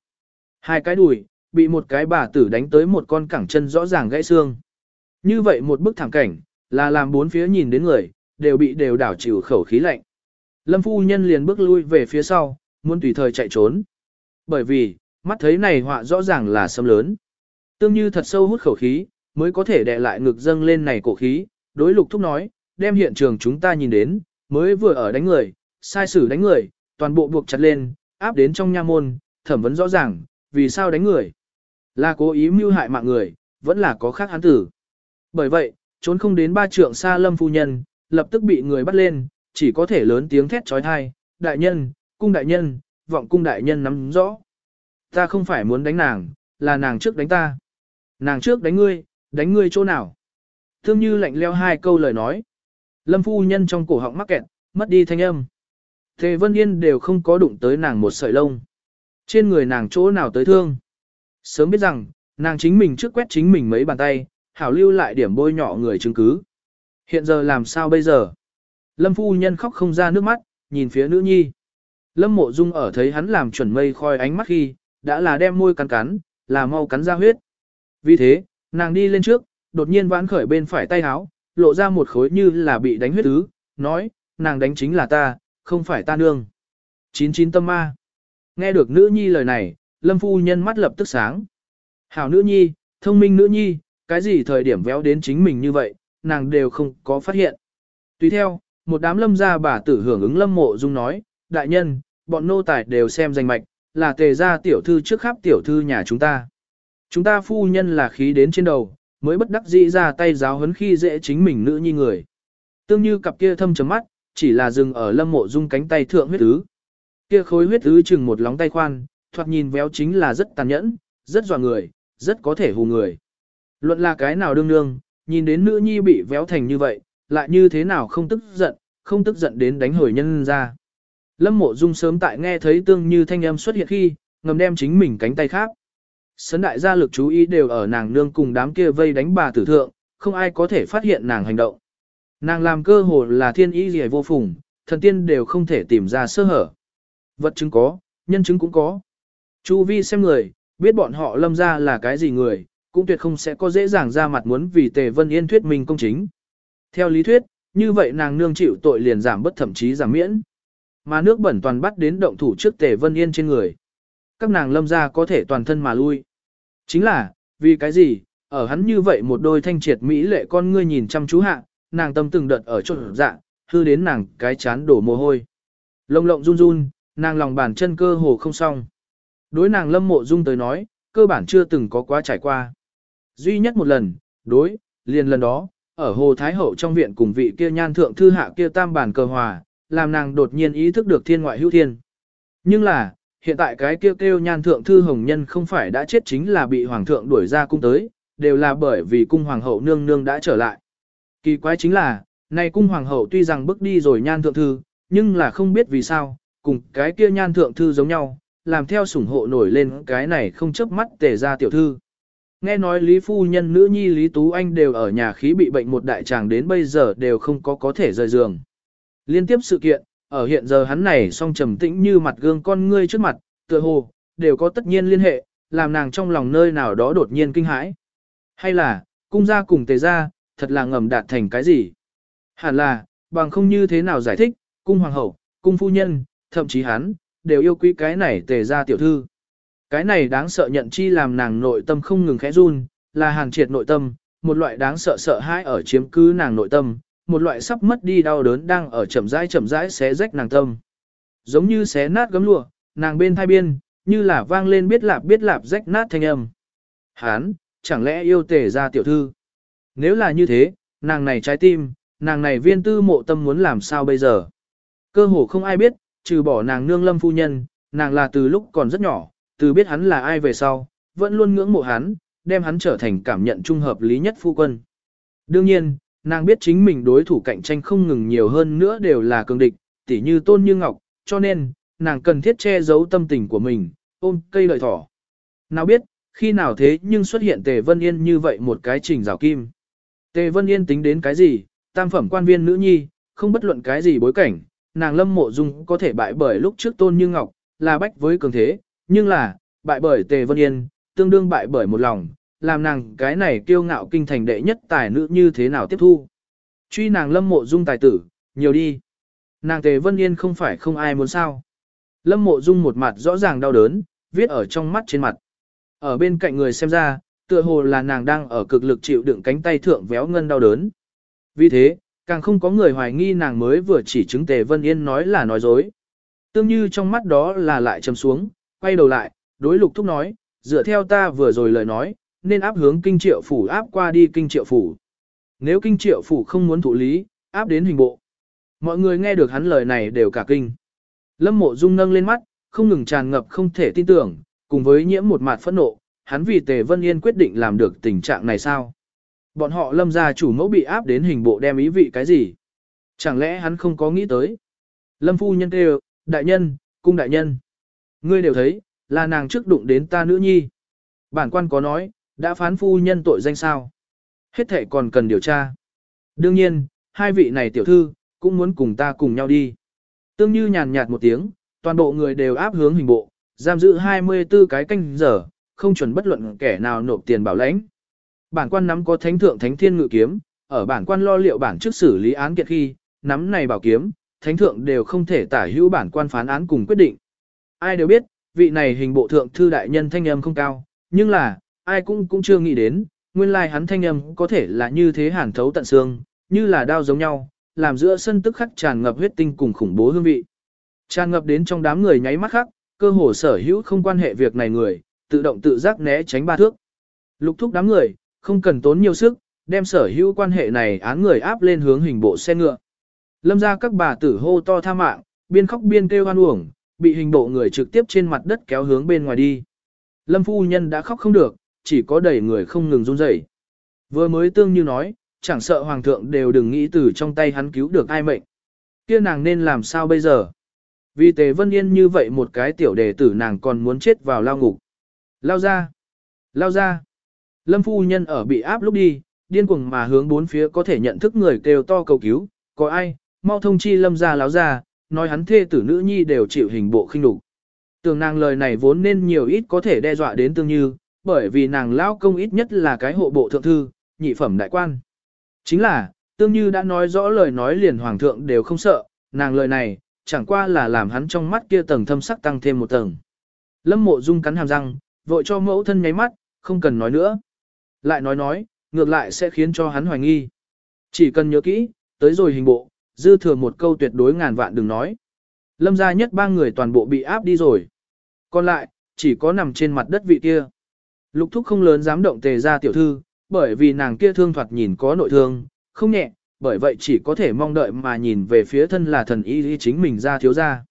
Hai cái đùi, bị một cái bà tử đánh tới một con cẳng chân rõ ràng gãy xương. Như vậy một bức thảm cảnh, là làm bốn phía nhìn đến người, đều bị đều đảo chịu khẩu khí lạnh. Lâm phu nhân liền bước lui về phía sau, muốn tùy thời chạy trốn. Bởi vì, mắt thấy này họa rõ ràng là sâm lớn. Tương như thật sâu hút khẩu khí, mới có thể đè lại ngực dâng lên này cổ khí, đối lục thúc nói, đem hiện trường chúng ta nhìn đến, mới vừa ở đánh người, sai xử đánh người, toàn bộ buộc chặt lên, áp đến trong nha môn, thẩm vấn rõ ràng, vì sao đánh người. Là cố ý mưu hại mạng người, vẫn là có khác hắn tử. Bởi vậy, trốn không đến ba trượng xa lâm phu nhân, lập tức bị người bắt lên, chỉ có thể lớn tiếng thét trói thai, đại nhân, cung đại nhân, vọng cung đại nhân nắm rõ. Ta không phải muốn đánh nàng, là nàng trước đánh ta. Nàng trước đánh ngươi, đánh ngươi chỗ nào. Thương như lạnh leo hai câu lời nói. Lâm phu nhân trong cổ họng mắc kẹt, mất đi thanh âm. Thề Vân Yên đều không có đụng tới nàng một sợi lông. Trên người nàng chỗ nào tới thương. Sớm biết rằng, nàng chính mình trước quét chính mình mấy bàn tay, hảo lưu lại điểm bôi nhỏ người chứng cứ. Hiện giờ làm sao bây giờ? Lâm phu nhân khóc không ra nước mắt, nhìn phía nữ nhi. Lâm mộ dung ở thấy hắn làm chuẩn mây khoi ánh mắt khi, đã là đem môi cắn cắn, là mau cắn ra huyết. Vì thế, nàng đi lên trước, đột nhiên vãn khởi bên phải tay háo, lộ ra một khối như là bị đánh huyết tứ, nói, nàng đánh chính là ta, không phải ta nương. Chín chín tâm ma. Nghe được nữ nhi lời này, lâm phu nhân mắt lập tức sáng. Hảo nữ nhi, thông minh nữ nhi, cái gì thời điểm véo đến chính mình như vậy, nàng đều không có phát hiện. Tùy theo, một đám lâm gia bà tử hưởng ứng lâm mộ dung nói, đại nhân, bọn nô tài đều xem danh mạch, là tề gia tiểu thư trước khắp tiểu thư nhà chúng ta. Chúng ta phu nhân là khí đến trên đầu, mới bất đắc dĩ ra tay giáo huấn khi dễ chính mình nữ nhi người. Tương như cặp kia thâm chấm mắt, chỉ là dừng ở lâm mộ dung cánh tay thượng huyết ứ. Kia khối huyết ứ chừng một lóng tay khoan, thoạt nhìn véo chính là rất tàn nhẫn, rất dọa người, rất có thể hù người. Luận là cái nào đương đương, nhìn đến nữ nhi bị véo thành như vậy, lại như thế nào không tức giận, không tức giận đến đánh hồi nhân ra. Lâm mộ dung sớm tại nghe thấy tương như thanh âm xuất hiện khi, ngầm đem chính mình cánh tay khác. Sấn đại gia lực chú ý đều ở nàng nương cùng đám kia vây đánh bà tử thượng, không ai có thể phát hiện nàng hành động. Nàng làm cơ hồ là thiên ý gì vô phùng, thần tiên đều không thể tìm ra sơ hở. Vật chứng có, nhân chứng cũng có. Chu vi xem người, biết bọn họ lâm ra là cái gì người, cũng tuyệt không sẽ có dễ dàng ra mặt muốn vì tề vân yên thuyết mình công chính. Theo lý thuyết, như vậy nàng nương chịu tội liền giảm bất thậm chí giảm miễn. Mà nước bẩn toàn bắt đến động thủ trước tề vân yên trên người. Các nàng lâm ra có thể toàn thân mà lui. Chính là, vì cái gì, ở hắn như vậy một đôi thanh triệt mỹ lệ con ngươi nhìn chăm chú hạ, nàng tâm từng đợt ở chỗ dạ, hư đến nàng cái chán đổ mồ hôi. Lông lộng run run, nàng lòng bàn chân cơ hồ không xong. Đối nàng lâm mộ dung tới nói, cơ bản chưa từng có quá trải qua. Duy nhất một lần, đối, liền lần đó, ở Hồ Thái Hậu trong viện cùng vị kia nhan thượng thư hạ kia tam bản cờ hòa, làm nàng đột nhiên ý thức được thiên ngoại hữu thiên. Nhưng là, hiện tại cái kia kêu, kêu nhan thượng thư hồng nhân không phải đã chết chính là bị hoàng thượng đuổi ra cung tới, đều là bởi vì cung hoàng hậu nương nương đã trở lại. Kỳ quái chính là, nay cung hoàng hậu tuy rằng bước đi rồi nhan thượng thư, nhưng là không biết vì sao, cùng cái kia nhan thượng thư giống nhau, làm theo sủng hộ nổi lên cái này không chớp mắt tề ra tiểu thư. Nghe nói Lý Phu Nhân nữ nhi Lý Tú Anh đều ở nhà khí bị bệnh một đại tràng đến bây giờ đều không có có thể rời giường. Liên tiếp sự kiện, ở hiện giờ hắn này song trầm tĩnh như mặt gương con ngươi trước mặt, tựa hồ, đều có tất nhiên liên hệ, làm nàng trong lòng nơi nào đó đột nhiên kinh hãi. Hay là, cung gia cùng tề gia, thật là ngầm đạt thành cái gì? Hẳn là, bằng không như thế nào giải thích, cung hoàng hậu, cung phu nhân, thậm chí hắn, đều yêu quý cái này tề gia tiểu thư. Cái này đáng sợ nhận chi làm nàng nội tâm không ngừng khẽ run, là hàn triệt nội tâm, một loại đáng sợ sợ hãi ở chiếm cứ nàng nội tâm, một loại sắp mất đi đau đớn đang ở chậm rãi chậm rãi xé rách nàng tâm. Giống như xé nát gấm lụa, nàng bên thai biên, như là vang lên biết lạp biết lạp rách nát thanh âm. Hán, chẳng lẽ yêu tề ra tiểu thư? Nếu là như thế, nàng này trái tim, nàng này viên tư mộ tâm muốn làm sao bây giờ? Cơ hồ không ai biết, trừ bỏ nàng nương lâm phu nhân, nàng là từ lúc còn rất nhỏ, từ biết hắn là ai về sau, vẫn luôn ngưỡng mộ hắn, đem hắn trở thành cảm nhận trung hợp lý nhất phu quân. Đương nhiên, nàng biết chính mình đối thủ cạnh tranh không ngừng nhiều hơn nữa đều là cường địch, tỉ như tôn như ngọc, cho nên, nàng cần thiết che giấu tâm tình của mình, ôm cây lợi thỏ. Nào biết, khi nào thế nhưng xuất hiện Tề Vân Yên như vậy một cái trình rào kim. Tề Vân Yên tính đến cái gì, tam phẩm quan viên nữ nhi, không bất luận cái gì bối cảnh, nàng lâm mộ dung có thể bại bởi lúc trước tôn như ngọc, là bách với cường thế, nhưng là, bại bởi Tề Vân Yên, tương đương bại bởi một lòng, làm nàng cái này kiêu ngạo kinh thành đệ nhất tài nữ như thế nào tiếp thu. Truy nàng lâm mộ dung tài tử, nhiều đi. Nàng Tề Vân Yên không phải không ai muốn sao. Lâm mộ dung một mặt rõ ràng đau đớn, viết ở trong mắt trên mặt. Ở bên cạnh người xem ra, tựa hồ là nàng đang ở cực lực chịu đựng cánh tay thượng véo ngân đau đớn. Vì thế, càng không có người hoài nghi nàng mới vừa chỉ chứng Tề Vân Yên nói là nói dối. Tương như trong mắt đó là lại trầm xuống, quay đầu lại, đối lục thúc nói, dựa theo ta vừa rồi lời nói, nên áp hướng kinh triệu phủ áp qua đi kinh triệu phủ. Nếu kinh triệu phủ không muốn thụ lý, áp đến hình bộ. Mọi người nghe được hắn lời này đều cả kinh. Lâm mộ dung nâng lên mắt, không ngừng tràn ngập không thể tin tưởng, cùng với nhiễm một mặt phẫn nộ, hắn vì Tề Vân Yên quyết định làm được tình trạng này sao? Bọn họ lâm gia chủ mẫu bị áp đến hình bộ đem ý vị cái gì? Chẳng lẽ hắn không có nghĩ tới? Lâm phu nhân kêu, đại nhân, cung đại nhân. Ngươi đều thấy, là nàng trước đụng đến ta nữ nhi. Bản quan có nói, đã phán phu nhân tội danh sao? Hết thể còn cần điều tra. Đương nhiên, hai vị này tiểu thư, cũng muốn cùng ta cùng nhau đi. Tương như nhàn nhạt một tiếng, toàn bộ người đều áp hướng hình bộ, giam giữ 24 cái canh giờ, không chuẩn bất luận kẻ nào nộp tiền bảo lãnh. Bản quan nắm có thánh thượng thánh thiên ngự kiếm, ở bản quan lo liệu bản trước xử lý án kiện khi, nắm này bảo kiếm, thánh thượng đều không thể tả hữu bản quan phán án cùng quyết định. Ai đều biết, vị này hình bộ thượng thư đại nhân thanh âm không cao, nhưng là, ai cũng cũng chưa nghĩ đến, nguyên lai hắn thanh âm có thể là như thế hàn thấu tận xương, như là đao giống nhau, làm giữa sân tức khắc tràn ngập huyết tinh cùng khủng bố hương vị. Tràn ngập đến trong đám người nháy mắt khắc, cơ hồ sở hữu không quan hệ việc này người, tự động tự giác né tránh ba thước. Lục thúc đám người, không cần tốn nhiều sức, đem sở hữu quan hệ này án người áp lên hướng hình bộ xe ngựa. Lâm ra các bà tử hô to tha mạng, biên khóc biên kêu hoan uổng, bị hình bộ người trực tiếp trên mặt đất kéo hướng bên ngoài đi. Lâm phu nhân đã khóc không được, chỉ có đẩy người không ngừng run rẩy. Vừa mới tương như nói, chẳng sợ hoàng thượng đều đừng nghĩ từ trong tay hắn cứu được ai mệnh. Kia nàng nên làm sao bây giờ? Vì tề vân yên như vậy một cái tiểu đề tử nàng còn muốn chết vào lao ngục. Lao ra! Lao ra! Lâm phu nhân ở bị áp lúc đi, điên cuồng mà hướng bốn phía có thể nhận thức người kêu to cầu cứu, có ai, mau thông chi lâm ra láo ra, nói hắn thê tử nữ nhi đều chịu hình bộ khinh đục. Tưởng nàng lời này vốn nên nhiều ít có thể đe dọa đến tương như, bởi vì nàng lao công ít nhất là cái hộ bộ thượng thư, nhị phẩm đại quan. Chính là, tương như đã nói rõ lời nói liền hoàng thượng đều không sợ, nàng lời này, chẳng qua là làm hắn trong mắt kia tầng thâm sắc tăng thêm một tầng. Lâm mộ dung cắn hàm răng, vội cho mẫu thân nháy mắt, không cần nói nữa. Lại nói nói, ngược lại sẽ khiến cho hắn hoài nghi. Chỉ cần nhớ kỹ, tới rồi hình bộ, dư thừa một câu tuyệt đối ngàn vạn đừng nói. Lâm gia nhất ba người toàn bộ bị áp đi rồi. Còn lại, chỉ có nằm trên mặt đất vị kia. Lục thúc không lớn dám động tề ra tiểu thư, bởi vì nàng kia thương thoạt nhìn có nội thương, không nhẹ, bởi vậy chỉ có thể mong đợi mà nhìn về phía thân là thần y y chính mình ra thiếu ra.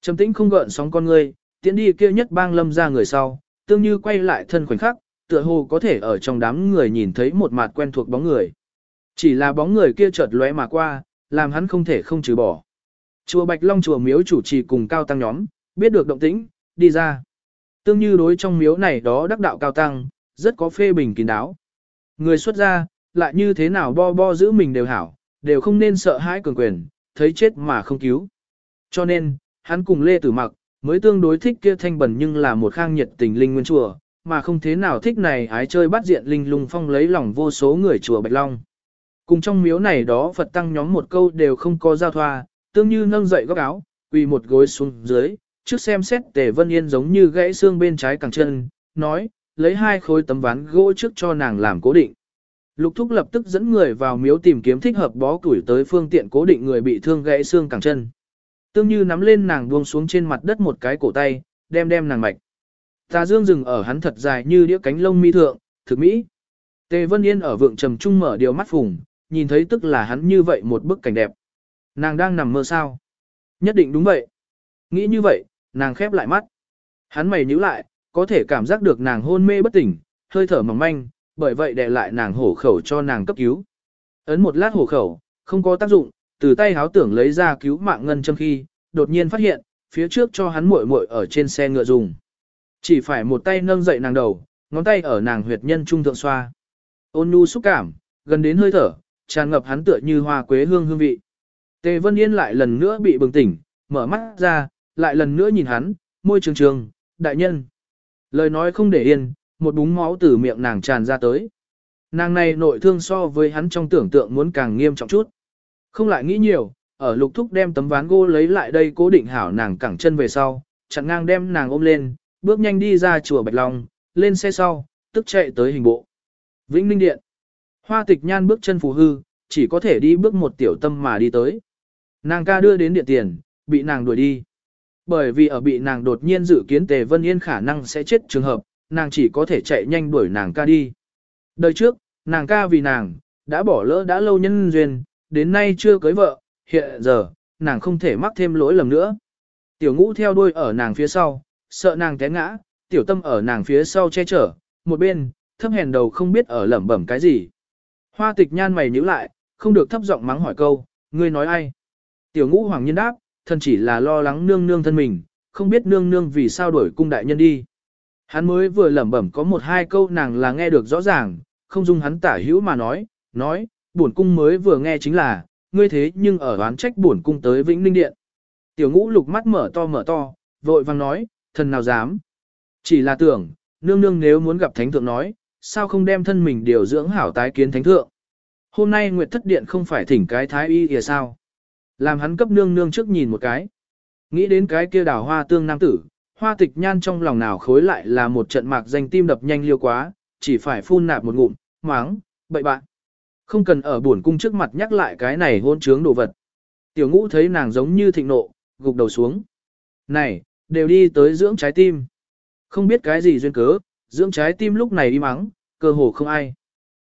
Trầm tĩnh không gợn sóng con ngươi, tiến đi kia nhất bang lâm ra người sau, tương như quay lại thân khoảnh khắc, tựa hồ có thể ở trong đám người nhìn thấy một mặt quen thuộc bóng người. Chỉ là bóng người kia chợt lóe mà qua, làm hắn không thể không trừ bỏ. Chùa Bạch Long chùa miếu chủ trì cùng cao tăng nhóm, biết được động tĩnh, đi ra. Tương như đối trong miếu này đó đắc đạo cao tăng, rất có phê bình kín đáo. Người xuất gia, lại như thế nào bo bo giữ mình đều hảo, đều không nên sợ hãi cường quyền, thấy chết mà không cứu. Cho nên, hắn cùng Lê Tử Mặc, mới tương đối thích kia thanh bẩn nhưng là một khang nhiệt tình linh nguyên chùa, mà không thế nào thích này ái chơi bắt diện linh lung phong lấy lòng vô số người chùa Bạch Long. Cùng trong miếu này đó Phật tăng nhóm một câu đều không có giao thoa, tương như nâng dậy góc áo, quỳ một gối xuống dưới, trước xem xét Tề Vân Yên giống như gãy xương bên trái cẳng chân, nói, lấy hai khối tấm ván gỗ trước cho nàng làm cố định. Lục Thúc lập tức dẫn người vào miếu tìm kiếm thích hợp bó củi tới phương tiện cố định người bị thương gãy xương cẳng chân. Tương như nắm lên nàng buông xuống trên mặt đất một cái cổ tay, đem đem nàng mạch. Tà dương dừng ở hắn thật dài như đĩa cánh lông mi thượng, thực mỹ. Tề Vân Yên ở vượng trầm trung mở điều mắt phùng, nhìn thấy tức là hắn như vậy một bức cảnh đẹp. Nàng đang nằm mơ sao? Nhất định đúng vậy. Nghĩ như vậy, nàng khép lại mắt. Hắn mày nhíu lại, có thể cảm giác được nàng hôn mê bất tỉnh, hơi thở mỏng manh, bởi vậy đè lại nàng hổ khẩu cho nàng cấp cứu. Ấn một lát hổ khẩu, không có tác dụng, từ tay háo tưởng lấy ra cứu mạng ngân châm khi, đột nhiên phát hiện, phía trước cho hắn muội muội ở trên xe ngựa dùng. Chỉ phải một tay nâng dậy nàng đầu, ngón tay ở nàng huyệt nhân trung thượng xoa. Ôn nhu xúc cảm, gần đến hơi thở, tràn ngập hắn tựa như hoa quế hương hương vị. Tề Vân Yên lại lần nữa bị bừng tỉnh, mở mắt ra, lại lần nữa nhìn hắn, môi trường trường, đại nhân. Lời nói không để yên, một búng máu từ miệng nàng tràn ra tới. Nàng này nội thương so với hắn trong tưởng tượng muốn càng nghiêm trọng chút. Không lại nghĩ nhiều, ở lục thúc đem tấm ván gỗ lấy lại đây cố định hảo nàng cẳng chân về sau, chặn ngang đem nàng ôm lên, bước nhanh đi ra chùa Bạch Long, lên xe sau, tức chạy tới hình bộ. Vĩnh Ninh Điện. Hoa tịch nhan bước chân phù hư, chỉ có thể đi bước một tiểu tâm mà đi tới. Nàng ca đưa đến điện tiền, bị nàng đuổi đi. Bởi vì ở bị nàng đột nhiên dự kiến Tề Vân Yên khả năng sẽ chết trường hợp, nàng chỉ có thể chạy nhanh đuổi nàng ca đi. Đời trước, nàng ca vì nàng, đã bỏ lỡ đã lâu nhân duyên, đến nay chưa cưới vợ, hiện giờ, nàng không thể mắc thêm lỗi lầm nữa. Tiểu ngũ theo đuôi ở nàng phía sau, sợ nàng té ngã, tiểu tâm ở nàng phía sau che chở, một bên, thấp hèn đầu không biết ở lẩm bẩm cái gì. Hoa tịch nhan mày nhíu lại, không được thấp giọng mắng hỏi câu, ngươi nói ai? Tiểu ngũ hoàng nhân đáp, thân chỉ là lo lắng nương nương thân mình, không biết nương nương vì sao đuổi cung đại nhân đi. Hắn mới vừa lẩm bẩm có một hai câu nàng là nghe được rõ ràng, không dung hắn tả hữu mà nói, nói, bổn cung mới vừa nghe chính là, ngươi thế nhưng ở đoán trách bổn cung tới Vĩnh Ninh Điện. Tiểu ngũ lục mắt mở to mở to, vội vang nói, thần nào dám. Chỉ là tưởng, nương nương nếu muốn gặp thánh thượng nói, sao không đem thân mình điều dưỡng hảo tái kiến thánh thượng. Hôm nay Nguyệt Thất Điện không phải thỉnh cái thái y kìa sao. Làm hắn cấp nương nương trước nhìn một cái. Nghĩ đến cái kia đào hoa tương nam tử, hoa tịch nhan trong lòng nào khối lại là một trận mạc danh tim đập nhanh liêu quá, chỉ phải phun nạp một ngụm, máng, bậy bạn. Không cần ở buồn cung trước mặt nhắc lại cái này hôn trướng đồ vật. Tiểu ngũ thấy nàng giống như thịnh nộ, gục đầu xuống. Này, đều đi tới dưỡng trái tim. Không biết cái gì duyên cớ, dưỡng trái tim lúc này im mắng, cơ hồ không ai.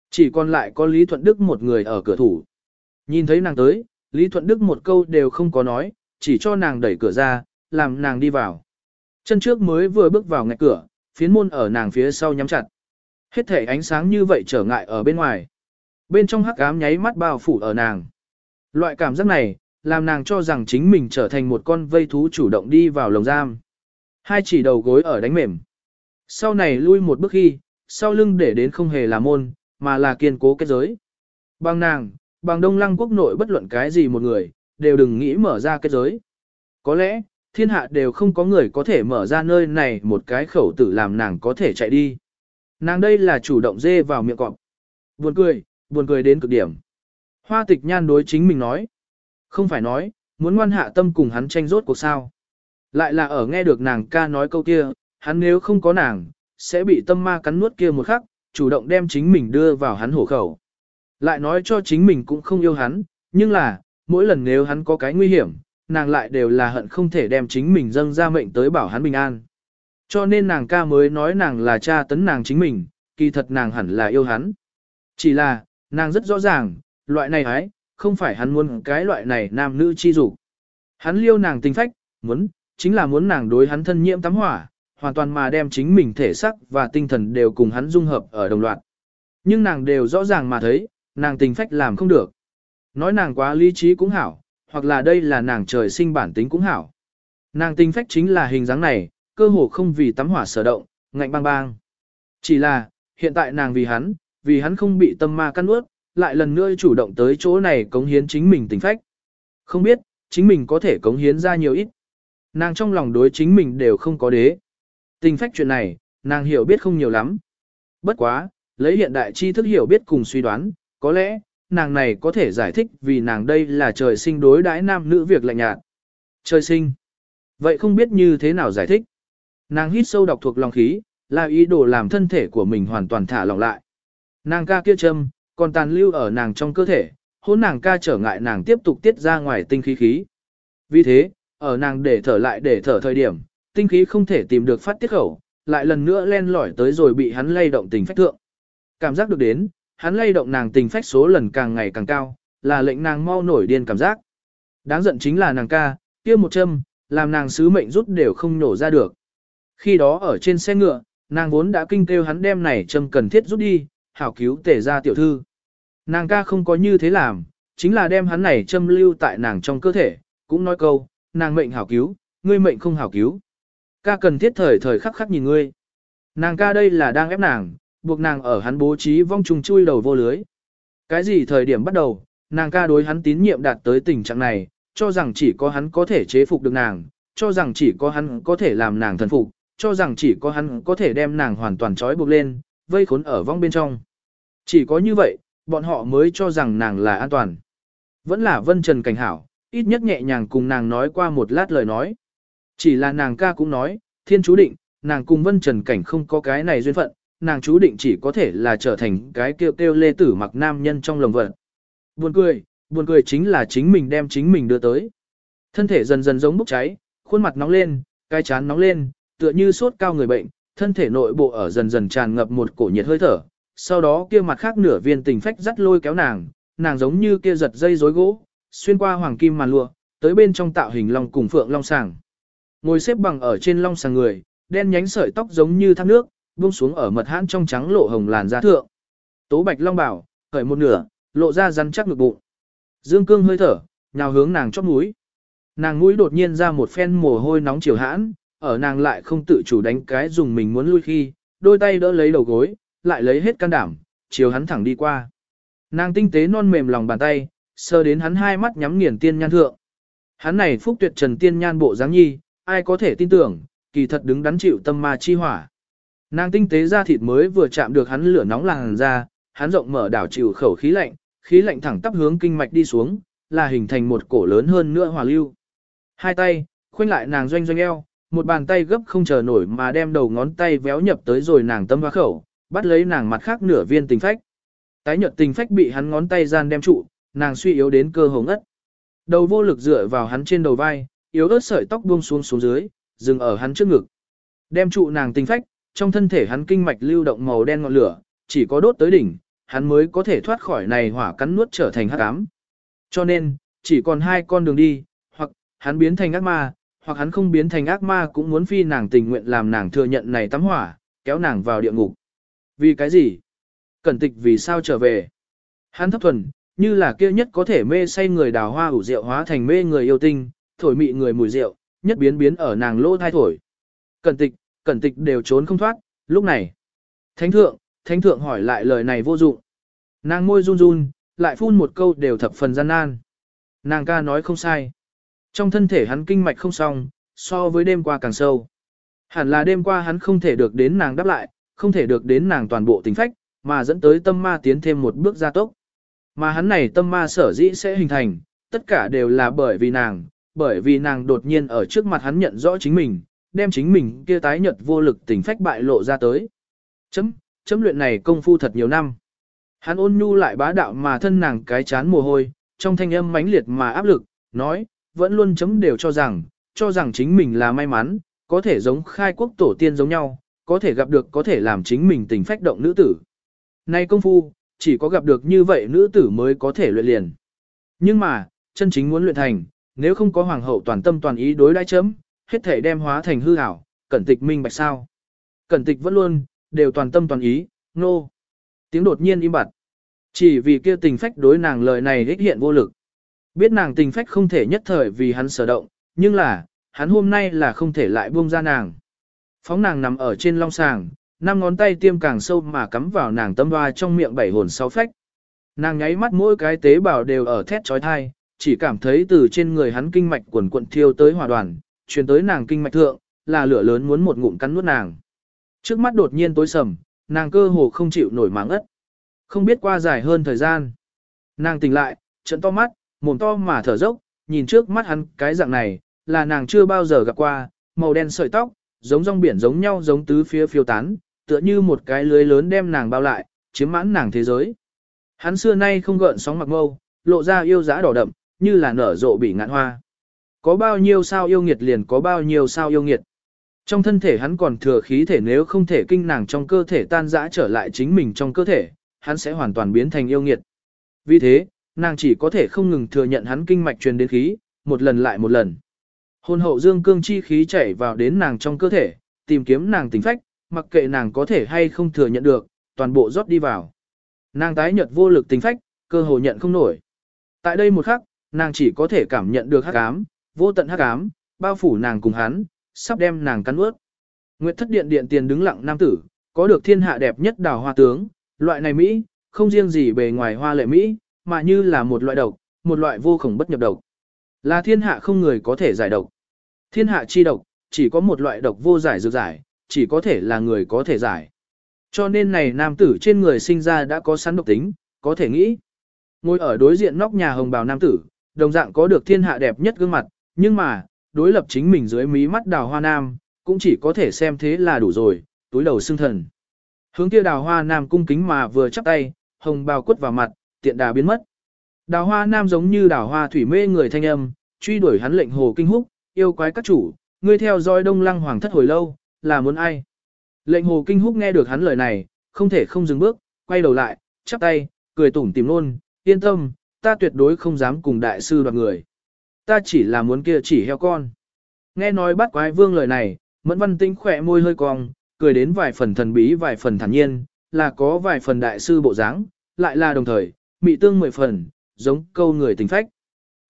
Chỉ còn lại có Lý Thuận Đức một người ở cửa thủ. Nhìn thấy nàng tới, Lý Thuận Đức một câu đều không có nói, chỉ cho nàng đẩy cửa ra, làm nàng đi vào. Chân trước mới vừa bước vào ngạch cửa, phiến môn ở nàng phía sau nhắm chặt. Hết thể ánh sáng như vậy trở ngại ở bên ngoài. Bên trong hắc ám nháy mắt bao phủ ở nàng. Loại cảm giác này, làm nàng cho rằng chính mình trở thành một con vây thú chủ động đi vào lồng giam. Hai chỉ đầu gối ở đánh mềm. Sau này lui một bước khi, sau lưng để đến không hề là môn, mà là kiên cố kết giới. Bằng nàng, bằng đông lăng quốc nội bất luận cái gì một người, đều đừng nghĩ mở ra kết giới. Có lẽ, thiên hạ đều không có người có thể mở ra nơi này một cái khẩu tử làm nàng có thể chạy đi. Nàng đây là chủ động dê vào miệng cọp. Buồn cười, buồn cười đến cực điểm. Hoa tịch nhan đối chính mình nói. Không phải nói, muốn ngoan hạ tâm cùng hắn tranh rốt cuộc sao. Lại là ở nghe được nàng ca nói câu kia, hắn nếu không có nàng, sẽ bị tâm ma cắn nuốt kia một khắc, chủ động đem chính mình đưa vào hắn hổ khẩu. Lại nói cho chính mình cũng không yêu hắn, nhưng là, mỗi lần nếu hắn có cái nguy hiểm, nàng lại đều là hận không thể đem chính mình dâng ra mệnh tới bảo hắn bình an. Cho nên nàng ca mới nói nàng là cha tấn nàng chính mình, kỳ thật nàng hẳn là yêu hắn. Chỉ là, nàng rất rõ ràng, loại này ấy, không phải hắn muốn cái loại này nam nữ chi dục. Hắn liêu nàng tình phách, muốn, chính là muốn nàng đối hắn thân nhiễm tắm hỏa, hoàn toàn mà đem chính mình thể sắc và tinh thần đều cùng hắn dung hợp ở đồng loạt. Nhưng nàng đều rõ ràng mà thấy, nàng tình phách làm không được. Nói nàng quá lý trí cũng hảo, hoặc là đây là nàng trời sinh bản tính cũng hảo. Nàng tình phách chính là hình dáng này, cơ hồ không vì tắm hỏa sở động, ngạnh bang bang. Chỉ là, hiện tại nàng vì hắn, vì hắn không bị tâm ma căn ướt, lại lần nữa chủ động tới chỗ này cống hiến chính mình tình phách. Không biết, chính mình có thể cống hiến ra nhiều ít. Nàng trong lòng đối chính mình đều không có đế. Tình phách chuyện này, nàng hiểu biết không nhiều lắm. Bất quá, lấy hiện đại tri thức hiểu biết cùng suy đoán, có lẽ, nàng này có thể giải thích vì nàng đây là trời sinh đối đãi nam nữ việc lạnh nhạt. Trời sinh. Vậy không biết như thế nào giải thích. Nàng hít sâu đọc thuộc lòng khí, là ý đồ làm thân thể của mình hoàn toàn thả lỏng lại. Nàng ca kia châm, còn tàn lưu ở nàng trong cơ thể, hôn nàng ca trở ngại nàng tiếp tục tiết ra ngoài tinh khí khí. Vì thế, ở nàng để thở lại để thở thời điểm, tinh khí không thể tìm được phát tiết khẩu, lại lần nữa len lỏi tới rồi bị hắn lay động tình phách thượng. Cảm giác được đến, hắn lay động nàng tình phách số lần càng ngày càng cao, là lệnh nàng mau nổi điên cảm giác. Đáng giận chính là nàng ca, kia một châm, làm nàng sứ mệnh rút đều không nổ ra được. Khi đó ở trên xe ngựa, nàng vốn đã kinh kêu hắn đem này châm cần thiết rút đi, hảo cứu tể ra tiểu thư. Nàng ca không có như thế làm, chính là đem hắn này châm lưu tại nàng trong cơ thể, cũng nói câu, nàng mệnh hảo cứu, ngươi mệnh không hảo cứu. Ca cần thiết thời thời khắc khắc nhìn ngươi. Nàng ca đây là đang ép nàng, buộc nàng ở hắn bố trí vong trùng chui đầu vô lưới. Cái gì thời điểm bắt đầu, nàng ca đối hắn tín nhiệm đạt tới tình trạng này, cho rằng chỉ có hắn có thể chế phục được nàng, cho rằng chỉ có hắn có thể làm nàng thần phục, cho rằng chỉ có hắn có thể đem nàng hoàn toàn trói buộc lên, vây khốn ở vong bên trong. Chỉ có như vậy, bọn họ mới cho rằng nàng là an toàn. Vẫn là vân trần cảnh hảo, ít nhất nhẹ nhàng cùng nàng nói qua một lát lời nói. Chỉ là nàng ca cũng nói, thiên chú định, nàng cùng vân trần cảnh không có cái này duyên phận, nàng chú định chỉ có thể là trở thành cái kêu kêu lê tử mặc nam nhân trong lồng vật. Buồn cười, buồn cười chính là chính mình đem chính mình đưa tới. Thân thể dần dần giống bốc cháy, khuôn mặt nóng lên, cái chán nóng lên, tựa như sốt cao người bệnh, thân thể nội bộ ở dần dần tràn ngập một cổ nhiệt hơi thở. Sau đó kia mặt khác nửa viên tình phách dắt lôi kéo nàng, nàng giống như kia giật dây rối gỗ, xuyên qua hoàng kim màn lụa, tới bên trong tạo hình long cùng phượng long sàng. Ngồi xếp bằng ở trên long sàng người, đen nhánh sợi tóc giống như thác nước, buông xuống ở mật hãn trong trắng lộ hồng làn da thượng. Tố bạch long bảo, khởi một nửa, lộ ra rắn chắc ngực bụng. Dương cương hơi thở, nhào hướng nàng chóp mũi. Nàng mũi đột nhiên ra một phen mồ hôi nóng chiều hãn, ở nàng lại không tự chủ đánh cái dùng mình muốn lui khi, đôi tay đỡ lấy đầu gối, lại lấy hết can đảm, chiều hắn thẳng đi qua. Nàng tinh tế non mềm lòng bàn tay, sơ đến hắn hai mắt nhắm nghiền tiên nhan thượng. Hắn này phúc tuyệt trần tiên nhan bộ dáng nhi, ai có thể tin tưởng, kỳ thật đứng đắn chịu tâm ma chi hỏa. Nàng tinh tế ra thịt mới vừa chạm được hắn lửa nóng làn ra, hắn rộng mở đảo chịu khẩu khí lạnh, khí lạnh thẳng tắp hướng kinh mạch đi xuống, là hình thành một cổ lớn hơn nữa hòa lưu. Hai tay, khoanh lại nàng doanh doanh eo, một bàn tay gấp không chờ nổi mà đem đầu ngón tay véo nhập tới rồi nàng tâm hoa khẩu, bắt lấy nàng mặt khác nửa viên tình phách. Tái nhợt tình phách bị hắn ngón tay gian đem trụ, nàng suy yếu đến cơ hồ ngất. Đầu vô lực dựa vào hắn trên đầu vai, yếu ớt sợi tóc buông xuống xuống dưới, dừng ở hắn trước ngực. Đem trụ nàng tình phách, trong thân thể hắn kinh mạch lưu động màu đen ngọn lửa, chỉ có đốt tới đỉnh, hắn mới có thể thoát khỏi này hỏa cắn nuốt trở thành hắc ám. Cho nên, chỉ còn hai con đường đi, hoặc hắn biến thành ác ma, hoặc hắn không biến thành ác ma cũng muốn phi nàng tình nguyện làm nàng thừa nhận này tắm hỏa, kéo nàng vào địa ngục. Vì cái gì? Cẩn tịch vì sao trở về? Hắn thấp thuần, như là kia nhất có thể mê say người đào hoa ủ rượu hóa thành mê người yêu tinh, thổi mị người mùi rượu, nhất biến biến ở nàng lỗ thai thổi. Cẩn tịch, cẩn tịch đều trốn không thoát, lúc này. Thánh thượng, thánh thượng hỏi lại lời này vô dụng. Nàng môi run run, lại phun một câu đều thập phần gian nan. Nàng ca nói không sai. Trong thân thể hắn kinh mạch không xong, so với đêm qua càng sâu. Hẳn là đêm qua hắn không thể được đến nàng đáp lại, không thể được đến nàng toàn bộ tính phách, mà dẫn tới tâm ma tiến thêm một bước gia tốc. Mà hắn này tâm ma sở dĩ sẽ hình thành, tất cả đều là bởi vì nàng, bởi vì nàng đột nhiên ở trước mặt hắn nhận rõ chính mình, đem chính mình kia tái nhật vô lực tình phách bại lộ ra tới. Chấm, chấm luyện này công phu thật nhiều năm. Hắn ôn nhu lại bá đạo mà thân nàng cái chán mồ hôi, trong thanh âm mãnh liệt mà áp lực, nói, vẫn luôn chấm đều cho rằng, cho rằng chính mình là may mắn, có thể giống khai quốc tổ tiên giống nhau, có thể gặp được có thể làm chính mình tình phách động nữ tử. Nay công phu, chỉ có gặp được như vậy nữ tử mới có thể luyện liền. Nhưng mà, chân chính muốn luyện thành, nếu không có hoàng hậu toàn tâm toàn ý đối đãi chấm, hết thể đem hóa thành hư ảo, cẩn tịch minh bạch sao. Cẩn tịch vẫn luôn, đều toàn tâm toàn ý, nô. No. Tiếng đột nhiên im bặt. Chỉ vì kia tình phách đối nàng lời này ích hiện vô lực. Biết nàng tình phách không thể nhất thời vì hắn sở động, nhưng là, hắn hôm nay là không thể lại buông ra nàng. Phóng nàng nằm ở trên long sàng, năm ngón tay tiêm càng sâu mà cắm vào nàng tâm hoa trong miệng bảy hồn sáu phách. Nàng nháy mắt mỗi cái tế bào đều ở thét trói thai, chỉ cảm thấy từ trên người hắn kinh mạch quần quận thiêu tới hòa đoàn, truyền tới nàng kinh mạch thượng, là lửa lớn muốn một ngụm cắn nuốt nàng. Trước mắt đột nhiên tối sầm, nàng cơ hồ không chịu nổi máng ất. Không biết qua dài hơn thời gian. Nàng tỉnh lại, trận to mắt, mồm to mà thở dốc, nhìn trước mắt hắn cái dạng này, là nàng chưa bao giờ gặp qua, màu đen sợi tóc, giống rong biển giống nhau giống tứ phía phiêu tán, tựa như một cái lưới lớn đem nàng bao lại, chiếm mãn nàng thế giới. Hắn xưa nay không gợn sóng mặc mâu, lộ ra yêu giá đỏ đậm, như là nở rộ bị ngạn hoa. Có bao nhiêu sao yêu nghiệt liền có bao nhiêu sao yêu nghiệt. Trong thân thể hắn còn thừa khí thể nếu không thể kinh nàng trong cơ thể tan rã trở lại chính mình trong cơ thể, hắn sẽ hoàn toàn biến thành yêu nghiệt. Vì thế, nàng chỉ có thể không ngừng thừa nhận hắn kinh mạch truyền đến khí, một lần lại một lần. Hôn hậu dương cương chi khí chảy vào đến nàng trong cơ thể, tìm kiếm nàng tính phách, mặc kệ nàng có thể hay không thừa nhận được, toàn bộ rót đi vào. Nàng tái nhợt vô lực tính phách, cơ hồ nhận không nổi. Tại đây một khắc, nàng chỉ có thể cảm nhận được hắc ám, vô tận hắc ám, bao phủ nàng cùng hắn, sắp đem nàng cắn ướt. Nguyệt thất điện điện tiền đứng lặng nam tử, có được thiên hạ đẹp nhất đào hoa tướng, loại này Mỹ, không riêng gì bề ngoài hoa lệ Mỹ, mà như là một loại độc, một loại vô khổng bất nhập độc. Là thiên hạ không người có thể giải độc. Thiên hạ chi độc, chỉ có một loại độc vô giải dược giải, chỉ có thể là người có thể giải. Cho nên này nam tử trên người sinh ra đã có sẵn độc tính, có thể nghĩ. Ngồi ở đối diện nóc nhà hồng bào nam tử, đồng dạng có được thiên hạ đẹp nhất gương mặt, nhưng mà, đối lập chính mình dưới mí mắt đào hoa nam, cũng chỉ có thể xem thế là đủ rồi, túi đầu xương thần. Hướng kia đào hoa nam cung kính mà vừa chắp tay, hồng bào quất vào mặt, tiện đà biến mất. Đào hoa nam giống như đào hoa thủy mê người thanh âm, truy đuổi hắn lệnh hồ kinh húc, yêu quái các chủ, ngươi theo dõi đông lăng hoàng thất hồi lâu, là muốn ai? Lệnh hồ kinh húc nghe được hắn lời này, không thể không dừng bước, quay đầu lại, chắp tay, cười tủm tìm luôn, yên tâm, ta tuyệt đối không dám cùng đại sư đoạt người. Ta chỉ là muốn kia chỉ heo con. Nghe nói bắt quái vương lời này, mẫn văn tĩnh khỏe môi hơi cong, cười đến vài phần thần bí vài phần thản nhiên, là có vài phần đại sư bộ dáng, lại là đồng thời, mị tương mười phần, giống câu người tình phách.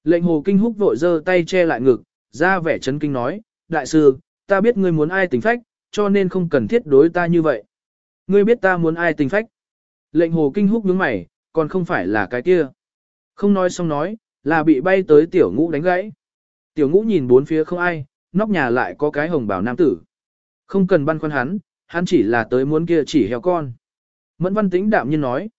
Lệnh hồ kinh húc vội giơ tay che lại ngực, ra vẻ chấn kinh nói, đại sư, ta biết ngươi muốn ai tình phách, cho nên không cần thiết đối ta như vậy. Ngươi biết ta muốn ai tình phách. Lệnh hồ kinh húc nhướng mày, còn không phải là cái kia. Không nói xong nói, là bị bay tới tiểu ngũ đánh gãy. Tiểu ngũ nhìn bốn phía không ai, nóc nhà lại có cái hồng bảo nam tử. Không cần băn khoăn hắn, hắn chỉ là tới muốn kia chỉ heo con. Mẫn văn tính đạm nhiên nói.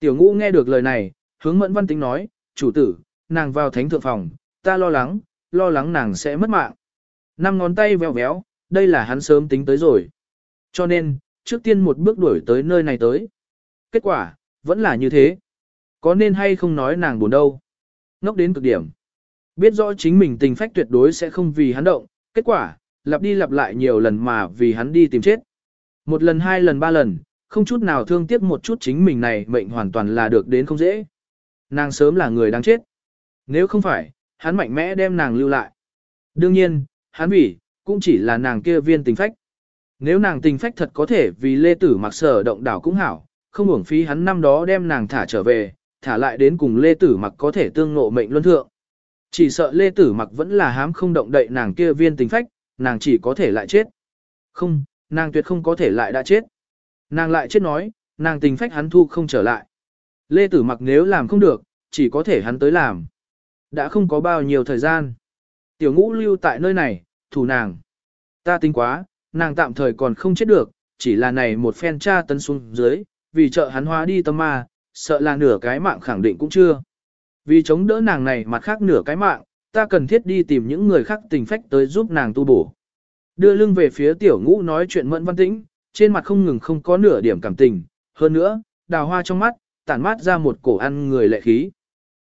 Tiểu ngũ nghe được lời này, hướng mẫn văn tính nói, chủ tử, nàng vào thánh thượng phòng, ta lo lắng, lo lắng nàng sẽ mất mạng. Năm ngón tay véo véo, đây là hắn sớm tính tới rồi. Cho nên, trước tiên một bước đuổi tới nơi này tới. Kết quả, vẫn là như thế. Có nên hay không nói nàng buồn đâu. Ngốc đến cực điểm. Biết rõ chính mình tình phách tuyệt đối sẽ không vì hắn động, kết quả, lặp đi lặp lại nhiều lần mà vì hắn đi tìm chết. Một lần hai lần ba lần, không chút nào thương tiếc một chút chính mình này mệnh hoàn toàn là được đến không dễ. Nàng sớm là người đáng chết. Nếu không phải, hắn mạnh mẽ đem nàng lưu lại. Đương nhiên, hắn vì, cũng chỉ là nàng kia viên tình phách. Nếu nàng tình phách thật có thể vì Lê Tử mặc sở động đảo cũng hảo, không uổng phí hắn năm đó đem nàng thả trở về, thả lại đến cùng Lê Tử mặc có thể tương ngộ mệnh luân thượng. Chỉ sợ Lê Tử mặc vẫn là hám không động đậy nàng kia viên tình phách, nàng chỉ có thể lại chết. Không, nàng tuyệt không có thể lại đã chết. Nàng lại chết nói, nàng tình phách hắn thu không trở lại. Lê Tử mặc nếu làm không được, chỉ có thể hắn tới làm. Đã không có bao nhiêu thời gian. Tiểu ngũ lưu tại nơi này, thủ nàng. Ta tính quá, nàng tạm thời còn không chết được, chỉ là này một phen tra tấn xuống dưới, vì trợ hắn hóa đi tâm ma, sợ là nửa cái mạng khẳng định cũng chưa. Vì chống đỡ nàng này mặt khác nửa cái mạng, ta cần thiết đi tìm những người khác tình phách tới giúp nàng tu bổ. Đưa lưng về phía tiểu ngũ nói chuyện mẫn văn tĩnh, trên mặt không ngừng không có nửa điểm cảm tình, hơn nữa, đào hoa trong mắt, tản mát ra một cổ ăn người lệ khí.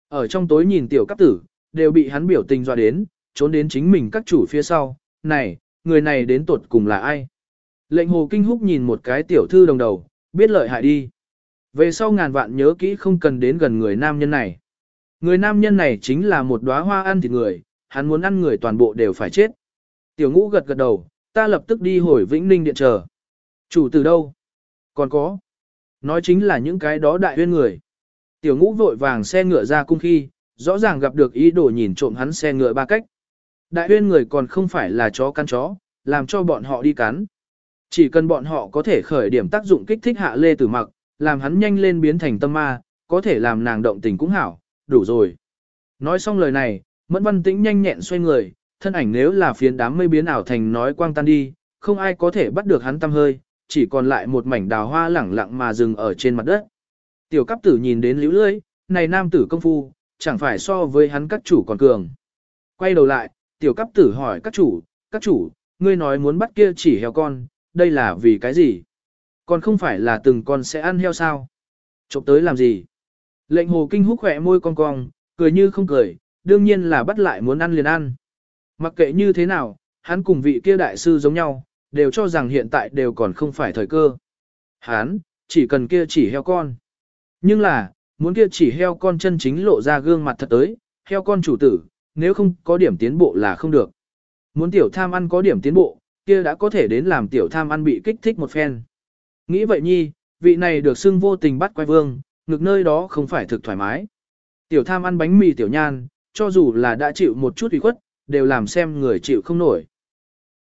Ở trong tối nhìn tiểu cấp tử, đều bị hắn biểu tình dọa đến, trốn đến chính mình các chủ phía sau, này, người này đến tuột cùng là ai? Lệnh hồ kinh húc nhìn một cái tiểu thư đồng đầu, biết lợi hại đi. Về sau ngàn vạn nhớ kỹ không cần đến gần người nam nhân này. Người nam nhân này chính là một đóa hoa ăn thịt người, hắn muốn ăn người toàn bộ đều phải chết. Tiểu ngũ gật gật đầu, ta lập tức đi hồi Vĩnh Ninh điện chờ. Chủ từ đâu? Còn có. Nói chính là những cái đó đại huyên người. Tiểu ngũ vội vàng xe ngựa ra cung khi, rõ ràng gặp được ý đồ nhìn trộm hắn xe ngựa ba cách. Đại huyên người còn không phải là chó căn chó, làm cho bọn họ đi cắn. Chỉ cần bọn họ có thể khởi điểm tác dụng kích thích hạ lê tử mặc, làm hắn nhanh lên biến thành tâm ma, có thể làm nàng động tình cũng hảo, đủ rồi. Nói xong lời này, Mẫn Văn Tĩnh nhanh nhẹn xoay người, thân ảnh nếu là phiến đám mây biến ảo thành nói quang tan đi, không ai có thể bắt được hắn tâm hơi, chỉ còn lại một mảnh đào hoa lẳng lặng mà dừng ở trên mặt đất. Tiểu cấp tử nhìn đến liễu lưỡi, này nam tử công phu, chẳng phải so với hắn các chủ còn cường. Quay đầu lại, tiểu cấp tử hỏi các chủ, các chủ, ngươi nói muốn bắt kia chỉ heo con, đây là vì cái gì? Còn không phải là từng con sẽ ăn heo sao? Chộp tới làm gì? Lệnh hồ kinh húc khỏe môi cong cong, cười như không cười, đương nhiên là bắt lại muốn ăn liền ăn. Mặc kệ như thế nào, hắn cùng vị kia đại sư giống nhau, đều cho rằng hiện tại đều còn không phải thời cơ. Hắn, chỉ cần kia chỉ heo con. Nhưng là, muốn kia chỉ heo con chân chính lộ ra gương mặt thật tới, heo con chủ tử, nếu không có điểm tiến bộ là không được. Muốn tiểu tham ăn có điểm tiến bộ, kia đã có thể đến làm tiểu tham ăn bị kích thích một phen. Nghĩ vậy nhi, vị này được xưng vô tình bắt quay vương, ngực nơi đó không phải thực thoải mái. Tiểu tham ăn bánh mì tiểu nhan, cho dù là đã chịu một chút ủy khuất, đều làm xem người chịu không nổi.